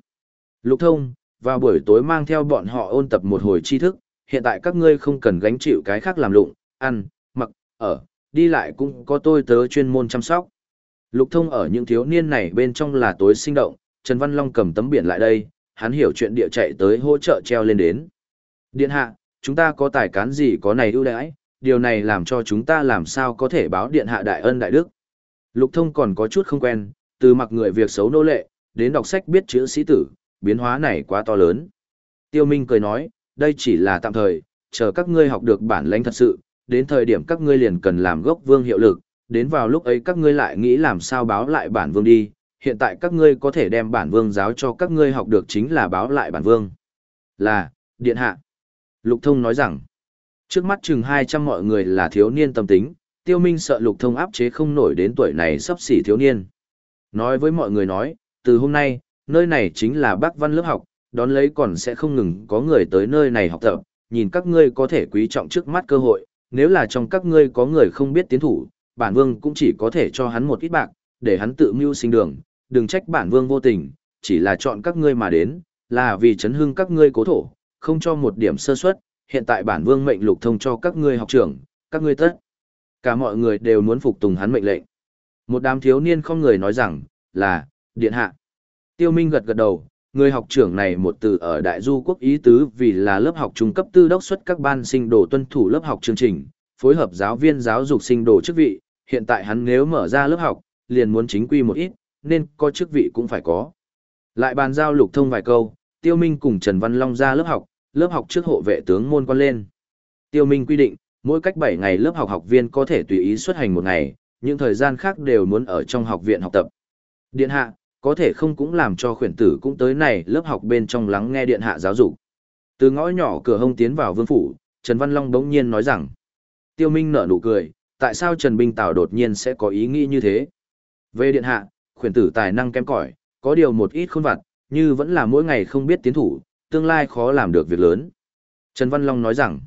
Lục Thông, vào buổi tối mang theo bọn họ ôn tập một hồi tri thức, hiện tại các ngươi không cần gánh chịu cái khác làm lụng, ăn, mặc, ở, đi lại cũng có tôi tớ chuyên môn chăm sóc. Lục thông ở những thiếu niên này bên trong là tối sinh động, Trần Văn Long cầm tấm biển lại đây, hắn hiểu chuyện địa chạy tới hỗ trợ treo lên đến. Điện hạ, chúng ta có tài cán gì có này ưu đãi, điều này làm cho chúng ta làm sao có thể báo điện hạ đại ân đại đức. Lục thông còn có chút không quen, từ mặc người việc xấu nô lệ, đến đọc sách biết chữ sĩ tử, biến hóa này quá to lớn. Tiêu Minh cười nói, đây chỉ là tạm thời, chờ các ngươi học được bản lĩnh thật sự, đến thời điểm các ngươi liền cần làm gốc vương hiệu lực, đến vào lúc ấy các ngươi lại nghĩ làm sao báo lại bản vương đi, hiện tại các ngươi có thể đem bản vương giáo cho các ngươi học được chính là báo lại bản vương. Là, điện hạ. Lục thông nói rằng, trước mắt chừng 200 mọi người là thiếu niên tâm tính, tiêu minh sợ lục thông áp chế không nổi đến tuổi này sắp xỉ thiếu niên. Nói với mọi người nói, từ hôm nay, nơi này chính là bác văn lớp học, đón lấy còn sẽ không ngừng có người tới nơi này học tập, nhìn các ngươi có thể quý trọng trước mắt cơ hội, nếu là trong các ngươi có người không biết tiến thủ, bản vương cũng chỉ có thể cho hắn một ít bạc, để hắn tự mưu sinh đường, đừng trách bản vương vô tình, chỉ là chọn các ngươi mà đến, là vì chấn hưng các ngươi cố thổ, không cho một điểm sơ suất, hiện tại bản vương mệnh lục thông cho các ngươi học trưởng, các ngươi tất. Cả mọi người đều muốn phục tùng hắn mệnh lệnh. Một đám thiếu niên không người nói rằng, là, điện hạ. Tiêu Minh gật gật đầu, người học trưởng này một từ ở Đại Du quốc ý tứ vì là lớp học trung cấp tư đốc xuất các ban sinh đồ tuân thủ lớp học chương trình, phối hợp giáo viên giáo dục sinh đồ chức vị, hiện tại hắn nếu mở ra lớp học, liền muốn chính quy một ít, nên có chức vị cũng phải có. Lại bàn giao lục thông vài câu, Tiêu Minh cùng Trần Văn Long ra lớp học, lớp học trước hộ vệ tướng môn quan lên. Tiêu Minh quy định, mỗi cách 7 ngày lớp học học viên có thể tùy ý xuất hành một ngày, những thời gian khác đều muốn ở trong học viện học tập. Điện hạ, có thể không cũng làm cho khuyển tử cũng tới này lớp học bên trong lắng nghe điện hạ giáo dục. Từ ngõ nhỏ cửa hông tiến vào vương phủ, Trần Văn Long đống nhiên nói rằng. Tiêu Minh nở nụ cười, tại sao Trần Bình Tào đột nhiên sẽ có ý nghĩ như thế? Về điện hạ, khuyển tử tài năng kém cỏi, có điều một ít khôn vặt, như vẫn là mỗi ngày không biết tiến thủ, tương lai khó làm được việc lớn. Trần Văn Long nói rằng,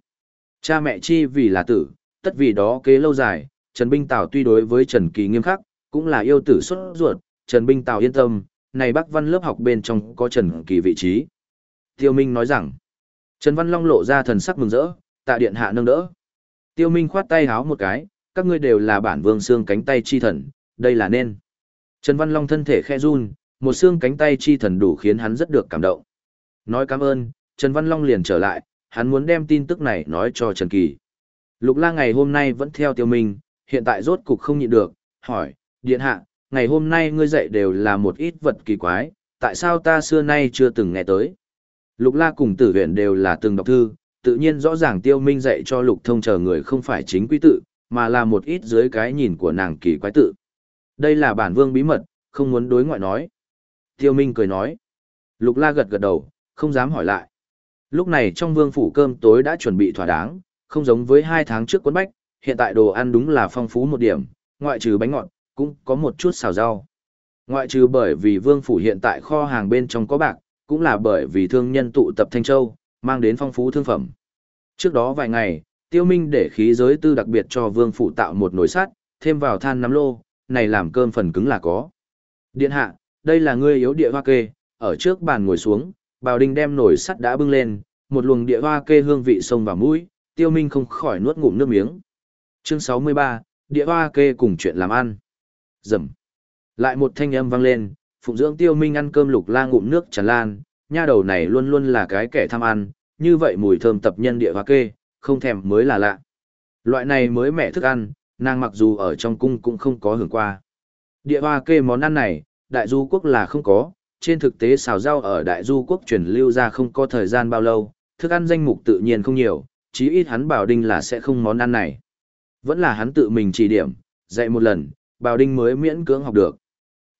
cha mẹ chi vì là tử, tất vì đó kế lâu dài, Trần Binh Tào tuy đối với Trần Kỳ nghiêm khắc, cũng là yêu tử xuất ruột, Trần Binh Tào yên tâm, này bác văn lớp học bên trong có Trần Kỳ vị trí. Tiêu Minh nói rằng, Trần Văn Long lộ ra thần sắc mừng rỡ, tạ điện hạ nâng đỡ. Tiêu Minh khoát tay háo một cái, các ngươi đều là bản vương xương cánh tay chi thần, đây là nên. Trần Văn Long thân thể khe run, một xương cánh tay chi thần đủ khiến hắn rất được cảm động. Nói cảm ơn, Trần Văn Long liền trở lại, hắn muốn đem tin tức này nói cho Trần Kỳ. Lục la ngày hôm nay vẫn theo tiêu minh, hiện tại rốt cục không nhịn được, hỏi, điện hạ, ngày hôm nay ngươi dạy đều là một ít vật kỳ quái, tại sao ta xưa nay chưa từng nghe tới. Lục la cùng tử huyện đều là từng đọc thư, tự nhiên rõ ràng tiêu minh dạy cho lục thông chờ người không phải chính quy tự, mà là một ít dưới cái nhìn của nàng kỳ quái tự. Đây là bản vương bí mật, không muốn đối ngoại nói. Tiêu minh cười nói. Lục la gật gật đầu, không dám hỏi lại. Lúc này trong vương phủ cơm tối đã chuẩn bị thỏa đáng, không giống với hai tháng trước quấn bách, hiện tại đồ ăn đúng là phong phú một điểm, ngoại trừ bánh ngọt, cũng có một chút xào rau. Ngoại trừ bởi vì vương phủ hiện tại kho hàng bên trong có bạc, cũng là bởi vì thương nhân tụ tập Thanh Châu, mang đến phong phú thương phẩm. Trước đó vài ngày, tiêu minh để khí giới tư đặc biệt cho vương phủ tạo một nồi sắt, thêm vào than nắm lô, này làm cơm phần cứng là có. Điện hạ, đây là ngươi yếu địa hoa kê, ở trước bàn ngồi xuống, bào đinh đem nồi sắt đã bưng lên, một luồng địa hoa kê hương vị sông vào mũi, tiêu minh không khỏi nuốt ngụm nước miếng. Chương 63, địa hoa kê cùng chuyện làm ăn. Dầm. Lại một thanh âm vang lên, phụng dưỡng tiêu minh ăn cơm lục la ngụm nước tràn lan, nha đầu này luôn luôn là cái kẻ tham ăn, như vậy mùi thơm tập nhân địa hoa kê, không thèm mới là lạ. Loại này mới mẻ thức ăn, nàng mặc dù ở trong cung cũng không có hưởng qua. Địa hoa kê món ăn này, đại du quốc là không có, trên thực tế xào rau ở đại du quốc truyền lưu ra không có thời gian bao lâu, thức ăn danh mục tự nhiên không nhiều, chí ít hắn bảo đinh là sẽ không món ăn này. Vẫn là hắn tự mình chỉ điểm, dạy một lần, bào đinh mới miễn cưỡng học được.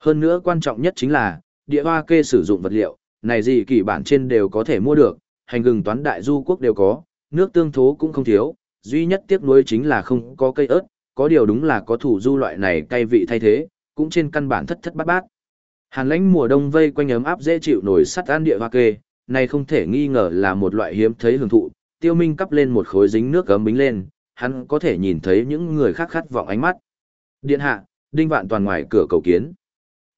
Hơn nữa quan trọng nhất chính là, địa hoa kê sử dụng vật liệu, này gì kỳ bản trên đều có thể mua được, hành gừng toán đại du quốc đều có, nước tương thố cũng không thiếu, duy nhất tiếc nuối chính là không có cây ớt, có điều đúng là có thủ du loại này cay vị thay thế, cũng trên căn bản thất thất bát bát. Hàn lãnh mùa đông vây quanh ấm áp dễ chịu nổi sắt ăn địa hoa kê, này không thể nghi ngờ là một loại hiếm thấy hưởng thụ, tiêu minh cắp lên một khối dính nước gấm bính lên, hắn có thể nhìn thấy những người khác khát vọng ánh mắt. Điện hạ, đinh vạn toàn ngoài cửa cầu kiến.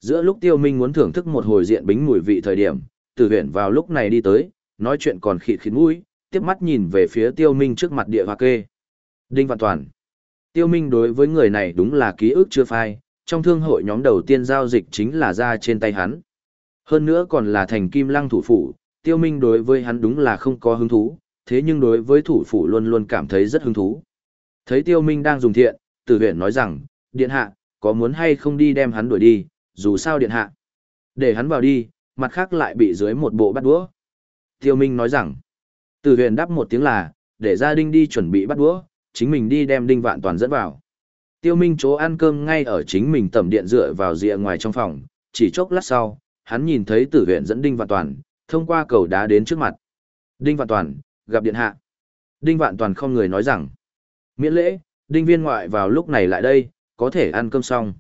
Giữa lúc tiêu minh muốn thưởng thức một hồi diện bính mùi vị thời điểm, tử huyện vào lúc này đi tới, nói chuyện còn khịt khịt mũi, tiếp mắt nhìn về phía tiêu minh trước mặt địa hoa kê. Đinh vạn toàn. Tiêu minh đối với người này đúng là ký ức chưa phai, trong thương hội nhóm đầu tiên giao dịch chính là ra trên tay hắn. Hơn nữa còn là thành kim lăng thủ phủ, tiêu minh đối với hắn đúng là không có hứng thú, thế nhưng đối với thủ phủ luôn luôn cảm thấy rất hứng thú. Thấy tiêu minh đang dùng thiện, tử huyện nói rằng, điện hạ, có muốn hay không đi đem hắn đuổi đi, dù sao điện hạ. Để hắn vào đi, mặt khác lại bị dưới một bộ bắt đũa. Tiêu minh nói rằng, tử huyện đáp một tiếng là, để gia đình đi chuẩn bị bắt đũa, chính mình đi đem đinh vạn toàn dẫn vào. Tiêu Minh chỗ ăn cơm ngay ở chính mình tẩm điện dựa vào rìa ngoài trong phòng, chỉ chốc lát sau, hắn nhìn thấy tử huyện dẫn Đinh Vạn Toàn, thông qua cầu đá đến trước mặt. Đinh Vạn Toàn, gặp điện hạ. Đinh Vạn Toàn không người nói rằng, miễn lễ, Đinh Viên ngoại vào lúc này lại đây, có thể ăn cơm xong.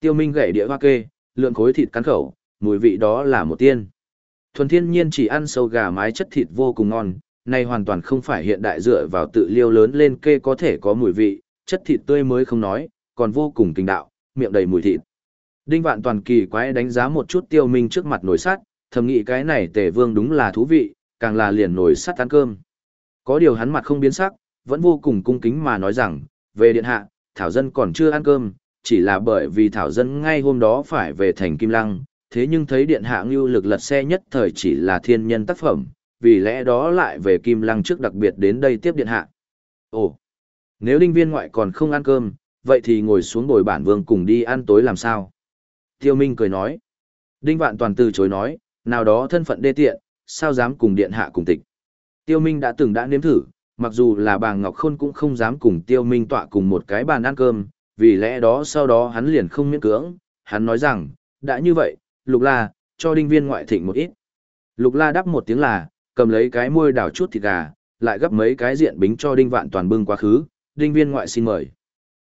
Tiêu Minh gậy đĩa hoa kê, lượn khối thịt cắn khẩu, mùi vị đó là một tiên. Thuần thiên nhiên chỉ ăn sâu gà mái chất thịt vô cùng ngon, này hoàn toàn không phải hiện đại dựa vào tự liêu lớn lên kê có thể có mùi vị, chất thịt tươi mới không nói, còn vô cùng kinh đạo, miệng đầy mùi thịt. Đinh Vạn Toàn kỳ quái đánh giá một chút Tiêu Minh trước mặt nồi sắt, thầm nghĩ cái này Tề Vương đúng là thú vị, càng là liền nồi sắt ăn cơm. Có điều hắn mặt không biến sắc, vẫn vô cùng cung kính mà nói rằng, về điện hạ, Thảo Dân còn chưa ăn cơm, chỉ là bởi vì Thảo Dân ngay hôm đó phải về thành Kim Lăng, thế nhưng thấy điện hạ ngưu lực lật xe nhất thời chỉ là thiên nhân tác phẩm, vì lẽ đó lại về Kim Lăng trước đặc biệt đến đây tiếp điện hạ. Ồ, nếu đinh viên ngoại còn không ăn cơm, vậy thì ngồi xuống bồi bản vương cùng đi ăn tối làm sao? Tiêu Minh cười nói. Đinh vạn toàn từ chối nói, nào đó thân phận đê tiện, sao dám cùng điện hạ cùng tịch. Tiêu Minh đã từng đã nếm thử, mặc dù là bà Ngọc Khôn cũng không dám cùng Tiêu Minh tọa cùng một cái bàn ăn cơm, vì lẽ đó sau đó hắn liền không miễn cưỡng, hắn nói rằng, đã như vậy, Lục La, cho đinh viên ngoại thịnh một ít. Lục La đáp một tiếng là, cầm lấy cái môi đảo chút thịt gà, lại gấp mấy cái diện bính cho đinh vạn toàn bưng quá khứ, đinh viên ngoại xin mời.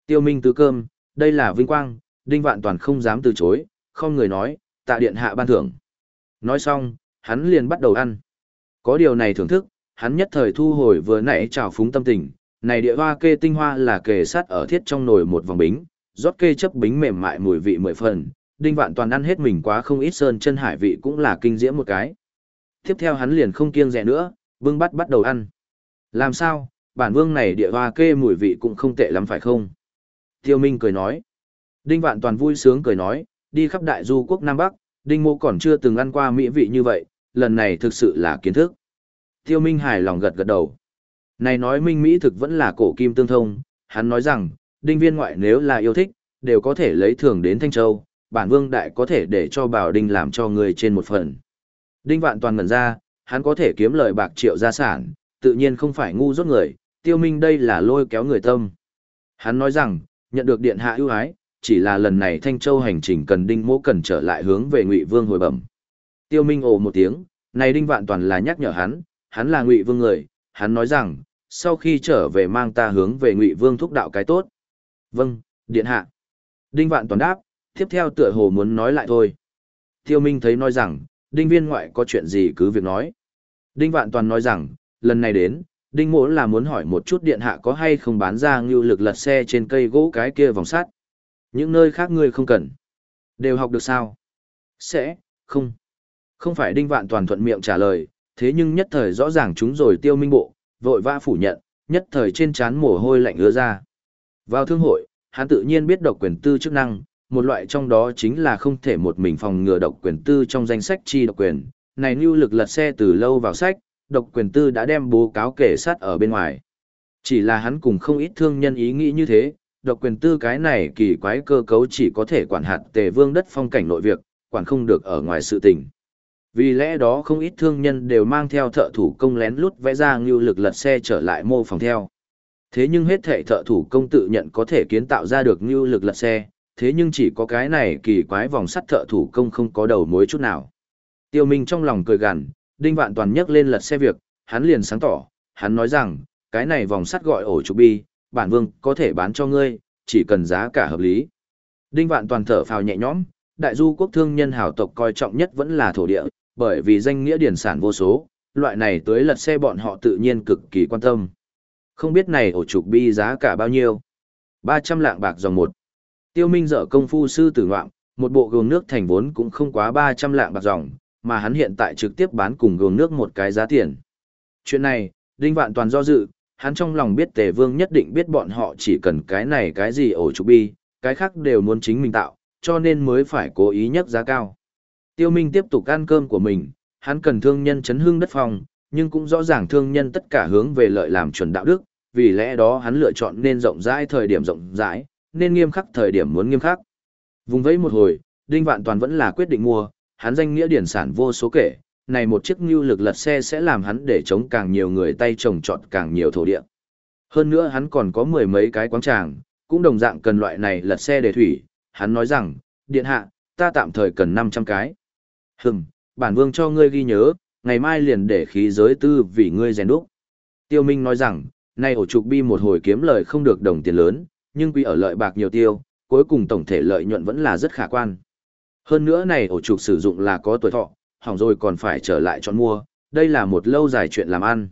Tiêu Minh tứ cơm, đây là vinh quang, đinh vạn toàn không dám từ chối, không người nói, tạ điện hạ ban thưởng. Nói xong, hắn liền bắt đầu ăn. Có điều này thưởng thức, hắn nhất thời thu hồi vừa nãy trào phúng tâm tình, này địa hoa kê tinh hoa là kề sát ở thiết trong nồi một vòng bính, rót kê chấp bính mềm mại mùi vị mười phần, đinh vạn toàn ăn hết mình quá không ít sơn chân hải vị cũng là kinh diễm một cái. Tiếp theo hắn liền không kiêng rẻ nữa, Vương bắt bắt đầu ăn. Làm sao, bản vương này địa hoa kê mùi vị cũng không tệ lắm phải không? Tiêu Minh cười nói. Đinh Vạn Toàn vui sướng cười nói, đi khắp đại du quốc Nam Bắc, Đinh Mô còn chưa từng ăn qua mỹ vị như vậy, lần này thực sự là kiến thức. Tiêu Minh hài lòng gật gật đầu. Này nói Minh Mỹ thực vẫn là cổ kim tương thông, hắn nói rằng, Đinh Viên ngoại nếu là yêu thích, đều có thể lấy thưởng đến Thanh Châu, bản vương đại có thể để cho Bảo Đinh làm cho người trên một phần. Đinh Vạn Toàn ngẩn ra, hắn có thể kiếm lời bạc triệu gia sản, tự nhiên không phải ngu dốt người, Tiêu Minh đây là lôi kéo người tâm. Hắn nói rằng, nhận được điện hạ ưu ái, chỉ là lần này Thanh Châu hành trình cần Đinh Mỗ cần trở lại hướng về Ngụy Vương hồi bẩm. Tiêu Minh ồ một tiếng, này Đinh Vạn toàn là nhắc nhở hắn, hắn là Ngụy Vương người, hắn nói rằng, sau khi trở về mang ta hướng về Ngụy Vương thúc đạo cái tốt. Vâng, điện hạ. Đinh Vạn toàn đáp, tiếp theo tựa hồ muốn nói lại thôi. Tiêu Minh thấy nói rằng, Đinh Viên ngoại có chuyện gì cứ việc nói. Đinh Vạn toàn nói rằng, lần này đến, Đinh Mỗ là muốn hỏi một chút điện hạ có hay không bán ra ngưu lực lật xe trên cây gỗ cái kia vòng sắt. Những nơi khác ngươi không cần. Đều học được sao? Sẽ, không. Không phải Đinh Vạn toàn thuận miệng trả lời, thế nhưng nhất thời rõ ràng chúng rồi tiêu minh bộ, vội vã phủ nhận, nhất thời trên trán mồ hôi lạnh ứa ra. Vào thương hội, hắn tự nhiên biết độc quyền tư chức năng, một loại trong đó chính là không thể một mình phòng ngừa độc quyền tư trong danh sách chi độc quyền. Này lưu lực lật xe từ lâu vào sách, độc quyền tư đã đem bố cáo kể sát ở bên ngoài. Chỉ là hắn cùng không ít thương nhân ý nghĩ như thế, độc quyền tư cái này kỳ quái cơ cấu chỉ có thể quản hạt tề vương đất phong cảnh nội việc, quản không được ở ngoài sự tình. Vì lẽ đó không ít thương nhân đều mang theo thợ thủ công lén lút vẽ ra ngưu lực lật xe trở lại mô phòng theo. Thế nhưng hết thể thợ thủ công tự nhận có thể kiến tạo ra được ngưu lực lật xe, thế nhưng chỉ có cái này kỳ quái vòng sắt thợ thủ công không có đầu mối chút nào. Tiêu Minh trong lòng cười gằn, Đinh Vạn Toàn nhấc lên lật xe việc, hắn liền sáng tỏ, hắn nói rằng, cái này vòng sắt gọi ổ trục bi, bản vương có thể bán cho ngươi, chỉ cần giá cả hợp lý. Đinh Vạn Toàn thở phào nhẹ nhõm, đại du quốc thương nhân hảo tộc coi trọng nhất vẫn là thổ địa, bởi vì danh nghĩa điển sản vô số, loại này tới lật xe bọn họ tự nhiên cực kỳ quan tâm. Không biết này ổ trục bi giá cả bao nhiêu? 300 lạng bạc dòng một. Tiêu Minh dở công phu sư tử ngoạm, một bộ gương nước thành vốn cũng không quá 300 lạng bạc dòng, mà hắn hiện tại trực tiếp bán cùng gương nước một cái giá tiền. Chuyện này, Đinh Vạn Toàn do dự, hắn trong lòng biết Tề Vương nhất định biết bọn họ chỉ cần cái này cái gì ổ trục bi, cái khác đều muốn chính mình tạo, cho nên mới phải cố ý nhắc giá cao. Tiêu Minh tiếp tục ăn cơm của mình, hắn cần thương nhân chấn hương đất phòng, nhưng cũng rõ ràng thương nhân tất cả hướng về lợi làm chuẩn đạo đức, vì lẽ đó hắn lựa chọn nên rộng rãi thời điểm rộng rãi, nên nghiêm khắc thời điểm muốn nghiêm khắc. Vùng vẫy một hồi, Đinh Vạn Toàn vẫn là quyết định mua, hắn danh nghĩa điển sản vô số kể, này một chiếc nhu lực lật xe sẽ làm hắn để chống càng nhiều người tay trồng trọt càng nhiều thổ địa. Hơn nữa hắn còn có mười mấy cái quán tràng, cũng đồng dạng cần loại này lật xe để thủy, hắn nói rằng, điện hạ, ta tạm thời cần 500 cái. Hừm, bản vương cho ngươi ghi nhớ, ngày mai liền để khí giới tư vì ngươi rèn đúc. Tiêu Minh nói rằng, nay ổ trục bi một hồi kiếm lời không được đồng tiền lớn, nhưng quy ở lợi bạc nhiều tiêu, cuối cùng tổng thể lợi nhuận vẫn là rất khả quan. Hơn nữa này ổ trục sử dụng là có tuổi thọ, hỏng rồi còn phải trở lại chọn mua, đây là một lâu dài chuyện làm ăn.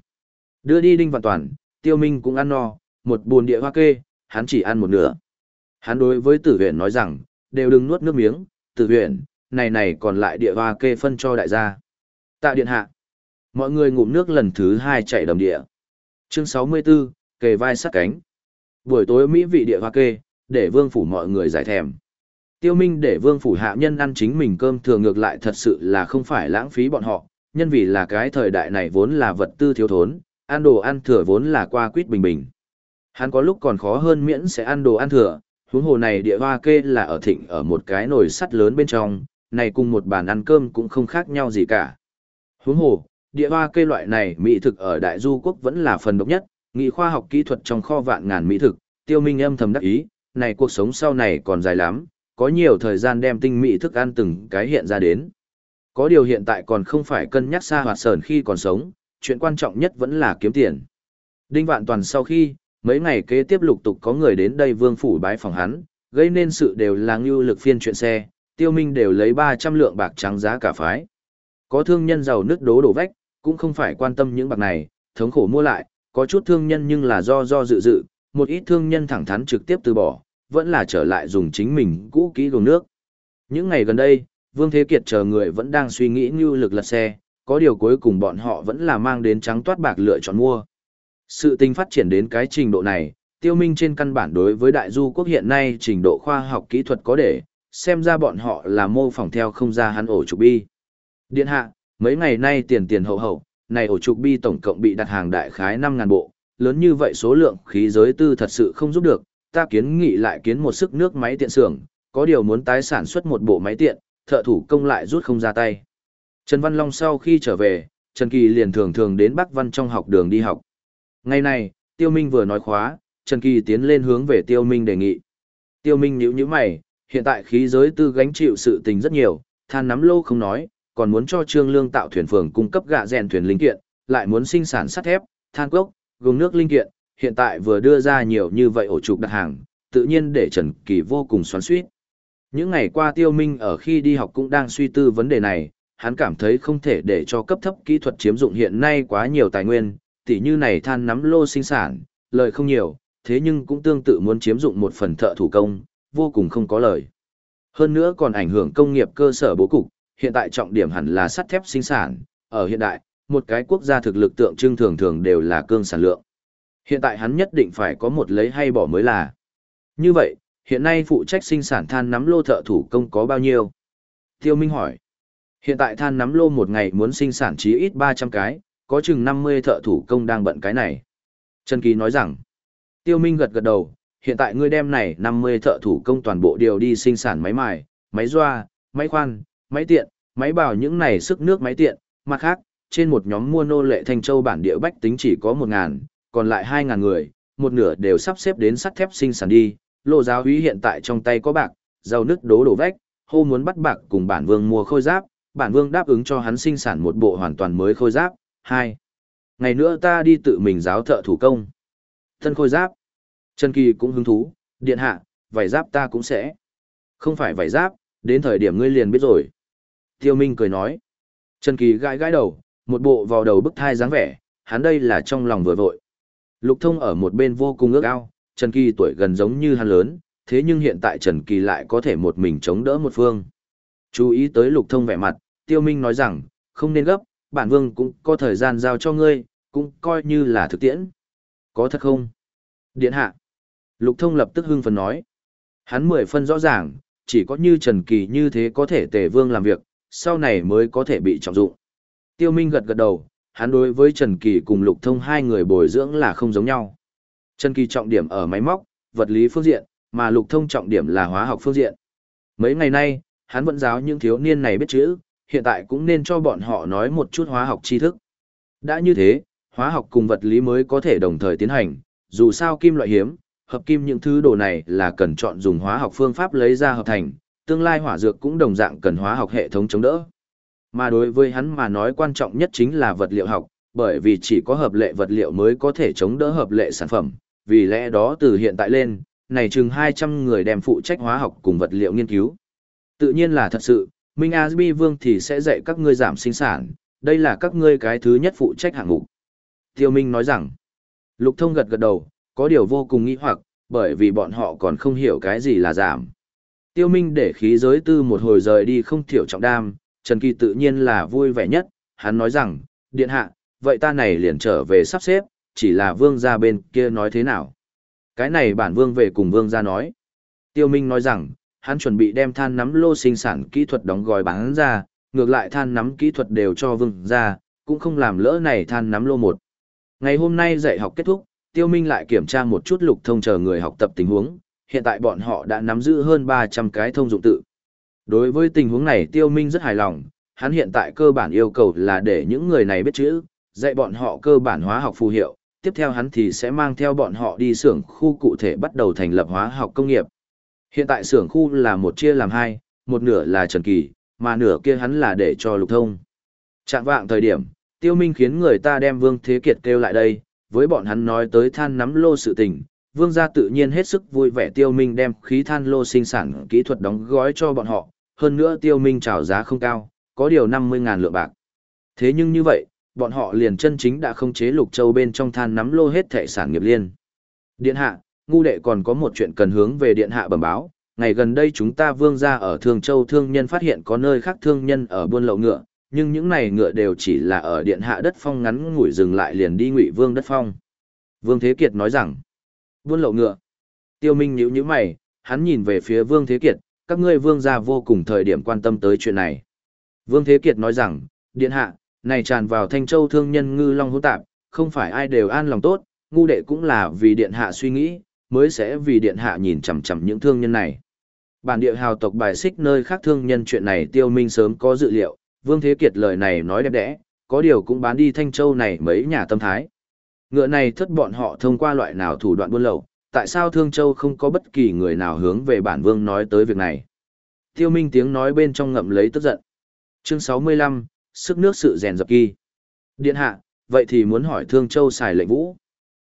Đưa đi Đinh Vạn Toàn, Tiêu Minh cũng ăn no, một buồn địa hoa kê, hắn chỉ ăn một nửa. Hắn đối với tử huyện nói rằng, đều đừng nuốt nước miếng, tử huyện, này này còn lại địa hoa kê phân cho đại gia. Tạ điện hạ. Mọi người ngụm nước lần thứ hai chạy đầm địa. Chương 64, kề vai sát cánh. Buổi tối Mỹ vị địa hoa kê, để vương phủ mọi người giải thèm. Tiêu Minh để vương phủ hạ nhân ăn chính mình cơm thừa ngược lại thật sự là không phải lãng phí bọn họ, nhân vì là cái thời đại này vốn là vật tư thiếu thốn, ăn đồ ăn thừa vốn là qua quýt bình bình. Hắn có lúc còn khó hơn miễn sẽ ăn đồ ăn thừa, huống hồ này địa hoa kê là ở thịnh ở một cái nồi sắt lớn bên trong, này cùng một bàn ăn cơm cũng không khác nhau gì cả. Huống hồ, địa hoa cây loại này mỹ thực ở đại du quốc vẫn là phần độc nhất, nghị khoa học kỹ thuật trong kho vạn ngàn mỹ thực, tiêu minh âm thầm đắc ý, này cuộc sống sau này còn dài lắm, có nhiều thời gian đem tinh mỹ thức ăn từng cái hiện ra đến. Có điều hiện tại còn không phải cân nhắc xa hoạt sờn khi còn sống, chuyện quan trọng nhất vẫn là kiếm tiền. Đinh Vạn Toàn sau khi, mấy ngày kế tiếp lục tục có người đến đây vương phủ bái phòng hắn, gây nên sự đều là ngưu lực phiên chuyện xe, tiêu minh đều lấy 300 lượng bạc trắng giá cả phái. Có thương nhân giàu nước đố đổ vách, cũng không phải quan tâm những bạc này, thống khổ mua lại, có chút thương nhân nhưng là do do dự dự, một ít thương nhân thẳng thắn trực tiếp từ bỏ, vẫn là trở lại dùng chính mình cũ kỹ gồm nước. Những ngày gần đây, Vương Thế Kiệt chờ người vẫn đang suy nghĩ như lực lật xe, có điều cuối cùng bọn họ vẫn là mang đến trắng toát bạc lựa chọn mua. Sự tình phát triển đến cái trình độ này, tiêu minh trên căn bản đối với đại du quốc hiện nay trình độ khoa học kỹ thuật có để, xem ra bọn họ là mô phỏng theo không ra hắn ổ trục bi. Điện hạ, mấy ngày nay tiền tiền hậu hậu, này ổ trục bi tổng cộng bị đặt hàng đại khái 5.000 bộ, lớn như vậy số lượng khí giới tư thật sự không giúp được, ta kiến nghị lại kiến một sức nước máy tiện xưởng, có điều muốn tái sản xuất một bộ máy tiện, thợ thủ công lại rút không ra tay. Trần Văn Long sau khi trở về, Trần Kỳ liền thường thường đến Bắc Văn trong học đường đi học. Ngày này, Tiêu Minh vừa nói khóa, Trần Kỳ tiến lên hướng về Tiêu Minh đề nghị. Tiêu Minh nhíu nhíu mày, hiện tại khí giới tư gánh chịu sự tình rất nhiều, than nắm lô không nói, còn muốn cho Trương Lương tạo thuyền phường cung cấp gạ rèn thuyền linh kiện, lại muốn sinh sản sắt thép, than cốc, gồm nước linh kiện, hiện tại vừa đưa ra nhiều như vậy ổ trục đặt hàng, tự nhiên để Trần Kỳ vô cùng xoắn xuýt. Những ngày qua Tiêu Minh ở khi đi học cũng đang suy tư vấn đề này, hắn cảm thấy không thể để cho cấp thấp kỹ thuật chiếm dụng hiện nay quá nhiều tài nguyên, tỉ như này than nắm lô sinh sản, lợi không nhiều, thế nhưng cũng tương tự muốn chiếm dụng một phần thợ thủ công, vô cùng không có lời. Hơn nữa còn ảnh hưởng công nghiệp cơ sở bố cục, hiện tại trọng điểm hẳn là sắt thép sinh sản, ở hiện đại, một cái quốc gia thực lực tượng trưng thường thường đều là cương sản lượng. Hiện tại hắn nhất định phải có một lấy hay bỏ mới là. Như vậy, hiện nay phụ trách sinh sản than nắm lô thợ thủ công có bao nhiêu? Tiêu Minh hỏi. Hiện tại than nắm lô một ngày muốn sinh sản chí ít 300 cái, có chừng 50 thợ thủ công đang bận cái này. Trần Kỳ nói rằng, Tiêu Minh gật gật đầu, hiện tại ngươi đem này 50 thợ thủ công toàn bộ đều đi sinh sản máy mài, máy doa, máy khoan, máy tiện, máy bào những này sức nước máy tiện, mặt khác, trên một nhóm mua nô lệ thanh châu bản địa bách tính chỉ có 1.000, còn lại 2.000 người, một nửa đều sắp xếp đến sắt thép sinh sản đi, lộ giáo úy hiện tại trong tay có bạc, giàu nước đố đổ vách, hô muốn bắt bạc cùng bản vương mua khôi giáp, bản vương đáp ứng cho hắn sinh sản một bộ hoàn toàn mới khôi giáp, hai. Ngày nữa ta đi tự mình giáo thợ thủ công. Thân khôi giáp. Trần Kỳ cũng hứng thú, điện hạ, vải giáp ta cũng sẽ. Không phải vải giáp, đến thời điểm ngươi liền biết rồi. Tiêu Minh cười nói. Trần Kỳ gãi gãi đầu, một bộ vào đầu bức thai dáng vẻ, hắn đây là trong lòng vừa vội. Lục thông ở một bên vô cùng ước ao, Trần Kỳ tuổi gần giống như hắn lớn, thế nhưng hiện tại Trần Kỳ lại có thể một mình chống đỡ một phương. Chú ý tới lục thông vẻ mặt, Tiêu Minh nói rằng, không nên gấp, bản vương cũng có thời gian giao cho ngươi, cũng coi như là thực tiễn. Có thật không? Điện hạ. Lục thông lập tức hưng phấn nói. Hắn mười phân rõ ràng, chỉ có như Trần Kỳ như thế có thể tề vương làm việc, sau này mới có thể bị trọng dụng. Tiêu Minh gật gật đầu, hắn đối với Trần Kỳ cùng Lục Thông hai người bồi dưỡng là không giống nhau. Trần Kỳ trọng điểm ở máy móc, vật lý phương diện, mà Lục Thông trọng điểm là hóa học phương diện. Mấy ngày nay, hắn vẫn giáo những thiếu niên này biết chữ, hiện tại cũng nên cho bọn họ nói một chút hóa học tri thức. Đã như thế, hóa học cùng vật lý mới có thể đồng thời tiến hành, dù sao kim loại hiếm, hợp kim những thứ đồ này là cần chọn dùng hóa học phương pháp lấy ra hợp thành, tương lai hỏa dược cũng đồng dạng cần hóa học hệ thống chống đỡ. Mà đối với hắn mà nói quan trọng nhất chính là vật liệu học, bởi vì chỉ có hợp lệ vật liệu mới có thể chống đỡ hợp lệ sản phẩm, vì lẽ đó từ hiện tại lên, này chừng 200 người đem phụ trách hóa học cùng vật liệu nghiên cứu. Tự nhiên là thật sự, Minh Asbi Vương thì sẽ dạy các ngươi giảm sinh sản, đây là các ngươi cái thứ nhất phụ trách hạng mục. Tiêu Minh nói rằng, Lục Thông gật gật đầu, có điều vô cùng nghi hoặc, bởi vì bọn họ còn không hiểu cái gì là giảm. Tiêu Minh để khí giới tư một hồi rời đi không thiểu trọng đam, Trần Kỳ tự nhiên là vui vẻ nhất, hắn nói rằng, điện hạ, vậy ta này liền trở về sắp xếp, chỉ là vương gia bên kia nói thế nào. Cái này bản vương về cùng vương gia nói. Tiêu Minh nói rằng, hắn chuẩn bị đem than nắm lô sinh sản kỹ thuật đóng gói bán ra, ngược lại than nắm kỹ thuật đều cho vương gia, cũng không làm lỡ này than nắm lô một. Ngày hôm nay dạy học kết thúc, Tiêu Minh lại kiểm tra một chút lục thông chờ người học tập tình huống, hiện tại bọn họ đã nắm giữ hơn 300 cái thông dụng tự. Đối với tình huống này Tiêu Minh rất hài lòng, hắn hiện tại cơ bản yêu cầu là để những người này biết chữ, dạy bọn họ cơ bản hóa học phù hiệu, tiếp theo hắn thì sẽ mang theo bọn họ đi xưởng khu cụ thể bắt đầu thành lập hóa học công nghiệp. Hiện tại xưởng khu là một chia làm hai, một nửa là Trần Kỳ, mà nửa kia hắn là để cho Lục Thông. Trạng vạng thời điểm, Tiêu Minh khiến người ta đem Vương Thế Kiệt kêu lại đây, với bọn hắn nói tới than nắm lô sự tình, Vương gia tự nhiên hết sức vui vẻ Tiêu Minh đem khí than lô sinh sản kỹ thuật đóng gói cho bọn họ, hơn nữa Tiêu Minh chào giá không cao, có điều 50.000 lượng bạc. Thế nhưng như vậy, bọn họ liền chân chính đã không chế Lục Châu bên trong than nắm lô hết thệ sản nghiệp liên. Điện hạ, ngu đệ còn có một chuyện cần hướng về điện hạ bẩm báo, ngày gần đây chúng ta vương gia ở Thương Châu thương nhân phát hiện có nơi khác thương nhân ở buôn lậu ngựa, nhưng những này ngựa đều chỉ là ở điện hạ đất phong ngắn ngủi dừng lại liền đi ngụy vương đất phong. Vương Thế Kiệt nói rằng, buôn lậu ngựa. Tiêu Minh nhíu nhíu mày, hắn nhìn về phía Vương Thế Kiệt, các ngươi vương gia vô cùng thời điểm quan tâm tới chuyện này. Vương Thế Kiệt nói rằng, điện hạ, này tràn vào Thanh Châu thương nhân ngư long hỗn tạp, không phải ai đều an lòng tốt, ngu đệ cũng là vì điện hạ suy nghĩ, mới sẽ vì điện hạ nhìn chằm chằm những thương nhân này. Bản địa hào tộc bài xích nơi khác thương nhân chuyện này tiêu minh sớm có dự liệu, Vương Thế Kiệt lời này nói đẹp đẽ, có điều cũng bán đi Thanh Châu này mấy nhà tâm thái. Ngựa này thất bọn họ thông qua loại nào thủ đoạn buôn lậu, tại sao Thương Châu không có bất kỳ người nào hướng về bản vương nói tới việc này. Tiêu Minh tiếng nói bên trong ngậm lấy tức giận. Chương 65, sức nước sự rèn dập kỳ. Điện hạ, vậy thì muốn hỏi Thương Châu xài lệnh vũ.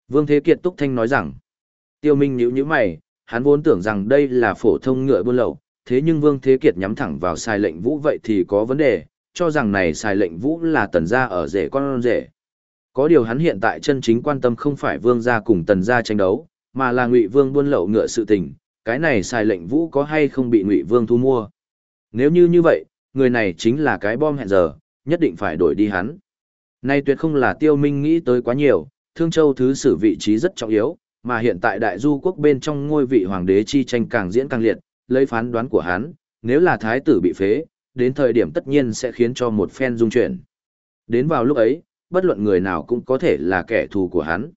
Vương Thế Kiệt Túc Thanh nói rằng, Tiêu Minh nhíu nhíu mày, hắn vốn tưởng rằng đây là phổ thông ngựa buôn lậu, thế nhưng Vương Thế Kiệt nhắm thẳng vào xài lệnh vũ vậy thì có vấn đề, cho rằng này xài lệnh vũ là tần gia ở rể con rể. Có điều hắn hiện tại chân chính quan tâm không phải vương gia cùng tần gia tranh đấu, mà là ngụy vương buôn lậu ngựa sự tình, cái này xài lệnh vũ có hay không bị ngụy vương thu mua. Nếu như như vậy, người này chính là cái bom hẹn giờ, nhất định phải đổi đi hắn. Nay tuyệt không là tiêu minh nghĩ tới quá nhiều, Thương Châu thứ sử vị trí rất trọng yếu, mà hiện tại đại du quốc bên trong ngôi vị hoàng đế chi tranh càng diễn càng liệt, lấy phán đoán của hắn, nếu là thái tử bị phế, đến thời điểm tất nhiên sẽ khiến cho một phen dung chuyển. Đến vào lúc ấy, bất luận người nào cũng có thể là kẻ thù của hắn.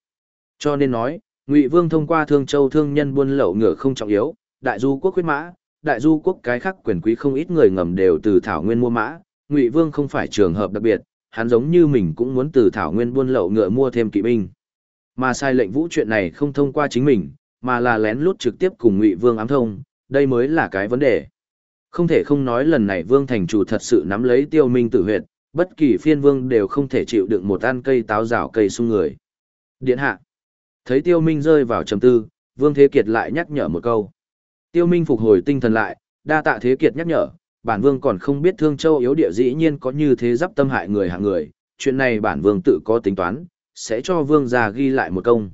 Cho nên nói, Ngụy Vương thông qua Thương Châu thương nhân buôn lậu ngựa không trọng yếu, đại du quốc khuyết mã, đại du quốc cái khác quyền quý không ít người ngầm đều từ thảo nguyên mua mã, Ngụy Vương không phải trường hợp đặc biệt, hắn giống như mình cũng muốn từ thảo nguyên buôn lậu ngựa mua thêm kỵ binh. Mà sai lệnh vũ chuyện này không thông qua chính mình, mà là lén lút trực tiếp cùng Ngụy Vương ám thông, đây mới là cái vấn đề. Không thể không nói lần này Vương Thành Chủ thật sự nắm lấy tiêu minh tử huyệt, bất kỳ phiên vương đều không thể chịu đựng một ăn cây táo rào cây sung người. Điện hạ. Thấy tiêu minh rơi vào trầm tư, Vương Thế Kiệt lại nhắc nhở một câu. Tiêu minh phục hồi tinh thần lại, đa tạ Thế Kiệt nhắc nhở, bản vương còn không biết Thương Châu yếu địa dĩ nhiên có như thế giáp tâm hại người hạng người, chuyện này bản vương tự có tính toán, sẽ cho vương già ghi lại một công.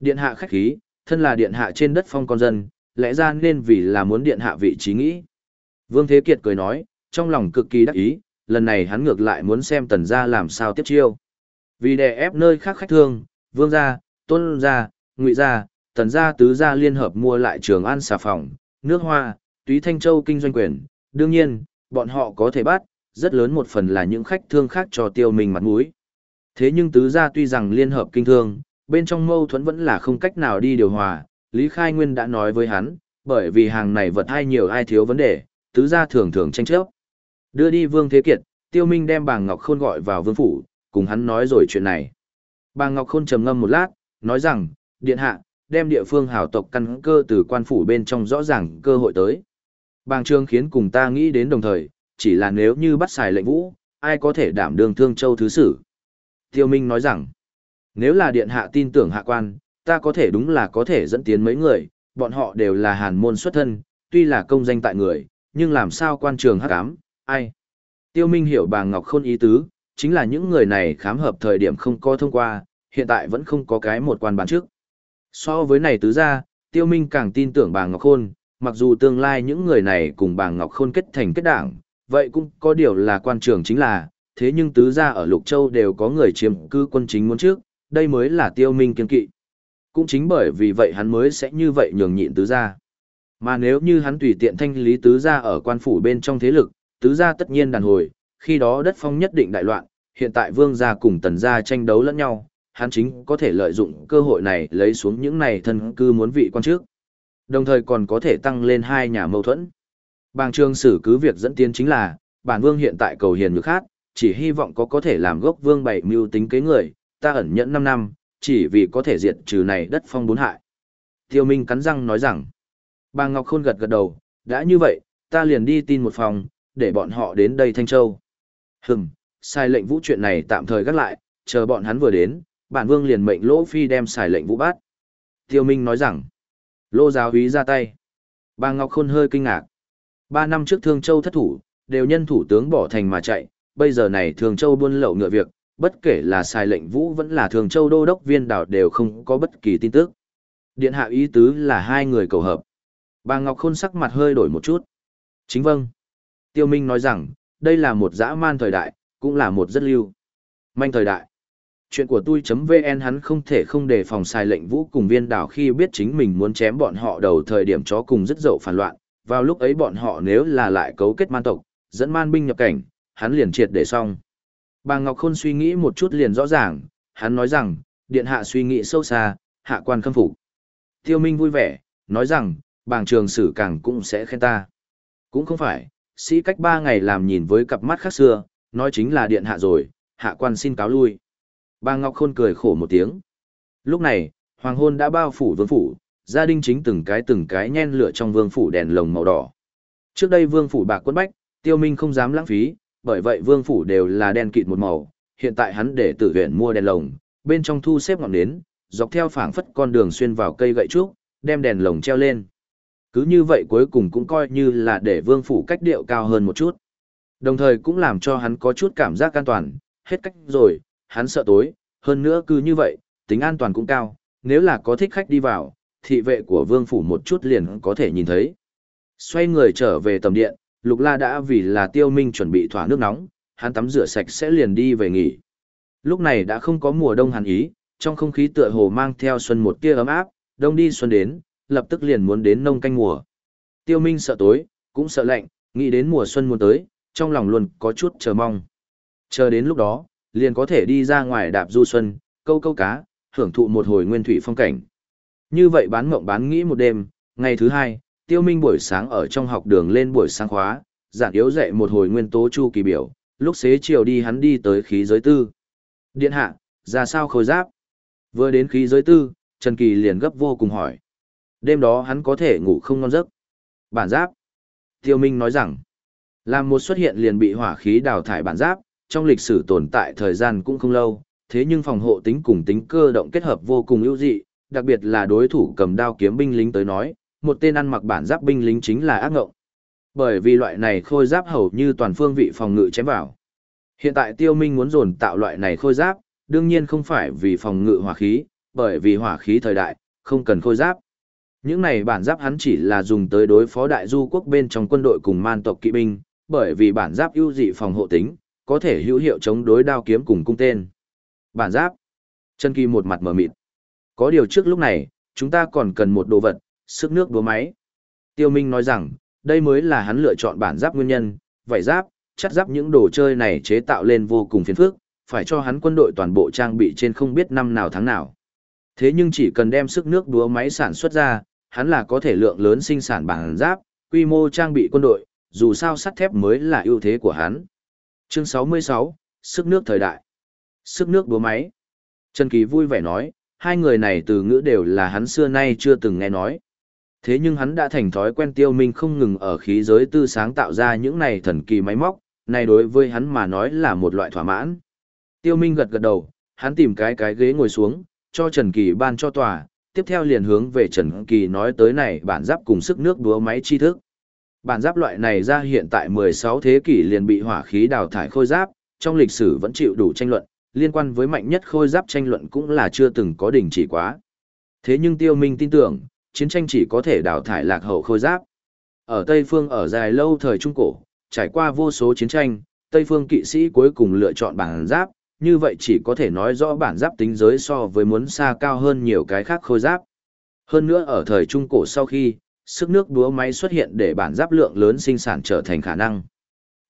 Điện hạ khách khí, thân là điện hạ trên đất phong con dân, lẽ ra nên vì là muốn điện hạ vị trí nghĩ. Vương Thế Kiệt cười nói, trong lòng cực kỳ đắc ý, lần này hắn ngược lại muốn xem tần gia làm sao tiếp chiêu. Vì đè ép nơi khác khách thương, vương gia, tôn gia, ngụy gia, tần gia tứ gia liên hợp mua lại trường an xà phòng, nước hoa, túy thanh châu kinh doanh quyền. Đương nhiên, bọn họ có thể bắt, rất lớn một phần là những khách thương khác cho tiêu mình mặt mũi. Thế nhưng tứ gia tuy rằng liên hợp kinh thương, bên trong mâu thuẫn vẫn là không cách nào đi điều hòa, Lý Khai Nguyên đã nói với hắn, bởi vì hàng này vật ai nhiều ai thiếu vấn đề, tứ gia thường thường tranh chấp. Đưa đi Vương Thế Kiệt, Tiêu Minh đem Bàng Ngọc Khôn gọi vào vương phủ, cùng hắn nói rồi chuyện này. Bàng Ngọc Khôn trầm ngâm một lát, nói rằng, điện hạ, đem địa phương hảo tộc căn cơ từ quan phủ bên trong rõ ràng cơ hội tới. Bàng Trương khiến cùng ta nghĩ đến đồng thời, chỉ là nếu như bắt xài lệnh vũ, ai có thể đảm đương thương châu thứ sử. Tiêu Minh nói rằng, nếu là điện hạ tin tưởng hạ quan, ta có thể đúng là có thể dẫn tiến mấy người, bọn họ đều là hàn môn xuất thân, tuy là công danh tại người, nhưng làm sao quan trường hắc ám, ai? Tiêu Minh hiểu bà Ngọc Khôn ý tứ, chính là những người này khám hợp thời điểm không có thông qua, hiện tại vẫn không có cái một quan bán trước. So với này tứ ra, Tiêu Minh càng tin tưởng bà Ngọc Khôn, mặc dù tương lai những người này cùng bà Ngọc Khôn kết thành kết đảng, vậy cũng có điều là quan trường chính là, thế nhưng tứ gia ở Lục Châu đều có người chiếm cư quân chính muốn trước, đây mới là Tiêu Minh kiên kỵ. Cũng chính bởi vì vậy hắn mới sẽ như vậy nhường nhịn tứ gia. Mà nếu như hắn tùy tiện thanh lý tứ gia ở quan phủ bên trong thế lực, tứ gia tất nhiên đàn hồi, khi đó đất phong nhất định đại loạn, hiện tại vương gia cùng tần gia tranh đấu lẫn nhau, hắn chính có thể lợi dụng cơ hội này lấy xuống những này thân cư muốn vị quan trước. Đồng thời còn có thể tăng lên hai nhà mâu thuẫn. Bàng trương sử cứ việc dẫn tiến chính là, bản vương hiện tại cầu hiền nhược khác, chỉ hy vọng có có thể làm gốc vương bảy mưu tính kế người, ta ẩn nhẫn 5 năm, chỉ vì có thể diệt trừ này đất phong bốn hại. Tiêu Minh cắn răng nói rằng, Bà Ngọc Khôn gật gật đầu, đã như vậy, ta liền đi tin một phòng, để bọn họ đến đây Thanh Châu. Hừm, sai lệnh vũ chuyện này tạm thời gác lại, chờ bọn hắn vừa đến, bản vương liền mệnh Lỗ Phi đem sai lệnh vũ bắt. Tiêu Minh nói rằng, Lô giáo úy ra tay. Bà Ngọc Khôn hơi kinh ngạc. Ba năm trước Thương Châu thất thủ, đều nhân thủ tướng bỏ thành mà chạy, bây giờ này Thương Châu buôn lậu ngựa việc, bất kể là sai lệnh vũ vẫn là Thương Châu đô đốc viên đảo đều không có bất kỳ tin tức. Điện hạ ý tứ là hai người cầu hợp. Bà Ngọc Khôn sắc mặt hơi đổi một chút. Chính vâng. Tiêu Minh nói rằng, đây là một dã man thời đại, cũng là một rất lưu. Manh thời đại. Chuyện của tôi.vn hắn không thể không đề phòng sai lệnh vũ cùng viên đảo khi biết chính mình muốn chém bọn họ đầu thời điểm chó cùng rất dậu phản loạn, vào lúc ấy bọn họ nếu là lại cấu kết man tộc, dẫn man binh nhập cảnh, hắn liền triệt để xong. Bà Ngọc Khôn suy nghĩ một chút liền rõ ràng, hắn nói rằng, điện hạ suy nghĩ sâu xa, hạ quan khâm phục. Tiêu Minh vui vẻ, nói rằng, bàng trường sử càng cũng sẽ khen ta. Cũng không phải, sĩ cách ba ngày làm nhìn với cặp mắt khác xưa, nói chính là điện hạ rồi, hạ quan xin cáo lui. Bà Ngọc Khôn cười khổ một tiếng. Lúc này, hoàng hôn đã bao phủ vương phủ, gia đình chính từng cái từng cái nhen lửa trong vương phủ đèn lồng màu đỏ. Trước đây vương phủ bạc quân bách, tiêu minh không dám lãng phí, bởi vậy vương phủ đều là đen kịt một màu, hiện tại hắn để tử viện mua đèn lồng, bên trong thu xếp ngọn nến, dọc theo phảng phất con đường xuyên vào cây gậy trúc, đem đèn lồng treo lên. Cứ như vậy cuối cùng cũng coi như là để vương phủ cách điệu cao hơn một chút. Đồng thời cũng làm cho hắn có chút cảm giác an toàn, hết cách rồi, hắn sợ tối, hơn nữa cứ như vậy, tính an toàn cũng cao, nếu là có thích khách đi vào, thị vệ của vương phủ một chút liền có thể nhìn thấy. Xoay người trở về tầm điện, Lục La đã vì là tiêu minh chuẩn bị thỏa nước nóng, hắn tắm rửa sạch sẽ liền đi về nghỉ. Lúc này đã không có mùa đông hàn ý, trong không khí tựa hồ mang theo xuân một tia ấm áp, đông đi xuân đến, lập tức liền muốn đến nông canh mùa. Tiêu Minh sợ tối, cũng sợ lạnh, nghĩ đến mùa xuân muốn tới, trong lòng luôn có chút chờ mong. Chờ đến lúc đó, liền có thể đi ra ngoài đạp du xuân, câu câu cá, hưởng thụ một hồi nguyên thủy phong cảnh. Như vậy bán mộng bán nghĩ một đêm, ngày thứ hai, Tiêu Minh buổi sáng ở trong học đường lên buổi sáng khóa, giản yếu dạy một hồi nguyên tố chu kỳ biểu, lúc xế chiều đi hắn đi tới khí giới tư. Điện hạ, ra sao khôi giáp? Vừa đến khí giới tư, Trần Kỳ liền gấp vô cùng hỏi. Đêm đó hắn có thể ngủ không ngon giấc. Bản giáp. Tiêu Minh nói rằng, làm một xuất hiện liền bị hỏa khí đào thải bản giáp, trong lịch sử tồn tại thời gian cũng không lâu, thế nhưng phòng hộ tính cùng tính cơ động kết hợp vô cùng ưu dị, đặc biệt là đối thủ cầm đao kiếm binh lính tới nói, một tên ăn mặc bản giáp binh lính chính là ác ngộng. Bởi vì loại này khôi giáp hầu như toàn phương vị phòng ngự chém vào. Hiện tại Tiêu Minh muốn dồn tạo loại này khôi giáp, đương nhiên không phải vì phòng ngự hỏa khí, bởi vì hỏa khí thời đại, không cần khôi giáp. Những này bản giáp hắn chỉ là dùng tới đối phó đại du quốc bên trong quân đội cùng man tộc kỵ binh, bởi vì bản giáp ưu dị phòng hộ tính, có thể hữu hiệu chống đối đao kiếm cùng cung tên. Bản giáp. Chân Kỳ một mặt mở mịt. Có điều trước lúc này, chúng ta còn cần một đồ vật, sức nước đúa máy. Tiêu Minh nói rằng, đây mới là hắn lựa chọn bản giáp nguyên nhân, vảy giáp, chắc giáp những đồ chơi này chế tạo lên vô cùng phiền phức, phải cho hắn quân đội toàn bộ trang bị trên không biết năm nào tháng nào. Thế nhưng chỉ cần đem sức nước đúa máy sản xuất ra, hắn là có thể lượng lớn sinh sản bản giáp, quy mô trang bị quân đội, dù sao sắt thép mới là ưu thế của hắn. Chương 66, sức nước thời đại. Sức nước búa máy. Trần Kỳ vui vẻ nói, hai người này từ ngữ đều là hắn xưa nay chưa từng nghe nói. Thế nhưng hắn đã thành thói quen tiêu minh không ngừng ở khí giới tư sáng tạo ra những này thần kỳ máy móc, này đối với hắn mà nói là một loại thỏa mãn. Tiêu minh gật gật đầu, hắn tìm cái cái ghế ngồi xuống, cho Trần Kỳ ban cho tòa, tiếp theo liền hướng về Trần Kỳ nói tới này bản giáp cùng sức nước đúa máy chi thức. Bản giáp loại này ra hiện tại 16 thế kỷ liền bị hỏa khí đào thải khôi giáp, trong lịch sử vẫn chịu đủ tranh luận, liên quan với mạnh nhất khôi giáp tranh luận cũng là chưa từng có đỉnh chỉ quá. Thế nhưng Tiêu Minh tin tưởng, chiến tranh chỉ có thể đào thải lạc hậu khôi giáp. Ở Tây Phương ở dài lâu thời Trung Cổ, trải qua vô số chiến tranh, Tây Phương kỵ sĩ cuối cùng lựa chọn bản giáp, như vậy chỉ có thể nói rõ bản giáp tính giới so với muốn xa cao hơn nhiều cái khác khôi giáp. Hơn nữa ở thời Trung Cổ sau khi, sức nước búa máy xuất hiện để bản giáp lượng lớn sinh sản trở thành khả năng.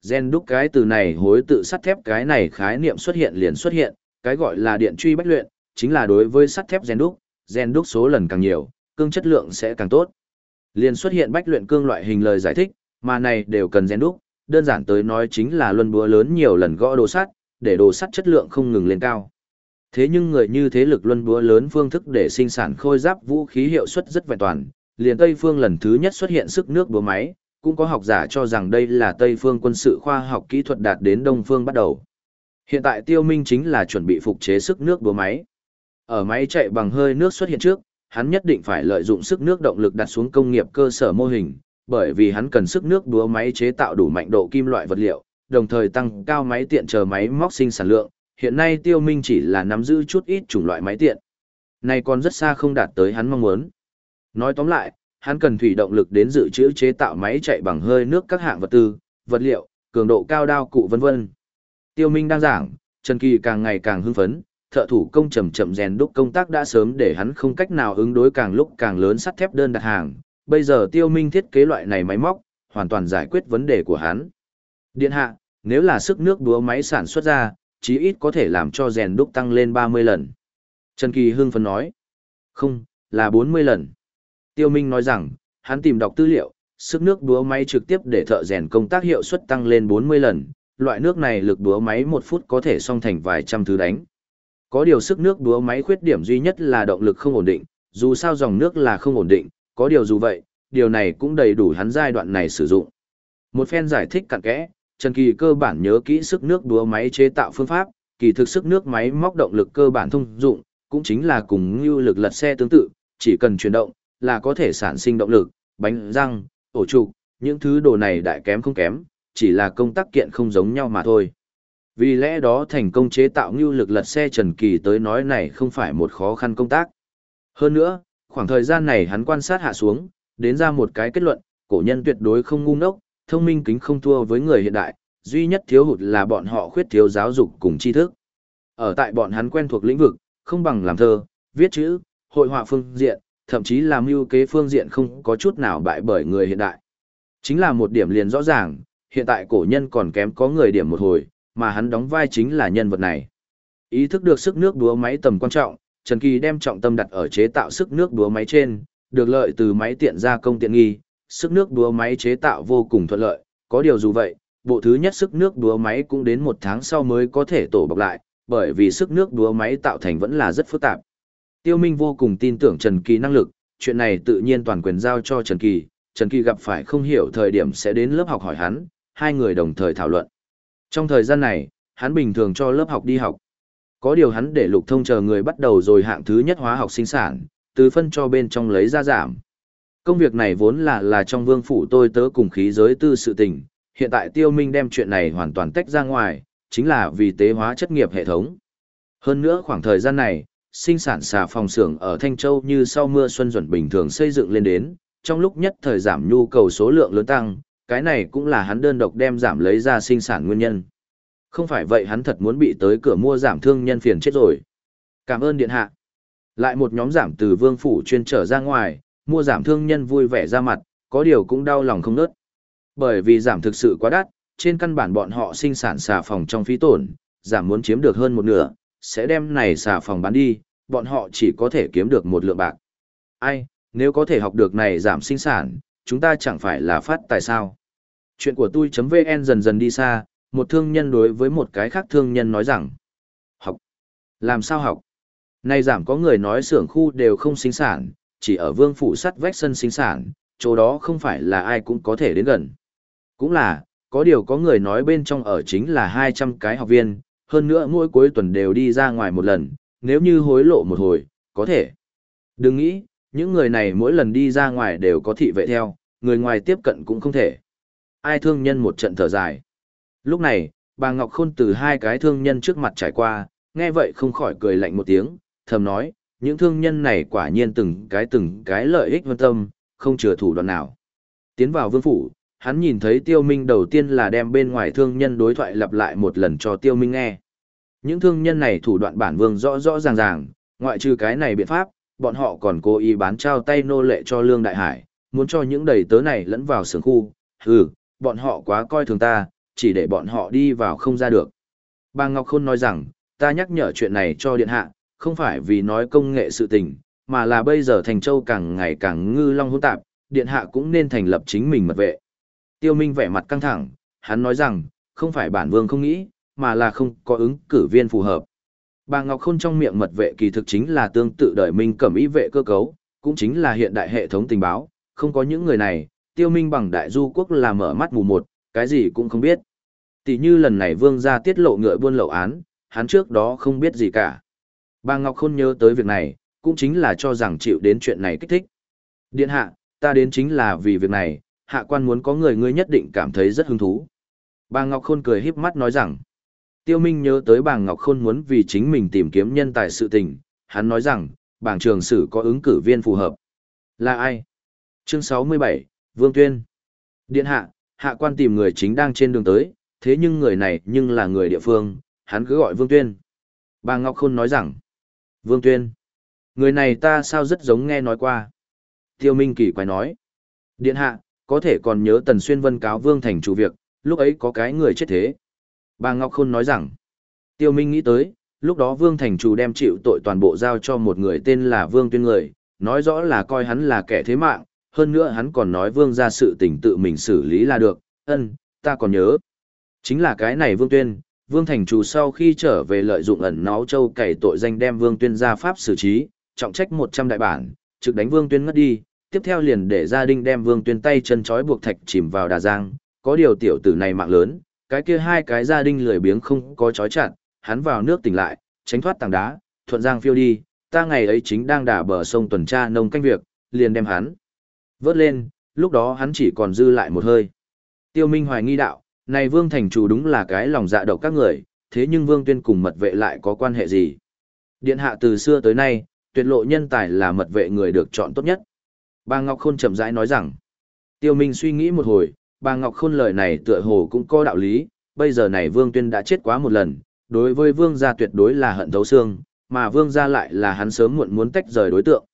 Gen đúc cái từ này hối tự sắt thép cái này khái niệm xuất hiện liền xuất hiện, cái gọi là điện truy bách luyện, chính là đối với sắt thép gen đúc, gen đúc số lần càng nhiều, cương chất lượng sẽ càng tốt. Liền xuất hiện bách luyện cương loại hình lời giải thích, mà này đều cần gen đúc, đơn giản tới nói chính là luân búa lớn nhiều lần gõ đồ sắt, để đồ sắt chất lượng không ngừng lên cao. Thế nhưng người như thế lực luân búa lớn phương thức để sinh sản khôi giáp vũ khí hiệu suất rất vẹn toàn, liền Tây phương lần thứ nhất xuất hiện sức nước búa máy, cũng có học giả cho rằng đây là Tây phương quân sự khoa học kỹ thuật đạt đến Đông phương bắt đầu. Hiện tại Tiêu Minh chính là chuẩn bị phục chế sức nước búa máy. Ở máy chạy bằng hơi nước xuất hiện trước, hắn nhất định phải lợi dụng sức nước động lực đặt xuống công nghiệp cơ sở mô hình, bởi vì hắn cần sức nước búa máy chế tạo đủ mạnh độ kim loại vật liệu, đồng thời tăng cao máy tiện chờ máy móc sinh sản lượng. Hiện nay Tiêu Minh chỉ là nắm giữ chút ít chủng loại máy tiện. Này còn rất xa không đạt tới hắn mong muốn. Nói tóm lại, hắn cần thủy động lực đến dự trữ chế tạo máy chạy bằng hơi nước các hạng vật tư, vật liệu, cường độ cao đao cụ vân vân. Tiêu Minh đang giảng, Trần Kỳ càng ngày càng hưng phấn, thợ thủ công chậm chậm rèn đúc công tác đã sớm để hắn không cách nào ứng đối càng lúc càng lớn sắt thép đơn đặt hàng. Bây giờ Tiêu Minh thiết kế loại này máy móc, hoàn toàn giải quyết vấn đề của hắn. Điện hạ, nếu là sức nước đúa máy sản xuất ra, chí ít có thể làm cho rèn đúc tăng lên 30 lần. Trần Kỳ hưng phấn nói. Không, là 40 lần. Tiêu Minh nói rằng, hắn tìm đọc tư liệu, sức nước đúa máy trực tiếp để thợ rèn công tác hiệu suất tăng lên 40 lần, loại nước này lực đúa máy một phút có thể xong thành vài trăm thứ đánh. Có điều sức nước đúa máy khuyết điểm duy nhất là động lực không ổn định, dù sao dòng nước là không ổn định, có điều dù vậy, điều này cũng đầy đủ hắn giai đoạn này sử dụng. Một phen giải thích cặn kẽ, Trần Kỳ cơ bản nhớ kỹ sức nước đúa máy chế tạo phương pháp, kỳ thực sức nước máy móc động lực cơ bản thông dụng, cũng chính là cùng như lực lật xe tương tự, chỉ cần chuyển động là có thể sản sinh động lực, bánh răng, ổ trục, những thứ đồ này đại kém không kém, chỉ là công tác kiện không giống nhau mà thôi. Vì lẽ đó thành công chế tạo như lực lật xe Trần Kỳ tới nói này không phải một khó khăn công tác. Hơn nữa, khoảng thời gian này hắn quan sát hạ xuống, đến ra một cái kết luận, cổ nhân tuyệt đối không ngu ngốc, thông minh kính không thua với người hiện đại, duy nhất thiếu hụt là bọn họ khuyết thiếu giáo dục cùng tri thức. Ở tại bọn hắn quen thuộc lĩnh vực, không bằng làm thơ, viết chữ, hội họa phương diện, thậm chí làm mưu kế phương diện không có chút nào bại bởi người hiện đại. Chính là một điểm liền rõ ràng, hiện tại cổ nhân còn kém có người điểm một hồi, mà hắn đóng vai chính là nhân vật này. Ý thức được sức nước đúa máy tầm quan trọng, Trần Kỳ đem trọng tâm đặt ở chế tạo sức nước đúa máy trên, được lợi từ máy tiện gia công tiện nghi, sức nước đúa máy chế tạo vô cùng thuận lợi, có điều dù vậy, bộ thứ nhất sức nước đúa máy cũng đến một tháng sau mới có thể tổ bọc lại, bởi vì sức nước đúa máy tạo thành vẫn là rất phức tạp. Tiêu Minh vô cùng tin tưởng Trần Kỳ năng lực, chuyện này tự nhiên toàn quyền giao cho Trần Kỳ, Trần Kỳ gặp phải không hiểu thời điểm sẽ đến lớp học hỏi hắn, hai người đồng thời thảo luận. Trong thời gian này, hắn bình thường cho lớp học đi học. Có điều hắn để lục thông chờ người bắt đầu rồi hạng thứ nhất hóa học sinh sản, từ phân cho bên trong lấy ra giảm. Công việc này vốn là là trong vương phủ tôi tớ cùng khí giới tư sự tình, hiện tại tiêu minh đem chuyện này hoàn toàn tách ra ngoài, chính là vì tế hóa chất nghiệp hệ thống. Hơn nữa khoảng thời gian này, sinh sản xà phòng xưởng ở Thanh Châu như sau mưa xuân duẩn bình thường xây dựng lên đến, trong lúc nhất thời giảm nhu cầu số lượng lớn tăng, cái này cũng là hắn đơn độc đem giảm lấy ra sinh sản nguyên nhân. Không phải vậy hắn thật muốn bị tới cửa mua giảm thương nhân phiền chết rồi. Cảm ơn điện hạ. Lại một nhóm giảm từ vương phủ chuyên trở ra ngoài, mua giảm thương nhân vui vẻ ra mặt, có điều cũng đau lòng không nớt. Bởi vì giảm thực sự quá đắt, trên căn bản bọn họ sinh sản xà phòng trong phí tổn, giảm muốn chiếm được hơn một nửa, sẽ đem này xà phòng bán đi, bọn họ chỉ có thể kiếm được một lượng bạc. Ai, nếu có thể học được này giảm sinh sản, chúng ta chẳng phải là phát tài sao. Chuyện của tôi.vn dần dần đi xa, một thương nhân đối với một cái khác thương nhân nói rằng, học, làm sao học? Này giảm có người nói xưởng khu đều không sinh sản, chỉ ở vương phủ sắt vách sân sinh sản, chỗ đó không phải là ai cũng có thể đến gần. Cũng là, có điều có người nói bên trong ở chính là 200 cái học viên, hơn nữa mỗi cuối tuần đều đi ra ngoài một lần, nếu như hối lộ một hồi, có thể. Đừng nghĩ, những người này mỗi lần đi ra ngoài đều có thị vệ theo, người ngoài tiếp cận cũng không thể. Ai thương nhân một trận thở dài. Lúc này, bà Ngọc Khôn từ hai cái thương nhân trước mặt trải qua, nghe vậy không khỏi cười lạnh một tiếng, thầm nói, những thương nhân này quả nhiên từng cái từng cái lợi ích vân tâm, không chừa thủ đoạn nào. Tiến vào vương phủ, hắn nhìn thấy tiêu minh đầu tiên là đem bên ngoài thương nhân đối thoại lặp lại một lần cho tiêu minh nghe. Những thương nhân này thủ đoạn bản vương rõ rõ ràng ràng, ngoại trừ cái này biện pháp, bọn họ còn cố ý bán trao tay nô lệ cho Lương Đại Hải, muốn cho những đầy tớ này lẫn vào sướng khu, hừ, bọn họ quá coi thường ta, chỉ để bọn họ đi vào không ra được. Bà Ngọc Khôn nói rằng, ta nhắc nhở chuyện này cho điện hạ, không phải vì nói công nghệ sự tình, mà là bây giờ Thành Châu càng ngày càng ngư long hỗn tạp, điện hạ cũng nên thành lập chính mình mật vệ. Tiêu Minh vẻ mặt căng thẳng, hắn nói rằng, không phải bản vương không nghĩ, mà là không có ứng cử viên phù hợp. Bà Ngọc Khôn trong miệng mật vệ kỳ thực chính là tương tự đời Minh cẩm ý vệ cơ cấu, cũng chính là hiện đại hệ thống tình báo, không có những người này, tiêu minh bằng đại du quốc là mở mắt mù một, cái gì cũng không biết. Tỷ như lần này vương gia tiết lộ ngựa buôn lậu án, hắn trước đó không biết gì cả. Bà Ngọc Khôn nhớ tới việc này, cũng chính là cho rằng chịu đến chuyện này kích thích. Điện hạ, ta đến chính là vì việc này, hạ quan muốn có người ngươi nhất định cảm thấy rất hứng thú. Bà Ngọc Khôn cười híp mắt nói rằng, Tiêu Minh nhớ tới bà Ngọc Khôn muốn vì chính mình tìm kiếm nhân tài sự tình, hắn nói rằng, bảng trường sử có ứng cử viên phù hợp. Là ai? Chương 67, Vương Tuyên. Điện hạ, hạ quan tìm người chính đang trên đường tới, thế nhưng người này nhưng là người địa phương, hắn cứ gọi Vương Tuyên. Bà Ngọc Khôn nói rằng, Vương Tuyên, người này ta sao rất giống nghe nói qua. Tiêu Minh kỳ quái nói, Điện hạ, có thể còn nhớ Tần Xuyên Vân cáo Vương Thành chủ việc, lúc ấy có cái người chết thế. Bà Ngọc Khôn nói rằng, Tiêu Minh nghĩ tới, lúc đó Vương Thành chủ đem chịu tội toàn bộ giao cho một người tên là Vương Tuyên người, nói rõ là coi hắn là kẻ thế mạng, hơn nữa hắn còn nói Vương ra sự tình tự mình xử lý là được, ân, ta còn nhớ. Chính là cái này Vương Tuyên, Vương Thành Trù sau khi trở về lợi dụng ẩn náu châu cày tội danh đem Vương Tuyên ra pháp xử trí, trọng trách 100 đại bản, trực đánh Vương Tuyên ngất đi, tiếp theo liền để gia đình đem Vương Tuyên tay chân trói buộc thạch chìm vào đà giang, có điều tiểu tử này mạng lớn, cái kia hai cái gia đình lười biếng không có trói chặt, hắn vào nước tỉnh lại, tránh thoát tảng đá, thuận giang phiêu đi, ta ngày ấy chính đang đả bờ sông tuần tra nông canh việc, liền đem hắn vớt lên, lúc đó hắn chỉ còn dư lại một hơi. Tiêu Minh hoài nghi đạo, này Vương Thành chủ đúng là cái lòng dạ độc các người, thế nhưng Vương Tuyên cùng mật vệ lại có quan hệ gì? Điện hạ từ xưa tới nay, tuyệt lộ nhân tài là mật vệ người được chọn tốt nhất. Bà Ngọc Khôn chậm rãi nói rằng, Tiêu Minh suy nghĩ một hồi, bà Ngọc Khôn lời này tựa hồ cũng có đạo lý, bây giờ này Vương Tuyên đã chết quá một lần, đối với Vương gia tuyệt đối là hận thấu xương, mà Vương gia lại là hắn sớm muộn muốn tách rời đối tượng.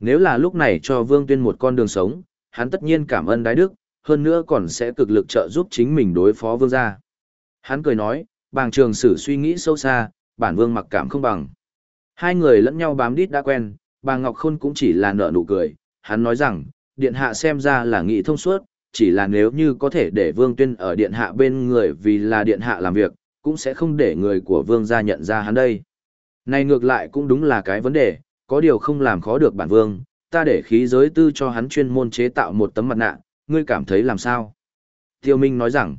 Nếu là lúc này cho Vương Tuyên một con đường sống, hắn tất nhiên cảm ơn đái đức, hơn nữa còn sẽ cực lực trợ giúp chính mình đối phó Vương gia. Hắn cười nói, bàng trường sử suy nghĩ sâu xa, bản Vương mặc cảm không bằng. Hai người lẫn nhau bám đít đã quen, bà Ngọc Khôn cũng chỉ là nở nụ cười, hắn nói rằng, điện hạ xem ra là nghĩ thông suốt, chỉ là nếu như có thể để Vương Tuyên ở điện hạ bên người vì là điện hạ làm việc, cũng sẽ không để người của Vương gia nhận ra hắn đây. Này ngược lại cũng đúng là cái vấn đề, có điều không làm khó được bản Vương, ta để khí giới tư cho hắn chuyên môn chế tạo một tấm mặt nạ, ngươi cảm thấy làm sao? Tiêu Minh nói rằng,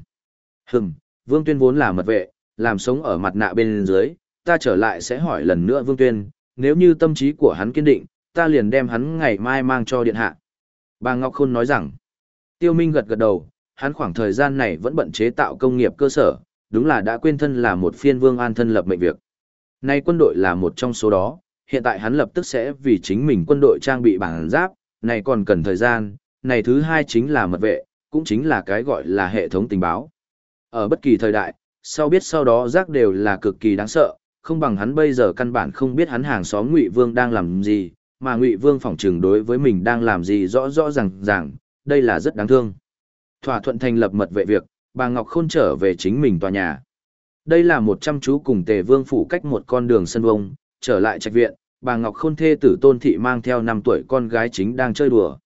hừm, Vương Tuyên vốn là mật vệ, làm sống ở mặt nạ bên dưới, ta trở lại sẽ hỏi lần nữa Vương Tuyên, nếu như tâm trí của hắn kiên định, ta liền đem hắn ngày mai mang cho điện hạ. Bà Ngọc Khôn nói rằng, Tiêu Minh gật gật đầu, hắn khoảng thời gian này vẫn bận chế tạo công nghiệp cơ sở, đúng là đã quên thân là một phiên vương an thân lập mệnh việc. Nay quân đội là một trong số đó, hiện tại hắn lập tức sẽ vì chính mình quân đội trang bị bản giáp, này còn cần thời gian, này thứ hai chính là mật vệ, cũng chính là cái gọi là hệ thống tình báo. Ở bất kỳ thời đại, sau biết sau đó giác đều là cực kỳ đáng sợ, không bằng hắn bây giờ căn bản không biết hắn hàng xóm Ngụy Vương đang làm gì, mà Ngụy Vương phỏng trừng đối với mình đang làm gì rõ rõ ràng ràng, đây là rất đáng thương. Thỏa thuận thành lập mật vệ việc, bà Ngọc Khôn trở về chính mình tòa nhà. Đây là một trăm chú cùng Tề Vương phủ cách một con đường sân vông, trở lại trạch viện, bà Ngọc Khôn thê tử Tôn Thị mang theo năm tuổi con gái chính đang chơi đùa.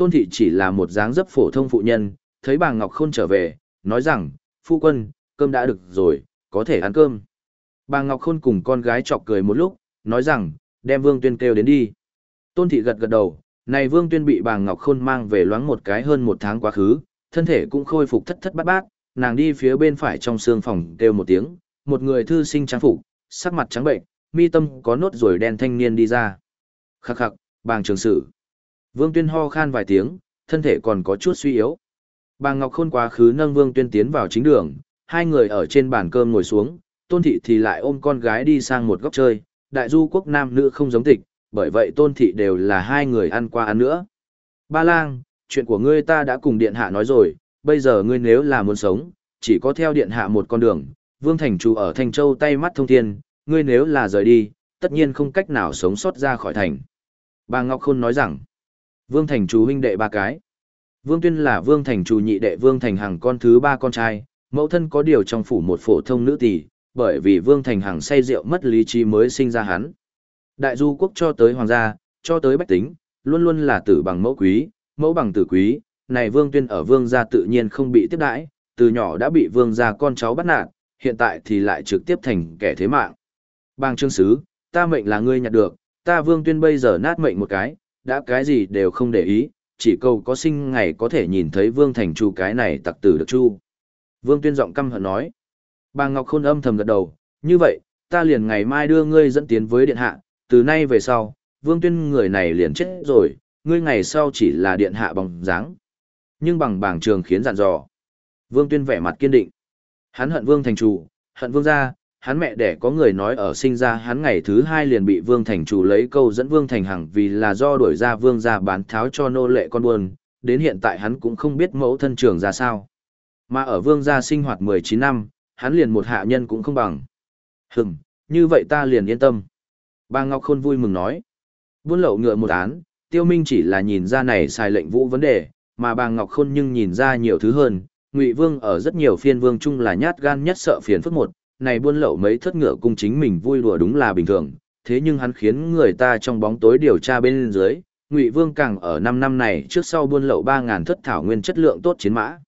Tôn Thị chỉ là một dáng dấp phổ thông phụ nhân, thấy bà Ngọc Khôn trở về, nói rằng, phu quân, cơm đã được rồi, có thể ăn cơm. Bà Ngọc Khôn cùng con gái chọc cười một lúc, nói rằng, đem Vương Tuyên kêu đến đi. Tôn Thị gật gật đầu, này Vương Tuyên bị bà Ngọc Khôn mang về loáng một cái hơn một tháng quá khứ, thân thể cũng khôi phục thất thất bát bát, nàng đi phía bên phải trong xương phòng kêu một tiếng, một người thư sinh trang phục, sắc mặt trắng bệnh, mi tâm có nốt ruồi đen thanh niên đi ra. Khắc khắc, bàng trường sử. Vương Tuyên ho khan vài tiếng, thân thể còn có chút suy yếu. Bà Ngọc Khôn quá khứ nâng Vương Tuyên tiến vào chính đường, hai người ở trên bàn cơm ngồi xuống, Tôn Thị thì lại ôm con gái đi sang một góc chơi, đại du quốc nam nữ không giống tịch, bởi vậy Tôn Thị đều là hai người ăn qua ăn nữa. Ba lang, chuyện của ngươi ta đã cùng Điện Hạ nói rồi, bây giờ ngươi nếu là muốn sống, chỉ có theo Điện Hạ một con đường, Vương Thành Chủ ở Thanh Châu tay mắt thông thiên, ngươi nếu là rời đi, tất nhiên không cách nào sống sót ra khỏi thành. Bà Ngọc Khôn nói rằng, Vương Thành Chủ huynh đệ ba cái. Vương Tuyên là Vương Thành Chủ nhị đệ Vương Thành Hằng con thứ ba con trai, mẫu thân có điều trong phủ một phổ thông nữ tỷ, bởi vì Vương Thành Hằng say rượu mất lý trí mới sinh ra hắn. Đại du quốc cho tới hoàng gia, cho tới bách tính, luôn luôn là tử bằng mẫu quý, mẫu bằng tử quý, này Vương Tuyên ở Vương gia tự nhiên không bị tiếp đãi, từ nhỏ đã bị Vương gia con cháu bắt nạt, hiện tại thì lại trực tiếp thành kẻ thế mạng. Bang trương sứ, ta mệnh là ngươi nhặt được, ta Vương Tuyên bây giờ nát mệnh một cái, đã cái gì đều không để ý, chỉ cầu có sinh ngày có thể nhìn thấy Vương Thành Chu cái này tặc tử được chu. Vương Tuyên giọng căm hận nói. Bà Ngọc Khôn âm thầm gật đầu, như vậy, ta liền ngày mai đưa ngươi dẫn tiến với điện hạ, từ nay về sau, Vương Tuyên người này liền chết rồi, ngươi ngày sau chỉ là điện hạ bằng dáng. Nhưng bằng bảng trường khiến dặn dò. Vương Tuyên vẻ mặt kiên định. Hắn hận Vương Thành Chủ, hận Vương gia, hắn mẹ đẻ có người nói ở sinh ra hắn ngày thứ hai liền bị Vương Thành Chủ lấy câu dẫn Vương Thành Hằng vì là do đuổi ra Vương gia bán tháo cho nô lệ con buồn, đến hiện tại hắn cũng không biết mẫu thân trường ra sao. Mà ở vương gia sinh hoạt 19 năm, hắn liền một hạ nhân cũng không bằng. Hừm, như vậy ta liền yên tâm. Bà Ngọc Khôn vui mừng nói. Buôn lậu ngựa một án, tiêu minh chỉ là nhìn ra này sai lệnh vũ vấn đề, mà bà Ngọc Khôn nhưng nhìn ra nhiều thứ hơn. Ngụy Vương ở rất nhiều phiên vương chung là nhát gan nhất sợ phiền phức một, này buôn lậu mấy thất ngựa cung chính mình vui đùa đúng là bình thường, thế nhưng hắn khiến người ta trong bóng tối điều tra bên dưới, Ngụy Vương càng ở 5 năm này trước sau buôn lậu 3000 thất thảo nguyên chất lượng tốt chiến mã.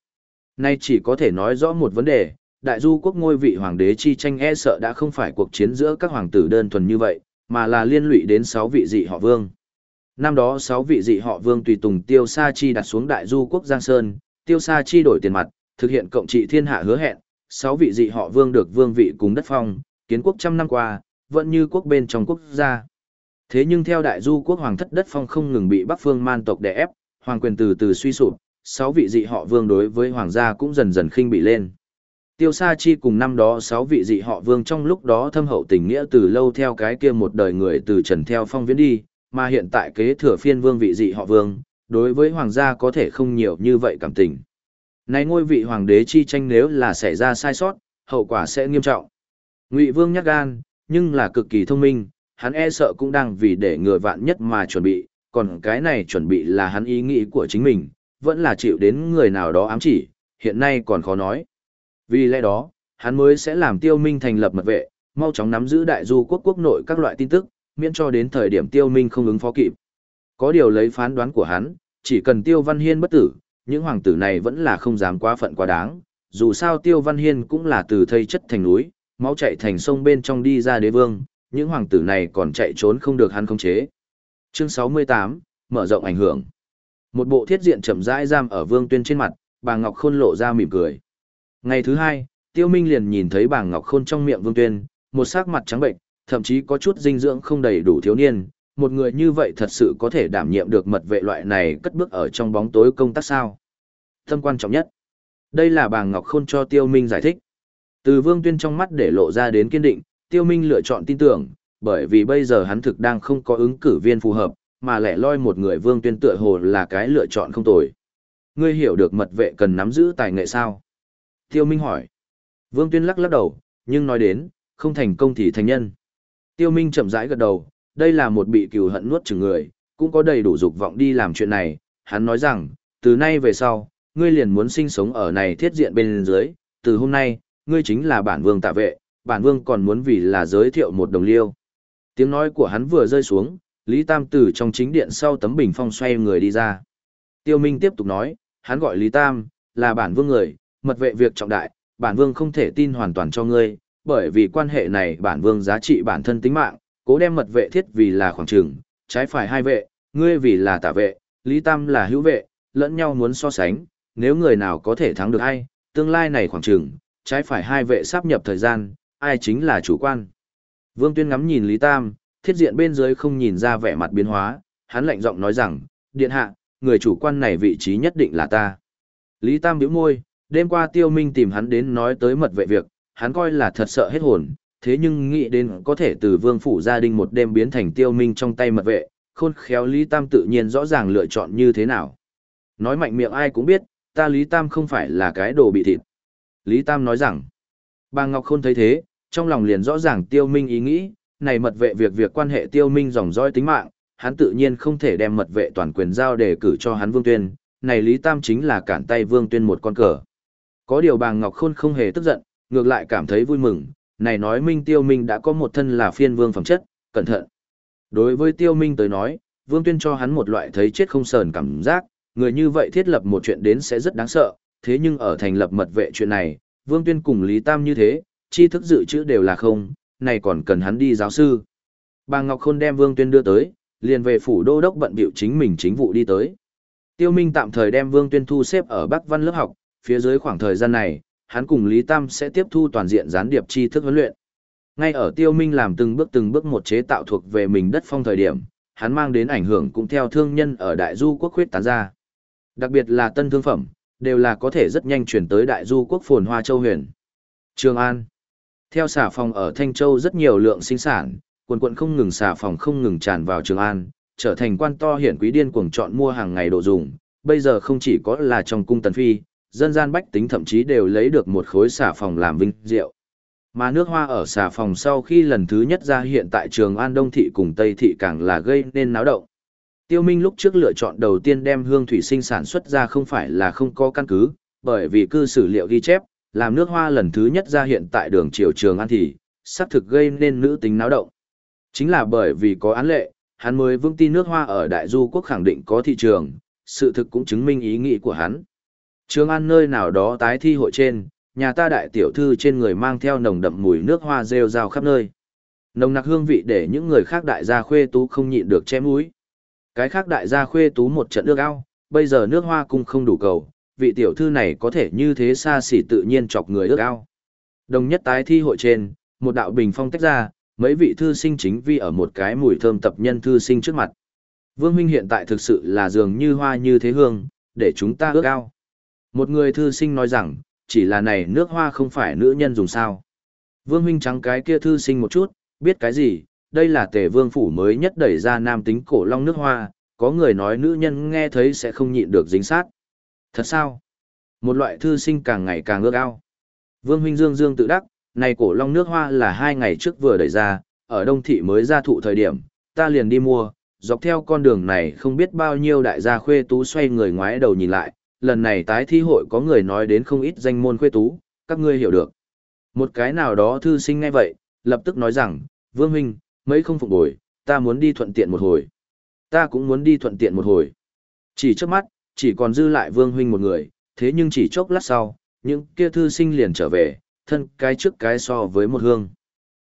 Nay chỉ có thể nói rõ một vấn đề, đại du quốc ngôi vị hoàng đế chi tranh e sợ đã không phải cuộc chiến giữa các hoàng tử đơn thuần như vậy, mà là liên lụy đến 6 vị dị họ vương. Năm đó 6 vị dị họ vương tùy tùng Tiêu Sa Chi đặt xuống đại du quốc Giang Sơn, Tiêu Sa Chi đổi tiền mặt, thực hiện cộng trị thiên hạ hứa hẹn, Sáu vị dị họ vương được vương vị cùng đất phong, kiến quốc trăm năm qua, vẫn như quốc bên trong quốc gia. Thế nhưng theo đại du quốc hoàng thất đất phong không ngừng bị Bắc Phương man tộc đè ép, hoàng quyền từ từ suy sụp, sáu vị dị họ vương đối với hoàng gia cũng dần dần khinh bị lên. Tiêu Sa Chi cùng năm đó sáu vị dị họ vương trong lúc đó thâm hậu tình nghĩa từ lâu theo cái kia một đời người từ Trần theo phong viễn đi, mà hiện tại kế thừa phiên vương vị dị họ vương, đối với hoàng gia có thể không nhiều như vậy cảm tình. Này ngôi vị hoàng đế chi tranh nếu là xảy ra sai sót, hậu quả sẽ nghiêm trọng. Ngụy Vương nhát gan, nhưng là cực kỳ thông minh, hắn e sợ cũng đang vì để ngừa vạn nhất mà chuẩn bị, còn cái này chuẩn bị là hắn ý nghĩ của chính mình, vẫn là chịu đến người nào đó ám chỉ, hiện nay còn khó nói. Vì lẽ đó, hắn mới sẽ làm tiêu minh thành lập mật vệ, mau chóng nắm giữ đại du quốc quốc nội các loại tin tức, miễn cho đến thời điểm tiêu minh không ứng phó kịp. Có điều lấy phán đoán của hắn, chỉ cần tiêu văn hiên bất tử, những hoàng tử này vẫn là không dám quá phận quá đáng, dù sao tiêu văn hiên cũng là từ thây chất thành núi, máu chạy thành sông bên trong đi ra đế vương, những hoàng tử này còn chạy trốn không được hắn khống chế. Chương 68, mở rộng ảnh hưởng. Một bộ thiết diện chậm rãi giam ở Vương Tuyên trên mặt, bà Ngọc Khôn lộ ra mỉm cười. Ngày thứ hai, Tiêu Minh liền nhìn thấy bà Ngọc Khôn trong miệng Vương Tuyên, một sắc mặt trắng bệnh, thậm chí có chút dinh dưỡng không đầy đủ thiếu niên, một người như vậy thật sự có thể đảm nhiệm được mật vệ loại này cất bước ở trong bóng tối công tác sao. Tâm quan trọng nhất. Đây là bà Ngọc Khôn cho Tiêu Minh giải thích. Từ Vương Tuyên trong mắt để lộ ra đến kiên định, Tiêu Minh lựa chọn tin tưởng, bởi vì bây giờ hắn thực đang không có ứng cử viên phù hợp, mà lẻ loi một người Vương Tuyên tựa hồ là cái lựa chọn không tồi. Ngươi hiểu được mật vệ cần nắm giữ tài nghệ sao? Tiêu Minh hỏi. Vương Tuyên lắc lắc đầu, nhưng nói đến, không thành công thì thành nhân. Tiêu Minh chậm rãi gật đầu, đây là một bị cừu hận nuốt chửng người, cũng có đầy đủ dục vọng đi làm chuyện này. Hắn nói rằng, từ nay về sau, ngươi liền muốn sinh sống ở này thiết diện bên dưới, từ hôm nay, ngươi chính là bản vương tạ vệ, bản vương còn muốn vì là giới thiệu một đồng liêu. Tiếng nói của hắn vừa rơi xuống, Lý Tam từ trong chính điện sau tấm bình phong xoay người đi ra. Tiêu Minh tiếp tục nói, hắn gọi Lý Tam, là bản vương người, mật vệ việc trọng đại, bản vương không thể tin hoàn toàn cho ngươi, bởi vì quan hệ này bản vương giá trị bản thân tính mạng, cố đem mật vệ thiết vì là khoảng trường, trái phải hai vệ, ngươi vì là tả vệ, Lý Tam là hữu vệ, lẫn nhau muốn so sánh, nếu người nào có thể thắng được ai, tương lai này khoảng trường, trái phải hai vệ sắp nhập thời gian, ai chính là chủ quan. Vương Tuyên ngắm nhìn Lý Tam, thiết diện bên dưới không nhìn ra vẻ mặt biến hóa, hắn lạnh giọng nói rằng, điện hạ, người chủ quan này vị trí nhất định là ta. Lý Tam bĩu môi, đêm qua tiêu minh tìm hắn đến nói tới mật vệ việc, hắn coi là thật sợ hết hồn, thế nhưng nghĩ đến có thể từ vương phủ gia đình một đêm biến thành tiêu minh trong tay mật vệ, khôn khéo Lý Tam tự nhiên rõ ràng lựa chọn như thế nào. Nói mạnh miệng ai cũng biết, ta Lý Tam không phải là cái đồ bị thịt. Lý Tam nói rằng, bà Ngọc Khôn thấy thế, trong lòng liền rõ ràng tiêu minh ý nghĩ, này mật vệ việc việc quan hệ tiêu minh dòng dõi tính mạng, hắn tự nhiên không thể đem mật vệ toàn quyền giao để cử cho hắn Vương Tuyên, này Lý Tam chính là cản tay Vương Tuyên một con cờ. Có điều bà Ngọc Khôn không hề tức giận, ngược lại cảm thấy vui mừng, này nói Minh Tiêu Minh đã có một thân là phiên vương phẩm chất, cẩn thận. Đối với Tiêu Minh tới nói, Vương Tuyên cho hắn một loại thấy chết không sờn cảm giác, người như vậy thiết lập một chuyện đến sẽ rất đáng sợ, thế nhưng ở thành lập mật vệ chuyện này, Vương Tuyên cùng Lý Tam như thế, chi thức dự trữ đều là không, này còn cần hắn đi giáo sư. Bà Ngọc Khôn đem Vương Tuyên đưa tới, liền về phủ đô đốc bận biểu chính mình chính vụ đi tới. Tiêu Minh tạm thời đem Vương Tuyên thu xếp ở Bắc Văn lớp học, phía dưới khoảng thời gian này, hắn cùng Lý Tam sẽ tiếp thu toàn diện gián điệp tri thức huấn luyện. Ngay ở Tiêu Minh làm từng bước từng bước một chế tạo thuộc về mình đất phong thời điểm, hắn mang đến ảnh hưởng cũng theo thương nhân ở Đại Du quốc khuyết tán ra. Đặc biệt là tân thương phẩm, đều là có thể rất nhanh chuyển tới Đại Du quốc phồn hoa châu huyền. Trường An Theo xà phòng ở Thanh Châu rất nhiều lượng sinh sản, quần quận không ngừng xà phòng không ngừng tràn vào Trường An, trở thành quan to hiển quý điên cuồng chọn mua hàng ngày đồ dùng. Bây giờ không chỉ có là trong cung tần phi, dân gian bách tính thậm chí đều lấy được một khối xà phòng làm vinh rượu. Mà nước hoa ở xà phòng sau khi lần thứ nhất ra hiện tại trường An Đông Thị cùng Tây Thị càng là gây nên náo động. Tiêu Minh lúc trước lựa chọn đầu tiên đem hương thủy sinh sản xuất ra không phải là không có căn cứ, bởi vì cư sử liệu ghi chép, làm nước hoa lần thứ nhất ra hiện tại đường triều trường An Thị, sắp thực gây nên nữ tính náo động. Chính là bởi vì có án lệ, hắn mới vững tin nước hoa ở Đại Du quốc khẳng định có thị trường, sự thực cũng chứng minh ý nghĩ của hắn. Trường An nơi nào đó tái thi hội trên, nhà ta đại tiểu thư trên người mang theo nồng đậm mùi nước hoa rêu rao khắp nơi. Nồng nặc hương vị để những người khác đại gia khuê tú không nhịn được chém mũi. Cái khác đại gia khuê tú một trận nước ao, bây giờ nước hoa cung không đủ cầu, vị tiểu thư này có thể như thế xa xỉ tự nhiên chọc người ước ao. Đồng nhất tái thi hội trên, một đạo bình phong tách ra, mấy vị thư sinh chính vi ở một cái mùi thơm tập nhân thư sinh trước mặt. Vương huynh hiện tại thực sự là dường như hoa như thế hương, để chúng ta ước ao. Một người thư sinh nói rằng, chỉ là này nước hoa không phải nữ nhân dùng sao. Vương huynh trắng cái kia thư sinh một chút, biết cái gì, đây là tề vương phủ mới nhất đẩy ra nam tính cổ long nước hoa, có người nói nữ nhân nghe thấy sẽ không nhịn được dính sát. Thật sao? Một loại thư sinh càng ngày càng ước ao. Vương huynh dương dương tự đắc, này cổ long nước hoa là hai ngày trước vừa đẩy ra, ở đông thị mới ra thụ thời điểm, ta liền đi mua, dọc theo con đường này không biết bao nhiêu đại gia khuê tú xoay người ngoái đầu nhìn lại, lần này tái thi hội có người nói đến không ít danh môn khuê tú, các ngươi hiểu được. Một cái nào đó thư sinh ngay vậy, lập tức nói rằng, Vương Huynh, mấy không phục bồi, ta muốn đi thuận tiện một hồi. Ta cũng muốn đi thuận tiện một hồi. Chỉ trước mắt, chỉ còn dư lại Vương Huynh một người, thế nhưng chỉ chốc lát sau, những kia thư sinh liền trở về, thân cái trước cái so với một hương.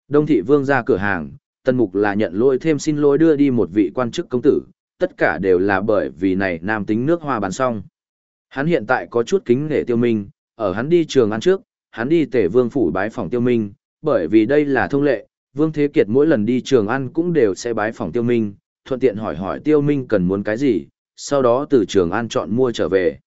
Đông thị Vương ra cửa hàng, tân mục là nhận lỗi thêm xin lỗi đưa đi một vị quan chức công tử, tất cả đều là bởi vì này nam tính nước hoa bán xong. Hắn hiện tại có chút kính nể tiêu minh, ở hắn đi trường ăn trước, hắn đi tể vương phủ bái phòng tiêu minh, bởi vì đây là thông lệ, vương thế kiệt mỗi lần đi trường ăn cũng đều sẽ bái phòng tiêu minh, thuận tiện hỏi hỏi tiêu minh cần muốn cái gì, sau đó từ trường ăn chọn mua trở về.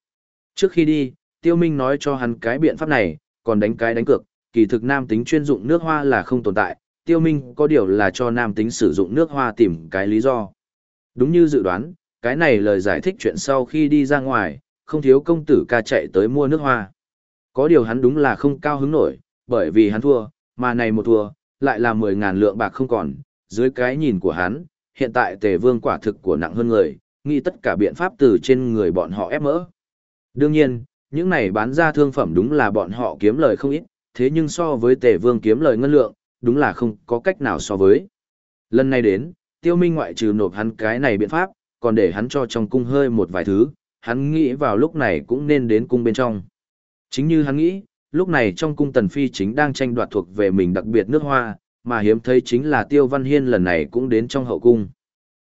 Trước khi đi, tiêu minh nói cho hắn cái biện pháp này, còn đánh cái đánh cược, kỳ thực nam tính chuyên dụng nước hoa là không tồn tại, tiêu minh có điều là cho nam tính sử dụng nước hoa tìm cái lý do. Đúng như dự đoán, cái này lời giải thích chuyện sau khi đi ra ngoài, không thiếu công tử ca chạy tới mua nước hoa. Có điều hắn đúng là không cao hứng nổi, bởi vì hắn thua, mà này một thua, lại là 10.000 lượng bạc không còn, dưới cái nhìn của hắn, hiện tại tề vương quả thực của nặng hơn người, nghĩ tất cả biện pháp từ trên người bọn họ ép mỡ. Đương nhiên, những này bán ra thương phẩm đúng là bọn họ kiếm lời không ít, thế nhưng so với tề vương kiếm lời ngân lượng, đúng là không có cách nào so với. Lần này đến, tiêu minh ngoại trừ nộp hắn cái này biện pháp, còn để hắn cho trong cung hơi một vài thứ, hắn nghĩ vào lúc này cũng nên đến cung bên trong. Chính như hắn nghĩ, lúc này trong cung tần phi chính đang tranh đoạt thuộc về mình đặc biệt nước hoa, mà hiếm thấy chính là Tiêu Văn Hiên lần này cũng đến trong hậu cung.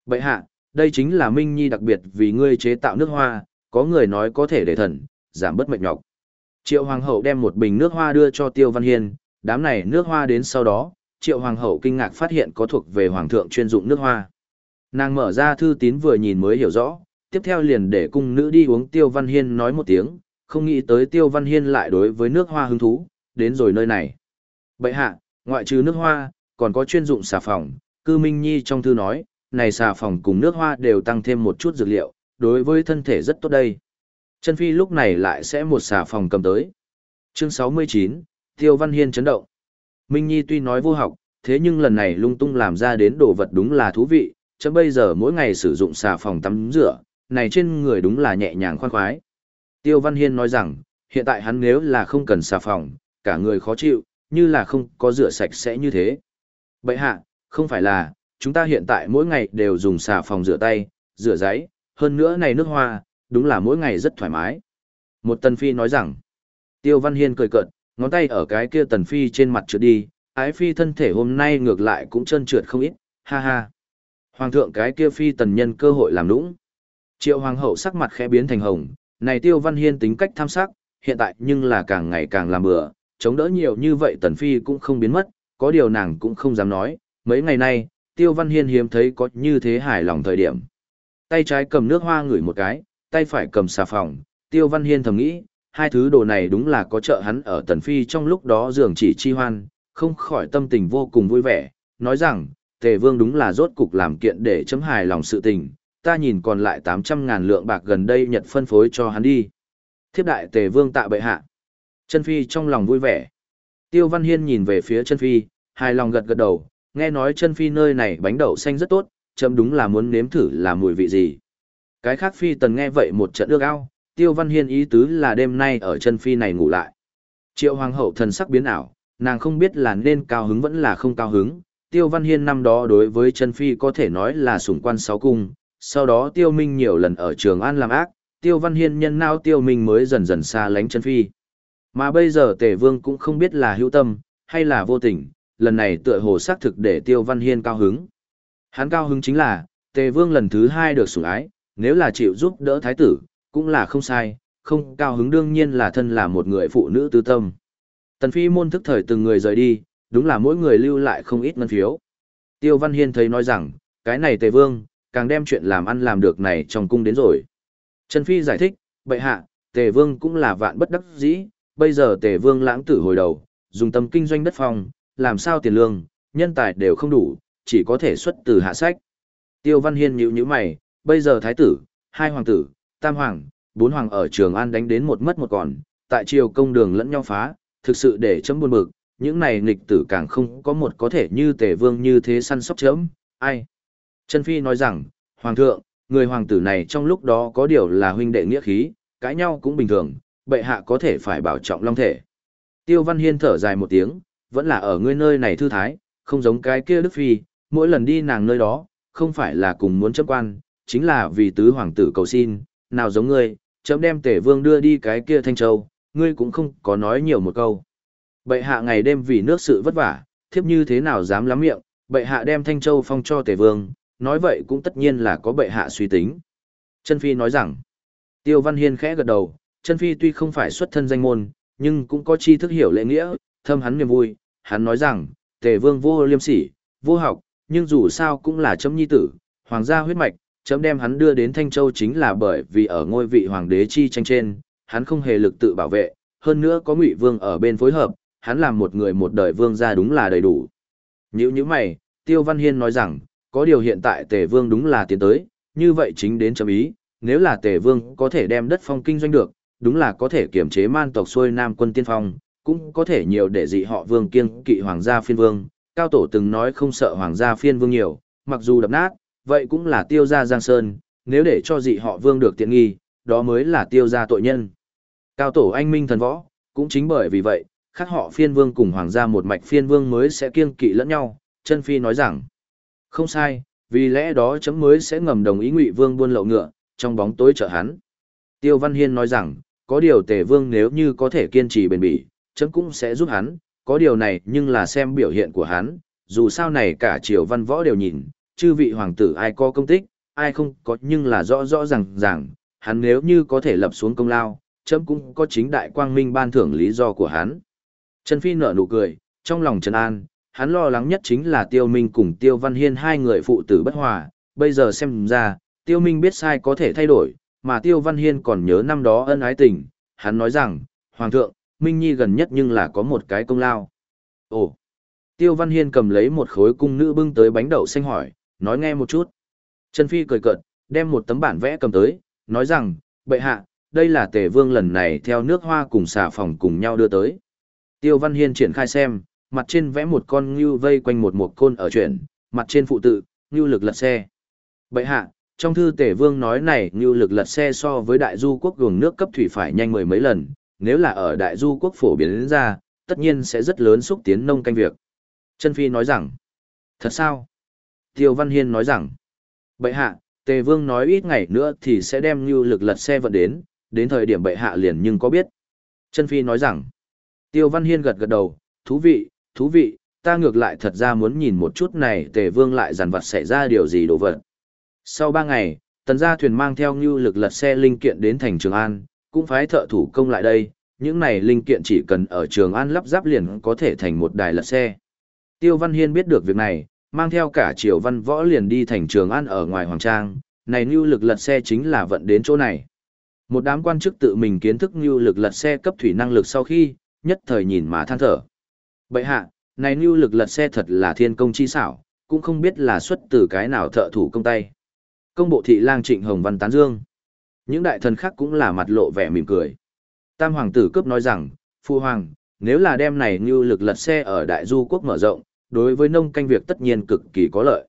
Bệ hạ, đây chính là Minh Nhi đặc biệt vì ngươi chế tạo nước hoa, có người nói có thể để thần, giảm bất mệt nhọc. Triệu Hoàng hậu đem một bình nước hoa đưa cho Tiêu Văn Hiên, đám này nước hoa đến sau đó, Triệu Hoàng hậu kinh ngạc phát hiện có thuộc về Hoàng thượng chuyên dụng nước hoa. Nàng mở ra thư tín vừa nhìn mới hiểu rõ, tiếp theo liền để cung nữ đi uống Tiêu Văn Hiên nói một tiếng, không nghĩ tới Tiêu Văn Hiên lại đối với nước hoa hứng thú, đến rồi nơi này. Bậy hạ, ngoại trừ nước hoa, còn có chuyên dụng xà phòng, cư Minh Nhi trong thư nói, này xà phòng cùng nước hoa đều tăng thêm một chút dược liệu, đối với thân thể rất tốt đây. Chân Phi lúc này lại sẽ một xà phòng cầm tới. Chương 69, Tiêu Văn Hiên chấn động. Minh Nhi tuy nói vô học, thế nhưng lần này lung tung làm ra đến đồ vật đúng là thú vị, chấm bây giờ mỗi ngày sử dụng xà phòng tắm rửa, này trên người đúng là nhẹ nhàng khoan khoái. Tiêu Văn Hiên nói rằng, hiện tại hắn nếu là không cần xà phòng, cả người khó chịu, như là không có rửa sạch sẽ như thế. Bậy hạ, không phải là, chúng ta hiện tại mỗi ngày đều dùng xà phòng rửa tay, rửa giấy, hơn nữa này nước hoa, đúng là mỗi ngày rất thoải mái. Một tần phi nói rằng, Tiêu Văn Hiên cười cợt, ngón tay ở cái kia tần phi trên mặt trượt đi, ái phi thân thể hôm nay ngược lại cũng trơn trượt không ít, ha ha. Hoàng thượng cái kia phi tần nhân cơ hội làm nũng. Triệu hoàng hậu sắc mặt khẽ biến thành hồng, này Tiêu Văn Hiên tính cách tham sắc, hiện tại nhưng là càng ngày càng làm bừa, chống đỡ nhiều như vậy Tần Phi cũng không biến mất, có điều nàng cũng không dám nói, mấy ngày nay, Tiêu Văn Hiên hiếm thấy có như thế hài lòng thời điểm. Tay trái cầm nước hoa ngửi một cái, tay phải cầm xà phòng, Tiêu Văn Hiên thầm nghĩ, hai thứ đồ này đúng là có trợ hắn ở Tần Phi trong lúc đó dường chỉ chi hoan, không khỏi tâm tình vô cùng vui vẻ, nói rằng, Tề Vương đúng là rốt cục làm kiện để chấm hài lòng sự tình, ta nhìn còn lại 800 ngàn lượng bạc gần đây Nhật phân phối cho hắn đi. Thiếp đại tề vương tạ bệ hạ. Chân phi trong lòng vui vẻ. Tiêu Văn Hiên nhìn về phía chân phi, hài lòng gật gật đầu, nghe nói chân phi nơi này bánh đậu xanh rất tốt, chậm đúng là muốn nếm thử là mùi vị gì. Cái khác phi tần nghe vậy một trận ước ao, Tiêu Văn Hiên ý tứ là đêm nay ở chân phi này ngủ lại. Triệu Hoàng hậu thần sắc biến ảo, nàng không biết là nên cao hứng vẫn là không cao hứng. Tiêu Văn Hiên năm đó đối với chân phi có thể nói là sủng quan sáu cung, sau đó Tiêu Minh nhiều lần ở Trường An làm ác, Tiêu Văn Hiên nhân nào Tiêu Minh mới dần dần xa lánh chân phi. Mà bây giờ Tề Vương cũng không biết là hữu tâm, hay là vô tình, lần này tựa hồ xác thực để Tiêu Văn Hiên cao hứng. Hắn cao hứng chính là, Tề Vương lần thứ hai được sủng ái, nếu là chịu giúp đỡ thái tử, cũng là không sai, không cao hứng đương nhiên là thân là một người phụ nữ tư tâm. Tần Phi môn thức thời từng người rời đi, đúng là mỗi người lưu lại không ít ngân phiếu. Tiêu Văn Hiên thấy nói rằng, cái này Tề Vương, càng đem chuyện làm ăn làm được này trong cung đến rồi. Trần Phi giải thích, bệ hạ, Tề Vương cũng là vạn bất đắc dĩ, bây giờ Tề Vương lãng tử hồi đầu, dùng tâm kinh doanh đất phòng, làm sao tiền lương, nhân tài đều không đủ, chỉ có thể xuất từ hạ sách. Tiêu Văn Hiên nhíu nhíu mày, bây giờ thái tử, hai hoàng tử, tam hoàng, bốn hoàng ở Trường An đánh đến một mất một còn, tại triều công đường lẫn nhau phá, thực sự để chấm buồn bực, những này nghịch tử càng không có một có thể như Tề Vương như thế săn sóc chấm, ai. Trần Phi nói rằng, Hoàng thượng, người hoàng tử này trong lúc đó có điều là huynh đệ nghĩa khí, cãi nhau cũng bình thường, bệ hạ có thể phải bảo trọng long thể. Tiêu Văn Hiên thở dài một tiếng, vẫn là ở ngươi nơi này thư thái, không giống cái kia Đức Phi, mỗi lần đi nàng nơi đó, không phải là cùng muốn chấp quan, chính là vì tứ hoàng tử cầu xin, nào giống ngươi, chấm đem tể vương đưa đi cái kia Thanh Châu, ngươi cũng không có nói nhiều một câu. Bệ hạ ngày đêm vì nước sự vất vả, thiếp như thế nào dám lắm miệng, bệ hạ đem Thanh Châu phong cho tể vương, nói vậy cũng tất nhiên là có bệ hạ suy tính. Trân Phi nói rằng, Tiêu Văn Hiên khẽ gật đầu, Trân Phi tuy không phải xuất thân danh môn, nhưng cũng có chi thức hiểu lễ nghĩa, thâm hắn niềm vui, hắn nói rằng, tề vương vô liêm sỉ, vô học, nhưng dù sao cũng là chấm nhi tử, hoàng gia huyết mạch, chấm đem hắn đưa đến Thanh Châu chính là bởi vì ở ngôi vị hoàng đế chi tranh trên, hắn không hề lực tự bảo vệ, hơn nữa có ngụy vương ở bên phối hợp, hắn làm một người một đời vương gia đúng là đầy đủ. Nhữ như mày, Tiêu Văn Hiên nói rằng, có điều hiện tại tề vương đúng là tiến tới, như vậy chính đến chấm ý, nếu là tề vương có thể đem đất phong kinh doanh được, đúng là có thể kiểm chế man tộc xuôi nam quân tiên phong, cũng có thể nhiều để dị họ vương kiêng kỵ hoàng gia phiên vương. Cao tổ từng nói không sợ hoàng gia phiên vương nhiều, mặc dù đập nát, vậy cũng là tiêu gia giang sơn, nếu để cho dị họ vương được tiện nghi, đó mới là tiêu gia tội nhân. Cao tổ anh minh thần võ, cũng chính bởi vì vậy, khác họ phiên vương cùng hoàng gia một mạch phiên vương mới sẽ kiêng kỵ lẫn nhau, chân phi nói rằng, không sai, vì lẽ đó chấm mới sẽ ngầm đồng ý ngụy vương buôn lậu ngựa, trong bóng tối trợ hắn. Tiêu Văn Hiên nói rằng, có điều tề vương nếu như có thể kiên trì bền bỉ, chấm cũng sẽ giúp hắn, có điều này nhưng là xem biểu hiện của hắn, dù sao này cả triều văn võ đều nhìn, chư vị hoàng tử ai có công tích, ai không có nhưng là rõ rõ ràng ràng, hắn nếu như có thể lập xuống công lao, chấm cũng có chính đại quang minh ban thưởng lý do của hắn. Trần Phi nở nụ cười, trong lòng Trần An, hắn lo lắng nhất chính là Tiêu Minh cùng Tiêu Văn Hiên hai người phụ tử bất hòa, bây giờ xem ra, Tiêu Minh biết sai có thể thay đổi, mà Tiêu Văn Hiên còn nhớ năm đó ân ái tình, hắn nói rằng, Hoàng thượng, Minh Nhi gần nhất nhưng là có một cái công lao. Ồ! Tiêu Văn Hiên cầm lấy một khối cung nữ bưng tới bánh đậu xanh hỏi, nói nghe một chút. Trần Phi cười cợt, đem một tấm bản vẽ cầm tới, nói rằng, bệ hạ, đây là tề vương lần này theo nước hoa cùng xà phòng cùng nhau đưa tới. Tiêu Văn Hiên triển khai xem, mặt trên vẽ một con ngưu vây quanh một mục côn ở chuyển, mặt trên phụ tự, ngưu lực lật xe. Bệ hạ, trong thư tể vương nói này ngưu lực lật xe so với đại du quốc gường nước cấp thủy phải nhanh mười mấy lần, nếu là ở đại du quốc phổ biến ra, tất nhiên sẽ rất lớn xúc tiến nông canh việc. Trân Phi nói rằng, thật sao? Tiêu Văn Hiên nói rằng, bệ hạ, tề vương nói ít ngày nữa thì sẽ đem ngưu lực lật xe vận đến, đến thời điểm bệ hạ liền nhưng có biết. Trân Phi nói rằng, Tiêu Văn Hiên gật gật đầu, thú vị, thú vị, ta ngược lại thật ra muốn nhìn một chút này tề vương lại dàn vặt xảy ra điều gì đồ vật. Sau ba ngày, tần gia thuyền mang theo ngưu lực lật xe linh kiện đến thành Trường An, cũng phái thợ thủ công lại đây, những này linh kiện chỉ cần ở Trường An lắp ráp liền có thể thành một đài lật xe. Tiêu Văn Hiên biết được việc này, mang theo cả triều văn võ liền đi thành Trường An ở ngoài Hoàng Trang, này ngưu lực lật xe chính là vận đến chỗ này. Một đám quan chức tự mình kiến thức ngưu lực lật xe cấp thủy năng lực sau khi, nhất thời nhìn mà than thở. Bậy hạ, này như lực lật xe thật là thiên công chi xảo, cũng không biết là xuất từ cái nào thợ thủ công tay. Công bộ thị lang trịnh Hồng Văn Tán Dương. Những đại thần khác cũng là mặt lộ vẻ mỉm cười. Tam hoàng tử cướp nói rằng, Phu Hoàng, nếu là đem này như lực lật xe ở Đại Du Quốc mở rộng, đối với nông canh việc tất nhiên cực kỳ có lợi.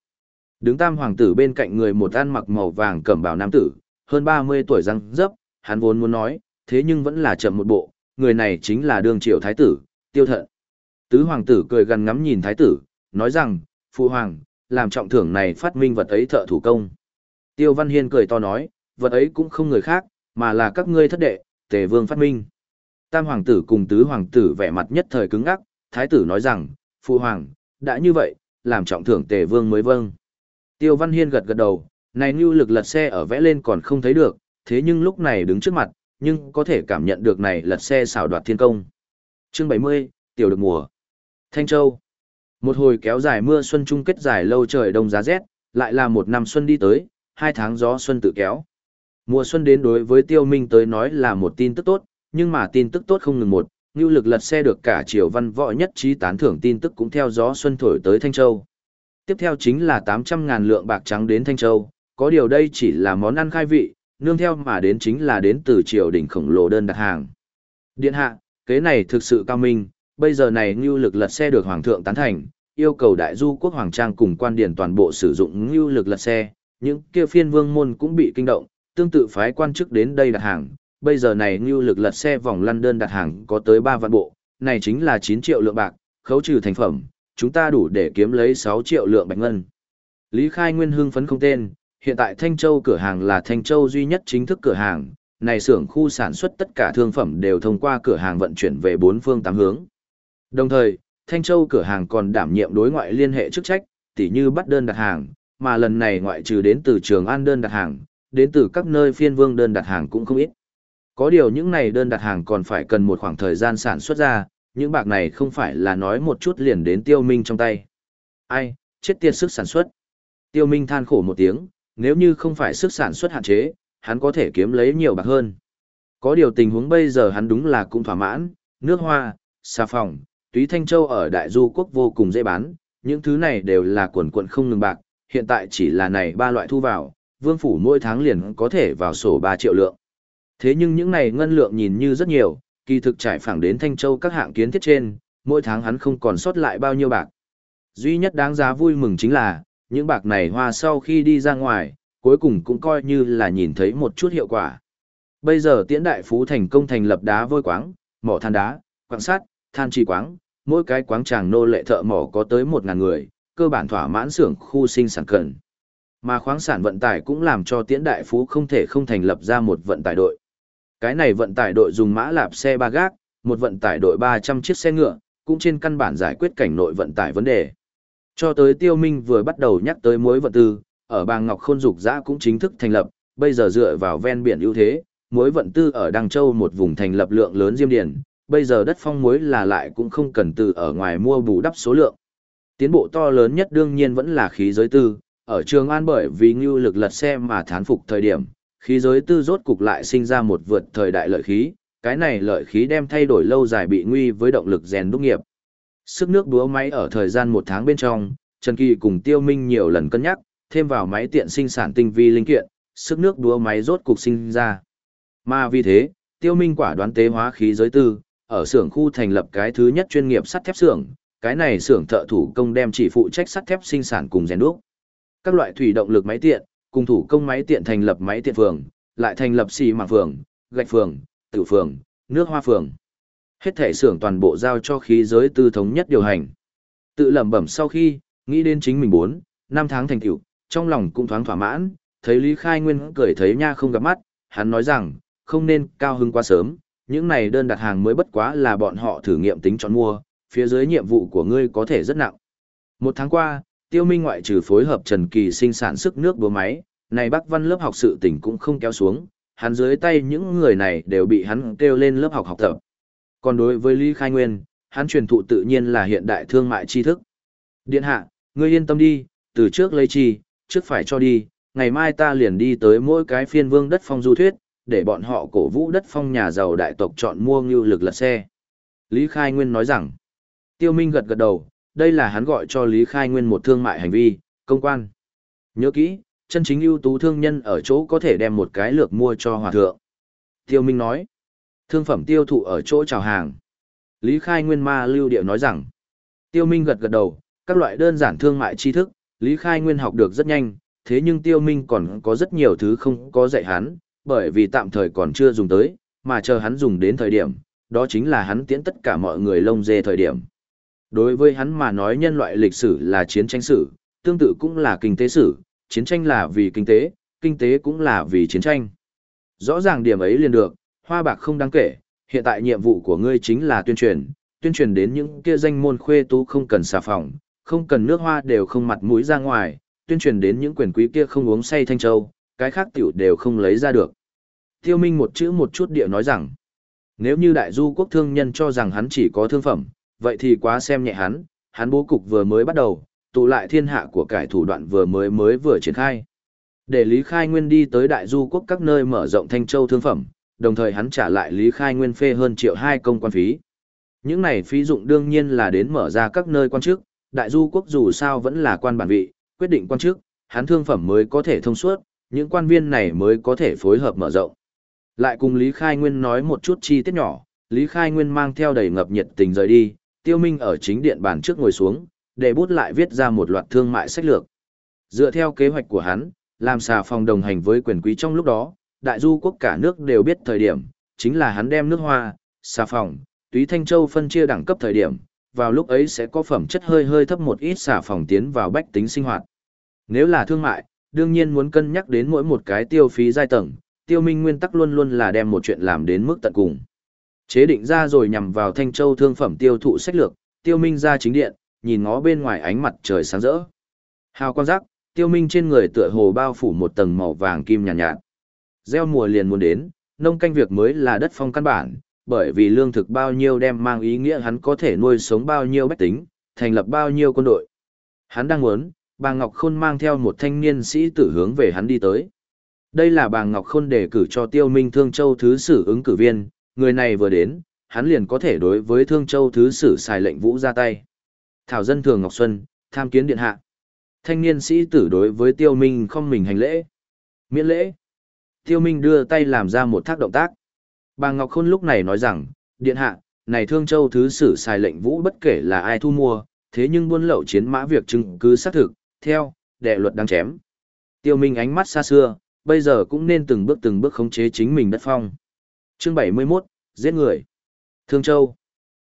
Đứng tam hoàng tử bên cạnh người một ăn mặc màu vàng cẩm bào nam tử, hơn 30 tuổi răng dấp, hắn vốn muốn nói, thế nhưng vẫn là chậm một bộ, người này chính là đương triều thái tử, tiêu thận. Tứ hoàng tử cười gần ngắm nhìn thái tử, nói rằng, phụ hoàng, làm trọng thưởng này phát minh vật ấy thợ thủ công. Tiêu Văn Hiên cười to nói, vật ấy cũng không người khác, mà là các ngươi thất đệ, tề vương phát minh. Tam hoàng tử cùng tứ hoàng tử vẻ mặt nhất thời cứng ngắc, thái tử nói rằng, phụ hoàng, đã như vậy, làm trọng thưởng tề vương mới vâng. Tiêu Văn Hiên gật gật đầu, này như lực lật xe ở vẽ lên còn không thấy được, thế nhưng lúc này đứng trước mặt, nhưng có thể cảm nhận được này lật xe xảo đoạt thiên công. Chương 70, Tiểu được mùa. Thanh Châu. Một hồi kéo dài mưa xuân chung kết dài lâu trời đông giá rét, lại là một năm xuân đi tới, hai tháng gió xuân tự kéo. Mùa xuân đến đối với Tiêu Minh tới nói là một tin tức tốt, nhưng mà tin tức tốt không ngừng một, như lực lật xe được cả triều văn võ nhất trí tán thưởng tin tức cũng theo gió xuân thổi tới Thanh Châu. Tiếp theo chính là 800.000 lượng bạc trắng đến Thanh Châu, có điều đây chỉ là món ăn khai vị, nương theo mà đến chính là đến từ triều đình khổng lồ đơn đặt hàng. Điện hạ, kế này thực sự cao minh, bây giờ này ngưu lực lật xe được hoàng thượng tán thành, yêu cầu đại du quốc hoàng trang cùng quan điển toàn bộ sử dụng ngưu lực lật xe, những kia phiên vương môn cũng bị kinh động, tương tự phái quan chức đến đây đặt hàng, bây giờ này ngưu lực lật xe vòng lăn đơn đặt hàng có tới 3 vạn bộ, này chính là 9 triệu lượng bạc, khấu trừ thành phẩm, chúng ta đủ để kiếm lấy 6 triệu lượng bạch ngân. Lý Khai Nguyên hưng phấn không tên, hiện tại Thanh Châu cửa hàng là Thanh Châu duy nhất chính thức cửa hàng, này xưởng khu sản xuất tất cả thương phẩm đều thông qua cửa hàng vận chuyển về bốn phương tám hướng. Đồng thời, Thanh Châu cửa hàng còn đảm nhiệm đối ngoại liên hệ chức trách, tỉ như bắt đơn đặt hàng, mà lần này ngoại trừ đến từ trường an đơn đặt hàng, đến từ các nơi phiên vương đơn đặt hàng cũng không ít. Có điều những này đơn đặt hàng còn phải cần một khoảng thời gian sản xuất ra, những bạc này không phải là nói một chút liền đến tiêu minh trong tay. Ai, chết tiệt sức sản xuất. Tiêu minh than khổ một tiếng, nếu như không phải sức sản xuất hạn chế, hắn có thể kiếm lấy nhiều bạc hơn. Có điều tình huống bây giờ hắn đúng là cũng thỏa mãn, nước hoa, xà phòng, túy thanh châu ở đại du quốc vô cùng dễ bán, những thứ này đều là quần quận không ngừng bạc, hiện tại chỉ là này ba loại thu vào, vương phủ mỗi tháng liền có thể vào sổ 3 triệu lượng. Thế nhưng những này ngân lượng nhìn như rất nhiều, kỳ thực trải phẳng đến Thanh Châu các hạng kiến thiết trên, mỗi tháng hắn không còn sót lại bao nhiêu bạc. Duy nhất đáng giá vui mừng chính là, những bạc này hoa sau khi đi ra ngoài, cuối cùng cũng coi như là nhìn thấy một chút hiệu quả. Bây giờ tiễn đại phú thành công thành lập đá vôi quáng, mỏ than đá, quạng sắt, than trì quáng, mỗi cái quáng tràng nô lệ thợ mỏ có tới 1.000 người, cơ bản thỏa mãn xưởng khu sinh sản cần. Mà khoáng sản vận tải cũng làm cho tiễn đại phú không thể không thành lập ra một vận tải đội. Cái này vận tải đội dùng mã lạp xe ba gác, một vận tải đội 300 chiếc xe ngựa, cũng trên căn bản giải quyết cảnh nội vận tải vấn đề. Cho tới Tiêu Minh vừa bắt đầu nhắc tới mối vận tư, ở bang Ngọc Khôn Dục Giã cũng chính thức thành lập, bây giờ dựa vào ven biển ưu thế, mối vận tư ở Đăng Châu một vùng thành lập lượng lớn diêm điển, bây giờ đất phong muối là lại cũng không cần từ ở ngoài mua bù đắp số lượng. Tiến bộ to lớn nhất đương nhiên vẫn là khí giới tư, ở Trường An bởi vì ngưu lực lật xe mà thán phục thời điểm, khí giới tư rốt cục lại sinh ra một vượt thời đại lợi khí, cái này lợi khí đem thay đổi lâu dài bị nguy với động lực rèn đúc nghiệp. Sức nước đúa máy ở thời gian một tháng bên trong, Trần Kỳ cùng Tiêu Minh nhiều lần cân nhắc, thêm vào máy tiện sinh sản tinh vi linh kiện, sức nước đúa máy rốt cục sinh ra. Mà vì thế, Tiêu Minh quả đoán tế hóa khí giới tư, ở xưởng khu thành lập cái thứ nhất chuyên nghiệp sắt thép xưởng, cái này xưởng thợ thủ công đem chỉ phụ trách sắt thép sinh sản cùng rèn đúc. Các loại thủy động lực máy tiện, cùng thủ công máy tiện thành lập máy tiện phường, lại thành lập xì mảng phường, gạch phường, tử phường, nước hoa phường. Hết thể xưởng toàn bộ giao cho khí giới tư thống nhất điều hành. Tự lẩm bẩm sau khi, nghĩ đến chính mình bốn, năm tháng thành tựu, trong lòng cũng thoáng thỏa mãn, thấy Lý Khai Nguyên cười thấy nha không gặp mắt, hắn nói rằng, không nên cao hứng quá sớm, những này đơn đặt hàng mới bất quá là bọn họ thử nghiệm tính chọn mua, phía dưới nhiệm vụ của ngươi có thể rất nặng. Một tháng qua, tiêu minh ngoại trừ phối hợp Trần Kỳ sinh sản sức nước búa máy, này Bắc Văn lớp học sự tình cũng không kéo xuống, hắn dưới tay những người này đều bị hắn kêu lên lớp học học tập. Còn đối với Lý Khai Nguyên, hắn truyền thụ tự nhiên là hiện đại thương mại tri thức. Điện hạ, ngươi yên tâm đi, từ trước lấy chi, trước phải cho đi, ngày mai ta liền đi tới mỗi cái phiên vương đất phong du thuyết, để bọn họ cổ vũ đất phong nhà giàu đại tộc chọn mua ngưu lực lật xe. Lý Khai Nguyên nói rằng, Tiêu Minh gật gật đầu, đây là hắn gọi cho Lý Khai Nguyên một thương mại hành vi, công quan. Nhớ kỹ, chân chính ưu tú thương nhân ở chỗ có thể đem một cái lược mua cho hòa thượng. Tiêu Minh nói, Thương phẩm tiêu thụ ở chỗ chào hàng. Lý Khai Nguyên Ma lưu điệu nói rằng, Tiêu Minh gật gật đầu, các loại đơn giản thương mại tri thức, Lý Khai Nguyên học được rất nhanh, thế nhưng Tiêu Minh còn có rất nhiều thứ không có dạy hắn, bởi vì tạm thời còn chưa dùng tới, mà chờ hắn dùng đến thời điểm, đó chính là hắn tiễn tất cả mọi người lông dê thời điểm. Đối với hắn mà nói nhân loại lịch sử là chiến tranh sử, tương tự cũng là kinh tế sử, chiến tranh là vì kinh tế, kinh tế cũng là vì chiến tranh. Rõ ràng điểm ấy liền được, hoa bạc không đáng kể, hiện tại nhiệm vụ của ngươi chính là tuyên truyền, tuyên truyền đến những kia danh môn khuê tú không cần xà phòng, không cần nước hoa đều không mặt mũi ra ngoài, tuyên truyền đến những quyền quý kia không uống say thanh châu, cái khác tiểu đều không lấy ra được. Tiêu Minh một chữ một chút địa nói rằng, nếu như đại du quốc thương nhân cho rằng hắn chỉ có thương phẩm, vậy thì quá xem nhẹ hắn, hắn bố cục vừa mới bắt đầu, tụ lại thiên hạ của cải thủ đoạn vừa mới mới vừa triển khai. Để Lý Khai Nguyên đi tới đại du quốc các nơi mở rộng thanh châu thương phẩm, đồng thời hắn trả lại Lý Khai Nguyên phê hơn triệu hai công quan phí. Những này phí dụng đương nhiên là đến mở ra các nơi quan chức, đại du quốc dù sao vẫn là quan bản vị, quyết định quan chức, hắn thương phẩm mới có thể thông suốt, những quan viên này mới có thể phối hợp mở rộng. Lại cùng Lý Khai Nguyên nói một chút chi tiết nhỏ, Lý Khai Nguyên mang theo đầy ngập nhiệt tình rời đi, Tiêu Minh ở chính điện bàn trước ngồi xuống, để bút lại viết ra một loạt thương mại sách lược. Dựa theo kế hoạch của hắn, làm xà phòng đồng hành với quyền quý trong lúc đó, đại du quốc cả nước đều biết thời điểm, chính là hắn đem nước hoa, xà phòng, túy thanh châu phân chia đẳng cấp thời điểm, vào lúc ấy sẽ có phẩm chất hơi hơi thấp một ít xà phòng tiến vào bách tính sinh hoạt. Nếu là thương mại, đương nhiên muốn cân nhắc đến mỗi một cái tiêu phí giai tầng, tiêu minh nguyên tắc luôn luôn là đem một chuyện làm đến mức tận cùng. Chế định ra rồi nhằm vào Thanh Châu thương phẩm tiêu thụ sách lược, tiêu minh ra chính điện, nhìn ngó bên ngoài ánh mặt trời sáng rỡ. Hào quang giác, tiêu minh trên người tựa hồ bao phủ một tầng màu vàng kim nhàn nhạt, nhạt. Gieo mùa liền muốn đến, nông canh việc mới là đất phong căn bản, bởi vì lương thực bao nhiêu đem mang ý nghĩa hắn có thể nuôi sống bao nhiêu bách tính, thành lập bao nhiêu quân đội. Hắn đang muốn, bà Ngọc Khôn mang theo một thanh niên sĩ tử hướng về hắn đi tới. Đây là bà Ngọc Khôn đề cử cho Tiêu Minh Thương Châu Thứ Sử ứng cử viên, người này vừa đến, hắn liền có thể đối với Thương Châu Thứ Sử xài lệnh vũ ra tay. Thảo dân thường Ngọc Xuân, tham kiến điện hạ. Thanh niên sĩ tử đối với Tiêu Minh không mình hành lễ. Miễn lễ. Tiêu Minh đưa tay làm ra một thác động tác. Bà Ngọc Khôn lúc này nói rằng, điện hạ, này Thương Châu Thứ Sử xài lệnh vũ bất kể là ai thu mua, thế nhưng buôn lậu chiến mã việc chứng cứ xác thực, theo, đệ luật đang chém. Tiêu Minh ánh mắt xa xưa, bây giờ cũng nên từng bước từng bước khống chế chính mình đất phong. Chương 71, giết người. Thương Châu.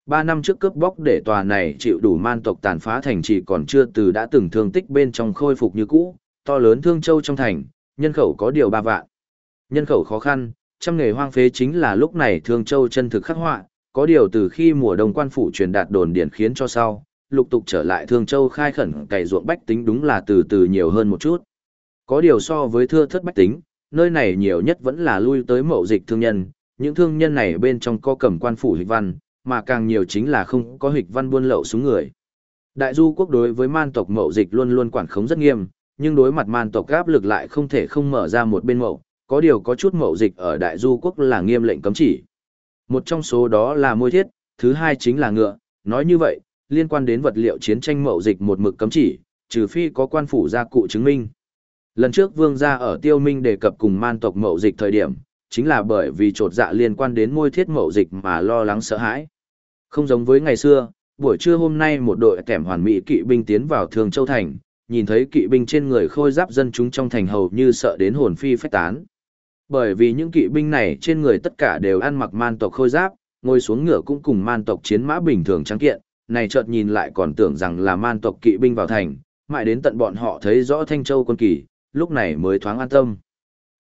Ba năm trước cướp bóc để tòa này chịu đủ man tộc tàn phá thành trì còn chưa từ đã từng thương tích bên trong khôi phục như cũ, to lớn Thương Châu trong thành, nhân khẩu có điều ba vạn. Nhân khẩu khó khăn, trăm nghề hoang phế chính là lúc này Thương Châu chân thực khắc họa, có điều từ khi mùa đông quan phủ truyền đạt đồn điển khiến cho sau, lục tục trở lại Thương Châu khai khẩn cày ruộng bách tính đúng là từ từ nhiều hơn một chút. Có điều so với thưa thất bách tính, nơi này nhiều nhất vẫn là lui tới mậu dịch thương nhân, những thương nhân này bên trong có cầm quan phủ hịch văn, mà càng nhiều chính là không có hịch văn buôn lậu xuống người. Đại du quốc đối với man tộc mậu dịch luôn luôn quản khống rất nghiêm, nhưng đối mặt man tộc áp lực lại không thể không mở ra một bên mậu, có điều có chút mậu dịch ở đại du quốc là nghiêm lệnh cấm chỉ. Một trong số đó là môi thiết, thứ hai chính là ngựa, nói như vậy, liên quan đến vật liệu chiến tranh mậu dịch một mực cấm chỉ, trừ phi có quan phủ gia cụ chứng minh. Lần trước vương gia ở tiêu minh đề cập cùng man tộc mậu dịch thời điểm, chính là bởi vì trột dạ liên quan đến môi thiết mậu dịch mà lo lắng sợ hãi. Không giống với ngày xưa, buổi trưa hôm nay một đội kẻm hoàn mỹ kỵ binh tiến vào Thường Châu Thành, nhìn thấy kỵ binh trên người khôi giáp dân chúng trong thành hầu như sợ đến hồn phi phách tán. Bởi vì những kỵ binh này trên người tất cả đều ăn mặc man tộc khôi giáp, ngồi xuống ngựa cũng cùng man tộc chiến mã bình thường trắng kiện, này chợt nhìn lại còn tưởng rằng là man tộc kỵ binh vào thành, mãi đến tận bọn họ thấy rõ Thanh Châu quân kỳ, lúc này mới thoáng an tâm.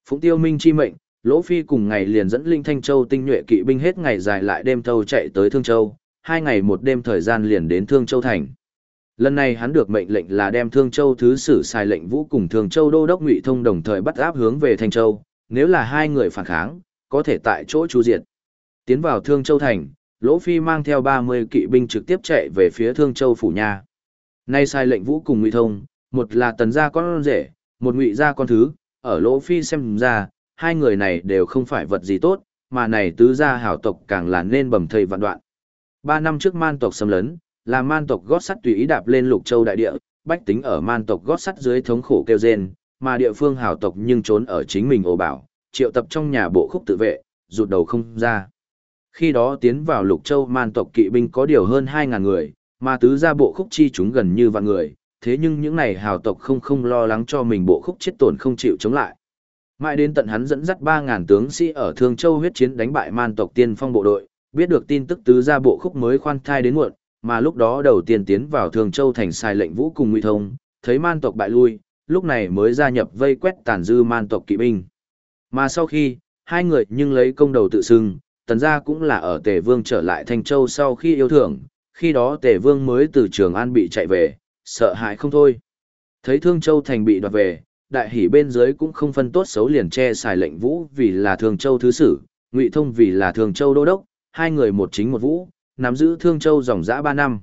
Phụng Tiêu Minh chi mệnh, Lỗ Phi cùng ngày liền dẫn Linh Thanh Châu tinh nhuệ kỵ binh hết ngày dài lại đêm thâu chạy tới Thương Châu, hai ngày một đêm thời gian liền đến Thương Châu thành. Lần này hắn được mệnh lệnh là đem Thương Châu thứ sử sai lệnh vũ cùng Thương Châu đô đốc Ngụy Thông đồng thời bắt áp hướng về Thanh Châu, nếu là hai người phản kháng, có thể tại chỗ chu diệt. Tiến vào Thương Châu thành, Lỗ Phi mang theo 30 kỵ binh trực tiếp chạy về phía Thương Châu phủ nhà. Nay sai lệnh vũ cùng Ngụy Thông, một là tần gia con rể, một ngụy gia con thứ, ở Lỗ Phi xem ra, hai người này đều không phải vật gì tốt, mà này tứ gia hảo tộc càng là nên bầm thầy vạn đoạn. Ba năm trước man tộc xâm lấn, là man tộc gót sắt tùy ý đạp lên lục châu đại địa, bách tính ở man tộc gót sắt dưới thống khổ kêu rên, mà địa phương hảo tộc nhưng trốn ở chính mình ổ bảo, triệu tập trong nhà bộ khúc tự vệ, rụt đầu không ra. Khi đó tiến vào Lục Châu man tộc kỵ binh có điều hơn 2.000 người, mà tứ gia bộ khúc chi chúng gần như vạn người, thế nhưng những này hào tộc không không lo lắng cho mình bộ khúc chết tổn không chịu chống lại. Mãi đến tận hắn dẫn dắt 3.000 tướng sĩ ở Thương Châu huyết chiến đánh bại man tộc tiên phong bộ đội, biết được tin tức tứ gia bộ khúc mới khoan thai đến muộn, mà lúc đó đầu tiên tiến vào Thương Châu thành sai lệnh vũ cùng nguy thông, thấy man tộc bại lui, lúc này mới gia nhập vây quét tàn dư man tộc kỵ binh. Mà sau khi, hai người nhưng lấy công đầu tự xưng, tần gia cũng là ở Tề Vương trở lại Thanh Châu sau khi yêu thưởng, khi đó Tề Vương mới từ Trường An bị chạy về, sợ hãi không thôi. Thấy Thương Châu thành bị đoạt về, đại hỷ bên dưới cũng không phân tốt xấu liền che xài lệnh vũ vì là Thương Châu thứ sử, Ngụy Thông vì là Thương Châu đô đốc, hai người một chính một vũ, nắm giữ Thương Châu dòng dã ba năm.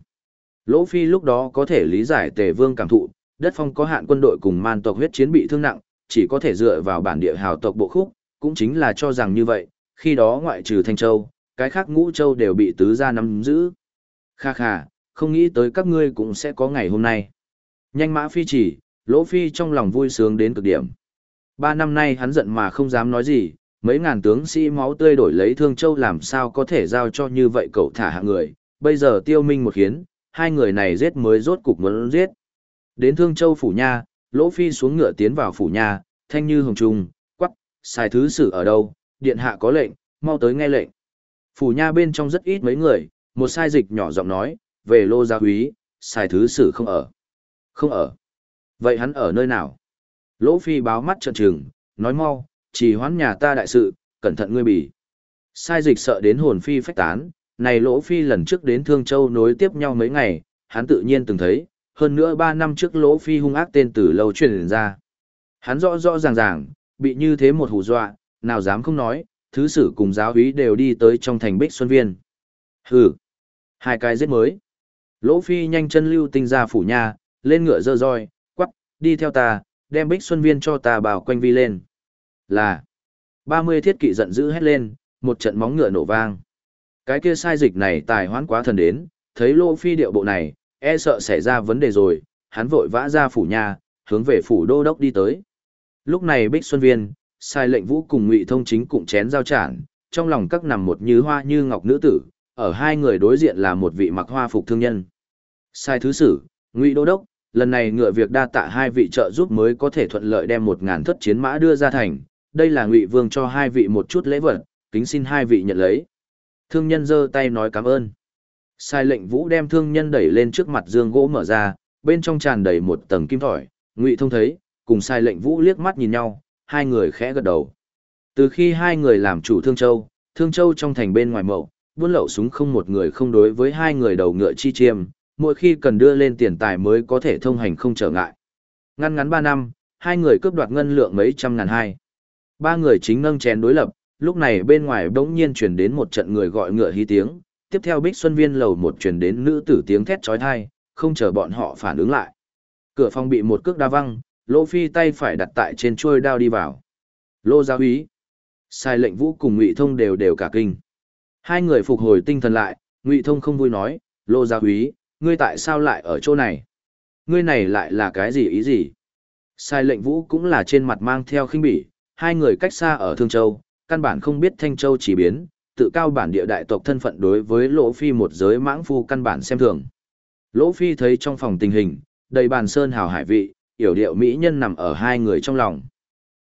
Lỗ Phi lúc đó có thể lý giải Tề Vương cảm thụ, đất phong có hạn quân đội cùng man tộc huyết chiến bị thương nặng, chỉ có thể dựa vào bản địa hào tộc bộ khúc, cũng chính là cho rằng như vậy, khi đó ngoại trừ Thanh Châu, cái khác ngũ châu đều bị tứ gia nắm giữ. Kha kha, không nghĩ tới các ngươi cũng sẽ có ngày hôm nay. Nhanh mã phi chỉ, lỗ phi trong lòng vui sướng đến cực điểm. Ba năm nay hắn giận mà không dám nói gì, mấy ngàn tướng sĩ máu tươi đổi lấy thương châu làm sao có thể giao cho như vậy cậu thả hạ người, bây giờ tiêu minh một khiến, hai người này giết mới rốt cục muốn giết. Đến thương châu phủ nha, lỗ phi xuống ngựa tiến vào phủ nha, thanh như hồng trung, quắc, xài thứ sử ở đâu, điện hạ có lệnh, mau tới nghe lệnh. Phủ nha bên trong rất ít mấy người, một sai dịch nhỏ giọng nói, về lô gia húy, sai thứ sử không ở. Không ở. Vậy hắn ở nơi nào? Lỗ phi báo mắt trợn trừng, nói mau, chỉ hoán nhà ta đại sự, cẩn thận ngươi bỉ. Sai dịch sợ đến hồn phi phách tán, này lỗ phi lần trước đến Thương Châu nối tiếp nhau mấy ngày, hắn tự nhiên từng thấy, hơn nữa ba năm trước lỗ phi hung ác tên từ lâu truyền ra. Hắn rõ rõ ràng ràng, bị như thế một hù dọa, nào dám không nói, thứ sử cùng giáo úy đều đi tới trong thành Bích Xuân Viên. Hừ, hai cái giết mới. Lỗ Phi nhanh chân lưu tinh ra phủ nhà, lên ngựa dơ roi, quắc, đi theo ta, đem Bích Xuân Viên cho ta bảo quanh vi lên. Là, 30 thiết kỵ giận dữ hét lên, một trận móng ngựa nổ vang. Cái kia sai dịch này tài hoán quá thần đến, thấy Lỗ Phi điệu bộ này, e sợ xảy ra vấn đề rồi, hắn vội vã ra phủ nhà, hướng về phủ đô đốc đi tới. Lúc này Bích Xuân Viên, sai lệnh vũ cùng ngụy thông chính cụng chén giao trản trong lòng các nằm một như hoa như ngọc nữ tử, ở hai người đối diện là một vị mặc hoa phục thương nhân. Sai thứ sử, ngụy đô đốc, lần này ngựa việc đa tạ hai vị trợ giúp mới có thể thuận lợi đem một ngàn thất chiến mã đưa ra thành, đây là ngụy vương cho hai vị một chút lễ vật, kính xin hai vị nhận lấy. Thương nhân giơ tay nói cảm ơn. Sai lệnh vũ đem thương nhân đẩy lên trước mặt dương gỗ mở ra, bên trong tràn đầy một tầng kim thỏi, ngụy thông thấy, cùng sai lệnh vũ liếc mắt nhìn nhau hai người khẽ gật đầu. Từ khi hai người làm chủ Thương Châu, Thương Châu trong thành bên ngoài mậu, buôn lậu súng không một người không đối với hai người đầu ngựa chi chiêm, mỗi khi cần đưa lên tiền tài mới có thể thông hành không trở ngại. Ngăn ngắn ba năm, hai người cướp đoạt ngân lượng mấy trăm ngàn hai. Ba người chính nâng chén đối lập, lúc này bên ngoài bỗng nhiên truyền đến một trận người gọi ngựa hí tiếng, tiếp theo Bích Xuân Viên lầu một truyền đến nữ tử tiếng thét chói tai, không chờ bọn họ phản ứng lại. Cửa phòng bị một cước đa văng, Lô Phi tay phải đặt tại trên chuôi đao đi vào. Lô giáo úy. Sai lệnh vũ cùng Ngụy Thông đều đều cả kinh. Hai người phục hồi tinh thần lại, Ngụy Thông không vui nói, Lô giáo úy, ngươi tại sao lại ở chỗ này? Ngươi này lại là cái gì ý gì? Sai lệnh vũ cũng là trên mặt mang theo khinh bỉ, hai người cách xa ở Thương Châu, căn bản không biết Thanh Châu chỉ biến, tự cao bản địa đại tộc thân phận đối với Lỗ Phi một giới mãng phu căn bản xem thường. Lỗ Phi thấy trong phòng tình hình, đầy bàn sơn hào hải vị, yểu điệu mỹ nhân nằm ở hai người trong lòng.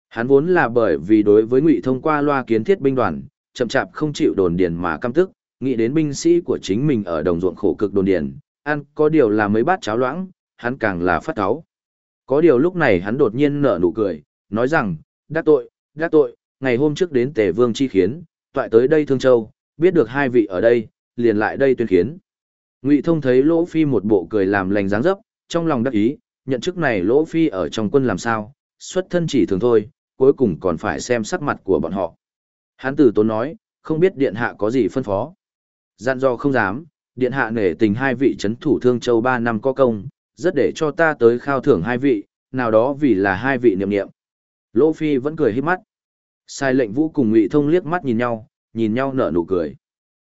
Hắn vốn là bởi vì đối với ngụy thông qua loa kiến thiết binh đoàn, chậm chạp không chịu đồn điền mà căm tức, nghĩ đến binh sĩ của chính mình ở đồng ruộng khổ cực đồn điền, ăn có điều là mấy bát cháo loãng, hắn càng là phát cáu. Có điều lúc này hắn đột nhiên nở nụ cười, nói rằng, đắc tội, đắc tội, ngày hôm trước đến tề vương chi khiến, toại tới đây Thương Châu, biết được hai vị ở đây, liền lại đây tuyên khiến. Ngụy Thông thấy Lỗ Phi một bộ cười làm lành dáng dấp, trong lòng đắc ý, nhận chức này lỗ phi ở trong quân làm sao, xuất thân chỉ thường thôi, cuối cùng còn phải xem sắc mặt của bọn họ. Hán tử tốn nói, không biết điện hạ có gì phân phó. Dặn do không dám, điện hạ nể tình hai vị chấn thủ thương châu ba năm có công, rất để cho ta tới khao thưởng hai vị, nào đó vì là hai vị niệm niệm. Lỗ phi vẫn cười hít mắt. Sai lệnh vũ cùng ngụy thông liếc mắt nhìn nhau, nhìn nhau nở nụ cười.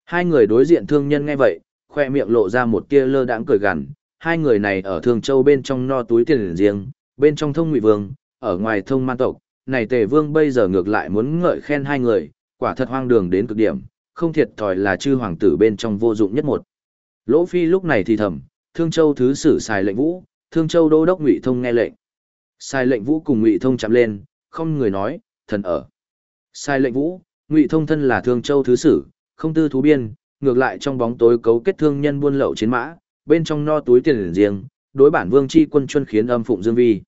Hai người đối diện thương nhân nghe vậy, khoe miệng lộ ra một tia lơ đãng cười gằn, hai người này ở Thương Châu bên trong no túi tiền riêng, bên trong thông ngụy vương, ở ngoài thông man tộc, này tề vương bây giờ ngược lại muốn ngợi khen hai người, quả thật hoang đường đến cực điểm, không thiệt thòi là chư hoàng tử bên trong vô dụng nhất một. Lỗ Phi lúc này thì thầm, Thương Châu thứ sử xài lệnh vũ, Thương Châu đô đốc Ngụy Thông nghe lệnh. Sai lệnh vũ cùng Ngụy Thông chạm lên, không người nói, thần ở. Sai lệnh vũ, Ngụy Thông thân là Thương Châu thứ sử, không tư thú biên, ngược lại trong bóng tối cấu kết thương nhân buôn lậu chiến mã, bên trong no túi tiền riêng, đối bản vương chi quân chuân khiến âm phụng dương vi.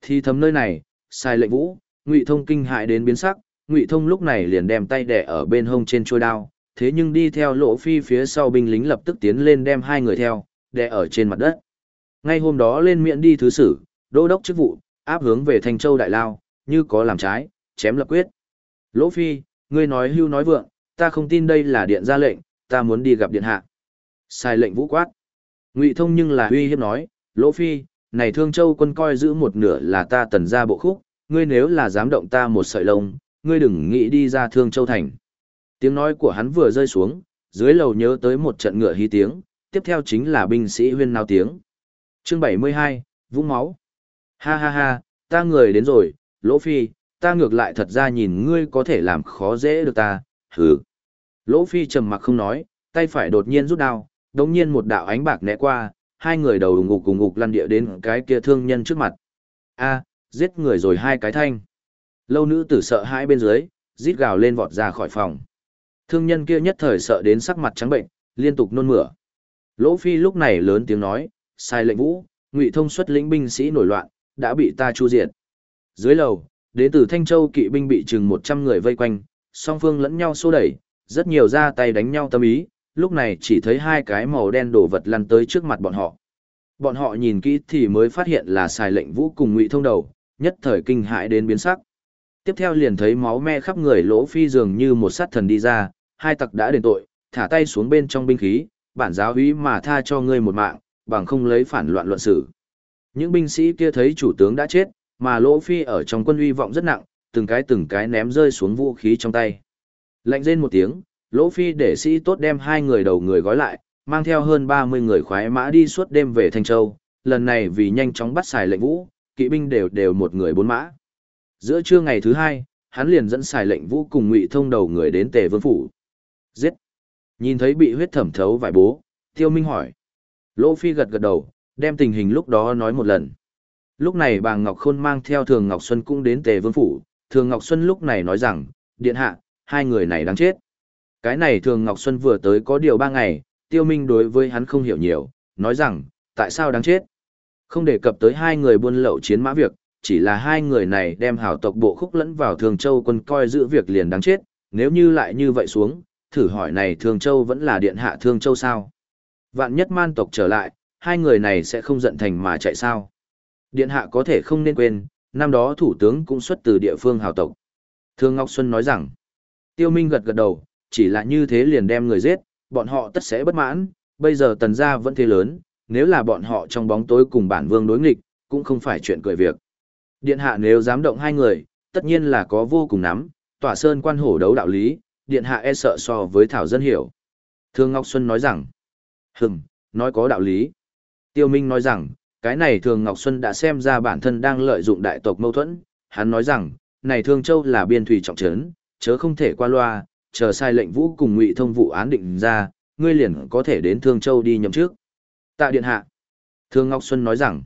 Thì thấm nơi này, sai lệnh vũ, Ngụy Thông kinh hại đến biến sắc, Ngụy Thông lúc này liền đem tay đè ở bên hông trên trôi đao, thế nhưng đi theo lỗ phi phía sau binh lính lập tức tiến lên đem hai người theo, đè ở trên mặt đất. Ngay hôm đó lên miệng đi thứ sử, đô đốc chức vụ, áp hướng về Thanh Châu Đại Lao, như có làm trái, chém lập quyết. Lỗ phi, ngươi nói hưu nói vượng, ta không tin đây là điện ra lệnh, ta muốn đi gặp điện hạ. Sai lệnh vũ quát. Ngụy thông nhưng là uy hiếp nói, Lỗ phi, này Thương Châu quân coi giữ một nửa là ta tần ra bộ khúc, ngươi nếu là dám động ta một sợi lông, ngươi đừng nghĩ đi ra Thương Châu thành. Tiếng nói của hắn vừa rơi xuống, dưới lầu nhớ tới một trận ngựa hí tiếng, tiếp theo chính là binh sĩ huyên nao tiếng. Chương 72, Vũng máu. Ha ha ha, ta người đến rồi, Lỗ Phi, ta ngược lại thật ra nhìn ngươi có thể làm khó dễ được ta, hừ. Lỗ Phi trầm mặc không nói, tay phải đột nhiên rút đao, đống nhiên một đạo ánh bạc né qua, hai người đầu ngục cùng ngục lăn địa đến cái kia thương nhân trước mặt. A, giết người rồi hai cái thanh. Lâu nữ tử sợ hãi bên dưới, rít gào lên vọt ra khỏi phòng. Thương nhân kia nhất thời sợ đến sắc mặt trắng bệnh, liên tục nôn mửa. Lỗ Phi lúc này lớn tiếng nói, sai lệnh vũ, ngụy thông xuất lĩnh binh sĩ nổi loạn, đã bị ta chu diệt. Dưới lầu, đến từ Thanh Châu kỵ binh bị chừng 100 người vây quanh, song phương lẫn nhau xô đẩy, rất nhiều ra tay đánh nhau tâm ý, lúc này chỉ thấy hai cái màu đen đổ vật lăn tới trước mặt bọn họ. Bọn họ nhìn kỹ thì mới phát hiện là xài lệnh vũ cùng ngụy thông đầu, nhất thời kinh hãi đến biến sắc. Tiếp theo liền thấy máu me khắp người lỗ phi dường như một sát thần đi ra, hai tặc đã đền tội, thả tay xuống bên trong binh khí, bản giáo úy mà tha cho ngươi một mạng, bằng không lấy phản loạn luận xử. Những binh sĩ kia thấy chủ tướng đã chết, mà lỗ phi ở trong quân uy vọng rất nặng, từng cái từng cái ném rơi xuống vũ khí trong tay. Lạnh rên một tiếng, lỗ phi để sĩ tốt đem hai người đầu người gói lại, mang theo hơn 30 người khoái mã đi suốt đêm về Thanh Châu, lần này vì nhanh chóng bắt xài lệnh vũ, kỵ binh đều đều một người bốn mã. Giữa trưa ngày thứ hai, hắn liền dẫn xài lệnh vũ cùng ngụy thông đầu người đến tề vương phủ. Giết! Nhìn thấy bị huyết thẩm thấu vải bố, tiêu minh hỏi. Lỗ phi gật gật đầu, đem tình hình lúc đó nói một lần. Lúc này bà Ngọc Khôn mang theo Thường Ngọc Xuân cũng đến Tề Vương Phủ, Thường Ngọc Xuân lúc này nói rằng, điện hạ, hai người này đang chết. Cái này Thường Ngọc Xuân vừa tới có điều ba ngày, tiêu minh đối với hắn không hiểu nhiều, nói rằng, tại sao đáng chết? Không đề cập tới hai người buôn lậu chiến mã việc, chỉ là hai người này đem hảo tộc bộ khúc lẫn vào Thường Châu quân coi giữ việc liền đáng chết, nếu như lại như vậy xuống, thử hỏi này Thường Châu vẫn là điện hạ Thường Châu sao? Vạn nhất man tộc trở lại, hai người này sẽ không giận thành mà chạy sao? Điện hạ có thể không nên quên, năm đó thủ tướng cũng xuất từ địa phương hào tộc. Thương Ngọc Xuân nói rằng, Tiêu Minh gật gật đầu, chỉ là như thế liền đem người giết, bọn họ tất sẽ bất mãn, bây giờ tần gia vẫn thế lớn, nếu là bọn họ trong bóng tối cùng bản vương đối nghịch, cũng không phải chuyện cười việc. Điện hạ nếu dám động hai người, tất nhiên là có vô cùng nắm, tỏa sơn quan hổ đấu đạo lý, điện hạ e sợ so với thảo dân hiểu. Thương Ngọc Xuân nói rằng, hừng, nói có đạo lý. Tiêu Minh nói rằng, cái này Thường Ngọc Xuân đã xem ra bản thân đang lợi dụng đại tộc mâu thuẫn, hắn nói rằng, này Thương Châu là biên thủy trọng trấn, chớ không thể qua loa, chờ sai lệnh vũ cùng ngụy thông vụ án định ra, ngươi liền có thể đến Thương Châu đi nhậm trước. Tạ Điện Hạ. Thương Ngọc Xuân nói rằng,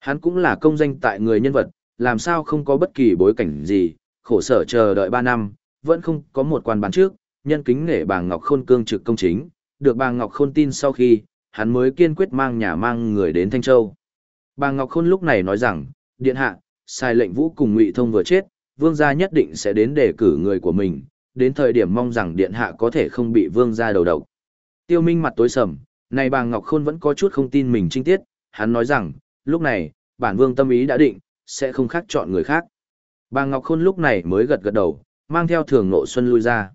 hắn cũng là công danh tại người nhân vật, làm sao không có bất kỳ bối cảnh gì, khổ sở chờ đợi 3 năm, vẫn không có một quan bán trước, nhân kính nể bà Ngọc Khôn cương trực công chính, được bà Ngọc Khôn tin sau khi, hắn mới kiên quyết mang nhà mang người đến Thanh Châu. Bà Ngọc Khôn lúc này nói rằng, điện hạ, sai lệnh vũ cùng ngụy thông vừa chết, vương gia nhất định sẽ đến đề cử người của mình, đến thời điểm mong rằng điện hạ có thể không bị vương gia đầu độc. Tiêu Minh mặt tối sầm, này bà Ngọc Khôn vẫn có chút không tin mình trinh tiết, hắn nói rằng, lúc này, bản vương tâm ý đã định, sẽ không khác chọn người khác. Bà Ngọc Khôn lúc này mới gật gật đầu, mang theo thường nộ xuân lui ra.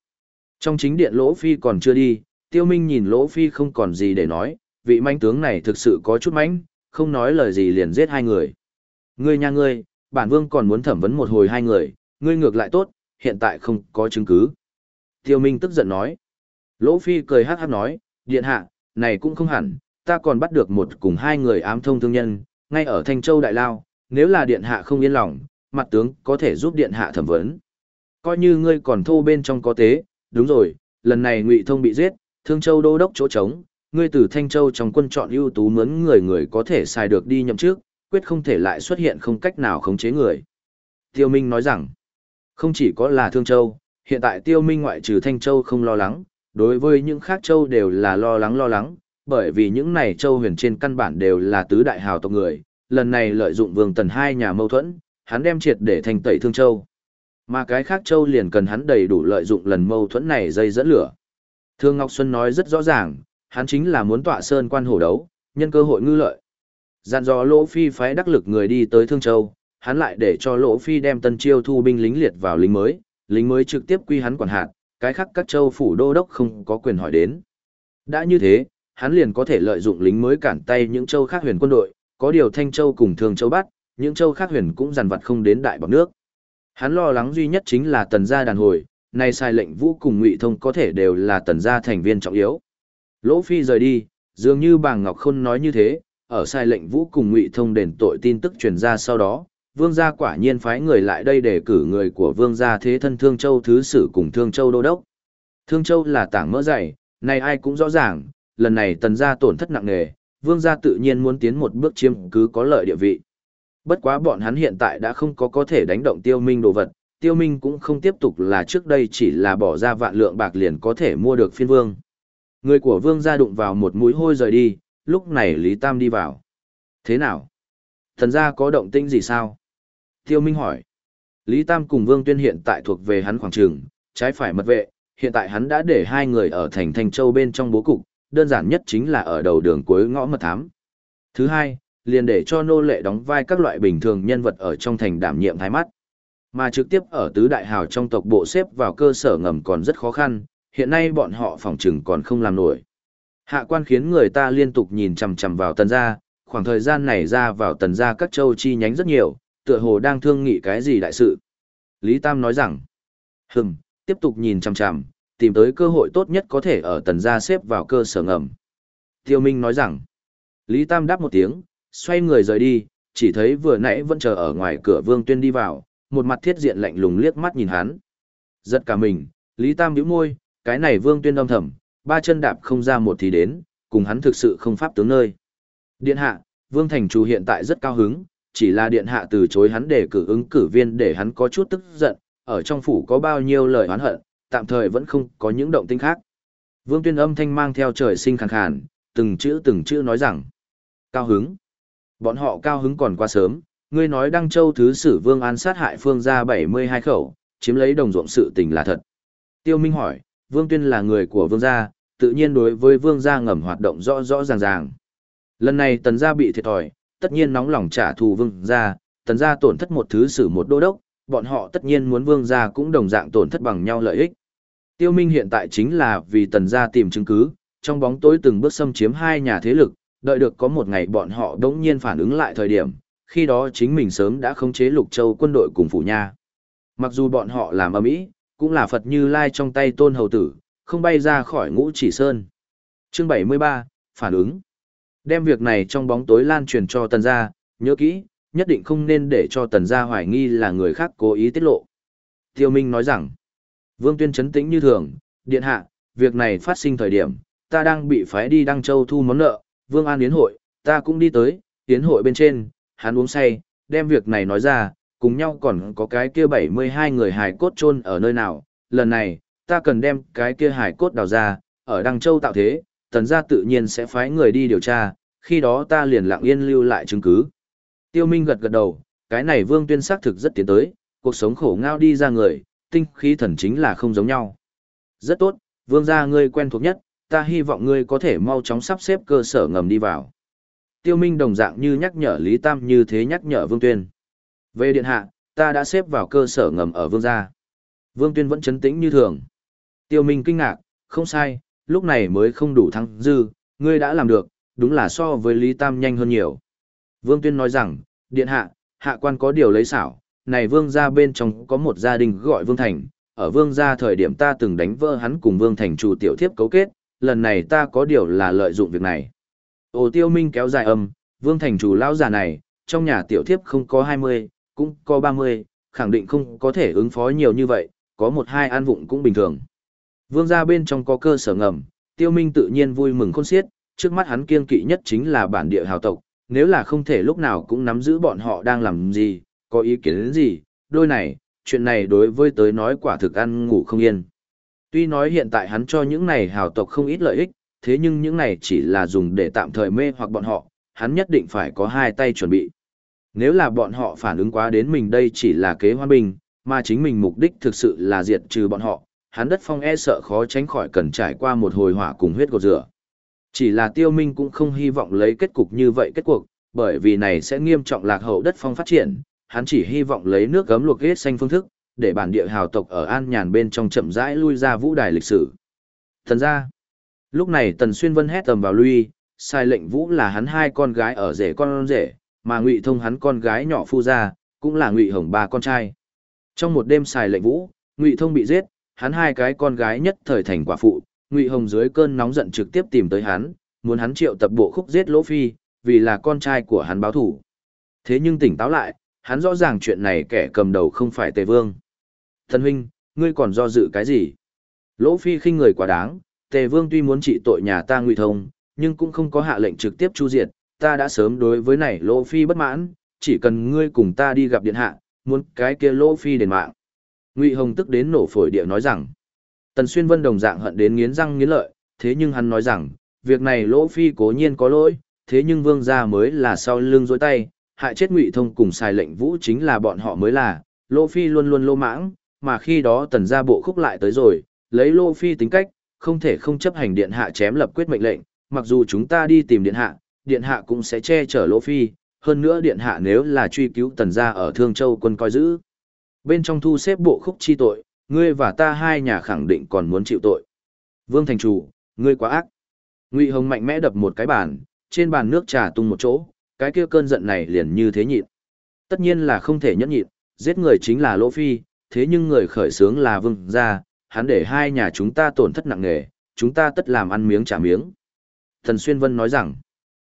Trong chính điện Lỗ Phi còn chưa đi, Tiêu Minh nhìn Lỗ Phi không còn gì để nói, vị manh tướng này thực sự có chút mánh, không nói lời gì liền giết hai người. Ngươi nha ngươi, bản vương còn muốn thẩm vấn một hồi hai người, ngươi ngược lại tốt, hiện tại không có chứng cứ. Tiêu Minh tức giận nói. Lỗ Phi cười hát hát nói, điện hạ, này cũng không hẳn, ta còn bắt được một cùng hai người ám thông thương nhân, ngay ở Thanh Châu Đại Lao, nếu là điện hạ không yên lòng, mặt tướng có thể giúp điện hạ thẩm vấn. Coi như ngươi còn thô bên trong có tế, đúng rồi, lần này Ngụy Thông bị giết, Thương Châu đô đốc chỗ trống, ngươi từ Thanh Châu trong quân chọn ưu tú mướn người người có thể xài được đi nhậm chức, quyết không thể lại xuất hiện không cách nào khống chế người. Tiêu Minh nói rằng, không chỉ có là Thương Châu, hiện tại Tiêu Minh ngoại trừ Thanh Châu không lo lắng, đối với những khác châu đều là lo lắng lo lắng, bởi vì những này châu huyền trên căn bản đều là tứ đại hào tộc người, lần này lợi dụng Vương Tần hai nhà mâu thuẫn, hắn đem triệt để thành tẩy Thương Châu. Mà cái khác châu liền cần hắn đầy đủ lợi dụng lần mâu thuẫn này dây dẫn lửa. Thương Ngọc Xuân nói rất rõ ràng, hắn chính là muốn tọa sơn quan hổ đấu, nhân cơ hội ngư lợi. Dặn dò Lỗ Phi phái đắc lực người đi tới Thương Châu, hắn lại để cho Lỗ Phi đem tân chiêu thu binh lính liệt vào lính mới, lính mới trực tiếp quy hắn quản hạt, cái khác các châu phủ đô đốc không có quyền hỏi đến. Đã như thế, hắn liền có thể lợi dụng lính mới cản tay những châu khác huyền quân đội, có điều Thanh Châu cùng thường Châu bắt, những châu khác huyền cũng dằn vặt không đến đại bọc nước. Hắn lo lắng duy nhất chính là tần gia đàn hồi, nay sai lệnh vũ cùng ngụy thông có thể đều là tần gia thành viên trọng yếu. Lỗ Phi rời đi, dường như bàng Ngọc Khôn nói như thế, ở sai lệnh vũ cùng ngụy thông đền tội tin tức truyền ra sau đó, vương gia quả nhiên phái người lại đây để cử người của vương gia thế thân Thương Châu Thứ Sử cùng Thương Châu Đô Đốc. Thương Châu là tảng mỡ dày, này ai cũng rõ ràng, lần này tần gia tổn thất nặng nề, vương gia tự nhiên muốn tiến một bước chiếm cứ có lợi địa vị. Bất quá bọn hắn hiện tại đã không có có thể đánh động tiêu minh đồ vật, tiêu minh cũng không tiếp tục là trước đây chỉ là bỏ ra vạn lượng bạc liền có thể mua được phiên vương. Người của vương gia đụng vào một mũi hôi rời đi, lúc này Lý Tam đi vào. Thế nào? Thần gia có động tĩnh gì sao? Tiêu Minh hỏi. Lý Tam cùng Vương Tuyên hiện tại thuộc về hắn khoảng trường, trái phải mật vệ, hiện tại hắn đã để hai người ở thành Thanh Châu bên trong bố cục, đơn giản nhất chính là ở đầu đường cuối ngõ mật thám. Thứ hai, liền để cho nô lệ đóng vai các loại bình thường nhân vật ở trong thành đảm nhiệm thái mắt. Mà trực tiếp ở tứ đại hào trong tộc bộ xếp vào cơ sở ngầm còn rất khó khăn, hiện nay bọn họ phòng trừng còn không làm nổi. Hạ quan khiến người ta liên tục nhìn chằm chằm vào tần gia, khoảng thời gian này ra vào tần gia các châu chi nhánh rất nhiều, tựa hồ đang thương nghị cái gì đại sự. Lý Tam nói rằng, hừm, tiếp tục nhìn chằm chằm, tìm tới cơ hội tốt nhất có thể ở tần gia xếp vào cơ sở ngầm. Tiêu Minh nói rằng, Lý Tam đáp một tiếng, xoay người rời đi, chỉ thấy vừa nãy vẫn chờ ở ngoài cửa Vương Tuyên đi vào, một mặt thiết diện lạnh lùng liếc mắt nhìn hắn. Giật cả mình, Lý Tam nhíu môi, cái này Vương Tuyên âm thầm, ba chân đạp không ra một thì đến, cùng hắn thực sự không pháp tướng nơi. Điện hạ, Vương Thành Chủ hiện tại rất cao hứng, chỉ là điện hạ từ chối hắn để cử ứng cử viên để hắn có chút tức giận, ở trong phủ có bao nhiêu lời oán hận, tạm thời vẫn không có những động tĩnh khác. Vương Tuyên âm thanh mang theo trời sinh khàn khàn, từng chữ từng chữ nói rằng, cao hứng. Bọn họ cao hứng còn quá sớm, ngươi nói Đăng Châu Thứ Sử Vương An sát hại phương gia 72 khẩu, chiếm lấy đồng ruộng sự tình là thật. Tiêu Minh hỏi, Vương Tuyên là người của Vương gia, tự nhiên đối với Vương gia ngầm hoạt động rõ rõ ràng ràng. Lần này Tần gia bị thiệt thòi, tất nhiên nóng lòng trả thù Vương gia, Tần gia tổn thất một thứ sử một đô đốc, bọn họ tất nhiên muốn Vương gia cũng đồng dạng tổn thất bằng nhau lợi ích. Tiêu Minh hiện tại chính là vì Tần gia tìm chứng cứ, trong bóng tối từng bước xâm chiếm hai nhà thế lực, đợi được có một ngày bọn họ đống nhiên phản ứng lại thời điểm, khi đó chính mình sớm đã khống chế lục châu quân đội cùng phủ nha. Mặc dù bọn họ làm ầm mỹ cũng là Phật Như Lai trong tay tôn hầu tử, không bay ra khỏi ngũ chỉ sơn. Chương 73, phản ứng. Đem việc này trong bóng tối lan truyền cho tần gia, nhớ kỹ, nhất định không nên để cho tần gia hoài nghi là người khác cố ý tiết lộ. Tiêu Minh nói rằng, Vương Tuyên chấn tĩnh như thường, điện hạ, việc này phát sinh thời điểm, ta đang bị phái đi Đăng Châu thu món nợ, Vương An Yến hội, ta cũng đi tới, Yến hội bên trên, hắn uống say, đem việc này nói ra, cùng nhau còn có cái kia 72 người hài cốt chôn ở nơi nào, lần này, ta cần đem cái kia hài cốt đào ra, ở Đăng Châu tạo thế, tần gia tự nhiên sẽ phái người đi điều tra, khi đó ta liền lặng yên lưu lại chứng cứ. Tiêu Minh gật gật đầu, cái này Vương Tuyên xác thực rất tiến tới, cuộc sống khổ ngao đi ra người, tinh khí thần chính là không giống nhau. Rất tốt, Vương gia ngươi quen thuộc nhất, ta hy vọng ngươi có thể mau chóng sắp xếp cơ sở ngầm đi vào. Tiêu Minh đồng dạng như nhắc nhở Lý Tam như thế nhắc nhở Vương Tuyên. Về điện hạ, ta đã xếp vào cơ sở ngầm ở Vương gia. Vương Tuyên vẫn chấn tĩnh như thường. Tiêu Minh kinh ngạc, không sai, lúc này mới không đủ thăng dư, ngươi đã làm được, đúng là so với Lý Tam nhanh hơn nhiều. Vương Tuyên nói rằng, điện hạ, hạ quan có điều lấy xảo, này Vương gia bên trong có một gia đình gọi Vương Thành, ở Vương gia thời điểm ta từng đánh vỡ hắn cùng Vương Thành chủ tiểu thiếp cấu kết, lần này ta có điều là lợi dụng việc này. Ô tiêu minh kéo dài âm, vương thành chủ lão già này, trong nhà tiểu thiếp không có 20, cũng có 30, khẳng định không có thể ứng phó nhiều như vậy, có một hai an vụng cũng bình thường. Vương gia bên trong có cơ sở ngầm, tiêu minh tự nhiên vui mừng khôn xiết, trước mắt hắn kiên kỵ nhất chính là bản địa hào tộc, nếu là không thể lúc nào cũng nắm giữ bọn họ đang làm gì, có ý kiến đến gì, đôi này, chuyện này đối với tới nói quả thực ăn ngủ không yên. Tuy nói hiện tại hắn cho những này hào tộc không ít lợi ích, thế nhưng những này chỉ là dùng để tạm thời mê hoặc bọn họ, hắn nhất định phải có hai tay chuẩn bị. Nếu là bọn họ phản ứng quá đến mình đây chỉ là kế hoan bình, mà chính mình mục đích thực sự là diệt trừ bọn họ, hắn đất phong e sợ khó tránh khỏi cần trải qua một hồi hỏa cùng huyết gột rửa. Chỉ là tiêu minh cũng không hy vọng lấy kết cục như vậy kết cuộc, bởi vì này sẽ nghiêm trọng lạc hậu đất phong phát triển, hắn chỉ hy vọng lấy nước gấm luộc ghét xanh phương thức, để bản địa hào tộc ở an nhàn bên trong chậm rãi lui ra vũ đài lịch sử. Thần ra, lúc này Tần Xuyên Vân hét tầm vào lui, sai lệnh vũ là hắn hai con gái ở rể con rể, mà ngụy thông hắn con gái nhỏ phu gia cũng là ngụy hồng ba con trai. Trong một đêm xài lệnh vũ, ngụy thông bị giết, hắn hai cái con gái nhất thời thành quả phụ, ngụy hồng dưới cơn nóng giận trực tiếp tìm tới hắn, muốn hắn triệu tập bộ khúc giết lỗ phi, vì là con trai của hắn báo thủ. Thế nhưng tỉnh táo lại, hắn rõ ràng chuyện này kẻ cầm đầu không phải tề vương. Thần huynh, ngươi còn do dự cái gì? Lỗ phi khinh người quá đáng, tề vương tuy muốn trị tội nhà ta ngụy thông, nhưng cũng không có hạ lệnh trực tiếp chu diệt, ta đã sớm đối với này lỗ phi bất mãn, chỉ cần ngươi cùng ta đi gặp điện hạ, muốn cái kia lỗ phi đền mạng. Ngụy Hồng tức đến nổ phổi địa nói rằng, Tần Xuyên Vân đồng dạng hận đến nghiến răng nghiến lợi, thế nhưng hắn nói rằng, việc này lỗ phi cố nhiên có lỗi, thế nhưng vương gia mới là sau lưng dối tay, hại chết Ngụy Thông cùng sai lệnh vũ chính là bọn họ mới là, lỗ phi luôn luôn lô mãng, mà khi đó tần gia bộ khúc lại tới rồi, lấy lỗ phi tính cách, không thể không chấp hành điện hạ chém lập quyết mệnh lệnh, mặc dù chúng ta đi tìm điện hạ, điện hạ cũng sẽ che chở lỗ phi, hơn nữa điện hạ nếu là truy cứu tần gia ở Thương Châu quân coi giữ. Bên trong thu xếp bộ khúc chi tội, ngươi và ta hai nhà khẳng định còn muốn chịu tội. Vương Thành Chủ, ngươi quá ác. Ngụy Hồng mạnh mẽ đập một cái bàn, trên bàn nước trà tung một chỗ, cái kia cơn giận này liền như thế nhịn. Tất nhiên là không thể nhẫn nhịn, giết người chính là Lỗ Phi, thế nhưng người khởi sướng là Vương gia, hắn để hai nhà chúng ta tổn thất nặng nề, chúng ta tất làm ăn miếng trả miếng. Thần Xuyên Vân nói rằng,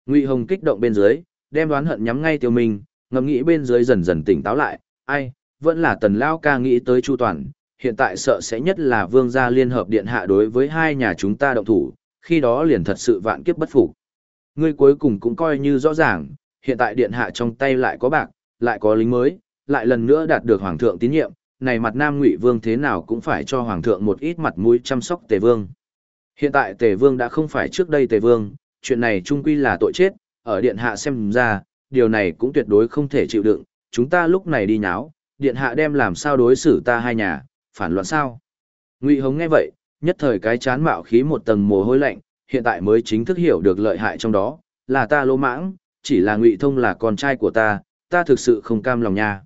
Ngụy Hồng kích động bên dưới, đem đoán hận nhắm ngay tiêu minh, ngầm nghĩ bên dưới dần dần tỉnh táo lại, ai, vẫn là tần lao ca nghĩ tới chu toàn, hiện tại sợ sẽ nhất là vương gia liên hợp điện hạ đối với hai nhà chúng ta động thủ, khi đó liền thật sự vạn kiếp bất phục. Ngươi cuối cùng cũng coi như rõ ràng, hiện tại điện hạ trong tay lại có bạc, lại có lính mới, lại lần nữa đạt được hoàng thượng tín nhiệm, này mặt nam ngụy vương thế nào cũng phải cho hoàng thượng một ít mặt mũi chăm sóc tề vương. Hiện tại tề vương đã không phải trước đây tề vương, chuyện này trung quy là tội chết, ở điện hạ xem ra, điều này cũng tuyệt đối không thể chịu đựng, chúng ta lúc này đi nháo, điện hạ đem làm sao đối xử ta hai nhà, phản loạn sao? Ngụy Hống nghe vậy, nhất thời cái chán mạo khí một tầng mồ hôi lạnh, hiện tại mới chính thức hiểu được lợi hại trong đó, là ta lỗ mãng, chỉ là Ngụy Thông là con trai của ta, ta thực sự không cam lòng nha.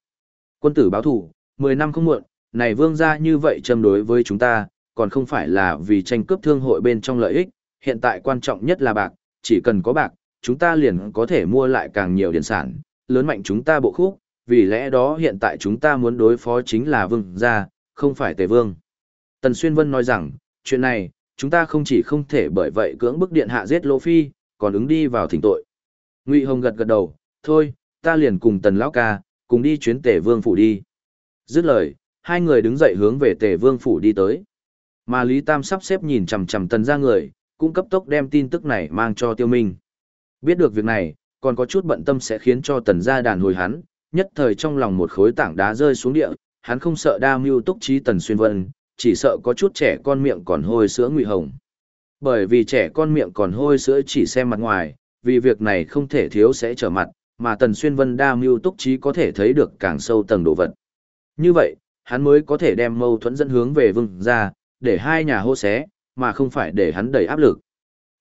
Quân tử báo thủ, 10 năm không muộn, này vương gia như vậy châm đối với chúng ta, còn không phải là vì tranh cướp thương hội bên trong lợi ích, hiện tại quan trọng nhất là bạc, chỉ cần có bạc, chúng ta liền có thể mua lại càng nhiều điện sản, lớn mạnh chúng ta bộ khúc, vì lẽ đó hiện tại chúng ta muốn đối phó chính là vương gia, không phải tề vương. Tần Xuyên Vân nói rằng, chuyện này, chúng ta không chỉ không thể bởi vậy cưỡng bức điện hạ giết Lỗ Phi, còn ứng đi vào thỉnh tội. Ngụy Hồng gật gật đầu, thôi, ta liền cùng Tần Lão Ca, cùng đi chuyến tề vương phủ đi. Dứt lời, hai người đứng dậy hướng về tề vương phủ đi tới. Mà Lý Tam sắp xếp nhìn chằm chằm tần ra người, cũng cấp tốc đem tin tức này mang cho tiêu minh. Biết được việc này, còn có chút bận tâm sẽ khiến cho tần gia đàn hồi hắn, nhất thời trong lòng một khối tảng đá rơi xuống địa, hắn không sợ đa mưu túc trí tần xuyên vân, chỉ sợ có chút trẻ con miệng còn hôi sữa ngụy hồng. Bởi vì trẻ con miệng còn hôi sữa chỉ xem mặt ngoài, vì việc này không thể thiếu sẽ trở mặt, mà tần xuyên vân đa mưu túc trí có thể thấy được càng sâu tầng độ vật. Như vậy, hắn mới có thể đem mâu thuẫn dẫn hướng về vương ra, để hai nhà hô xé, mà không phải để hắn đầy áp lực.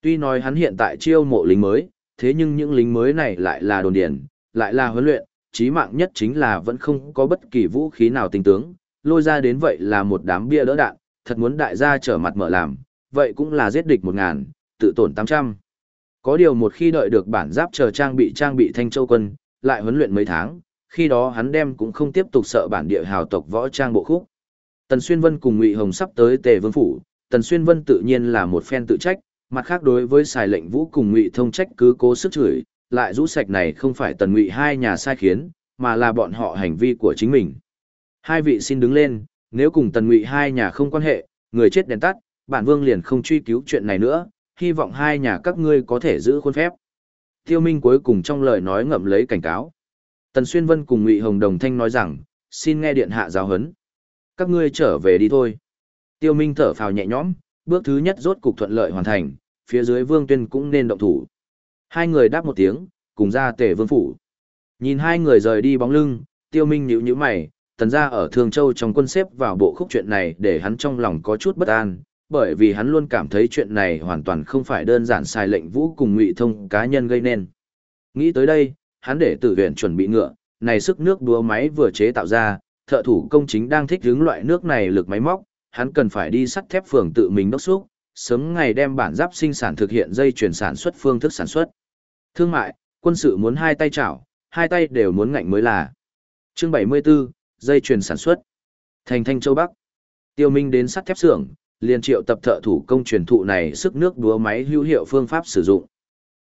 Tuy nói hắn hiện tại chiêu mộ lính mới, thế nhưng những lính mới này lại là đồn điển, lại là huấn luyện, chí mạng nhất chính là vẫn không có bất kỳ vũ khí nào tinh tướng, lôi ra đến vậy là một đám bia đỡ đạn, thật muốn đại gia trở mặt mở làm, vậy cũng là giết địch một ngàn, tự tổn tám trăm. Có điều một khi đợi được bản giáp chờ trang bị trang bị thanh châu quân, lại huấn luyện mấy tháng, khi đó hắn đem cũng không tiếp tục sợ bản địa hào tộc võ trang bộ khúc. Tần Xuyên Vân cùng Ngụy Hồng sắp tới Tề Vương phủ, Tần Xuyên Vân tự nhiên là một phen tự trách, mặt khác đối với xài lệnh vũ cùng Ngụy Thông trách cứ cố sức chửi, lại rũ sạch này không phải Tần Ngụy hai nhà sai khiến, mà là bọn họ hành vi của chính mình. Hai vị xin đứng lên, nếu cùng Tần Ngụy hai nhà không quan hệ, người chết đèn tắt, bản vương liền không truy cứu chuyện này nữa, hy vọng hai nhà các ngươi có thể giữ khuôn phép. Tiêu Minh cuối cùng trong lời nói ngậm lấy cảnh cáo. Tần Xuyên Vân cùng Ngụy Hồng Đồng Thanh nói rằng, xin nghe điện hạ giáo huấn. Các ngươi trở về đi thôi. Tiêu Minh thở phào nhẹ nhõm, bước thứ nhất rốt cục thuận lợi hoàn thành, phía dưới Vương Tuyên cũng nên động thủ. Hai người đáp một tiếng, cùng ra tể vương phủ. Nhìn hai người rời đi bóng lưng, Tiêu Minh nhíu nhíu mày, tần gia ở Thường Châu trong quân xếp vào bộ khúc chuyện này để hắn trong lòng có chút bất an, bởi vì hắn luôn cảm thấy chuyện này hoàn toàn không phải đơn giản sai lệnh vũ cùng ngụy thông cá nhân gây nên. Nghĩ tới đây, hắn để tử viện chuẩn bị ngựa, này sức nước đúa máy vừa chế tạo ra, thợ thủ công chính đang thích hướng loại nước này lực máy móc, hắn cần phải đi sắt thép phường tự mình đốc xúc, sớm ngày đem bản giáp sinh sản thực hiện dây chuyển sản xuất phương thức sản xuất. Thương mại, quân sự muốn hai tay chảo, hai tay đều muốn ngạnh mới là. Chương 74, dây chuyền sản xuất. Thành Thanh Châu Bắc. Tiêu Minh đến sắt thép xưởng, liền triệu tập thợ thủ công truyền thụ này sức nước đúa máy hữu hiệu phương pháp sử dụng.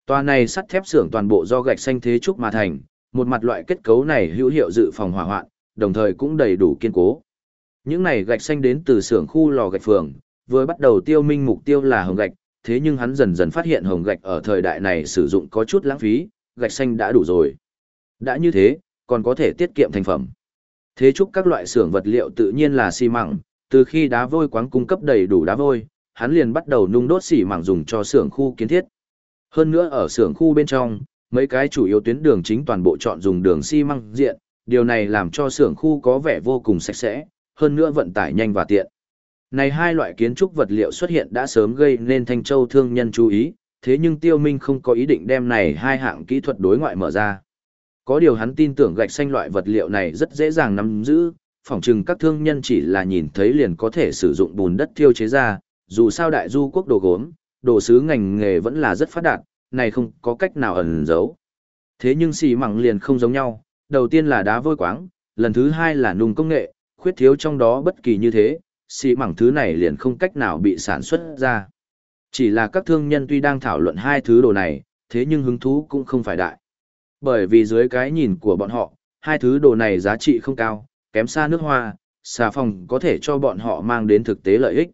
Tòa này sắt thép xưởng toàn bộ do gạch xanh thế trúc mà thành, một mặt loại kết cấu này hữu hiệu dự phòng hỏa hoạn, đồng thời cũng đầy đủ kiên cố. Những này gạch xanh đến từ xưởng khu lò gạch phường, vừa bắt đầu tiêu minh mục tiêu là hồng gạch, thế nhưng hắn dần dần phát hiện hồng gạch ở thời đại này sử dụng có chút lãng phí, gạch xanh đã đủ rồi. Đã như thế, còn có thể tiết kiệm thành phẩm. Thế chúc các loại xưởng vật liệu tự nhiên là xi măng, từ khi đá vôi quáng cung cấp đầy đủ đá vôi, hắn liền bắt đầu nung đốt xi măng dùng cho xưởng khu kiến thiết. Hơn nữa ở xưởng khu bên trong, mấy cái chủ yếu tuyến đường chính toàn bộ chọn dùng đường xi măng diện, điều này làm cho xưởng khu có vẻ vô cùng sạch sẽ, hơn nữa vận tải nhanh và tiện. Này hai loại kiến trúc vật liệu xuất hiện đã sớm gây nên Thanh Châu thương nhân chú ý, thế nhưng Tiêu Minh không có ý định đem này hai hạng kỹ thuật đối ngoại mở ra. Có điều hắn tin tưởng gạch xanh loại vật liệu này rất dễ dàng nắm giữ, phỏng chừng các thương nhân chỉ là nhìn thấy liền có thể sử dụng bùn đất thiêu chế ra, dù sao đại du quốc đồ gốm, đồ sứ ngành nghề vẫn là rất phát đạt, này không có cách nào ẩn giấu. Thế nhưng xì mẳng liền không giống nhau, đầu tiên là đá vôi quáng, lần thứ hai là nung công nghệ, khuyết thiếu trong đó bất kỳ như thế, xi mẳng thứ này liền không cách nào bị sản xuất ra. Chỉ là các thương nhân tuy đang thảo luận hai thứ đồ này, thế nhưng hứng thú cũng không phải đại. Bởi vì dưới cái nhìn của bọn họ, hai thứ đồ này giá trị không cao, kém xa nước hoa, xà phòng có thể cho bọn họ mang đến thực tế lợi ích.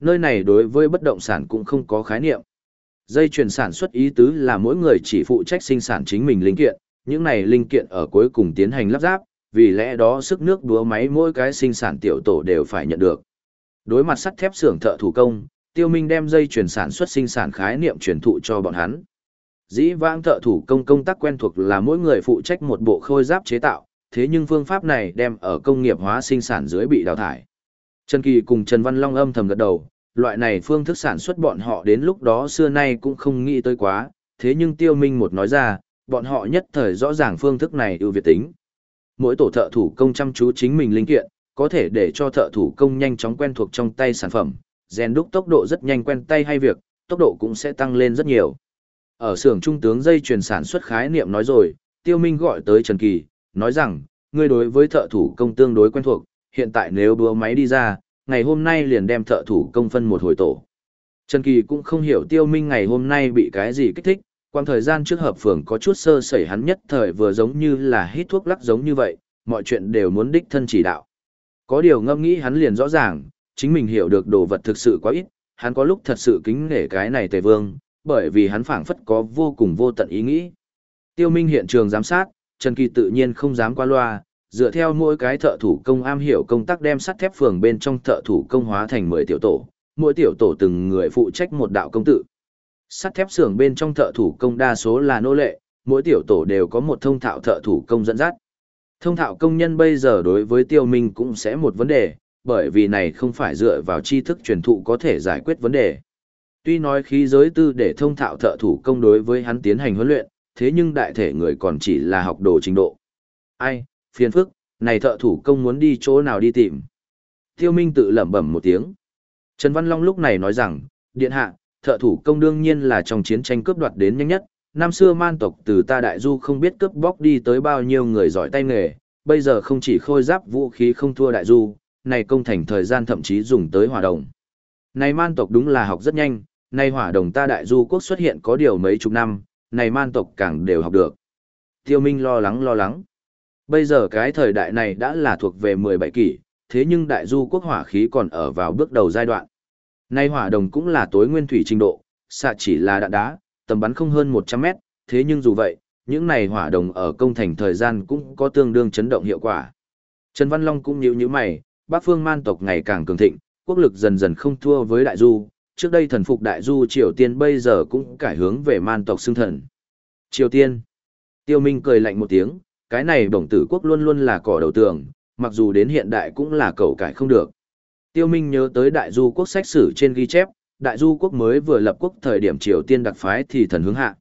Nơi này đối với bất động sản cũng không có khái niệm. Dây chuyển sản xuất ý tứ là mỗi người chỉ phụ trách sinh sản chính mình linh kiện, những này linh kiện ở cuối cùng tiến hành lắp ráp, vì lẽ đó sức nước đúa máy mỗi cái sinh sản tiểu tổ đều phải nhận được. Đối mặt sắt thép xưởng thợ thủ công, Tiêu Minh đem dây chuyển sản xuất sinh sản khái niệm truyền thụ cho bọn hắn. Dĩ vãng thợ thủ công công tác quen thuộc là mỗi người phụ trách một bộ khôi giáp chế tạo, thế nhưng phương pháp này đem ở công nghiệp hóa sinh sản dưới bị đào thải. Trần Kỳ cùng Trần Văn Long âm thầm gật đầu, loại này phương thức sản xuất bọn họ đến lúc đó xưa nay cũng không nghĩ tới quá, thế nhưng Tiêu Minh một nói ra, bọn họ nhất thời rõ ràng phương thức này ưu việt tính. Mỗi tổ thợ thủ công chăm chú chính mình linh kiện, có thể để cho thợ thủ công nhanh chóng quen thuộc trong tay sản phẩm, rèn đúc tốc độ rất nhanh quen tay hay việc, tốc độ cũng sẽ tăng lên rất nhiều. Ở xưởng trung tướng dây chuyển sản xuất khái niệm nói rồi, Tiêu Minh gọi tới Trần Kỳ, nói rằng, ngươi đối với thợ thủ công tương đối quen thuộc, hiện tại nếu búa máy đi ra, ngày hôm nay liền đem thợ thủ công phân một hồi tổ. Trần Kỳ cũng không hiểu Tiêu Minh ngày hôm nay bị cái gì kích thích, quang thời gian trước hợp phường có chút sơ sẩy hắn nhất thời vừa giống như là hít thuốc lắc giống như vậy, mọi chuyện đều muốn đích thân chỉ đạo. Có điều ngâm nghĩ hắn liền rõ ràng, chính mình hiểu được đồ vật thực sự quá ít, hắn có lúc thật sự kính nể cái này tề vương, bởi vì hắn phảng phất có vô cùng vô tận ý nghĩ. Tiêu Minh hiện trường giám sát, Trần Kỳ tự nhiên không dám qua loa, dựa theo mỗi cái thợ thủ công am hiểu công tác đem sắt thép phường bên trong thợ thủ công hóa thành 10 tiểu tổ, mỗi tiểu tổ từng người phụ trách một đạo công tự. Sắt thép xưởng bên trong thợ thủ công đa số là nô lệ, mỗi tiểu tổ đều có một thông thạo thợ thủ công dẫn dắt. Thông thạo công nhân bây giờ đối với tiêu minh cũng sẽ một vấn đề, bởi vì này không phải dựa vào tri thức truyền thụ có thể giải quyết vấn đề. Tuy nói khí giới tư để thông thạo thợ thủ công đối với hắn tiến hành huấn luyện, thế nhưng đại thể người còn chỉ là học đồ trình độ. Ai, phiền phức, này thợ thủ công muốn đi chỗ nào đi tìm. Tiêu Minh tự lẩm bẩm một tiếng. Trần Văn Long lúc này nói rằng, điện hạ, thợ thủ công đương nhiên là trong chiến tranh cướp đoạt đến nhanh nhất. Năm xưa man tộc từ ta đại du không biết cướp bóc đi tới bao nhiêu người giỏi tay nghề, bây giờ không chỉ khôi giáp vũ khí không thua đại du, này công thành thời gian thậm chí dùng tới hỏa đồng. Này man tộc đúng là học rất nhanh, này hỏa đồng ta đại du quốc xuất hiện có điều mấy chục năm, này man tộc càng đều học được. Tiêu Minh lo lắng lo lắng. Bây giờ cái thời đại này đã là thuộc về 17 kỷ, thế nhưng đại du quốc hỏa khí còn ở vào bước đầu giai đoạn. Nay hỏa đồng cũng là tối nguyên thủy trình độ, xạ chỉ là đạn đá, tầm bắn không hơn 100 mét, thế nhưng dù vậy, những này hỏa đồng ở công thành thời gian cũng có tương đương chấn động hiệu quả. Trần Văn Long cũng nhíu nhíu mày, Bắc Phương Man tộc ngày càng cường thịnh, quốc lực dần dần không thua với Đại Du, trước đây thần phục Đại Du Triều Tiên bây giờ cũng cải hướng về Man tộc xưng thần. Triều Tiên. Tiêu Minh cười lạnh một tiếng, cái này bổng tử quốc luôn luôn là cỏ đầu tường, mặc dù đến hiện đại cũng là cậu cải không được. Tiêu Minh nhớ tới Đại Du quốc sách sử trên ghi chép, Đại Du quốc mới vừa lập quốc thời điểm Triều Tiên đặc phái thì thần hướng hạ.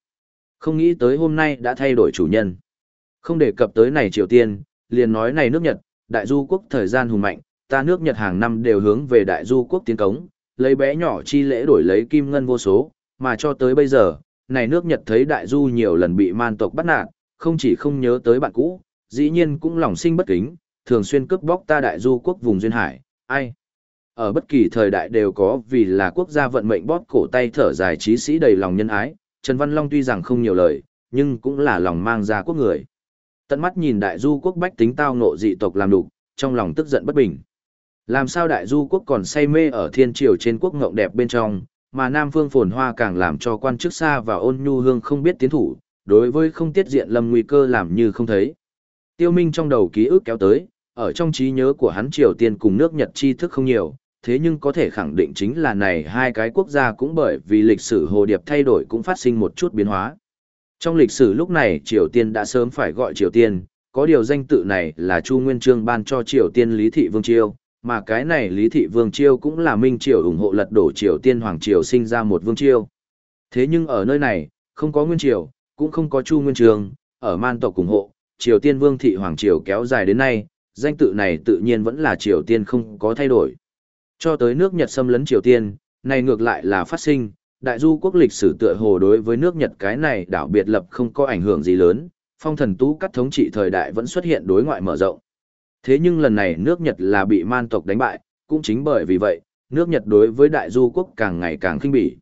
Không nghĩ tới hôm nay đã thay đổi chủ nhân. Không đề cập tới này Triều Tiên, liền nói này nước Nhật, Đại Du quốc thời gian hùng mạnh, ta nước Nhật hàng năm đều hướng về Đại Du quốc tiến cống, lấy bé nhỏ chi lễ đổi lấy kim ngân vô số, mà cho tới bây giờ, này nước Nhật thấy Đại Du nhiều lần bị man tộc bắt nạt, không chỉ không nhớ tới bạn cũ, dĩ nhiên cũng lòng sinh bất kính, thường xuyên cướp bóc ta Đại Du quốc vùng duyên hải, ai? Ở bất kỳ thời đại đều có vì là quốc gia vận mệnh bóp cổ tay thở dài trí sĩ đầy lòng nhân ái, Trần Văn Long tuy rằng không nhiều lời, nhưng cũng là lòng mang ra quốc người. Tận mắt nhìn đại du quốc bách tính tao ngộ dị tộc làm đục, trong lòng tức giận bất bình. Làm sao đại du quốc còn say mê ở thiên triều trên quốc ngộng đẹp bên trong, mà Nam Phương phồn hoa càng làm cho quan chức xa và ôn nhu hương không biết tiến thủ, đối với không tiết diện lâm nguy cơ làm như không thấy. Tiêu Minh trong đầu ký ức kéo tới, ở trong trí nhớ của hắn Triều Tiên cùng nước Nhật tri thức không nhiều, thế nhưng có thể khẳng định chính là này hai cái quốc gia cũng bởi vì lịch sử hồ điệp thay đổi cũng phát sinh một chút biến hóa. Trong lịch sử lúc này Triều Tiên đã sớm phải gọi Triều Tiên, có điều danh tự này là Chu Nguyên Trương ban cho Triều Tiên Lý Thị Vương Chiêu, mà cái này Lý Thị Vương Chiêu cũng là Minh Triều ủng hộ lật đổ Triều Tiên Hoàng Triều sinh ra một Vương Chiêu. Thế nhưng ở nơi này, không có Nguyên Triều, cũng không có Chu Nguyên Trương, ở man tộc ủng hộ, Triều Tiên Vương Thị Hoàng Triều kéo dài đến nay, danh tự này tự nhiên vẫn là Triều Tiên không có thay đổi. Cho tới nước Nhật xâm lấn Triều Tiên, này ngược lại là phát sinh, đại du quốc lịch sử tựa hồ đối với nước Nhật cái này đảo biệt lập không có ảnh hưởng gì lớn, phong thần tú cắt thống trị thời đại vẫn xuất hiện đối ngoại mở rộng. Thế nhưng lần này nước Nhật là bị man tộc đánh bại, cũng chính bởi vì vậy, nước Nhật đối với đại du quốc càng ngày càng khinh bỉ.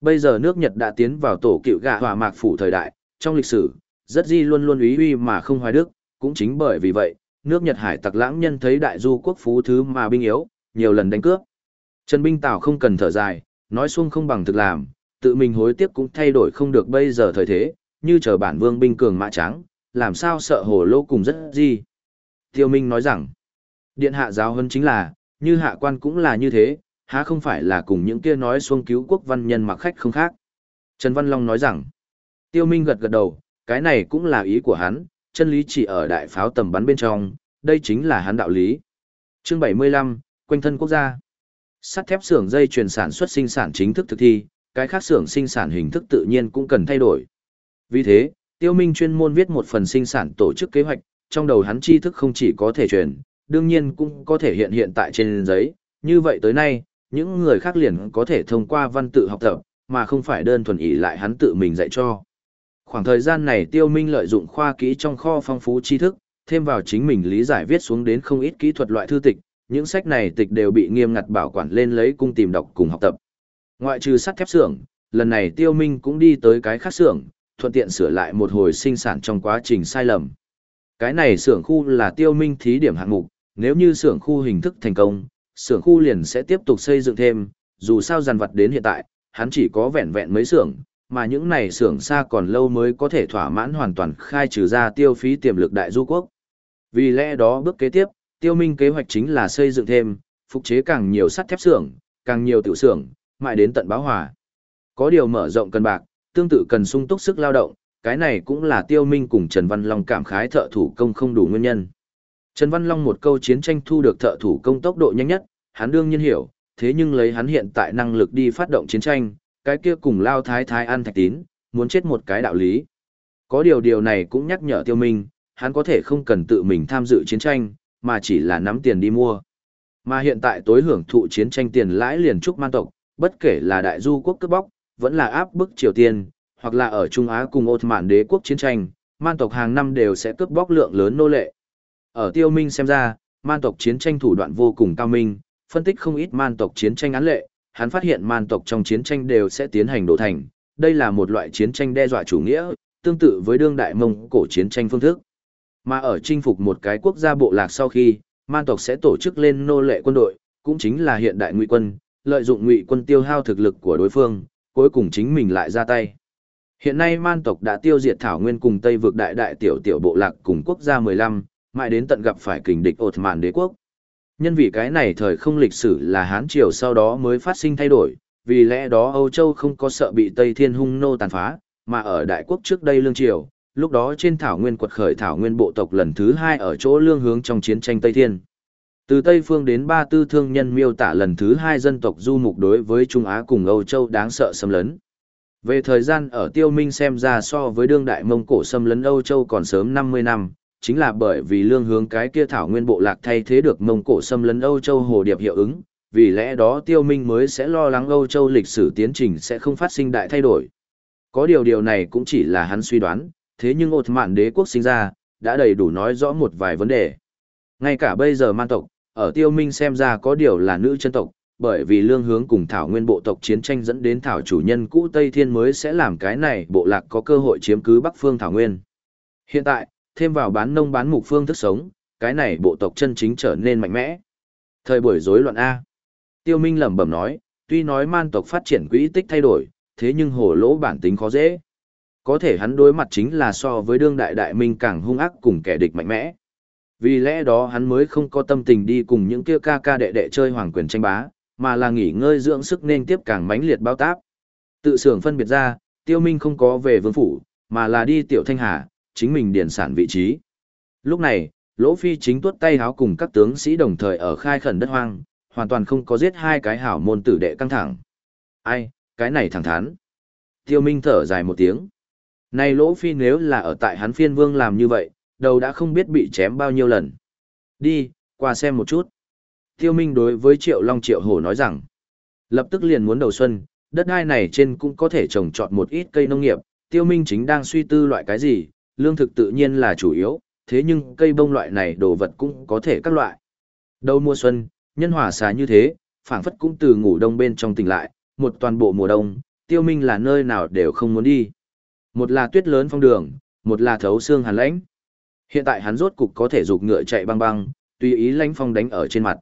Bây giờ nước Nhật đã tiến vào tổ cựu gạ hòa mạc phủ thời đại, trong lịch sử, rất di luôn luôn ý uy mà không hoài đức, cũng chính bởi vì vậy, nước Nhật hải tặc lãng nhân thấy đại du quốc phú thứ mà binh yếu, nhiều lần đánh cướp. Trần Binh Tào không cần thở dài, nói xuông không bằng thực làm, tự mình hối tiếc cũng thay đổi không được bây giờ thời thế, như chờ bản vương binh cường mã trắng, làm sao sợ hồ lô cùng rất gì. Tiêu Minh nói rằng, điện hạ giáo hơn chính là, như hạ quan cũng là như thế, há không phải là cùng những kia nói xuông cứu quốc văn nhân mặc khách không khác. Trần Văn Long nói rằng, Tiêu Minh gật gật đầu, cái này cũng là ý của hắn, chân lý chỉ ở đại pháo tầm bắn bên trong, đây chính là hắn đạo lý. Chương 75, quanh thân quốc gia. Sắt thép xưởng dây chuyển sản xuất sinh sản chính thức thực thi, cái khác xưởng sinh sản hình thức tự nhiên cũng cần thay đổi. Vì thế, Tiêu Minh chuyên môn viết một phần sinh sản tổ chức kế hoạch, trong đầu hắn tri thức không chỉ có thể truyền, đương nhiên cũng có thể hiện hiện tại trên giấy, như vậy tới nay, những người khác liền có thể thông qua văn tự học tập, mà không phải đơn thuần ý lại hắn tự mình dạy cho. Khoảng thời gian này Tiêu Minh lợi dụng khoa kỹ trong kho phong phú tri thức, thêm vào chính mình lý giải viết xuống đến không ít kỹ thuật loại thư tịch, những sách này tịch đều bị nghiêm ngặt bảo quản lên lấy cung tìm đọc cùng học tập. Ngoại trừ sắt thép xưởng, lần này Tiêu Minh cũng đi tới cái khác xưởng, thuận tiện sửa lại một hồi sinh sản trong quá trình sai lầm. Cái này xưởng khu là Tiêu Minh thí điểm hạng mục, nếu như xưởng khu hình thức thành công, xưởng khu liền sẽ tiếp tục xây dựng thêm, dù sao dàn vật đến hiện tại, hắn chỉ có vẹn vẹn mấy xưởng, mà những này xưởng xa còn lâu mới có thể thỏa mãn hoàn toàn khai trừ ra tiêu phí tiềm lực đại du quốc. Vì lẽ đó bước kế tiếp, tiêu minh kế hoạch chính là xây dựng thêm, phục chế càng nhiều sắt thép xưởng, càng nhiều tiểu xưởng, mãi đến tận báo hòa. Có điều mở rộng cần bạc, tương tự cần sung túc sức lao động, cái này cũng là tiêu minh cùng Trần Văn Long cảm khái thợ thủ công không đủ nguyên nhân. Trần Văn Long một câu chiến tranh thu được thợ thủ công tốc độ nhanh nhất, hắn đương nhiên hiểu, thế nhưng lấy hắn hiện tại năng lực đi phát động chiến tranh, cái kia cùng lao thái thái ăn thạch tín, muốn chết một cái đạo lý. Có điều điều này cũng nhắc nhở tiêu minh, hắn có thể không cần tự mình tham dự chiến tranh, mà chỉ là nắm tiền đi mua. Mà hiện tại tối hưởng thụ chiến tranh tiền lãi liền trúc man tộc, bất kể là đại du quốc cướp bóc, vẫn là áp bức Triều Tiên, hoặc là ở Trung Á cùng Ottoman đế quốc chiến tranh, man tộc hàng năm đều sẽ cướp bóc lượng lớn nô lệ. Ở Tiêu Minh xem ra, man tộc chiến tranh thủ đoạn vô cùng cao minh, phân tích không ít man tộc chiến tranh án lệ, hắn phát hiện man tộc trong chiến tranh đều sẽ tiến hành đổ thành, đây là một loại chiến tranh đe dọa chủ nghĩa, tương tự với đương đại mông cổ chiến tranh phương thức. Mà ở chinh phục một cái quốc gia bộ lạc sau khi, man tộc sẽ tổ chức lên nô lệ quân đội, cũng chính là hiện đại ngụy quân, lợi dụng ngụy quân tiêu hao thực lực của đối phương, cuối cùng chính mình lại ra tay. Hiện nay man tộc đã tiêu diệt Thảo Nguyên cùng Tây vực đại đại tiểu tiểu bộ lạc cùng quốc gia 15, mãi đến tận gặp phải kình địch ột mạn đế quốc. Nhân vì cái này thời không lịch sử là Hán Triều sau đó mới phát sinh thay đổi, vì lẽ đó Âu Châu không có sợ bị Tây Thiên hung nô tàn phá, mà ở đại quốc trước đây lương triều, lúc đó trên Thảo Nguyên quật khởi Thảo Nguyên bộ tộc lần thứ hai ở chỗ lương hướng trong chiến tranh Tây Thiên. Từ Tây Phương đến Ba Tư Thương Nhân miêu tả lần thứ hai dân tộc du mục đối với Trung Á cùng Âu Châu đáng sợ xâm lấn. Về thời gian ở Tiêu Minh xem ra so với đương đại Mông Cổ xâm lấn Âu Châu còn sớm 50 năm, chính là bởi vì lương hướng cái kia thảo nguyên bộ lạc thay thế được Mông Cổ xâm lấn Âu Châu hồ điệp hiệu ứng, vì lẽ đó Tiêu Minh mới sẽ lo lắng Âu Châu lịch sử tiến trình sẽ không phát sinh đại thay đổi. Có điều điều này cũng chỉ là hắn suy đoán, thế nhưng ột mạn đế quốc sinh ra, đã đầy đủ nói rõ một vài vấn đề. Ngay cả bây giờ man tộc, ở Tiêu Minh xem ra có điều là nữ chân tộc, bởi vì lương hướng cùng thảo nguyên bộ tộc chiến tranh dẫn đến thảo chủ nhân cũ Tây Thiên mới sẽ làm cái này bộ lạc có cơ hội chiếm cứ Bắc Phương thảo nguyên. Hiện tại, thêm vào bán nông bán mục phương thức sống, cái này bộ tộc chân chính trở nên mạnh mẽ. Thời buổi rối loạn A. Tiêu Minh lẩm bẩm nói, tuy nói man tộc phát triển quỹ tích thay đổi, thế nhưng hồ lỗ bản tính khó dễ. Có thể hắn đối mặt chính là so với đương đại đại minh càng hung ác cùng kẻ địch mạnh mẽ. Vì lẽ đó hắn mới không có tâm tình đi cùng những kia ca ca đệ đệ chơi hoàng quyền tranh bá, mà là nghỉ ngơi dưỡng sức nên tiếp càng mãnh liệt bao táp. Tự xưởng phân biệt ra, tiêu minh không có về vương phủ, mà là đi tiểu thanh hà, chính mình điển sản vị trí. Lúc này, Lỗ Phi chính tuốt tay háo cùng các tướng sĩ đồng thời ở khai khẩn đất hoang, hoàn toàn không có giết hai cái hảo môn tử đệ căng thẳng. Ai, cái này thẳng thắn. Tiêu Minh thở dài một tiếng. Này Lỗ Phi nếu là ở tại hắn phiên vương làm như vậy, đầu đã không biết bị chém bao nhiêu lần. Đi, qua xem một chút. Tiêu Minh đối với Triệu Long Triệu Hổ nói rằng, lập tức liền muốn đầu xuân, đất đai này trên cũng có thể trồng trọt một ít cây nông nghiệp, Tiêu Minh chính đang suy tư loại cái gì, lương thực tự nhiên là chủ yếu, thế nhưng cây bông loại này đồ vật cũng có thể các loại. Đầu mùa xuân, nhân hòa xá như thế, phảng phất cũng từ ngủ đông bên trong tỉnh lại, một toàn bộ mùa đông, Tiêu Minh là nơi nào đều không muốn đi. Một là tuyết lớn phong đường, một là thấu xương hàn lãnh. Hiện tại hắn rốt cục có thể dục ngựa chạy băng băng, tùy ý lãnh phong đánh ở trên mặt.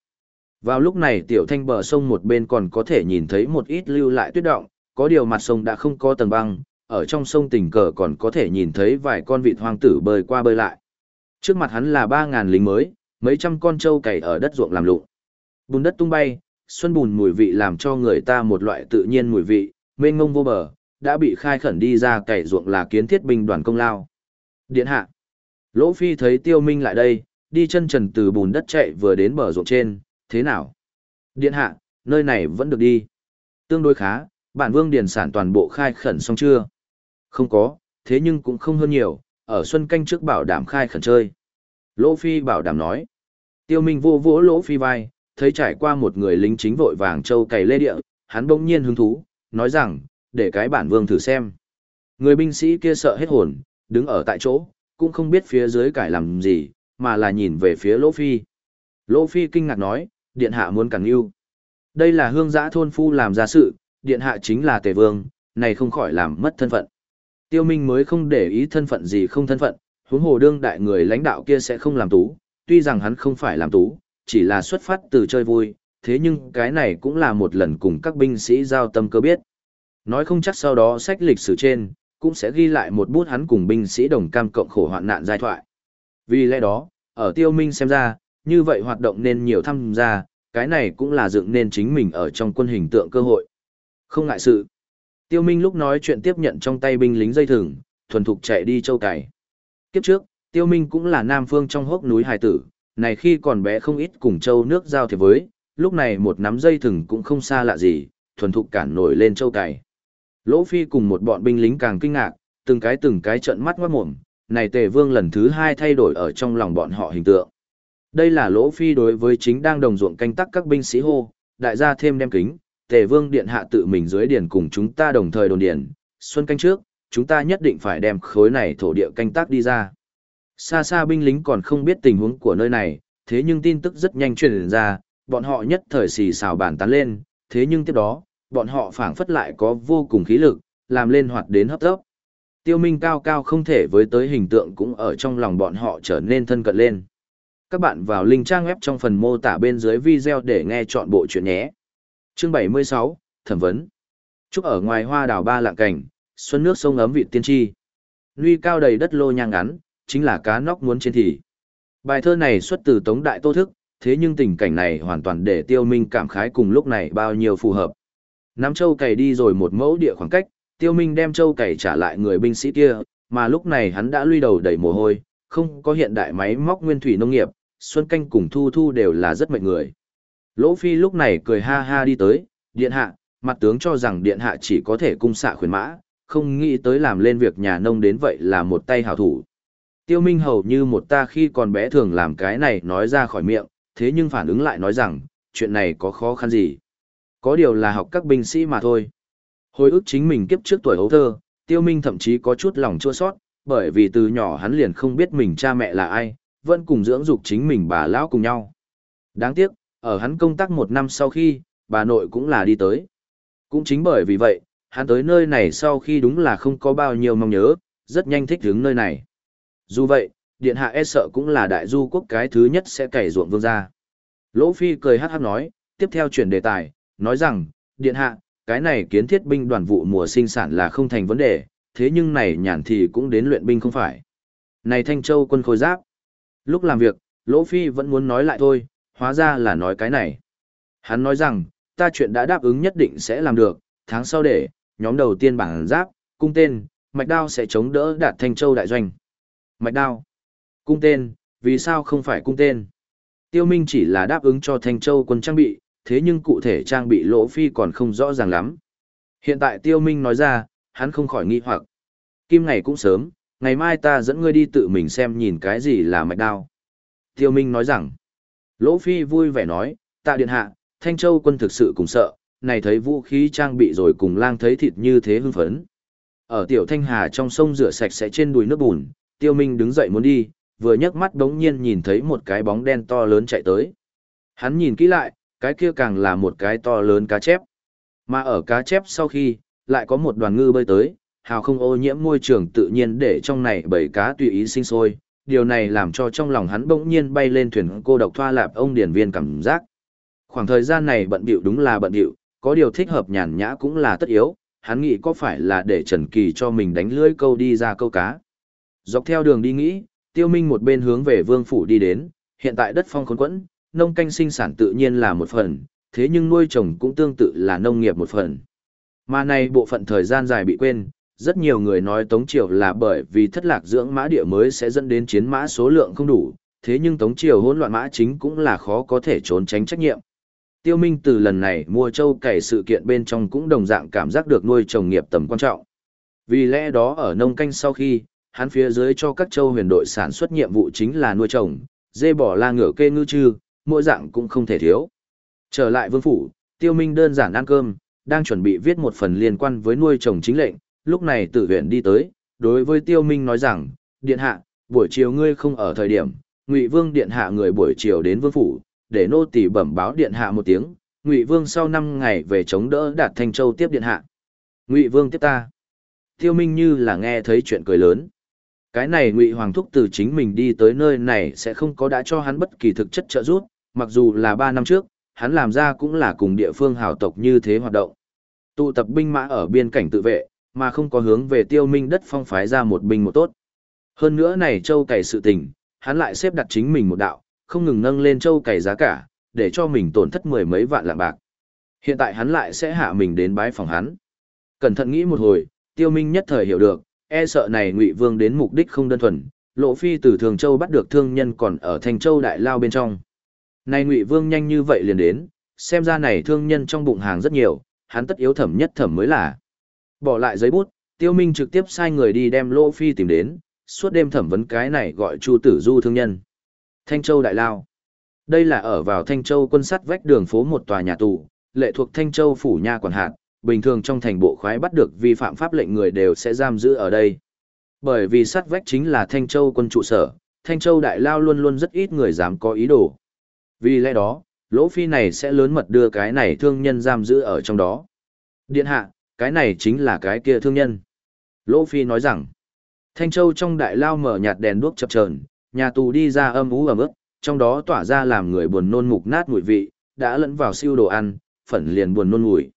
Vào lúc này tiểu thanh bờ sông một bên còn có thể nhìn thấy một ít lưu lại tuyết động, có điều mặt sông đã không có tầng băng, ở trong sông tình cờ còn có thể nhìn thấy vài con vịt hoang tử bơi qua bơi lại. Trước mặt hắn là ba ngàn lính mới, mấy trăm con trâu cày ở đất ruộng làm lụng. Bùn đất tung bay, xuân bùn mùi vị làm cho người ta một loại tự nhiên mùi vị, mênh ngông vô bờ, đã bị khai khẩn đi ra cày ruộng là kiến thiết binh đoàn công lao. Điện hạ. Lỗ Phi thấy Tiêu Minh lại đây, đi chân trần từ bùn đất chạy vừa đến bờ ruộng trên, thế nào? Điện hạ, nơi này vẫn được đi. Tương đối khá, bản vương điền sản toàn bộ khai khẩn xong chưa? Không có, thế nhưng cũng không hơn nhiều, ở xuân canh trước bảo đảm khai khẩn chơi. Lỗ Phi bảo đảm nói. Tiêu Minh vô vỗ Lỗ Phi vai, thấy trải qua một người lính chính vội vàng châu cày lê địa, hắn bỗng nhiên hứng thú, nói rằng, để cái bản vương thử xem. Người binh sĩ kia sợ hết hồn, đứng ở tại chỗ, cũng không biết phía dưới cải làm gì, mà là nhìn về phía Lỗ Phi. Lỗ Phi kinh ngạc nói, điện hạ muốn càng yêu. Đây là hương giã thôn phu làm ra sự, điện hạ chính là tề vương, này không khỏi làm mất thân phận. Tiêu Minh mới không để ý thân phận gì không thân phận, huống hồ đương đại người lãnh đạo kia sẽ không làm tú, tuy rằng hắn không phải làm tú, chỉ là xuất phát từ chơi vui, thế nhưng cái này cũng là một lần cùng các binh sĩ giao tâm cơ biết. Nói không chắc sau đó sách lịch sử trên, cũng sẽ ghi lại một bút hắn cùng binh sĩ đồng cam cộng khổ hoạn nạn giai thoại. Vì lẽ đó, ở tiêu minh xem ra, như vậy hoạt động nên nhiều tham gia, cái này cũng là dựng nên chính mình ở trong quân hình tượng cơ hội. Không ngại sự. Tiêu Minh lúc nói chuyện tiếp nhận trong tay binh lính dây thừng, thuần thục chạy đi châu cải Kiếp trước, Tiêu Minh cũng là nam phương trong hốc núi hải tử, này khi còn bé không ít cùng châu nước giao thiệp với, lúc này một nắm dây thừng cũng không xa lạ gì, thuần thục cản nổi lên châu cải Lỗ Phi cùng một bọn binh lính càng kinh ngạc, từng cái từng cái trợn mắt ngoát mồm, này Tề Vương lần thứ hai thay đổi ở trong lòng bọn họ hình tượng. Đây là Lỗ Phi đối với chính đang đồng ruộng canh tác các binh sĩ hô, đại gia thêm đem kính, Tề Vương điện hạ tự mình dưới điển cùng chúng ta đồng thời đồn điển, xuân canh trước, chúng ta nhất định phải đem khối này thổ địa canh tác đi ra. Xa xa binh lính còn không biết tình huống của nơi này, thế nhưng tin tức rất nhanh truyền ra, bọn họ nhất thời xì xào bàn tán lên, thế nhưng tiếp đó, bọn họ phảng phất lại có vô cùng khí lực, làm lên hoạt đến hấp tốc. Tiêu Minh cao cao không thể với tới hình tượng cũng ở trong lòng bọn họ trở nên thân cận lên. Các bạn vào link trang web trong phần mô tả bên dưới video để nghe chọn bộ chuyện nhé. Chương 76, Thẩm vấn. Trúc ở ngoài hoa đào ba lạng cảnh, xuân nước sông ấm vị tiên tri. Nguy cao đầy đất lô nhang ngắn, chính là cá nóc muốn trên thì. Bài thơ này xuất từ Tống Đại Tô Thức, thế nhưng tình cảnh này hoàn toàn để Tiêu Minh cảm khái cùng lúc này bao nhiêu phù hợp. Nắm châu cày đi rồi một mẫu địa khoảng cách, Tiêu Minh đem châu cày trả lại người binh sĩ kia, mà lúc này hắn đã lui đầu đầy mồ hôi, không có hiện đại máy móc nguyên thủy nông nghiệp, Xuân Canh cùng Thu Thu đều là rất mệt người. Lỗ Phi lúc này cười ha ha đi tới, điện hạ, mặt tướng cho rằng điện hạ chỉ có thể cung xạ khuyến mã, không nghĩ tới làm lên việc nhà nông đến vậy là một tay hảo thủ. Tiêu Minh hầu như một ta khi còn bé thường làm cái này nói ra khỏi miệng, thế nhưng phản ứng lại nói rằng, chuyện này có khó khăn gì. Có điều là học các binh sĩ mà thôi. Hồi ức chính mình kiếp trước tuổi hấu thơ, Tiêu Minh thậm chí có chút lòng chua sót, bởi vì từ nhỏ hắn liền không biết mình cha mẹ là ai, vẫn cùng dưỡng dục chính mình bà lão cùng nhau. Đáng tiếc, ở hắn công tác một năm sau khi, bà nội cũng là đi tới. Cũng chính bởi vì vậy, hắn tới nơi này sau khi đúng là không có bao nhiêu mong nhớ, rất nhanh thích hướng nơi này. Dù vậy, điện hạ e sợ cũng là đại du quốc cái thứ nhất sẽ cày ruộng vương gia. Lỗ Phi cười hát hát nói, tiếp theo chuyển đề tài, nói rằng, điện hạ, cái này kiến thiết binh đoàn vụ mùa sinh sản là không thành vấn đề, thế nhưng này nhàn thì cũng đến luyện binh không phải. Này Thanh Châu quân khôi giáp. Lúc làm việc, Lỗ Phi vẫn muốn nói lại thôi, hóa ra là nói cái này. Hắn nói rằng, ta chuyện đã đáp ứng nhất định sẽ làm được, tháng sau để, nhóm đầu tiên bảng giáp, cung tên, mạch đao sẽ chống đỡ đạt Thanh Châu đại doanh. Mạch đao, cung tên, vì sao không phải cung tên? Tiêu Minh chỉ là đáp ứng cho Thanh Châu quân trang bị, thế nhưng cụ thể trang bị lỗ phi còn không rõ ràng lắm. Hiện tại Tiêu Minh nói ra, hắn không khỏi nghi hoặc. Kim ngày cũng sớm, ngày mai ta dẫn ngươi đi tự mình xem nhìn cái gì là mạch đao. Tiêu Minh nói rằng, Lỗ Phi vui vẻ nói, tạ điện hạ, Thanh Châu quân thực sự cùng sợ, này thấy vũ khí trang bị rồi cùng lang thấy thịt như thế hưng phấn. Ở tiểu Thanh Hà trong sông rửa sạch sẽ trên đùi nước bùn, Tiêu Minh đứng dậy muốn đi, vừa nhấc mắt đống nhiên nhìn thấy một cái bóng đen to lớn chạy tới. Hắn nhìn kỹ lại, cái kia càng là một cái to lớn cá chép. Mà ở cá chép sau khi, lại có một đoàn ngư bơi tới, hào không ô nhiễm môi trường tự nhiên để trong này bầy cá tùy ý sinh sôi, điều này làm cho trong lòng hắn bỗng nhiên bay lên thuyền cô độc thoa lạp ông điển viên cảm giác. Khoảng thời gian này bận bịu đúng là bận bịu, có điều thích hợp nhàn nhã cũng là tất yếu, hắn nghĩ có phải là để Trần Kỳ cho mình đánh lưỡi câu đi ra câu cá. Dọc theo đường đi nghĩ, Tiêu Minh một bên hướng về Vương phủ đi đến, hiện tại đất phong khốn quẫn, nông canh sinh sản tự nhiên là một phần, thế nhưng nuôi trồng cũng tương tự là nông nghiệp một phần. Mà này bộ phận thời gian dài bị quên, rất nhiều người nói Tống Triều là bởi vì thất lạc dưỡng mã địa mới sẽ dẫn đến chiến mã số lượng không đủ, thế nhưng Tống Triều hỗn loạn mã chính cũng là khó có thể trốn tránh trách nhiệm. Tiêu Minh từ lần này mua châu cày sự kiện bên trong cũng đồng dạng cảm giác được nuôi trồng nghiệp tầm quan trọng. Vì lẽ đó ở nông canh sau khi, hắn phía dưới cho các châu huyền đội sản xuất nhiệm vụ chính là nuôi trồng, dê bỏ la ngựa kê ngư trư, mỗi dạng cũng không thể thiếu. Trở lại vương phủ, Tiêu Minh đơn giản ăn cơm, đang chuẩn bị viết một phần liên quan với nuôi trồng chính lệnh, lúc này tử huyện đi tới, đối với Tiêu Minh nói rằng, điện hạ, buổi chiều ngươi không ở thời điểm, Ngụy Vương điện hạ người buổi chiều đến vương phủ, để nô tỳ bẩm báo điện hạ một tiếng, Ngụy Vương sau 5 ngày về chống đỡ đạt Thanh Châu tiếp điện hạ. Ngụy Vương tiếp ta. Tiêu Minh như là nghe thấy chuyện cười lớn. Cái này Ngụy Hoàng thúc từ chính mình đi tới nơi này sẽ không có đã cho hắn bất kỳ thực chất trợ giúp, mặc dù là 3 năm trước, hắn làm ra cũng là cùng địa phương hào tộc như thế hoạt động. Tụ tập binh mã ở biên cảnh tự vệ, mà không có hướng về tiêu minh đất phong phái ra một binh một tốt. Hơn nữa này châu cày sự tình, hắn lại xếp đặt chính mình một đạo, không ngừng nâng lên châu cày giá cả, để cho mình tổn thất mười mấy vạn lạng bạc. Hiện tại hắn lại sẽ hạ mình đến bái phòng hắn. Cẩn thận nghĩ một hồi, tiêu minh nhất thời hiểu được, e sợ này ngụy vương đến mục đích không đơn thuần, lộ phi từ thường châu bắt được thương nhân còn ở thành châu đại lao bên trong. Này ngụy vương nhanh như vậy liền đến, xem ra này thương nhân trong bụng hàng rất nhiều, hắn tất yếu thẩm nhất thẩm mới là. Bỏ lại giấy bút, Tiêu Minh trực tiếp sai người đi đem Lỗ Phi tìm đến, suốt đêm thẩm vấn cái này gọi Chu Tử Du thương nhân. Thanh Châu Đại Lao. Đây là ở vào Thanh Châu quân sắt vách đường phố một tòa nhà tù, lệ thuộc Thanh Châu phủ nha quản hạt, bình thường trong thành bộ khoái bắt được vi phạm pháp lệnh người đều sẽ giam giữ ở đây. Bởi vì sắt vách chính là Thanh Châu quân trụ sở, Thanh Châu Đại Lao luôn luôn rất ít người dám có ý đồ. Vì lẽ đó, Lỗ Phi này sẽ lớn mật đưa cái này thương nhân giam giữ ở trong đó. Điện hạ, cái này chính là cái kia thương nhân. Lỗ Phi nói rằng, Thanh Châu trong đại lao mở nhạt đèn đuốc chập chờn, nhà tù đi ra âm ú ẩm ướt, trong đó tỏa ra làm người buồn nôn mục nát mùi vị, đã lẫn vào siêu đồ ăn, phần liền buồn nôn mùi.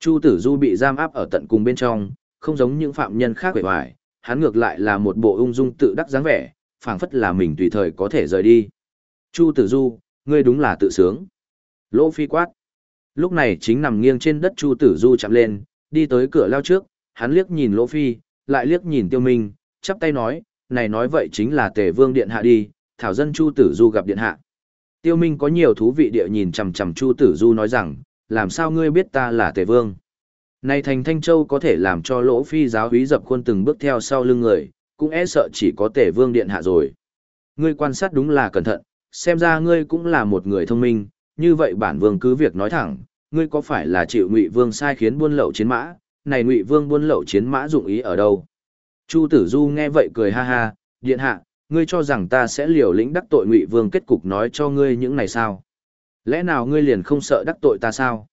Chu Tử Du bị giam áp ở tận cùng bên trong, không giống những phạm nhân khác vẻ vải, hắn ngược lại là một bộ ung dung tự đắc dáng vẻ, phảng phất là mình tùy thời có thể rời đi. Chu Tử Du, ngươi đúng là tự sướng. Lỗ Phi quát. Lúc này chính nằm nghiêng trên đất Chu Tử Du chạm lên, đi tới cửa lao trước, hắn liếc nhìn Lỗ Phi, lại liếc nhìn Tiêu Minh, chắp tay nói, này nói vậy chính là Tề Vương điện hạ đi, thảo dân Chu Tử Du gặp điện hạ. Tiêu Minh có nhiều thú vị địa nhìn chằm chằm Chu Tử Du nói rằng, làm sao ngươi biết ta là Tề Vương? Này thành Thanh Châu có thể làm cho lỗ phi giáo húy dập khuôn từng bước theo sau lưng người, cũng e sợ chỉ có Tề Vương điện hạ rồi. Ngươi quan sát đúng là cẩn thận, xem ra ngươi cũng là một người thông minh, như vậy bản vương cứ việc nói thẳng, ngươi có phải là chịu Ngụy Vương sai khiến buôn lậu chiến mã, này Ngụy Vương buôn lậu chiến mã dụng ý ở đâu? Chu Tử Du nghe vậy cười ha ha, điện hạ, ngươi cho rằng ta sẽ liều lĩnh đắc tội Ngụy Vương kết cục nói cho ngươi những này sao? Lẽ nào ngươi liền không sợ đắc tội ta sao?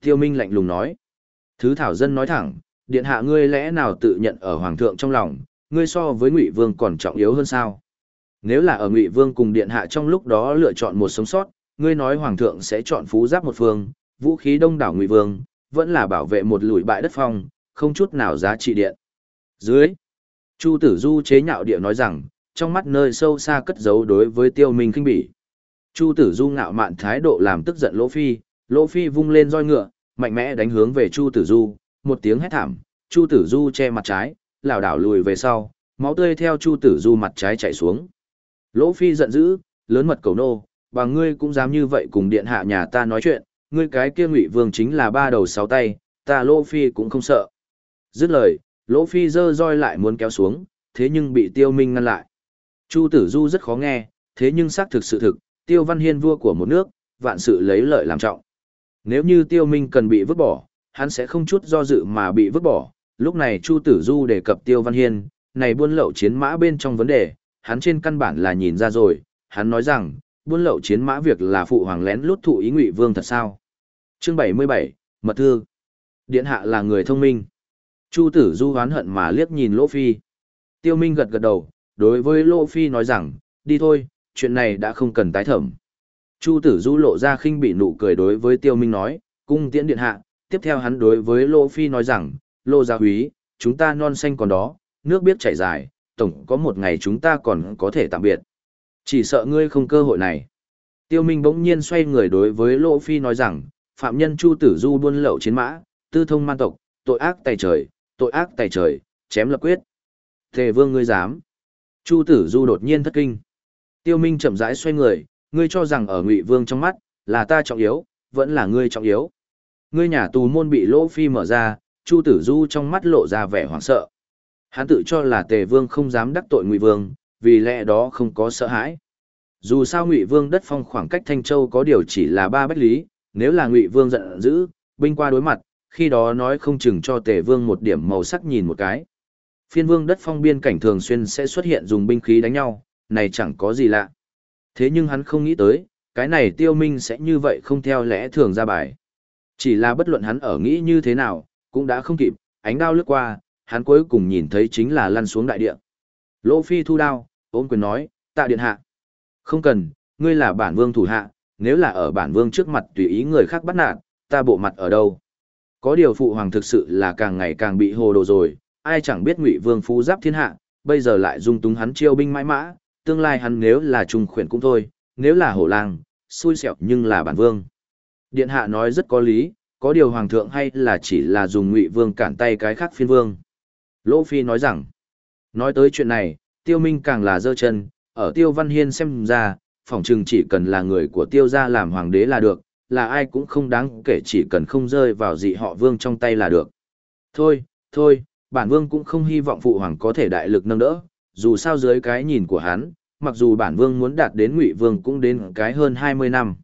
Tiêu Minh lạnh lùng nói. Thứ thảo dân nói thẳng, điện hạ ngươi lẽ nào tự nhận ở hoàng thượng trong lòng, ngươi so với Ngụy Vương còn trọng yếu hơn sao? Nếu là ở Ngụy Vương cùng điện hạ trong lúc đó lựa chọn một sống sót, ngươi nói hoàng thượng sẽ chọn phú giáp một phương, vũ khí đông đảo Ngụy Vương, vẫn là bảo vệ một lùi bại đất phong, không chút nào giá trị điện. Dưới, Chu Tử Du chế nhạo địa nói rằng, trong mắt nơi sâu xa cất giấu đối với Tiêu Minh khinh bỉ. Chu Tử Du ngạo mạn thái độ làm tức giận Lỗ Phi, Lỗ Phi vung lên roi ngựa, mạnh mẽ đánh hướng về Chu Tử Du, một tiếng hét thảm, Chu Tử Du che mặt trái, lảo đảo lùi về sau, máu tươi theo Chu Tử Du mặt trái chảy xuống. Lỗ Phi giận dữ, lớn mật cầu nô, bà ngươi cũng dám như vậy cùng điện hạ nhà ta nói chuyện, ngươi cái kia ngụy vương chính là ba đầu sáu tay, ta Lỗ Phi cũng không sợ. Dứt lời, Lỗ Phi giơ roi lại muốn kéo xuống, thế nhưng bị Tiêu Minh ngăn lại. Chu Tử Du rất khó nghe, thế nhưng xác thực sự thực, Tiêu Văn Hiên vua của một nước, vạn sự lấy lợi làm trọng. Nếu như Tiêu Minh cần bị vứt bỏ, hắn sẽ không chút do dự mà bị vứt bỏ. Lúc này Chu Tử Du đề cập Tiêu Văn Hiên, này buôn lậu chiến mã bên trong vấn đề, hắn trên căn bản là nhìn ra rồi, hắn nói rằng, buôn lậu chiến mã việc là phụ hoàng lén lút thụ ý Ngụy Vương thật sao? Chương 77, Mật thư. Điện hạ là người thông minh. Chu Tử Du hoán hận mà liếc nhìn Lỗ Phi. Tiêu Minh gật gật đầu, đối với Lỗ Phi nói rằng, đi thôi, chuyện này đã không cần tái thẩm. Chu tử du lộ ra khinh bị nụ cười đối với tiêu minh nói, cung tiễn điện hạ, tiếp theo hắn đối với Lô Phi nói rằng, Lô gia húy, chúng ta non xanh còn đó, nước biết chảy dài, tổng có một ngày chúng ta còn có thể tạm biệt. Chỉ sợ ngươi không cơ hội này. Tiêu Minh bỗng nhiên xoay người đối với Lỗ Phi nói rằng, phạm nhân Chu Tử Du buôn lậu chiến mã, tư thông man tộc, tội ác tày trời, tội ác tày trời, chém lập quyết. Thề vương ngươi dám. Chu Tử Du đột nhiên thất kinh. Tiêu Minh chậm rãi xoay người, ngươi cho rằng ở Ngụy Vương trong mắt, là ta trọng yếu, vẫn là ngươi trọng yếu. Ngươi nhà tù môn bị lỗ phi mở ra, Chu Tử Du trong mắt lộ ra vẻ hoảng sợ. Hắn tự cho là Tề Vương không dám đắc tội Ngụy Vương, vì lẽ đó không có sợ hãi. Dù sao Ngụy Vương đất phong khoảng cách Thanh Châu có điều chỉ là ba bách lý, nếu là Ngụy Vương giận dữ, binh qua đối mặt, khi đó nói không chừng cho Tề Vương một điểm màu sắc nhìn một cái. Phiên Vương đất phong biên cảnh thường xuyên sẽ xuất hiện dùng binh khí đánh nhau, này chẳng có gì lạ. Thế nhưng hắn không nghĩ tới, cái này tiêu minh sẽ như vậy không theo lẽ thường ra bài. Chỉ là bất luận hắn ở nghĩ như thế nào, cũng đã không kịp, ánh đao lướt qua, hắn cuối cùng nhìn thấy chính là lăn xuống đại địa. Lỗ Phi thu đao, ôm quyền nói, tạ điện hạ. Không cần, ngươi là bản vương thủ hạ, nếu là ở bản vương trước mặt tùy ý người khác bắt nạt, ta bộ mặt ở đâu. Có điều phụ hoàng thực sự là càng ngày càng bị hồ đồ rồi, ai chẳng biết ngụy vương phú giáp thiên hạ, bây giờ lại dung túng hắn chiêu binh mãi mã, tương lai hắn nếu là trung khuyển cũng thôi, nếu là hổ lang, xui xẻo nhưng là bản vương. Điện hạ nói rất có lý, có điều hoàng thượng hay là chỉ là dùng ngụy vương cản tay cái khác phiên vương. Lỗ Phi nói rằng, nói tới chuyện này, tiêu minh càng là dơ chân, ở tiêu văn hiên xem ra, phỏng chừng chỉ cần là người của tiêu gia làm hoàng đế là được, là ai cũng không đáng kể chỉ cần không rơi vào dị họ vương trong tay là được. Thôi, thôi, bản vương cũng không hy vọng phụ hoàng có thể đại lực nâng đỡ, dù sao dưới cái nhìn của hắn, mặc dù bản vương muốn đạt đến ngụy vương cũng đến cái hơn 20 năm.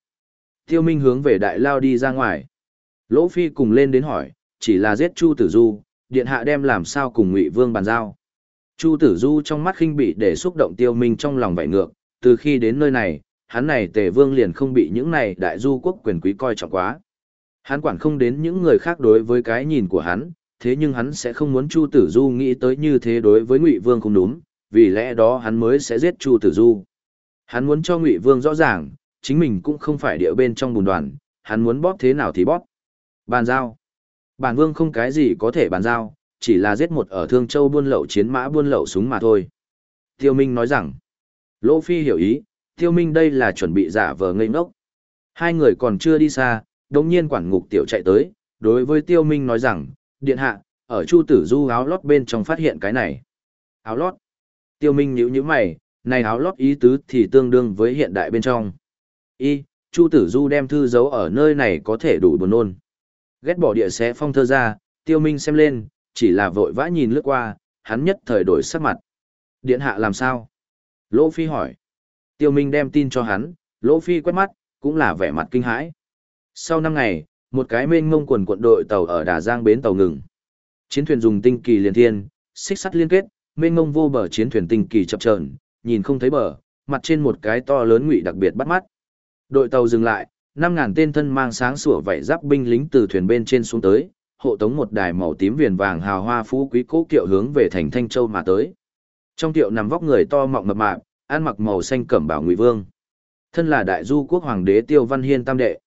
Tiêu Minh hướng về đại lao đi ra ngoài. Lỗ Phi cùng lên đến hỏi, chỉ là giết Chu Tử Du, điện hạ đem làm sao cùng ngụy vương bàn giao. Chu Tử Du trong mắt khinh bị để xúc động Tiêu Minh trong lòng vảy ngược, từ khi đến nơi này, hắn này tề vương liền không bị những này đại du quốc quyền quý coi trọng quá. Hắn quản không đến những người khác đối với cái nhìn của hắn, thế nhưng hắn sẽ không muốn Chu Tử Du nghĩ tới như thế đối với Ngụy Vương không đúng, vì lẽ đó hắn mới sẽ giết Chu Tử Du. Hắn muốn cho Ngụy Vương rõ ràng, chính mình cũng không phải địa bên trong bùn đoàn, hắn muốn bóp thế nào thì bóp. Bàn giao. Bản vương không cái gì có thể bàn giao, chỉ là giết một ở Thương Châu buôn lậu chiến mã buôn lậu súng mà thôi. Tiêu Minh nói rằng, Lỗ Phi hiểu ý, Tiêu Minh đây là chuẩn bị giả vờ ngây ngốc. Hai người còn chưa đi xa, đồng nhiên quản ngục tiểu chạy tới, đối với Tiêu Minh nói rằng, điện hạ, ở Chu Tử Du áo lót bên trong phát hiện cái này. Áo lót. Tiêu Minh nhíu nhíu mày, này áo lót ý tứ thì tương đương với hiện đại bên trong. Y, Chu Tử Du đem thư giấu ở nơi này có thể đủ buồn nôn. Ghét bỏ địa xé phong thơ ra, Tiêu Minh xem lên, chỉ là vội vã nhìn lướt qua, hắn nhất thời đổi sắc mặt. Điện hạ làm sao? Lỗ Phi hỏi. Tiêu Minh đem tin cho hắn, Lỗ Phi quét mắt, cũng là vẻ mặt kinh hãi. Sau 5 ngày, một cái mênh mông quần quận đội tàu ở Đà Giang bến tàu ngừng. Chiến thuyền dùng tinh kỳ liên thiên, xích sắt liên kết, mênh mông vô bờ chiến thuyền tinh kỳ chập chờn, nhìn không thấy bờ, mặt trên một cái to lớn ngụy đặc biệt bắt mắt. Đội tàu dừng lại, 5000 tên thân mang sáng sủa vảy giáp binh lính từ thuyền bên trên xuống tới, hộ tống một đài màu tím viền vàng hào hoa phú quý cố kiệu hướng về thành Thanh Châu mà tới. Trong kiệu nằm vóc người to mọng mập mạp, ăn mặc màu xanh cẩm bảo ngụy vương. Thân là đại du quốc hoàng đế Tiêu Văn Hiên tam đệ.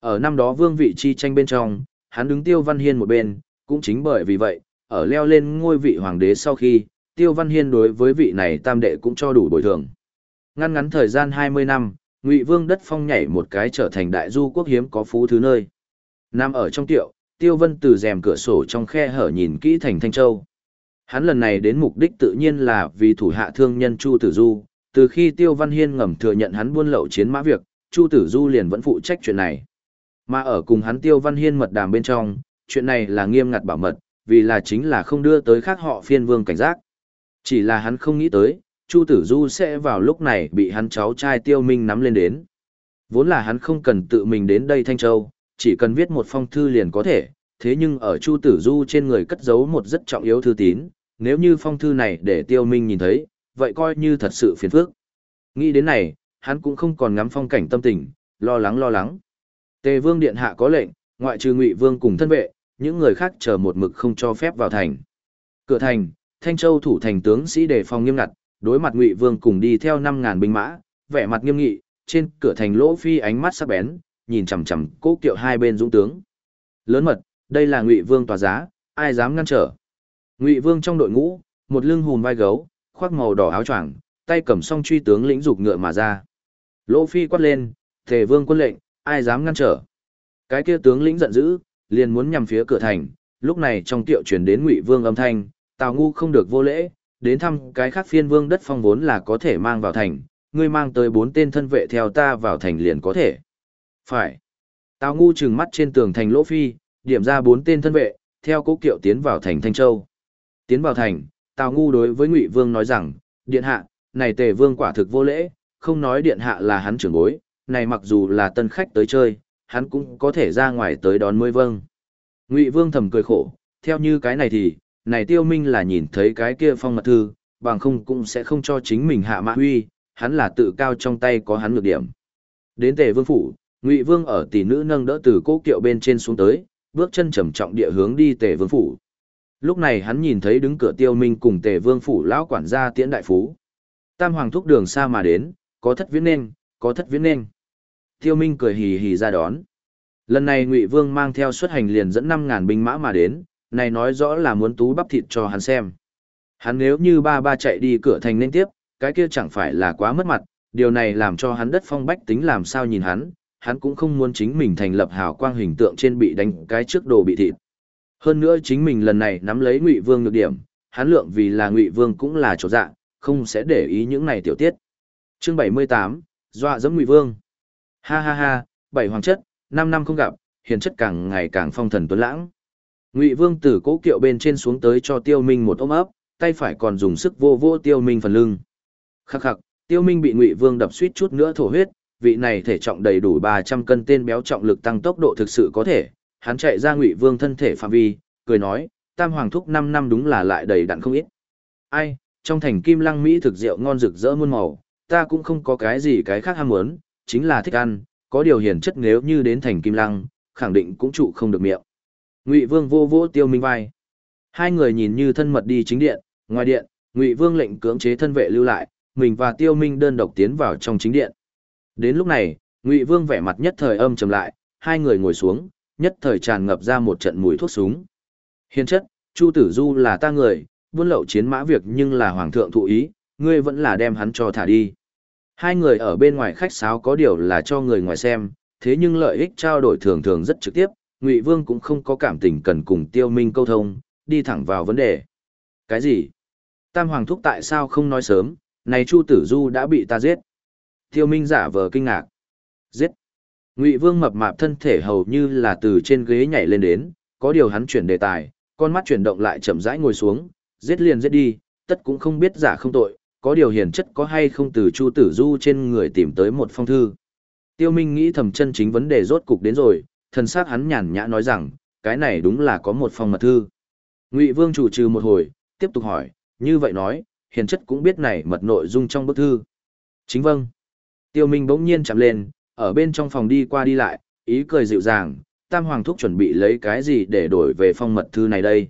Ở năm đó vương vị chi tranh bên trong, hắn đứng Tiêu Văn Hiên một bên, cũng chính bởi vì vậy, ở leo lên ngôi vị hoàng đế sau khi, Tiêu Văn Hiên đối với vị này tam đệ cũng cho đủ bồi thường. Ngăn ngắn thời gian 20 năm, Ngụy Vương đất phong nhảy một cái trở thành đại du quốc hiếm có phú thứ nơi. Nam ở trong tiệu, Tiêu Vân từ rèm cửa sổ trong khe hở nhìn kỹ thành Thanh Châu. Hắn lần này đến mục đích tự nhiên là vì thủ hạ thương nhân Chu Tử Du, từ khi Tiêu Văn Hiên ngầm thừa nhận hắn buôn lậu chiến mã việc, Chu Tử Du liền vẫn phụ trách chuyện này. Mà ở cùng hắn Tiêu Văn Hiên mật đàm bên trong, chuyện này là nghiêm ngặt bảo mật, vì là chính là không đưa tới khác họ phiên vương cảnh giác. Chỉ là hắn không nghĩ tới, Chu Tử Du sẽ vào lúc này bị hắn cháu trai Tiêu Minh nắm lên đến. Vốn là hắn không cần tự mình đến đây Thanh Châu, chỉ cần viết một phong thư liền có thể, thế nhưng ở Chu Tử Du trên người cất giấu một rất trọng yếu thư tín, nếu như phong thư này để Tiêu Minh nhìn thấy, vậy coi như thật sự phiền phức. Nghĩ đến này, hắn cũng không còn ngắm phong cảnh tâm tình, lo lắng lo lắng. Tề Vương điện hạ có lệnh, ngoại trừ Ngụy Vương cùng thân vệ, những người khác chờ một mực không cho phép vào thành. Cửa thành, Thanh Châu thủ thành tướng sĩ đề phòng nghiêm ngặt, đối mặt Ngụy Vương cùng đi theo 5000 binh mã, vẻ mặt nghiêm nghị, trên cửa thành Lỗ Phi ánh mắt sắc bén, nhìn chằm chằm cố kiệu hai bên dũng tướng. Lớn mật, đây là Ngụy Vương tòa giá, ai dám ngăn trở? Ngụy Vương trong đội ngũ, một lưng hùm vai gấu, khoác màu đỏ áo choàng, tay cầm song truy tướng lĩnh dục ngựa mà ra. Lỗ Phi quát lên, "Tề Vương quân lệnh, ai dám ngăn trở?" Cái kia tướng lĩnh giận dữ, liền muốn nhằm phía cửa thành, lúc này trong tiệu truyền đến Ngụy Vương âm thanh, Tào ngu không được vô lễ, đến thăm cái khác phiên vương đất phong vốn là có thể mang vào thành, ngươi mang tới bốn tên thân vệ theo ta vào thành liền có thể. Phải. Tào ngu trừng mắt trên tường thành lỗ phi, điểm ra bốn tên thân vệ, theo cố kiệu tiến vào thành Thanh Châu. Tiến vào thành, Tào ngu đối với Ngụy Vương nói rằng, điện hạ, này tề vương quả thực vô lễ, không nói điện hạ là hắn trưởng bối, này mặc dù là tân khách tới chơi, hắn cũng có thể ra ngoài tới đón mới vâng. Ngụy Vương thầm cười khổ, theo như cái này thì, này tiêu minh là nhìn thấy cái kia phong mật thư, bằng không cũng sẽ không cho chính mình hạ mã huy, hắn là tự cao trong tay có hắn ngược điểm. Đến tề vương phủ, Ngụy Vương ở tỷ nữ nâng đỡ từ cố kiệu bên trên xuống tới, bước chân trầm trọng địa hướng đi tề vương phủ. Lúc này hắn nhìn thấy đứng cửa tiêu minh cùng tề vương phủ lão quản gia tiễn đại phú. Tam hoàng thúc đường xa mà đến, có thất viễn nên, có thất viễn nên. Tiêu minh cười hì hì ra đón. Lần này Ngụy Vương mang theo xuất hành liền dẫn 5.000 binh mã mà đến, này nói rõ là muốn tú bắp thịt cho hắn xem. Hắn nếu như ba ba chạy đi cửa thành nên tiếp, cái kia chẳng phải là quá mất mặt, điều này làm cho hắn đất phong bách tính làm sao nhìn hắn, hắn cũng không muốn chính mình thành lập hào quang hình tượng trên bị đánh cái trước đồ bị thịt. Hơn nữa chính mình lần này nắm lấy Ngụy Vương nhược điểm, hắn lượng vì là Ngụy Vương cũng là chỗ dạ, không sẽ để ý những này tiểu tiết. Chương 78, dọa dẫm Ngụy Vương. Ha ha ha, bảy hoàng chất, 5 năm không gặp, hiền chất càng ngày càng phong thần tuấn lãng. Ngụy Vương từ cố kiệu bên trên xuống tới cho Tiêu Minh một ôm ấp, tay phải còn dùng sức vô vô Tiêu Minh phần lưng. Khắc khắc, Tiêu Minh bị Ngụy Vương đập suýt chút nữa thổ huyết, vị này thể trọng đầy đủ 300 cân tên béo trọng lực tăng tốc độ thực sự có thể, hắn chạy ra Ngụy Vương thân thể phạm vi, cười nói, Tam Hoàng thúc 5 năm đúng là lại đầy đặn không ít. Ai, trong thành Kim Lăng Mỹ thực rượu ngon rực rỡ muôn màu, ta cũng không có cái gì cái khác ham muốn, chính là thích ăn, có điều hiển chất nếu như đến thành Kim Lăng, khẳng định cũng trụ không được miệng. Ngụy Vương vô vỗ Tiêu Minh vai. Hai người nhìn như thân mật đi chính điện, ngoài điện, Ngụy Vương lệnh cưỡng chế thân vệ lưu lại, mình và Tiêu Minh đơn độc tiến vào trong chính điện. Đến lúc này, Ngụy Vương vẻ mặt nhất thời âm trầm lại, hai người ngồi xuống, nhất thời tràn ngập ra một trận mùi thuốc súng. Hiền chất, Chu Tử Du là ta người, buôn lậu chiến mã việc nhưng là hoàng thượng thụ ý, ngươi vẫn là đem hắn cho thả đi. Hai người ở bên ngoài khách sáo có điều là cho người ngoài xem, thế nhưng lợi ích trao đổi thường thường rất trực tiếp, Ngụy Vương cũng không có cảm tình cần cùng Tiêu Minh câu thông, đi thẳng vào vấn đề. Cái gì? Tam Hoàng Thúc tại sao không nói sớm, này Chu Tử Du đã bị ta giết. Tiêu Minh giả vờ kinh ngạc. Giết. Ngụy Vương mập mạp thân thể hầu như là từ trên ghế nhảy lên đến, có điều hắn chuyển đề tài, con mắt chuyển động lại chậm rãi ngồi xuống, giết liền giết đi, tất cũng không biết giả không tội, có điều hiền chất có hay không từ Chu Tử Du trên người tìm tới một phong thư. Tiêu Minh nghĩ thầm chân chính vấn đề rốt cục đến rồi, thần sắc hắn nhàn nhã nói rằng, cái này đúng là có một phong mật thư. Ngụy Vương chủ trừ một hồi, tiếp tục hỏi, như vậy nói, hiền chất cũng biết này mật nội dung trong bức thư. Chính vâng. Tiêu Minh bỗng nhiên chạm lên, ở bên trong phòng đi qua đi lại, ý cười dịu dàng, Tam Hoàng Thúc chuẩn bị lấy cái gì để đổi về phong mật thư này đây.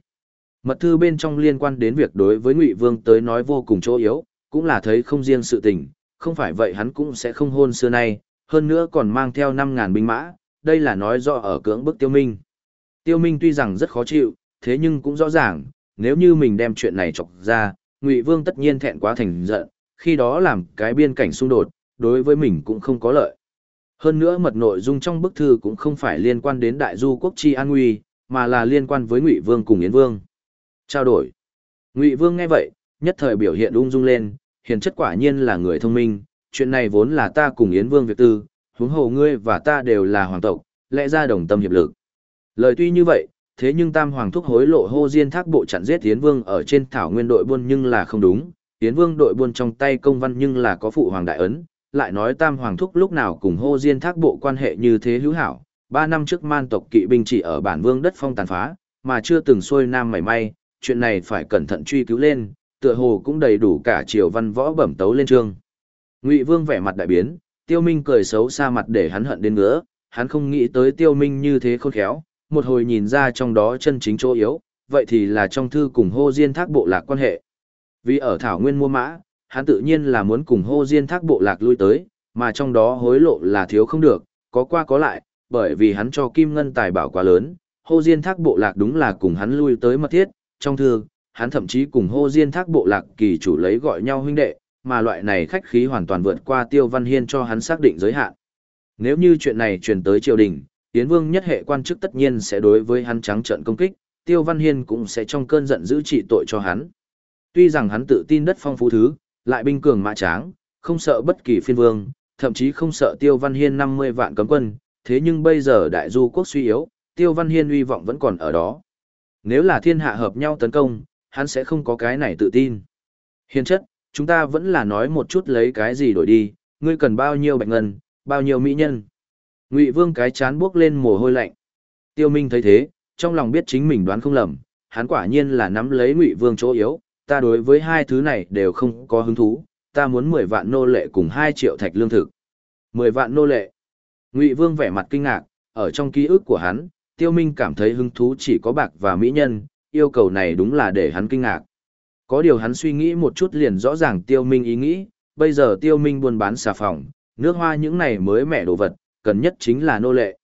Mật thư bên trong liên quan đến việc đối với Ngụy Vương tới nói vô cùng chỗ yếu, cũng là thấy không riêng sự tình, không phải vậy hắn cũng sẽ không hôn xưa nay, hơn nữa còn mang theo năm ngàn binh mã, đây là nói rõ ở cưỡng bức Tiêu Minh. Tiêu Minh tuy rằng rất khó chịu, thế nhưng cũng rõ ràng, nếu như mình đem chuyện này chọc ra, Ngụy Vương tất nhiên thẹn quá thành giận, khi đó làm cái biên cảnh xung đột, đối với mình cũng không có lợi. Hơn nữa mật nội dung trong bức thư cũng không phải liên quan đến đại du quốc chi an nguy, mà là liên quan với Ngụy Vương cùng Yến Vương. Trao đổi. Ngụy Vương nghe vậy, nhất thời biểu hiện ung dung lên, hiền chất quả nhiên là người thông minh, chuyện này vốn là ta cùng Yến Vương việc tư, huống hồ ngươi và ta đều là hoàng tộc, lẽ ra đồng tâm hiệp lực. Lời tuy như vậy, thế nhưng Tam Hoàng thúc hối lộ hô diên thác bộ chặn giết tiến Vương ở trên thảo nguyên đội buôn nhưng là không đúng, tiến Vương đội buôn trong tay công văn nhưng là có phụ hoàng đại ấn, lại nói Tam Hoàng thúc lúc nào cùng hô diên thác bộ quan hệ như thế hữu hảo, ba năm trước man tộc kỵ binh chỉ ở bản vương đất phong tàn phá, mà chưa từng xuôi nam mảy may, chuyện này phải cẩn thận truy cứu lên, tựa hồ cũng đầy đủ cả triều văn võ bẩm tấu lên chương. Ngụy Vương vẻ mặt đại biến, Tiêu Minh cười xấu xa mặt để hắn hận đến ngứa, hắn không nghĩ tới Tiêu Minh như thế khôn khéo, một hồi nhìn ra trong đó chân chính chỗ yếu, vậy thì là trong thư cùng hô diên thác bộ lạc quan hệ. Vì ở Thảo Nguyên mua mã, hắn tự nhiên là muốn cùng hô diên thác bộ lạc lui tới, mà trong đó hối lộ là thiếu không được, có qua có lại, bởi vì hắn cho Kim Ngân tài bảo quá lớn, hô diên thác bộ lạc đúng là cùng hắn lui tới mật thiết, trong thư, hắn thậm chí cùng hô diên thác bộ lạc kỳ chủ lấy gọi nhau huynh đệ, mà loại này khách khí hoàn toàn vượt qua Tiêu Văn Hiên cho hắn xác định giới hạn. Nếu như chuyện này truyền tới triều đình, Yến Vương nhất hệ quan chức tất nhiên sẽ đối với hắn trắng trợn công kích, Tiêu Văn Hiên cũng sẽ trong cơn giận giữ trị tội cho hắn. Tuy rằng hắn tự tin đất phong phú thứ, lại binh cường mã tráng, không sợ bất kỳ phiên vương, thậm chí không sợ Tiêu Văn Hiên 50 vạn cấm quân, thế nhưng bây giờ đại du quốc suy yếu, Tiêu Văn Hiên uy vọng vẫn còn ở đó. Nếu là thiên hạ hợp nhau tấn công, hắn sẽ không có cái này tự tin. Hiền chất, chúng ta vẫn là nói một chút lấy cái gì đổi đi, ngươi cần bao nhiêu bạch ngân, bao nhiêu mỹ nhân. Ngụy Vương cái chán buốc lên mồ hôi lạnh. Tiêu Minh thấy thế, trong lòng biết chính mình đoán không lầm, hắn quả nhiên là nắm lấy Ngụy Vương chỗ yếu, ta đối với hai thứ này đều không có hứng thú, ta muốn 10 vạn nô lệ cùng 2 triệu thạch lương thực. 10 vạn nô lệ. Ngụy Vương vẻ mặt kinh ngạc, ở trong ký ức của hắn, Tiêu Minh cảm thấy hứng thú chỉ có bạc và mỹ nhân, yêu cầu này đúng là để hắn kinh ngạc. Có điều hắn suy nghĩ một chút liền rõ ràng Tiêu Minh ý nghĩ, bây giờ Tiêu Minh buôn bán xà phòng, nước hoa những này mới mẻ đồ vật, cần nhất chính là nô lệ.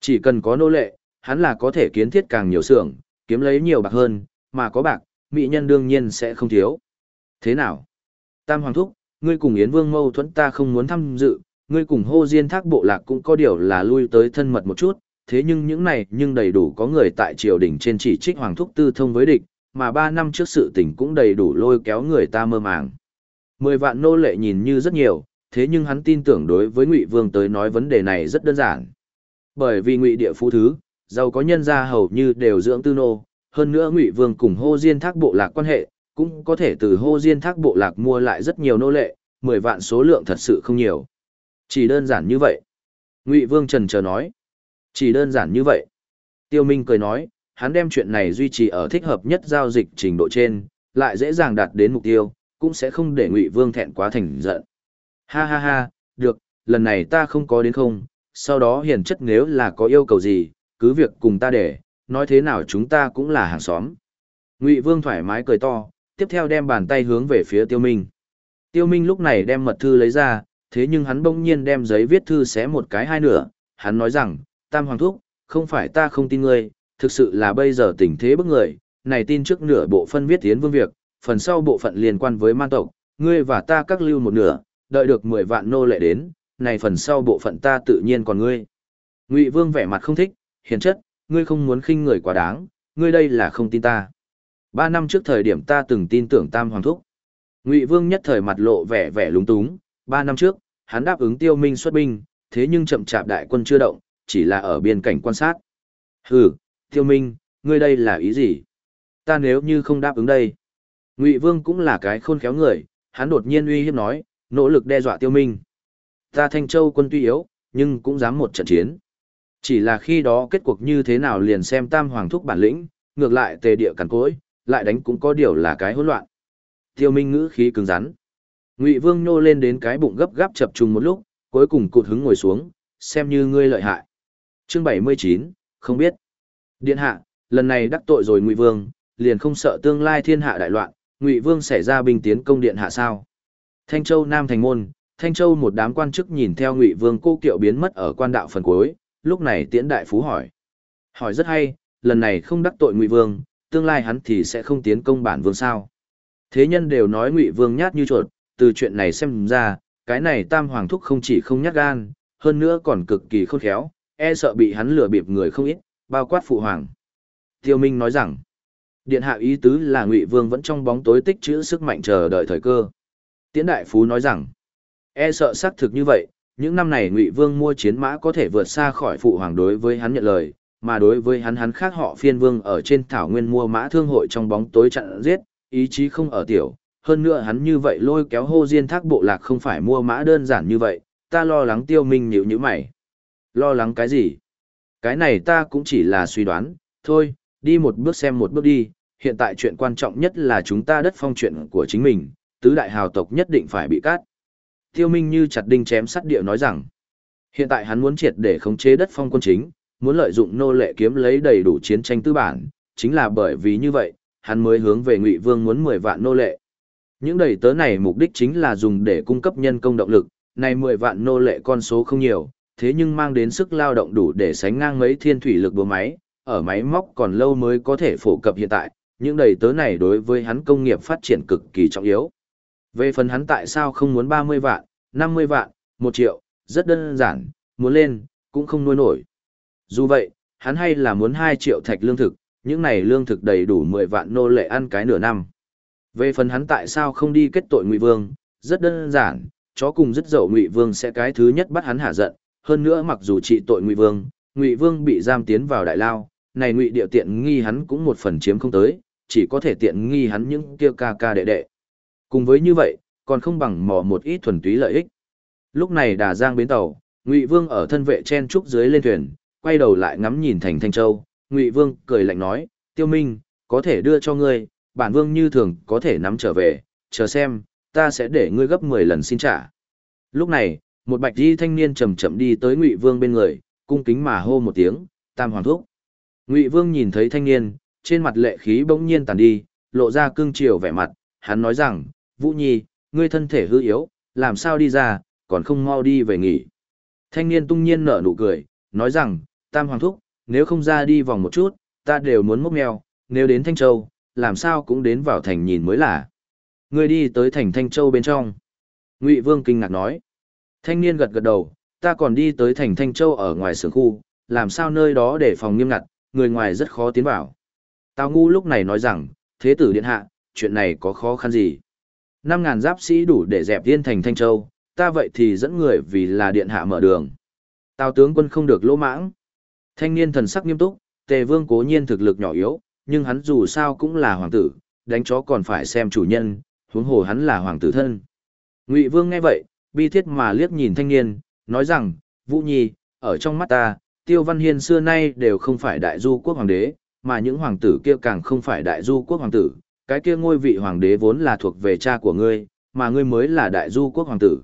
Chỉ cần có nô lệ, hắn là có thể kiến thiết càng nhiều xưởng, kiếm lấy nhiều bạc hơn, mà có bạc, mỹ nhân đương nhiên sẽ không thiếu. Thế nào? Tam Hoàng Thúc, ngươi cùng Yến Vương mâu thuẫn ta không muốn tham dự, ngươi cùng hô diên thác bộ lạc cũng có điều là lui tới thân mật một chút, thế nhưng những này nhưng đầy đủ có người tại triều đình trên chỉ trích Hoàng Thúc tư thông với địch, mà ba năm trước sự tình cũng đầy đủ lôi kéo người ta mơ màng. Mười vạn nô lệ nhìn như rất nhiều, thế nhưng hắn tin tưởng đối với Ngụy Vương tới nói vấn đề này rất đơn giản. Bởi vì Ngụy địa phú thứ, giàu có nhân gia hầu như đều dưỡng tư nô, hơn nữa Ngụy Vương cùng Hô Diên Thác bộ lạc quan hệ, cũng có thể từ Hô Diên Thác bộ lạc mua lại rất nhiều nô lệ, 10 vạn số lượng thật sự không nhiều. Chỉ đơn giản như vậy. Ngụy Vương trần chờ nói. Chỉ đơn giản như vậy. Tiêu Minh cười nói, hắn đem chuyện này duy trì ở thích hợp nhất giao dịch trình độ trên, lại dễ dàng đạt đến mục tiêu, cũng sẽ không để Ngụy Vương thẹn quá thành giận. Ha ha ha, được, lần này ta không có đến không, sau đó hiền chất nếu là có yêu cầu gì, cứ việc cùng ta để, nói thế nào chúng ta cũng là hàng xóm. Ngụy Vương thoải mái cười to, tiếp theo đem bàn tay hướng về phía Tiêu Minh. Tiêu Minh lúc này đem mật thư lấy ra, thế nhưng hắn bỗng nhiên đem giấy viết thư xé một cái hai nửa, hắn nói rằng, Tam Hoàng Thúc, không phải ta không tin ngươi, thực sự là bây giờ tình thế bức người, này tin trước nửa bộ phân viết tiến vương việc, phần sau bộ phận liên quan với man tộc, ngươi và ta các lưu một nửa, đợi được 10 vạn nô lệ đến, này phần sau bộ phận ta tự nhiên còn ngươi. Ngụy Vương vẻ mặt không thích, hiền chất, ngươi không muốn khinh người quá đáng, ngươi đây là không tin ta. Ba năm trước thời điểm ta từng tin tưởng Tam Hoàng Thúc. Ngụy Vương nhất thời mặt lộ vẻ vẻ lúng túng, ba năm trước, hắn đáp ứng tiêu minh xuất binh, thế nhưng chậm chạp đại quân chưa động, chỉ là ở biên cảnh quan sát. Hừ, tiêu minh, ngươi đây là ý gì? Ta nếu như không đáp ứng đây. Ngụy Vương cũng là cái khôn khéo người, hắn đột nhiên uy hiếp nói, nỗ lực đe dọa tiêu minh. Ta Thanh Châu quân tuy yếu, nhưng cũng dám một trận chiến. Chỉ là khi đó kết cuộc như thế nào liền xem tam hoàng thúc bản lĩnh, ngược lại tề địa cằn cỗi, lại đánh cũng có điều là cái hỗn loạn. Tiêu Minh ngữ khí cứng rắn. Ngụy Vương nô lên đến cái bụng gấp gáp chập trùng một lúc, cuối cùng cụt hứng ngồi xuống, xem như ngươi lợi hại. Chương 79, không biết. Điện hạ, lần này đắc tội rồi Ngụy Vương, liền không sợ tương lai thiên hạ đại loạn, Ngụy Vương xảy ra binh tiến công điện hạ sao? Thanh Châu Nam thành môn, Thanh Châu một đám quan chức nhìn theo Ngụy Vương cô kiệu biến mất ở quan đạo phần cuối, lúc này Tiễn đại phú hỏi. Hỏi rất hay, lần này không đắc tội Ngụy Vương, tương lai hắn thì sẽ không tiến công bản vương sao? Thế nhân đều nói Ngụy Vương nhát như chuột, từ chuyện này xem ra, cái này Tam Hoàng thúc không chỉ không nhát gan, hơn nữa còn cực kỳ khôn khéo, e sợ bị hắn lừa bịp người không ít, bao quát phụ hoàng. Tiêu Minh nói rằng, điện hạ ý tứ là Ngụy Vương vẫn trong bóng tối tích trữ sức mạnh chờ đợi thời cơ. Tiễn đại phú nói rằng, e sợ xác thực như vậy, những năm này Ngụy Vương mua chiến mã có thể vượt xa khỏi phụ hoàng đối với hắn nhận lời, mà đối với hắn hắn khác họ phiên vương ở trên thảo nguyên mua mã thương hội trong bóng tối chặn giết, ý chí không ở tiểu, hơn nữa hắn như vậy lôi kéo hô diên thác bộ lạc không phải mua mã đơn giản như vậy, ta lo lắng tiêu minh nhíu như mày. Lo lắng cái gì? Cái này ta cũng chỉ là suy đoán, thôi, đi một bước xem một bước đi, hiện tại chuyện quan trọng nhất là chúng ta đất phong chuyện của chính mình, tứ đại hào tộc nhất định phải bị cắt. Tiêu Minh như chặt đinh chém sắt địa nói rằng, hiện tại hắn muốn triệt để khống chế đất phong quân chính, muốn lợi dụng nô lệ kiếm lấy đầy đủ chiến tranh tư bản, chính là bởi vì như vậy, hắn mới hướng về Ngụy Vương muốn 10 vạn nô lệ. Những đầy tớ này mục đích chính là dùng để cung cấp nhân công động lực, này 10 vạn nô lệ con số không nhiều, thế nhưng mang đến sức lao động đủ để sánh ngang mấy thiên thủy lực búa máy, ở máy móc còn lâu mới có thể phổ cập hiện tại, những đầy tớ này đối với hắn công nghiệp phát triển cực kỳ trọng yếu. Về phần hắn tại sao không muốn 30 vạn, 50 vạn, 1 triệu, rất đơn giản, muốn lên, cũng không nuôi nổi. Dù vậy, hắn hay là muốn 2 triệu thạch lương thực, những này lương thực đầy đủ 10 vạn nô lệ ăn cái nửa năm. Về phần hắn tại sao không đi kết tội Ngụy Vương, rất đơn giản, chó cùng rất dậu Ngụy Vương sẽ cái thứ nhất bắt hắn hạ giận, hơn nữa mặc dù trị tội Ngụy Vương, Ngụy Vương bị giam tiến vào đại lao, này Ngụy địa tiện nghi hắn cũng một phần chiếm không tới, chỉ có thể tiện nghi hắn những kia ca ca đệ đệ. Cùng với như vậy, còn không bằng mò một ít thuần túy lợi ích. Lúc này đà giang bến tàu, Ngụy Vương ở thân vệ chen trúc dưới lên thuyền, quay đầu lại ngắm nhìn thành Thanh Châu, Ngụy Vương cười lạnh nói, Tiêu Minh, có thể đưa cho ngươi, bản vương như thường có thể nắm trở về, chờ xem, ta sẽ để ngươi gấp 10 lần xin trả. Lúc này, một bạch y thanh niên chậm chậm đi tới Ngụy Vương bên người, cung kính mà hô một tiếng, "Tam hoàng thúc." Ngụy Vương nhìn thấy thanh niên, trên mặt lệ khí bỗng nhiên tàn đi, lộ ra cương triều vẻ mặt, hắn nói rằng, "Vũ Nhi, ngươi thân thể hư yếu, làm sao đi ra, còn không mau đi về nghỉ." Thanh niên tung nhiên nở nụ cười, nói rằng, "Tam hoàng thúc, nếu không ra đi vòng một chút, ta đều muốn mốc mèo, nếu đến Thanh Châu, làm sao cũng đến vào thành nhìn mới là. Ngươi đi tới thành Thanh Châu bên trong. Ngụy Vương kinh ngạc nói. Thanh niên gật gật đầu, ta còn đi tới thành Thanh Châu ở ngoài sưởng khu, làm sao nơi đó để phòng nghiêm ngặt, người ngoài rất khó tiến vào. Tào ngu lúc này nói rằng, thế tử điện hạ, chuyện này có khó khăn gì? Năm ngàn giáp sĩ đủ để dẹp tiên thành Thanh Châu, ta vậy thì dẫn người vì là điện hạ mở đường. Tào tướng quân không được lỗ mãng. Thanh niên thần sắc nghiêm túc, tề vương cố nhiên thực lực nhỏ yếu, nhưng hắn dù sao cũng là hoàng tử, đánh chó còn phải xem chủ nhân, huống hồ hắn là hoàng tử thân. Ngụy Vương nghe vậy, bi thiết mà liếc nhìn thanh niên, nói rằng, Vũ Nhi, ở trong mắt ta, Tiêu Văn Hiên xưa nay đều không phải đại du quốc hoàng đế, mà những hoàng tử kia càng không phải đại du quốc hoàng tử, cái kia ngôi vị hoàng đế vốn là thuộc về cha của ngươi, mà ngươi mới là đại du quốc hoàng tử.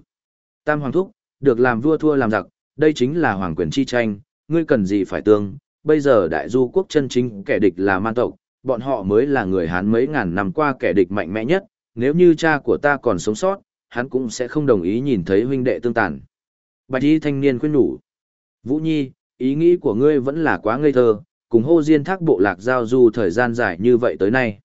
Tam hoàng thúc, được làm vua thua làm giặc, đây chính là hoàng quyền chi tranh, ngươi cần gì phải tương, bây giờ đại du quốc chân chính kẻ địch là man tộc, bọn họ mới là người Hán mấy ngàn năm qua kẻ địch mạnh mẽ nhất, nếu như cha của ta còn sống sót, hắn cũng sẽ không đồng ý nhìn thấy huynh đệ tương tàn. Bạch y thanh niên khuyên nhủ. Vũ Nhi, ý nghĩ của ngươi vẫn là quá ngây thơ, cùng hô diên thác bộ lạc giao du thời gian dài như vậy tới nay.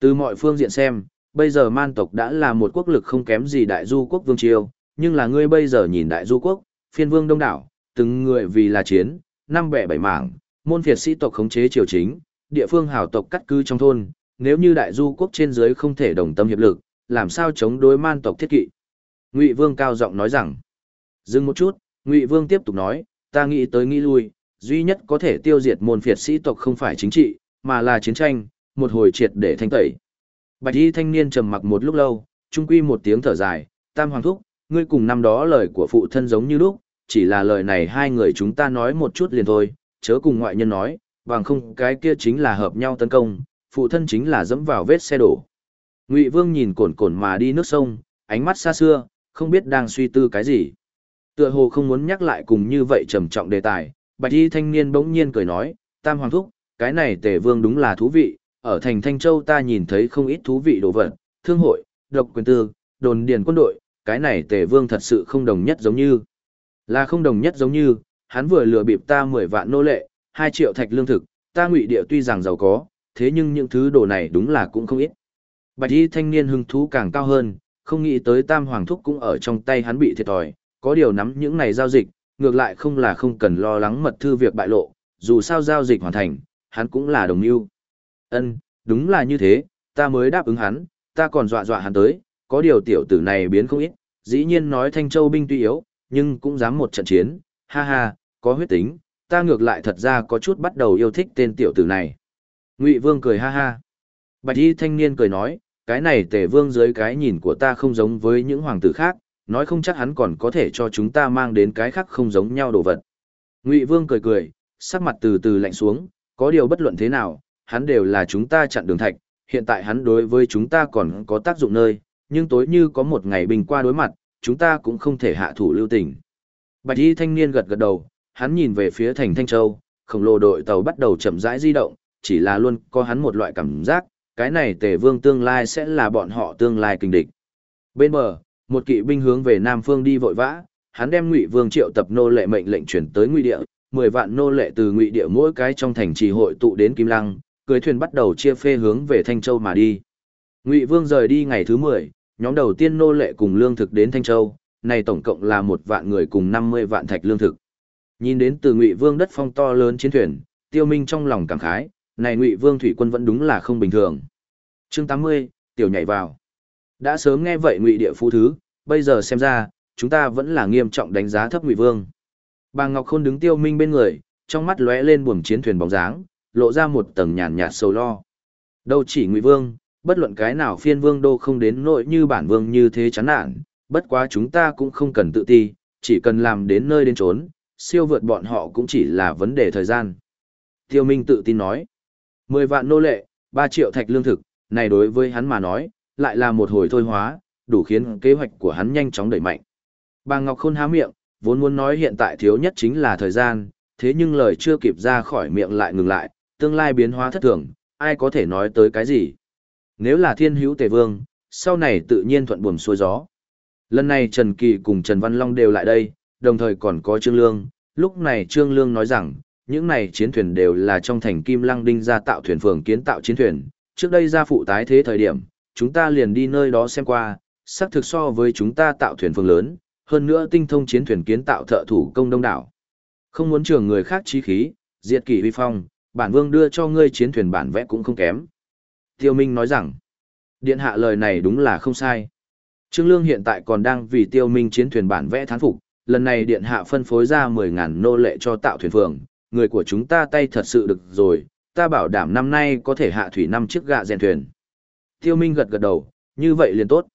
Từ mọi phương diện xem, bây giờ man tộc đã là một quốc lực không kém gì đại du quốc vương triều, nhưng là ngươi bây giờ nhìn đại du quốc, phiên vương đông đảo, từng người vì là chiến, năm bẻ bảy mảng, môn phiệt sĩ tộc khống chế triều chính, địa phương hào tộc cắt cư trong thôn, nếu như đại du quốc trên dưới không thể đồng tâm hiệp lực, làm sao chống đối man tộc thiết kỵ. Ngụy Vương cao giọng nói rằng, dừng một chút, Ngụy Vương tiếp tục nói, ta nghĩ tới nghĩ lui, duy nhất có thể tiêu diệt môn phiệt sĩ tộc không phải chính trị, mà là chiến tranh, một hồi triệt để thanh tẩy. Bạch y thanh niên trầm mặc một lúc lâu, trung quy một tiếng thở dài, tam hoàng thúc, ngươi cùng năm đó lời của phụ thân giống như lúc, chỉ là lời này hai người chúng ta nói một chút liền thôi, chớ cùng ngoại nhân nói, bằng không cái kia chính là hợp nhau tấn công, phụ thân chính là dẫm vào vết xe đổ. Ngụy Vương nhìn cồn cồn mà đi nước sông, ánh mắt xa xưa, không biết đang suy tư cái gì. Tựa hồ không muốn nhắc lại cùng như vậy trầm trọng đề tài, bạch y thanh niên bỗng nhiên cười nói, tam hoàng thúc, cái này tề vương đúng là thú vị, ở thành Thanh Châu ta nhìn thấy không ít thú vị đồ vật, thương hội, độc quyền tư, đồn điền quân đội, cái này tề vương thật sự không đồng nhất giống như. Là không đồng nhất giống như, hắn vừa lừa bịp ta 10 vạn nô lệ, 2 triệu thạch lương thực, ta ngụy địa tuy rằng giàu có, thế nhưng những thứ đồ này đúng là cũng không ít. Bạch y thanh niên hứng thú càng cao hơn, không nghĩ tới tam hoàng thúc cũng ở trong tay hắn bị thiệt thòi, có điều nắm những này giao dịch, ngược lại không là không cần lo lắng mật thư việc bại lộ, dù sao giao dịch hoàn thành, hắn cũng là đồng mưu. Ân, đúng là như thế, ta mới đáp ứng hắn, ta còn dọa dọa hắn tới, có điều tiểu tử này biến không ít, dĩ nhiên nói Thanh Châu binh tuy yếu, nhưng cũng dám một trận chiến, ha ha, có huyết tính, ta ngược lại thật ra có chút bắt đầu yêu thích tên tiểu tử này. Ngụy Vương cười ha ha. Bạch y thanh niên cười nói, cái này tề vương dưới cái nhìn của ta không giống với những hoàng tử khác, nói không chắc hắn còn có thể cho chúng ta mang đến cái khác không giống nhau đồ vật. Ngụy Vương cười cười, sắc mặt từ từ lạnh xuống, có điều bất luận thế nào, hắn đều là chúng ta chặn đường thạch, hiện tại hắn đối với chúng ta còn có tác dụng nơi, nhưng tối như có một ngày bình qua đối mặt, chúng ta cũng không thể hạ thủ lưu tình. Bạch y thanh niên gật gật đầu, hắn nhìn về phía thành Thanh Châu, khổng lồ đội tàu bắt đầu chậm rãi di động, chỉ là luôn có hắn một loại cảm giác, cái này tề vương tương lai sẽ là bọn họ tương lai kinh địch. Bên bờ, một kỵ binh hướng về Nam Phương đi vội vã, hắn đem Ngụy Vương triệu tập nô lệ mệnh lệnh chuyển tới Ngụy Địa, 10 vạn nô lệ từ Ngụy Địa mỗi cái trong thành trì hội tụ đến Kim Lăng, cưới thuyền bắt đầu chia phê hướng về Thanh Châu mà đi. Ngụy Vương rời đi ngày thứ 10, nhóm đầu tiên nô lệ cùng lương thực đến Thanh Châu, này tổng cộng là một vạn người cùng 50 vạn thạch lương thực. Nhìn đến từ Ngụy Vương đất phong to lớn chiến thuyền, Tiêu Minh trong lòng cảm khái, này Ngụy Vương thủy quân vẫn đúng là không bình thường. Chương 80, tiểu nhảy vào. Đã sớm nghe vậy Ngụy địa phú thứ, bây giờ xem ra, chúng ta vẫn là nghiêm trọng đánh giá thấp Ngụy Vương. Bà Ngọc Khôn đứng Tiêu Minh bên người, trong mắt lóe lên buồm chiến thuyền bóng dáng, lộ ra một tầng nhàn nhạt sầu lo. Đâu chỉ Ngụy Vương, bất luận cái nào phiên vương đô không đến nội như bản vương như thế chán nản, bất quá chúng ta cũng không cần tự ti, chỉ cần làm đến nơi đến trốn, siêu vượt bọn họ cũng chỉ là vấn đề thời gian. Tiêu Minh tự tin nói, 10 vạn nô lệ, 3 triệu thạch lương thực, này đối với hắn mà nói, lại là một hồi thôi hóa, đủ khiến kế hoạch của hắn nhanh chóng đẩy mạnh. Bà Ngọc Khôn há miệng, vốn muốn nói hiện tại thiếu nhất chính là thời gian, thế nhưng lời chưa kịp ra khỏi miệng lại ngừng lại, tương lai biến hóa thất thường, ai có thể nói tới cái gì. Nếu là thiên hữu tề vương, sau này tự nhiên thuận buồm xuôi gió. Lần này Trần Kỳ cùng Trần Văn Long đều lại đây, đồng thời còn có Trương Lương. Lúc này Trương Lương nói rằng, những này chiến thuyền đều là trong thành Kim Lăng Đinh ra tạo thuyền phường kiến tạo chiến thuyền. Trước đây gia phụ tái thế thời điểm, chúng ta liền đi nơi đó xem qua, xác thực so với chúng ta tạo thuyền phường lớn, hơn nữa tinh thông chiến thuyền kiến tạo thợ thủ công đông đảo. Không muốn trường người khác trí khí, diệt kỷ vi phong, bản vương đưa cho ngươi chiến thuyền bản vẽ cũng không kém. Tiêu Minh nói rằng, điện hạ lời này đúng là không sai. Trương Lương hiện tại còn đang vì Tiêu Minh chiến thuyền bản vẽ thán phục, lần này điện hạ phân phối ra 10.000 nô lệ cho tạo thuyền phường, người của chúng ta tay thật sự được rồi, ta bảo đảm năm nay có thể hạ thủy năm chiếc gạ rèn thuyền. Tiêu Minh gật gật đầu, như vậy liền tốt.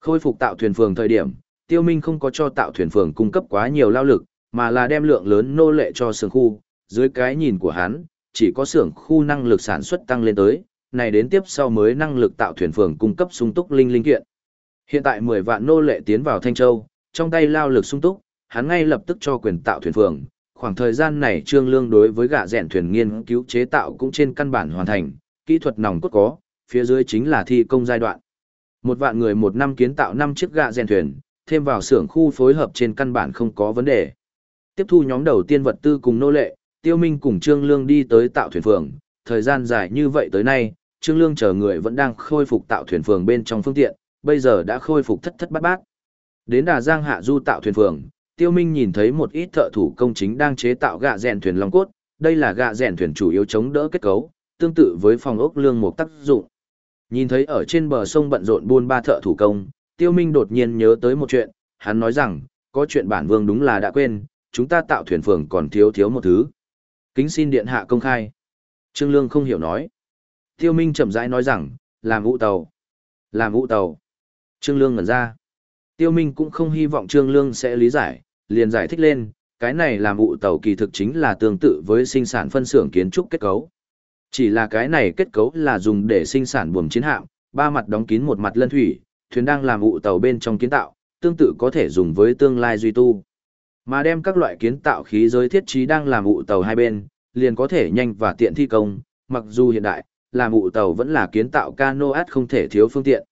Khôi phục tạo thuyền phường thời điểm, Tiêu Minh không có cho tạo thuyền phường cung cấp quá nhiều lao lực, mà là đem lượng lớn nô lệ cho sưởng khu, dưới cái nhìn của hắn, chỉ có xưởng khu năng lực sản xuất tăng lên tới, này đến tiếp sau mới năng lực tạo thuyền phường cung cấp sung túc linh linh kiện. Hiện tại 10 vạn nô lệ tiến vào Thanh Châu, trong tay lao lực sung túc, hắn ngay lập tức cho quyền tạo thuyền phường. Khoảng thời gian này Trương Lương đối với gạ rèn thuyền nghiên cứu chế tạo cũng trên căn bản hoàn thành, kỹ thuật nòng cốt có, phía dưới chính là thi công giai đoạn. Một vạn người một năm kiến tạo 5 chiếc gạ rèn thuyền, thêm vào xưởng khu phối hợp trên căn bản không có vấn đề. Tiếp thu nhóm đầu tiên vật tư cùng nô lệ, Tiêu Minh cùng Trương Lương đi tới tạo thuyền phường, thời gian dài như vậy tới nay, Trương Lương chờ người vẫn đang khôi phục tạo thuyền phường bên trong phương tiện, bây giờ đã khôi phục thất thất bát bát. Đến Đà Giang hạ du tạo thuyền phường, Tiêu Minh nhìn thấy một ít thợ thủ công chính đang chế tạo gạ rèn thuyền long cốt, đây là gạ rèn thuyền chủ yếu chống đỡ kết cấu, tương tự với phòng ốc lương một tác dụng. Nhìn thấy ở trên bờ sông bận rộn buôn ba thợ thủ công, Tiêu Minh đột nhiên nhớ tới một chuyện, hắn nói rằng, có chuyện bản vương đúng là đã quên, chúng ta tạo thuyền phường còn thiếu thiếu một thứ. Kính xin điện hạ công khai. Trương Lương không hiểu nói. Tiêu Minh chậm rãi nói rằng, làm vụ tàu. Làm vụ tàu. Trương Lương ngẩn ra. Tiêu Minh cũng không hy vọng Trương Lương sẽ lý giải, liền giải thích lên, cái này làm vụ tàu kỳ thực chính là tương tự với sinh sản phân xưởng kiến trúc kết cấu. Chỉ là cái này kết cấu là dùng để sinh sản buồm chiến hạm, ba mặt đóng kín một mặt lân thủy, thuyền đang làm vụ tàu bên trong kiến tạo, tương tự có thể dùng với tương lai duy tu. Mà đem các loại kiến tạo khí giới thiết trí đang làm vụ tàu hai bên, liền có thể nhanh và tiện thi công, mặc dù hiện đại, làm vụ tàu vẫn là kiến tạo canoat không thể thiếu phương tiện.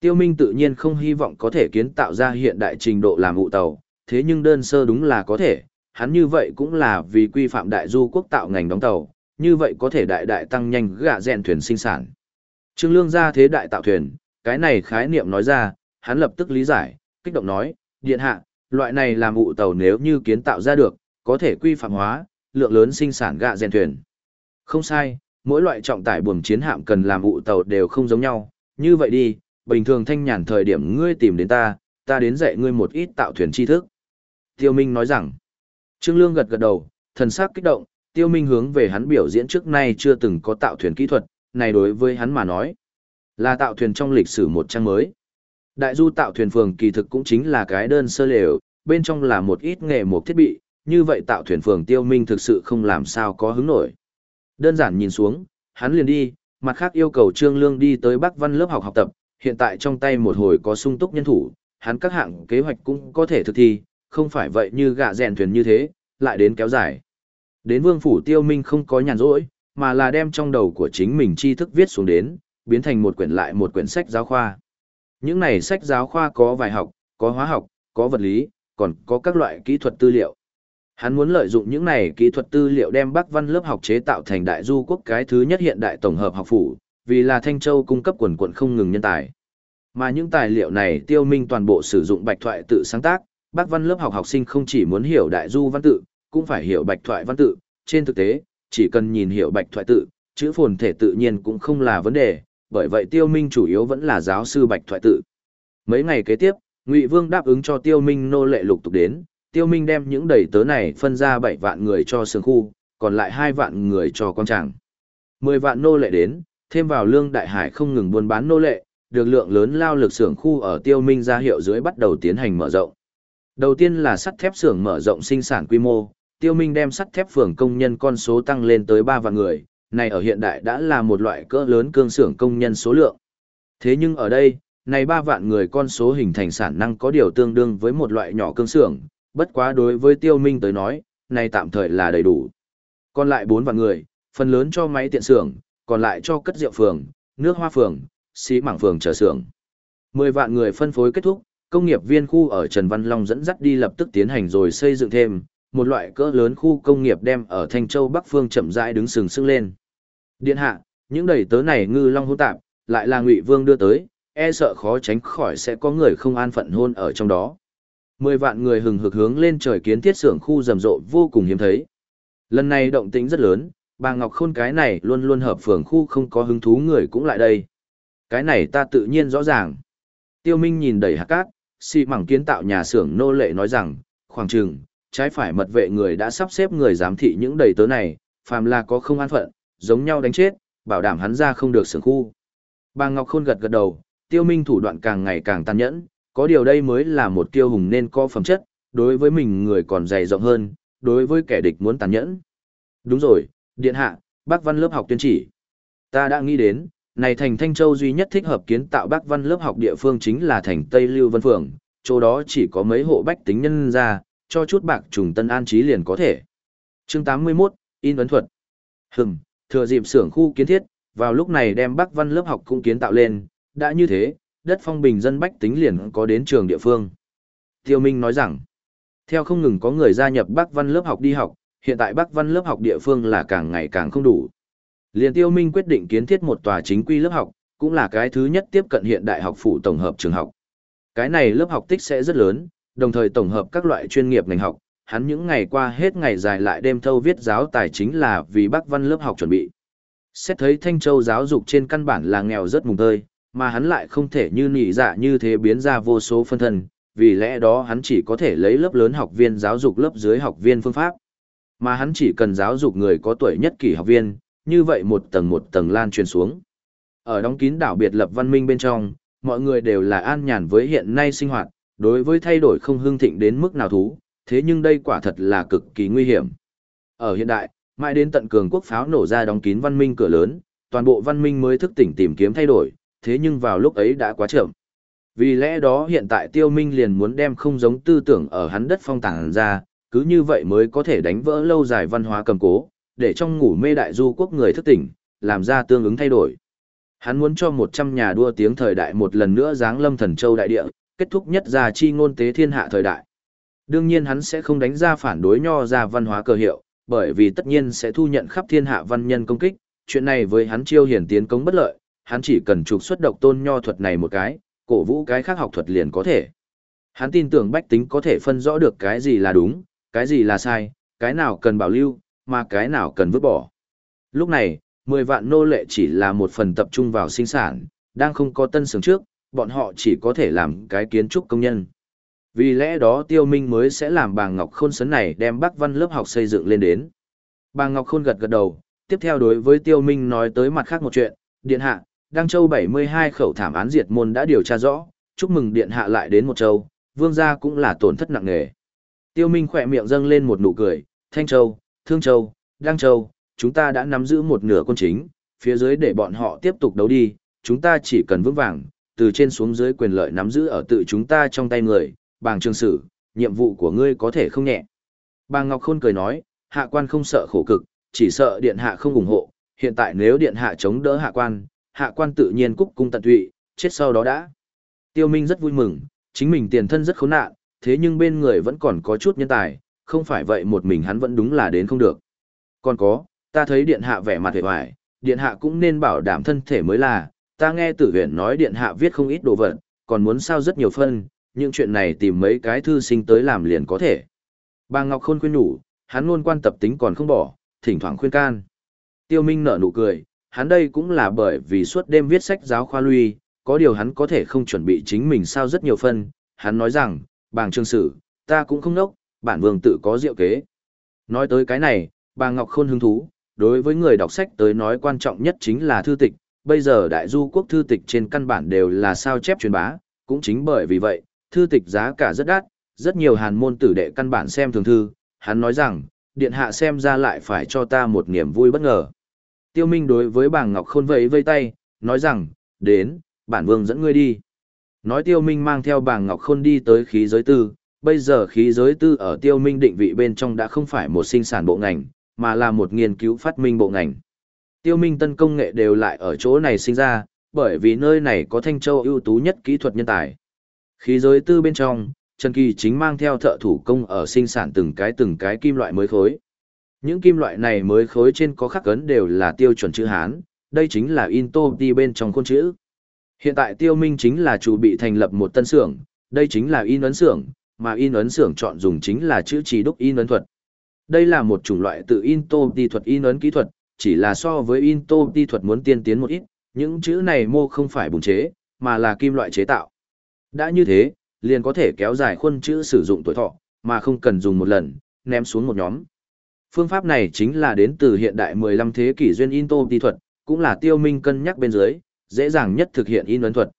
Tiêu Minh tự nhiên không hy vọng có thể kiến tạo ra hiện đại trình độ làm vụ tàu, thế nhưng đơn sơ đúng là có thể, hắn như vậy cũng là vì quy phạm đại du quốc tạo ngành đóng tàu, như vậy có thể đại đại tăng nhanh gạ rèn thuyền sinh sản. Trương Lương ra thế đại tạo thuyền, cái này khái niệm nói ra, hắn lập tức lý giải, kích động nói, điện hạ, loại này làm vụ tàu nếu như kiến tạo ra được, có thể quy phạm hóa, lượng lớn sinh sản gạ rèn thuyền. Không sai, mỗi loại trọng tải buồm chiến hạm cần làm vụ tàu đều không giống nhau, như vậy đi, bình thường thanh nhàn thời điểm ngươi tìm đến ta, ta đến dạy ngươi một ít tạo thuyền tri thức. Tiêu Minh nói rằng, Trương Lương gật gật đầu, thần sắc kích động, Tiêu Minh hướng về hắn biểu diễn trước nay chưa từng có tạo thuyền kỹ thuật, này đối với hắn mà nói, là tạo thuyền trong lịch sử một trang mới. Đại du tạo thuyền phường kỳ thực cũng chính là cái đơn sơ lều, bên trong là một ít nghề một thiết bị, như vậy tạo thuyền phường Tiêu Minh thực sự không làm sao có hứng nổi. Đơn giản nhìn xuống, hắn liền đi, mặt khác yêu cầu Trương Lương đi tới Bắc Văn lớp học học tập, hiện tại trong tay một hồi có sung túc nhân thủ, hắn các hạng kế hoạch cũng có thể thực thi, không phải vậy như gạ rèn thuyền như thế, lại đến kéo dài. Đến vương phủ tiêu minh không có nhàn rỗi, mà là đem trong đầu của chính mình tri thức viết xuống đến, biến thành một quyển lại một quyển sách giáo khoa. Những này sách giáo khoa có vài học, có hóa học, có vật lý, còn có các loại kỹ thuật tư liệu. Hắn muốn lợi dụng những này kỹ thuật tư liệu đem Bắc Văn lớp học chế tạo thành đại du quốc cái thứ nhất hiện đại tổng hợp học phủ, vì là Thanh Châu cung cấp quần quận không ngừng nhân tài. Mà những tài liệu này tiêu minh toàn bộ sử dụng bạch thoại tự sáng tác, Bác Văn lớp học học sinh không chỉ muốn hiểu đại du văn tự, cũng phải hiểu bạch thoại văn tự, trên thực tế, chỉ cần nhìn hiểu bạch thoại tự, chữ phồn thể tự nhiên cũng không là vấn đề, bởi vậy tiêu minh chủ yếu vẫn là giáo sư bạch thoại tự. Mấy ngày kế tiếp, Ngụy Vương đáp ứng cho tiêu minh nô lệ lục tục đến, tiêu minh đem những đầy tớ này phân ra 7 vạn người cho sương khu, còn lại 2 vạn người cho con tràng. 10 vạn nô lệ đến, thêm vào lương đại hải không ngừng buôn bán nô lệ, được lượng lớn lao lực sưởng khu ở tiêu minh ra hiệu dưới bắt đầu tiến hành mở rộng. Đầu tiên là sắt thép xưởng mở rộng sinh sản quy mô, tiêu minh đem sắt thép phường công nhân con số tăng lên tới 3 vạn người, này ở hiện đại đã là một loại cỡ lớn cương xưởng công nhân số lượng. Thế nhưng ở đây, này 3 vạn người con số hình thành sản năng có điều tương đương với một loại nhỏ cương xưởng, bất quá đối với tiêu minh tới nói, này tạm thời là đầy đủ. Còn lại 4 vạn người, phần lớn cho máy tiện xưởng, còn lại cho cất rượu phường, nước hoa phường, xí mảng phường chờ xưởng. 10 vạn người phân phối kết thúc, công nghiệp viên khu ở Trần Văn Long dẫn dắt đi lập tức tiến hành rồi xây dựng thêm, một loại cỡ lớn khu công nghiệp đem ở Thanh Châu Bắc Phương chậm rãi đứng sừng sững lên. Điện hạ, những đầy tớ này ngư long hỗn tạp, lại là Ngụy Vương đưa tới, e sợ khó tránh khỏi sẽ có người không an phận hôn ở trong đó. Mười vạn người hừng hực hướng lên trời kiến thiết xưởng khu rầm rộ vô cùng hiếm thấy. Lần này động tĩnh rất lớn, bà Ngọc Khôn cái này luôn luôn hợp phường khu không có hứng thú người cũng lại đây. Cái này ta tự nhiên rõ ràng. Tiêu Minh nhìn đầy hạt cát, xì mảng kiến tạo nhà xưởng nô lệ nói rằng, khoảng chừng, trái phải mật vệ người đã sắp xếp người giám thị những đầy tớ này, phàm là có không an phận, giống nhau đánh chết, bảo đảm hắn ra không được xưởng khu. Bà Ngọc Khôn gật gật đầu, tiêu minh thủ đoạn càng ngày càng tàn nhẫn, có điều đây mới là một tiêu hùng nên có phẩm chất, đối với mình người còn dày rộng hơn, đối với kẻ địch muốn tàn nhẫn. Đúng rồi, điện hạ, bác văn lớp học tuyên chỉ. Ta đã nghĩ đến, này thành Thanh Châu duy nhất thích hợp kiến tạo bác văn lớp học địa phương chính là thành Tây Lưu Vân Phường, chỗ đó chỉ có mấy hộ bách tính nhân ra, cho chút bạc trùng tân an trí liền có thể. chương 81, in ấn thuật. Hừm, thừa dịp xưởng khu kiến thiết, vào lúc này đem bác văn lớp học cũng kiến tạo lên, đã như thế, đất phong bình dân bách tính liền có đến trường địa phương. Tiêu Minh nói rằng, Theo không ngừng có người gia nhập bác Văn lớp học đi học, hiện tại bác Văn lớp học địa phương là càng ngày càng không đủ. Liên Tiêu Minh quyết định kiến thiết một tòa chính quy lớp học, cũng là cái thứ nhất tiếp cận hiện đại học phủ tổng hợp trường học. Cái này lớp học tích sẽ rất lớn, đồng thời tổng hợp các loại chuyên nghiệp ngành học, hắn những ngày qua hết ngày dài lại đêm thâu viết giáo tài chính là vì Bắc Văn lớp học chuẩn bị. Xét thấy Thanh Châu giáo dục trên căn bản là nghèo rất mùng tơi, mà hắn lại không thể như nỉ dạ như thế biến ra vô số phân thân, vì lẽ đó hắn chỉ có thể lấy lớp lớn học viên giáo dục lớp dưới học viên phương pháp. Mà hắn chỉ cần giáo dục người có tuổi nhất kỷ học viên, như vậy một tầng một tầng lan truyền xuống. Ở đóng kín đảo biệt lập văn minh bên trong, mọi người đều là an nhàn với hiện nay sinh hoạt, đối với thay đổi không hương thịnh đến mức nào thú, thế nhưng đây quả thật là cực kỳ nguy hiểm. Ở hiện đại, mãi đến tận cường quốc pháo nổ ra đóng kín văn minh cửa lớn, toàn bộ văn minh mới thức tỉnh tìm kiếm thay đổi, thế nhưng vào lúc ấy đã quá chậm. Vì lẽ đó hiện tại tiêu minh liền muốn đem không giống tư tưởng ở hắn đất phong tàng ra, cứ như vậy mới có thể đánh vỡ lâu dài văn hóa cầm cố, để trong ngủ mê đại du quốc người thức tỉnh, làm ra tương ứng thay đổi. Hắn muốn cho 100 nhà đua tiếng thời đại một lần nữa giáng lâm thần châu đại địa, kết thúc nhất gia chi ngôn tế thiên hạ thời đại. Đương nhiên hắn sẽ không đánh ra phản đối nho ra văn hóa cơ hiệu, bởi vì tất nhiên sẽ thu nhận khắp thiên hạ văn nhân công kích, chuyện này với hắn chiêu hiển tiến công bất lợi, hắn chỉ cần trục xuất độc tôn nho thuật này một cái, cổ vũ cái khác học thuật liền có thể. Hắn tin tưởng bách tính có thể phân rõ được cái gì là đúng, cái gì là sai, cái nào cần bảo lưu, mà cái nào cần vứt bỏ. Lúc này, 10 vạn nô lệ chỉ là một phần tập trung vào sinh sản, đang không có tân xưởng trước, bọn họ chỉ có thể làm cái kiến trúc công nhân. Vì lẽ đó Tiêu Minh mới sẽ làm bà Ngọc Khôn sấn này đem Bắc Văn lớp học xây dựng lên đến. Bà Ngọc Khôn gật gật đầu, tiếp theo đối với Tiêu Minh nói tới mặt khác một chuyện, Điện Hạ, Đăng Châu 72 khẩu thảm án diệt môn đã điều tra rõ, chúc mừng Điện Hạ lại đến một châu, vương gia cũng là tổn thất nặng nề. Tiêu Minh khỏe miệng dâng lên một nụ cười, Thanh Châu, Thương Châu, Đăng Châu, chúng ta đã nắm giữ một nửa quân chính, phía dưới để bọn họ tiếp tục đấu đi, chúng ta chỉ cần vững vàng, từ trên xuống dưới quyền lợi nắm giữ ở tự chúng ta trong tay người, bàng trường sử, nhiệm vụ của ngươi có thể không nhẹ. Bàng Ngọc Khôn cười nói, hạ quan không sợ khổ cực, chỉ sợ điện hạ không ủng hộ, hiện tại nếu điện hạ chống đỡ hạ quan, hạ quan tự nhiên cúc cung tận tụy, chết sau đó đã. Tiêu Minh rất vui mừng, chính mình tiền thân rất khốn nạn, thế nhưng bên người vẫn còn có chút nhân tài, không phải vậy một mình hắn vẫn đúng là đến không được. Còn có, ta thấy điện hạ vẻ mặt vẻ vải, điện hạ cũng nên bảo đảm thân thể mới là, ta nghe tử huyện nói điện hạ viết không ít đồ vật, còn muốn sao rất nhiều phân, những chuyện này tìm mấy cái thư sinh tới làm liền có thể. Bà Ngọc Khôn khuyên nhủ, hắn luôn quan tập tính còn không bỏ, thỉnh thoảng khuyên can. Tiêu Minh nở nụ cười, hắn đây cũng là bởi vì suốt đêm viết sách giáo khoa lui, có điều hắn có thể không chuẩn bị chính mình sao rất nhiều phân, hắn nói rằng, bàng trương sử, ta cũng không nốc, bản vương tự có diệu kế. Nói tới cái này, bà Ngọc Khôn hứng thú, đối với người đọc sách tới nói quan trọng nhất chính là thư tịch, bây giờ đại du quốc thư tịch trên căn bản đều là sao chép truyền bá, cũng chính bởi vì vậy, thư tịch giá cả rất đắt, rất nhiều hàn môn tử đệ căn bản xem thường thư, hắn nói rằng, điện hạ xem ra lại phải cho ta một niềm vui bất ngờ. Tiêu Minh đối với bà Ngọc Khôn vẫy vây tay, nói rằng, đến, bản vương dẫn ngươi đi. Nói Tiêu Minh mang theo bà Ngọc Khôn đi tới khí giới tư, bây giờ khí giới tư ở Tiêu Minh định vị bên trong đã không phải một sinh sản bộ ngành, mà là một nghiên cứu phát minh bộ ngành. Tiêu Minh tân công nghệ đều lại ở chỗ này sinh ra, bởi vì nơi này có Thanh Châu ưu tú nhất kỹ thuật nhân tài. Khí giới tư bên trong, Trần Kỳ chính mang theo thợ thủ công ở sinh sản từng cái từng cái kim loại mới khối. Những kim loại này mới khối trên có khắc ấn đều là tiêu chuẩn chữ Hán, đây chính là in tô đi bên trong khuôn chữ. Hiện tại Tiêu Minh chính là chủ bị thành lập một tân xưởng, đây chính là in ấn xưởng, mà in ấn xưởng chọn dùng chính là chữ chỉ đúc in ấn thuật. Đây là một chủng loại tự in tô đi thuật in ấn kỹ thuật, chỉ là so với in tô đi thuật muốn tiên tiến một ít, những chữ này mô không phải bùng chế, mà là kim loại chế tạo. Đã như thế, liền có thể kéo dài khuôn chữ sử dụng tuổi thọ, mà không cần dùng một lần, ném xuống một nhóm. Phương pháp này chính là đến từ hiện đại 15 thế kỷ duyên in tô đi thuật, cũng là tiêu minh cân nhắc bên dưới, dễ dàng nhất thực hiện in ấn thuật.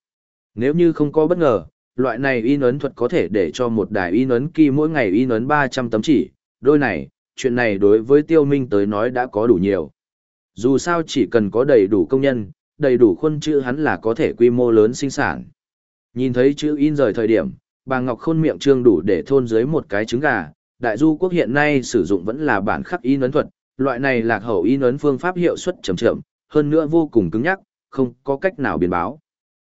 Nếu như không có bất ngờ, loại này in ấn thuật có thể để cho một đài in ấn kỳ mỗi ngày in ấn 300 tấm chỉ, đôi này, chuyện này đối với tiêu minh tới nói đã có đủ nhiều. Dù sao chỉ cần có đầy đủ công nhân, đầy đủ khuôn chữ hắn là có thể quy mô lớn sinh sản. Nhìn thấy chữ in rời thời điểm, bà Ngọc Khôn miệng trương đủ để thôn dưới một cái trứng gà, đại du quốc hiện nay sử dụng vẫn là bản khắc in ấn thuật, loại này lạc hậu in ấn phương pháp hiệu suất chậm chậm, hơn nữa vô cùng cứng nhắc, không có cách nào biến báo.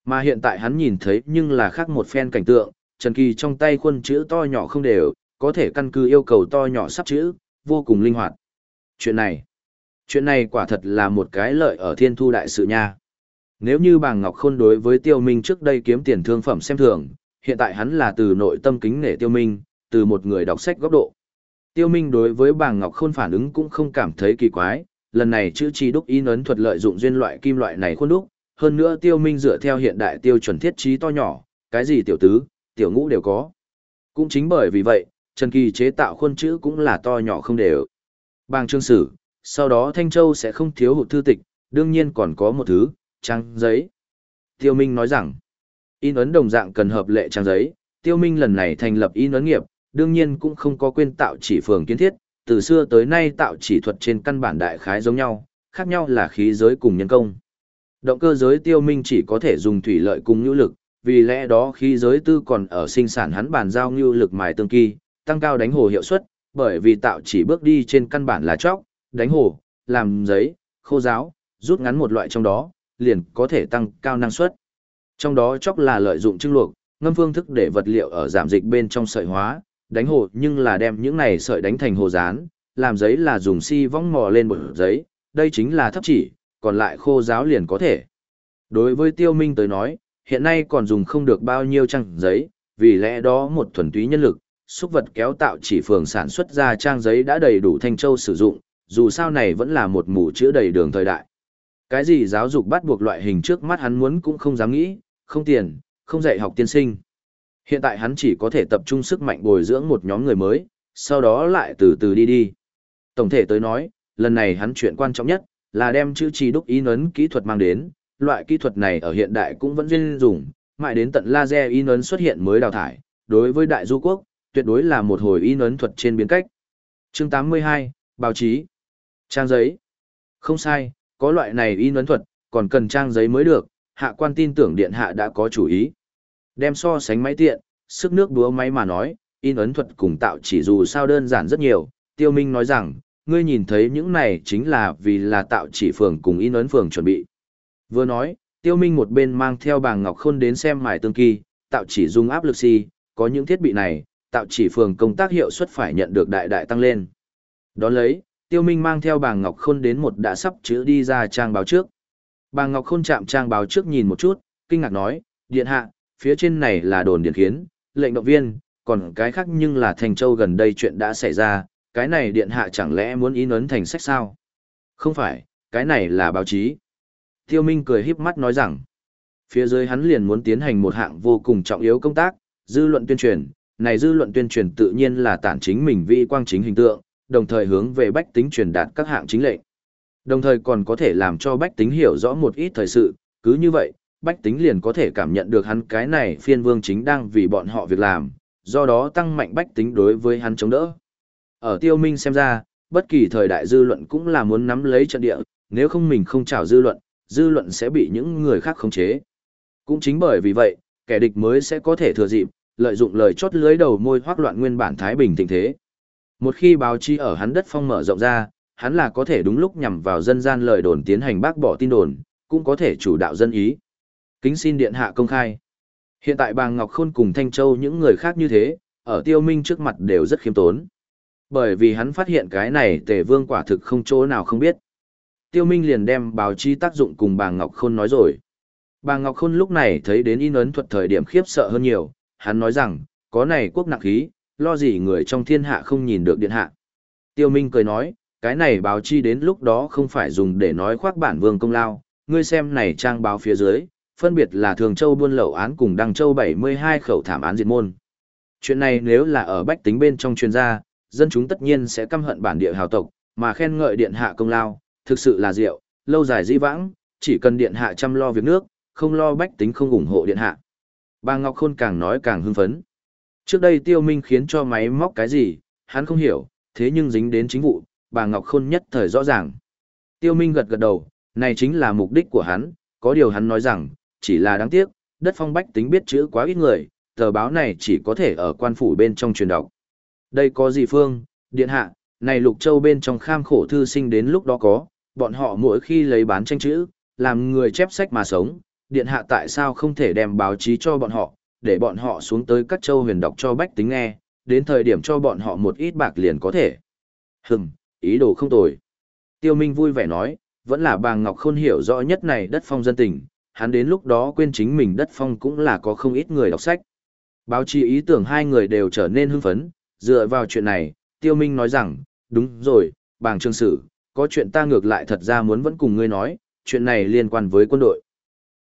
Mà hiện tại hắn nhìn thấy nhưng là khác một phen cảnh tượng, Trần Kỳ trong tay khuôn chữ to nhỏ không đều, có thể căn cứ yêu cầu to nhỏ sắp chữ, vô cùng linh hoạt. Chuyện này, chuyện này quả thật là một cái lợi ở thiên thu đại sự nha. Nếu như bàng Ngọc Khôn đối với Tiêu Minh trước đây kiếm tiền thương phẩm xem thường, hiện tại hắn là từ nội tâm kính nể Tiêu Minh, từ một người đọc sách góc độ. Tiêu Minh đối với bàng Ngọc Khôn phản ứng cũng không cảm thấy kỳ quái, lần này chữ chi đúc in ấn thuật lợi dụng duyên loại kim loại này khuôn đúc, hơn nữa Tiêu Minh dựa theo hiện đại tiêu chuẩn thiết trí to nhỏ, cái gì tiểu tứ, tiểu ngũ đều có. Cũng chính bởi vì vậy, Trần Kỳ chế tạo khuôn chữ cũng là to nhỏ không đều. Bàng trương sử, sau đó Thanh Châu sẽ không thiếu hụt thư tịch, đương nhiên còn có một thứ, trang giấy. Tiêu Minh nói rằng, in ấn đồng dạng cần hợp lệ trang giấy, Tiêu Minh lần này thành lập in ấn nghiệp, đương nhiên cũng không có quên tạo chỉ phường kiến thiết, từ xưa tới nay tạo chỉ thuật trên căn bản đại khái giống nhau, khác nhau là khí giới cùng nhân công. Động cơ giới Tiêu Minh chỉ có thể dùng thủy lợi cùng nhu lực, vì lẽ đó khi giới tư còn ở sinh sản hắn bàn giao nhu lực mài tương kỳ, tăng cao đánh hồ hiệu suất, bởi vì tạo chỉ bước đi trên căn bản là chóc, đánh hồ, làm giấy, khô giáo, rút ngắn một loại trong đó, liền có thể tăng cao năng suất. Trong đó chóc là lợi dụng trưng luộc, ngâm phương thức để vật liệu ở giảm dịch bên trong sợi hóa, đánh hồ nhưng là đem những này sợi đánh thành hồ dán, làm giấy là dùng si vong mò lên bột giấy, đây chính là thấp chỉ, còn lại khô giáo liền có thể. Đối với tiêu minh tới nói, hiện nay còn dùng không được bao nhiêu trang giấy, vì lẽ đó một thuần túy nhân lực, xúc vật kéo tạo chỉ phường sản xuất ra trang giấy đã đầy đủ thanh châu sử dụng, dù sao này vẫn là một mù chữa đầy đường thời đại. Cái gì giáo dục bắt buộc loại hình trước mắt hắn muốn cũng không dám nghĩ, không tiền, không dạy học tiên sinh. Hiện tại hắn chỉ có thể tập trung sức mạnh bồi dưỡng một nhóm người mới, sau đó lại từ từ đi đi. Tổng thể tới nói, lần này hắn chuyện quan trọng nhất là đem chữ trì đúc in ấn kỹ thuật mang đến, loại kỹ thuật này ở hiện đại cũng vẫn duyên dùng, mãi đến tận laser in ấn xuất hiện mới đào thải, đối với đại du quốc, tuyệt đối là một hồi in ấn thuật trên biến cách. Chương 82, báo chí. Trang giấy. Không sai, có loại này in ấn thuật, còn cần trang giấy mới được, hạ quan tin tưởng điện hạ đã có chủ ý. Đem so sánh máy tiện, sức nước đúa máy mà nói, in ấn thuật cùng tạo chỉ dù sao đơn giản rất nhiều, tiêu minh nói rằng, ngươi nhìn thấy những này chính là vì là tạo chỉ phường cùng in ấn phường chuẩn bị. Vừa nói, tiêu minh một bên mang theo bàng ngọc khôn đến xem mài tương kỳ, tạo chỉ dùng áp lực si, có những thiết bị này, tạo chỉ phường công tác hiệu suất phải nhận được đại đại tăng lên. Đón lấy, tiêu minh mang theo bàng ngọc khôn đến một đã sắp chữ đi ra trang báo trước. Bàng ngọc khôn chạm trang báo trước nhìn một chút, kinh ngạc nói, điện hạ, phía trên này là đồn điện khiến, lệnh động viên, còn cái khác nhưng là thành châu gần đây chuyện đã xảy ra, cái này điện hạ chẳng lẽ muốn in ấn thành sách sao? Không phải, cái này là báo chí. Tiêu Minh cười híp mắt nói rằng, phía dưới hắn liền muốn tiến hành một hạng vô cùng trọng yếu công tác, dư luận tuyên truyền, này dư luận tuyên truyền tự nhiên là tản chính mình vi quang chính hình tượng, đồng thời hướng về bách tính truyền đạt các hạng chính lệnh. Đồng thời còn có thể làm cho bách tính hiểu rõ một ít thời sự, cứ như vậy, bách tính liền có thể cảm nhận được hắn cái này phiên vương chính đang vì bọn họ việc làm, do đó tăng mạnh bách tính đối với hắn chống đỡ. Ở tiêu minh xem ra, bất kỳ thời đại dư luận cũng là muốn nắm lấy trận địa, nếu không mình không chào dư luận, dư luận sẽ bị những người khác khống chế. Cũng chính bởi vì vậy, kẻ địch mới sẽ có thể thừa dịp, lợi dụng lời chốt lưới đầu môi hoác loạn nguyên bản Thái Bình tình thế. Một khi báo chí ở hắn đất phong mở rộng ra, hắn là có thể đúng lúc nhằm vào dân gian lời đồn tiến hành bác bỏ tin đồn, cũng có thể chủ đạo dân ý. Kính xin điện hạ công khai. Hiện tại bà Ngọc Khôn cùng Thanh Châu những người khác như thế, ở tiêu minh trước mặt đều rất khiêm tốn. Bởi vì hắn phát hiện cái này tề vương quả thực không chỗ nào không biết. Tiêu minh liền đem báo chí tác dụng cùng bàng Ngọc Khôn nói rồi. Bàng Ngọc Khôn lúc này thấy đến in ấn thuật thời điểm khiếp sợ hơn nhiều, hắn nói rằng, có này quốc nặng khí, lo gì người trong thiên hạ không nhìn được điện hạ. Tiêu Minh cười nói, cái này báo chi đến lúc đó không phải dùng để nói khoác bản vương công lao, ngươi xem này trang báo phía dưới, phân biệt là Thường Châu buôn lậu án cùng Đăng Châu 72 khẩu thảm án diệt môn. Chuyện này nếu là ở bách tính bên trong chuyên gia, dân chúng tất nhiên sẽ căm hận bản địa hào tộc, mà khen ngợi điện hạ công lao, thực sự là diệu, lâu dài di vãng, chỉ cần điện hạ chăm lo việc nước, không lo bách tính không ủng hộ điện hạ. Bà Ngọc Khôn càng nói càng hưng phấn. Trước đây tiêu minh khiến cho máy móc cái gì, hắn không hiểu, thế nhưng dính đến chính vụ, bà Ngọc Khôn nhất thời rõ ràng. Tiêu minh gật gật đầu, này chính là mục đích của hắn, có điều hắn nói rằng, chỉ là đáng tiếc, đất phong bách tính biết chữ quá ít người, tờ báo này chỉ có thể ở quan phủ bên trong truyền đọc. Đây có gì phương, điện hạ, này lục châu bên trong kham khổ thư sinh đến lúc đó có, bọn họ mỗi khi lấy bán tranh chữ, làm người chép sách mà sống, điện hạ tại sao không thể đem báo chí cho bọn họ, để bọn họ xuống tới các châu huyền đọc cho bách tính nghe, đến thời điểm cho bọn họ một ít bạc liền có thể. Hừm, ý đồ không tồi. Tiêu Minh vui vẻ nói, vẫn là bà Ngọc Khôn hiểu rõ nhất này đất phong dân tình, hắn đến lúc đó quên chính mình đất phong cũng là có không ít người đọc sách. Báo chí ý tưởng hai người đều trở nên hưng phấn, dựa vào chuyện này, Tiêu Minh nói rằng, đúng rồi, bàng trương sử, có chuyện ta ngược lại thật ra muốn vẫn cùng ngươi nói, chuyện này liên quan với quân đội.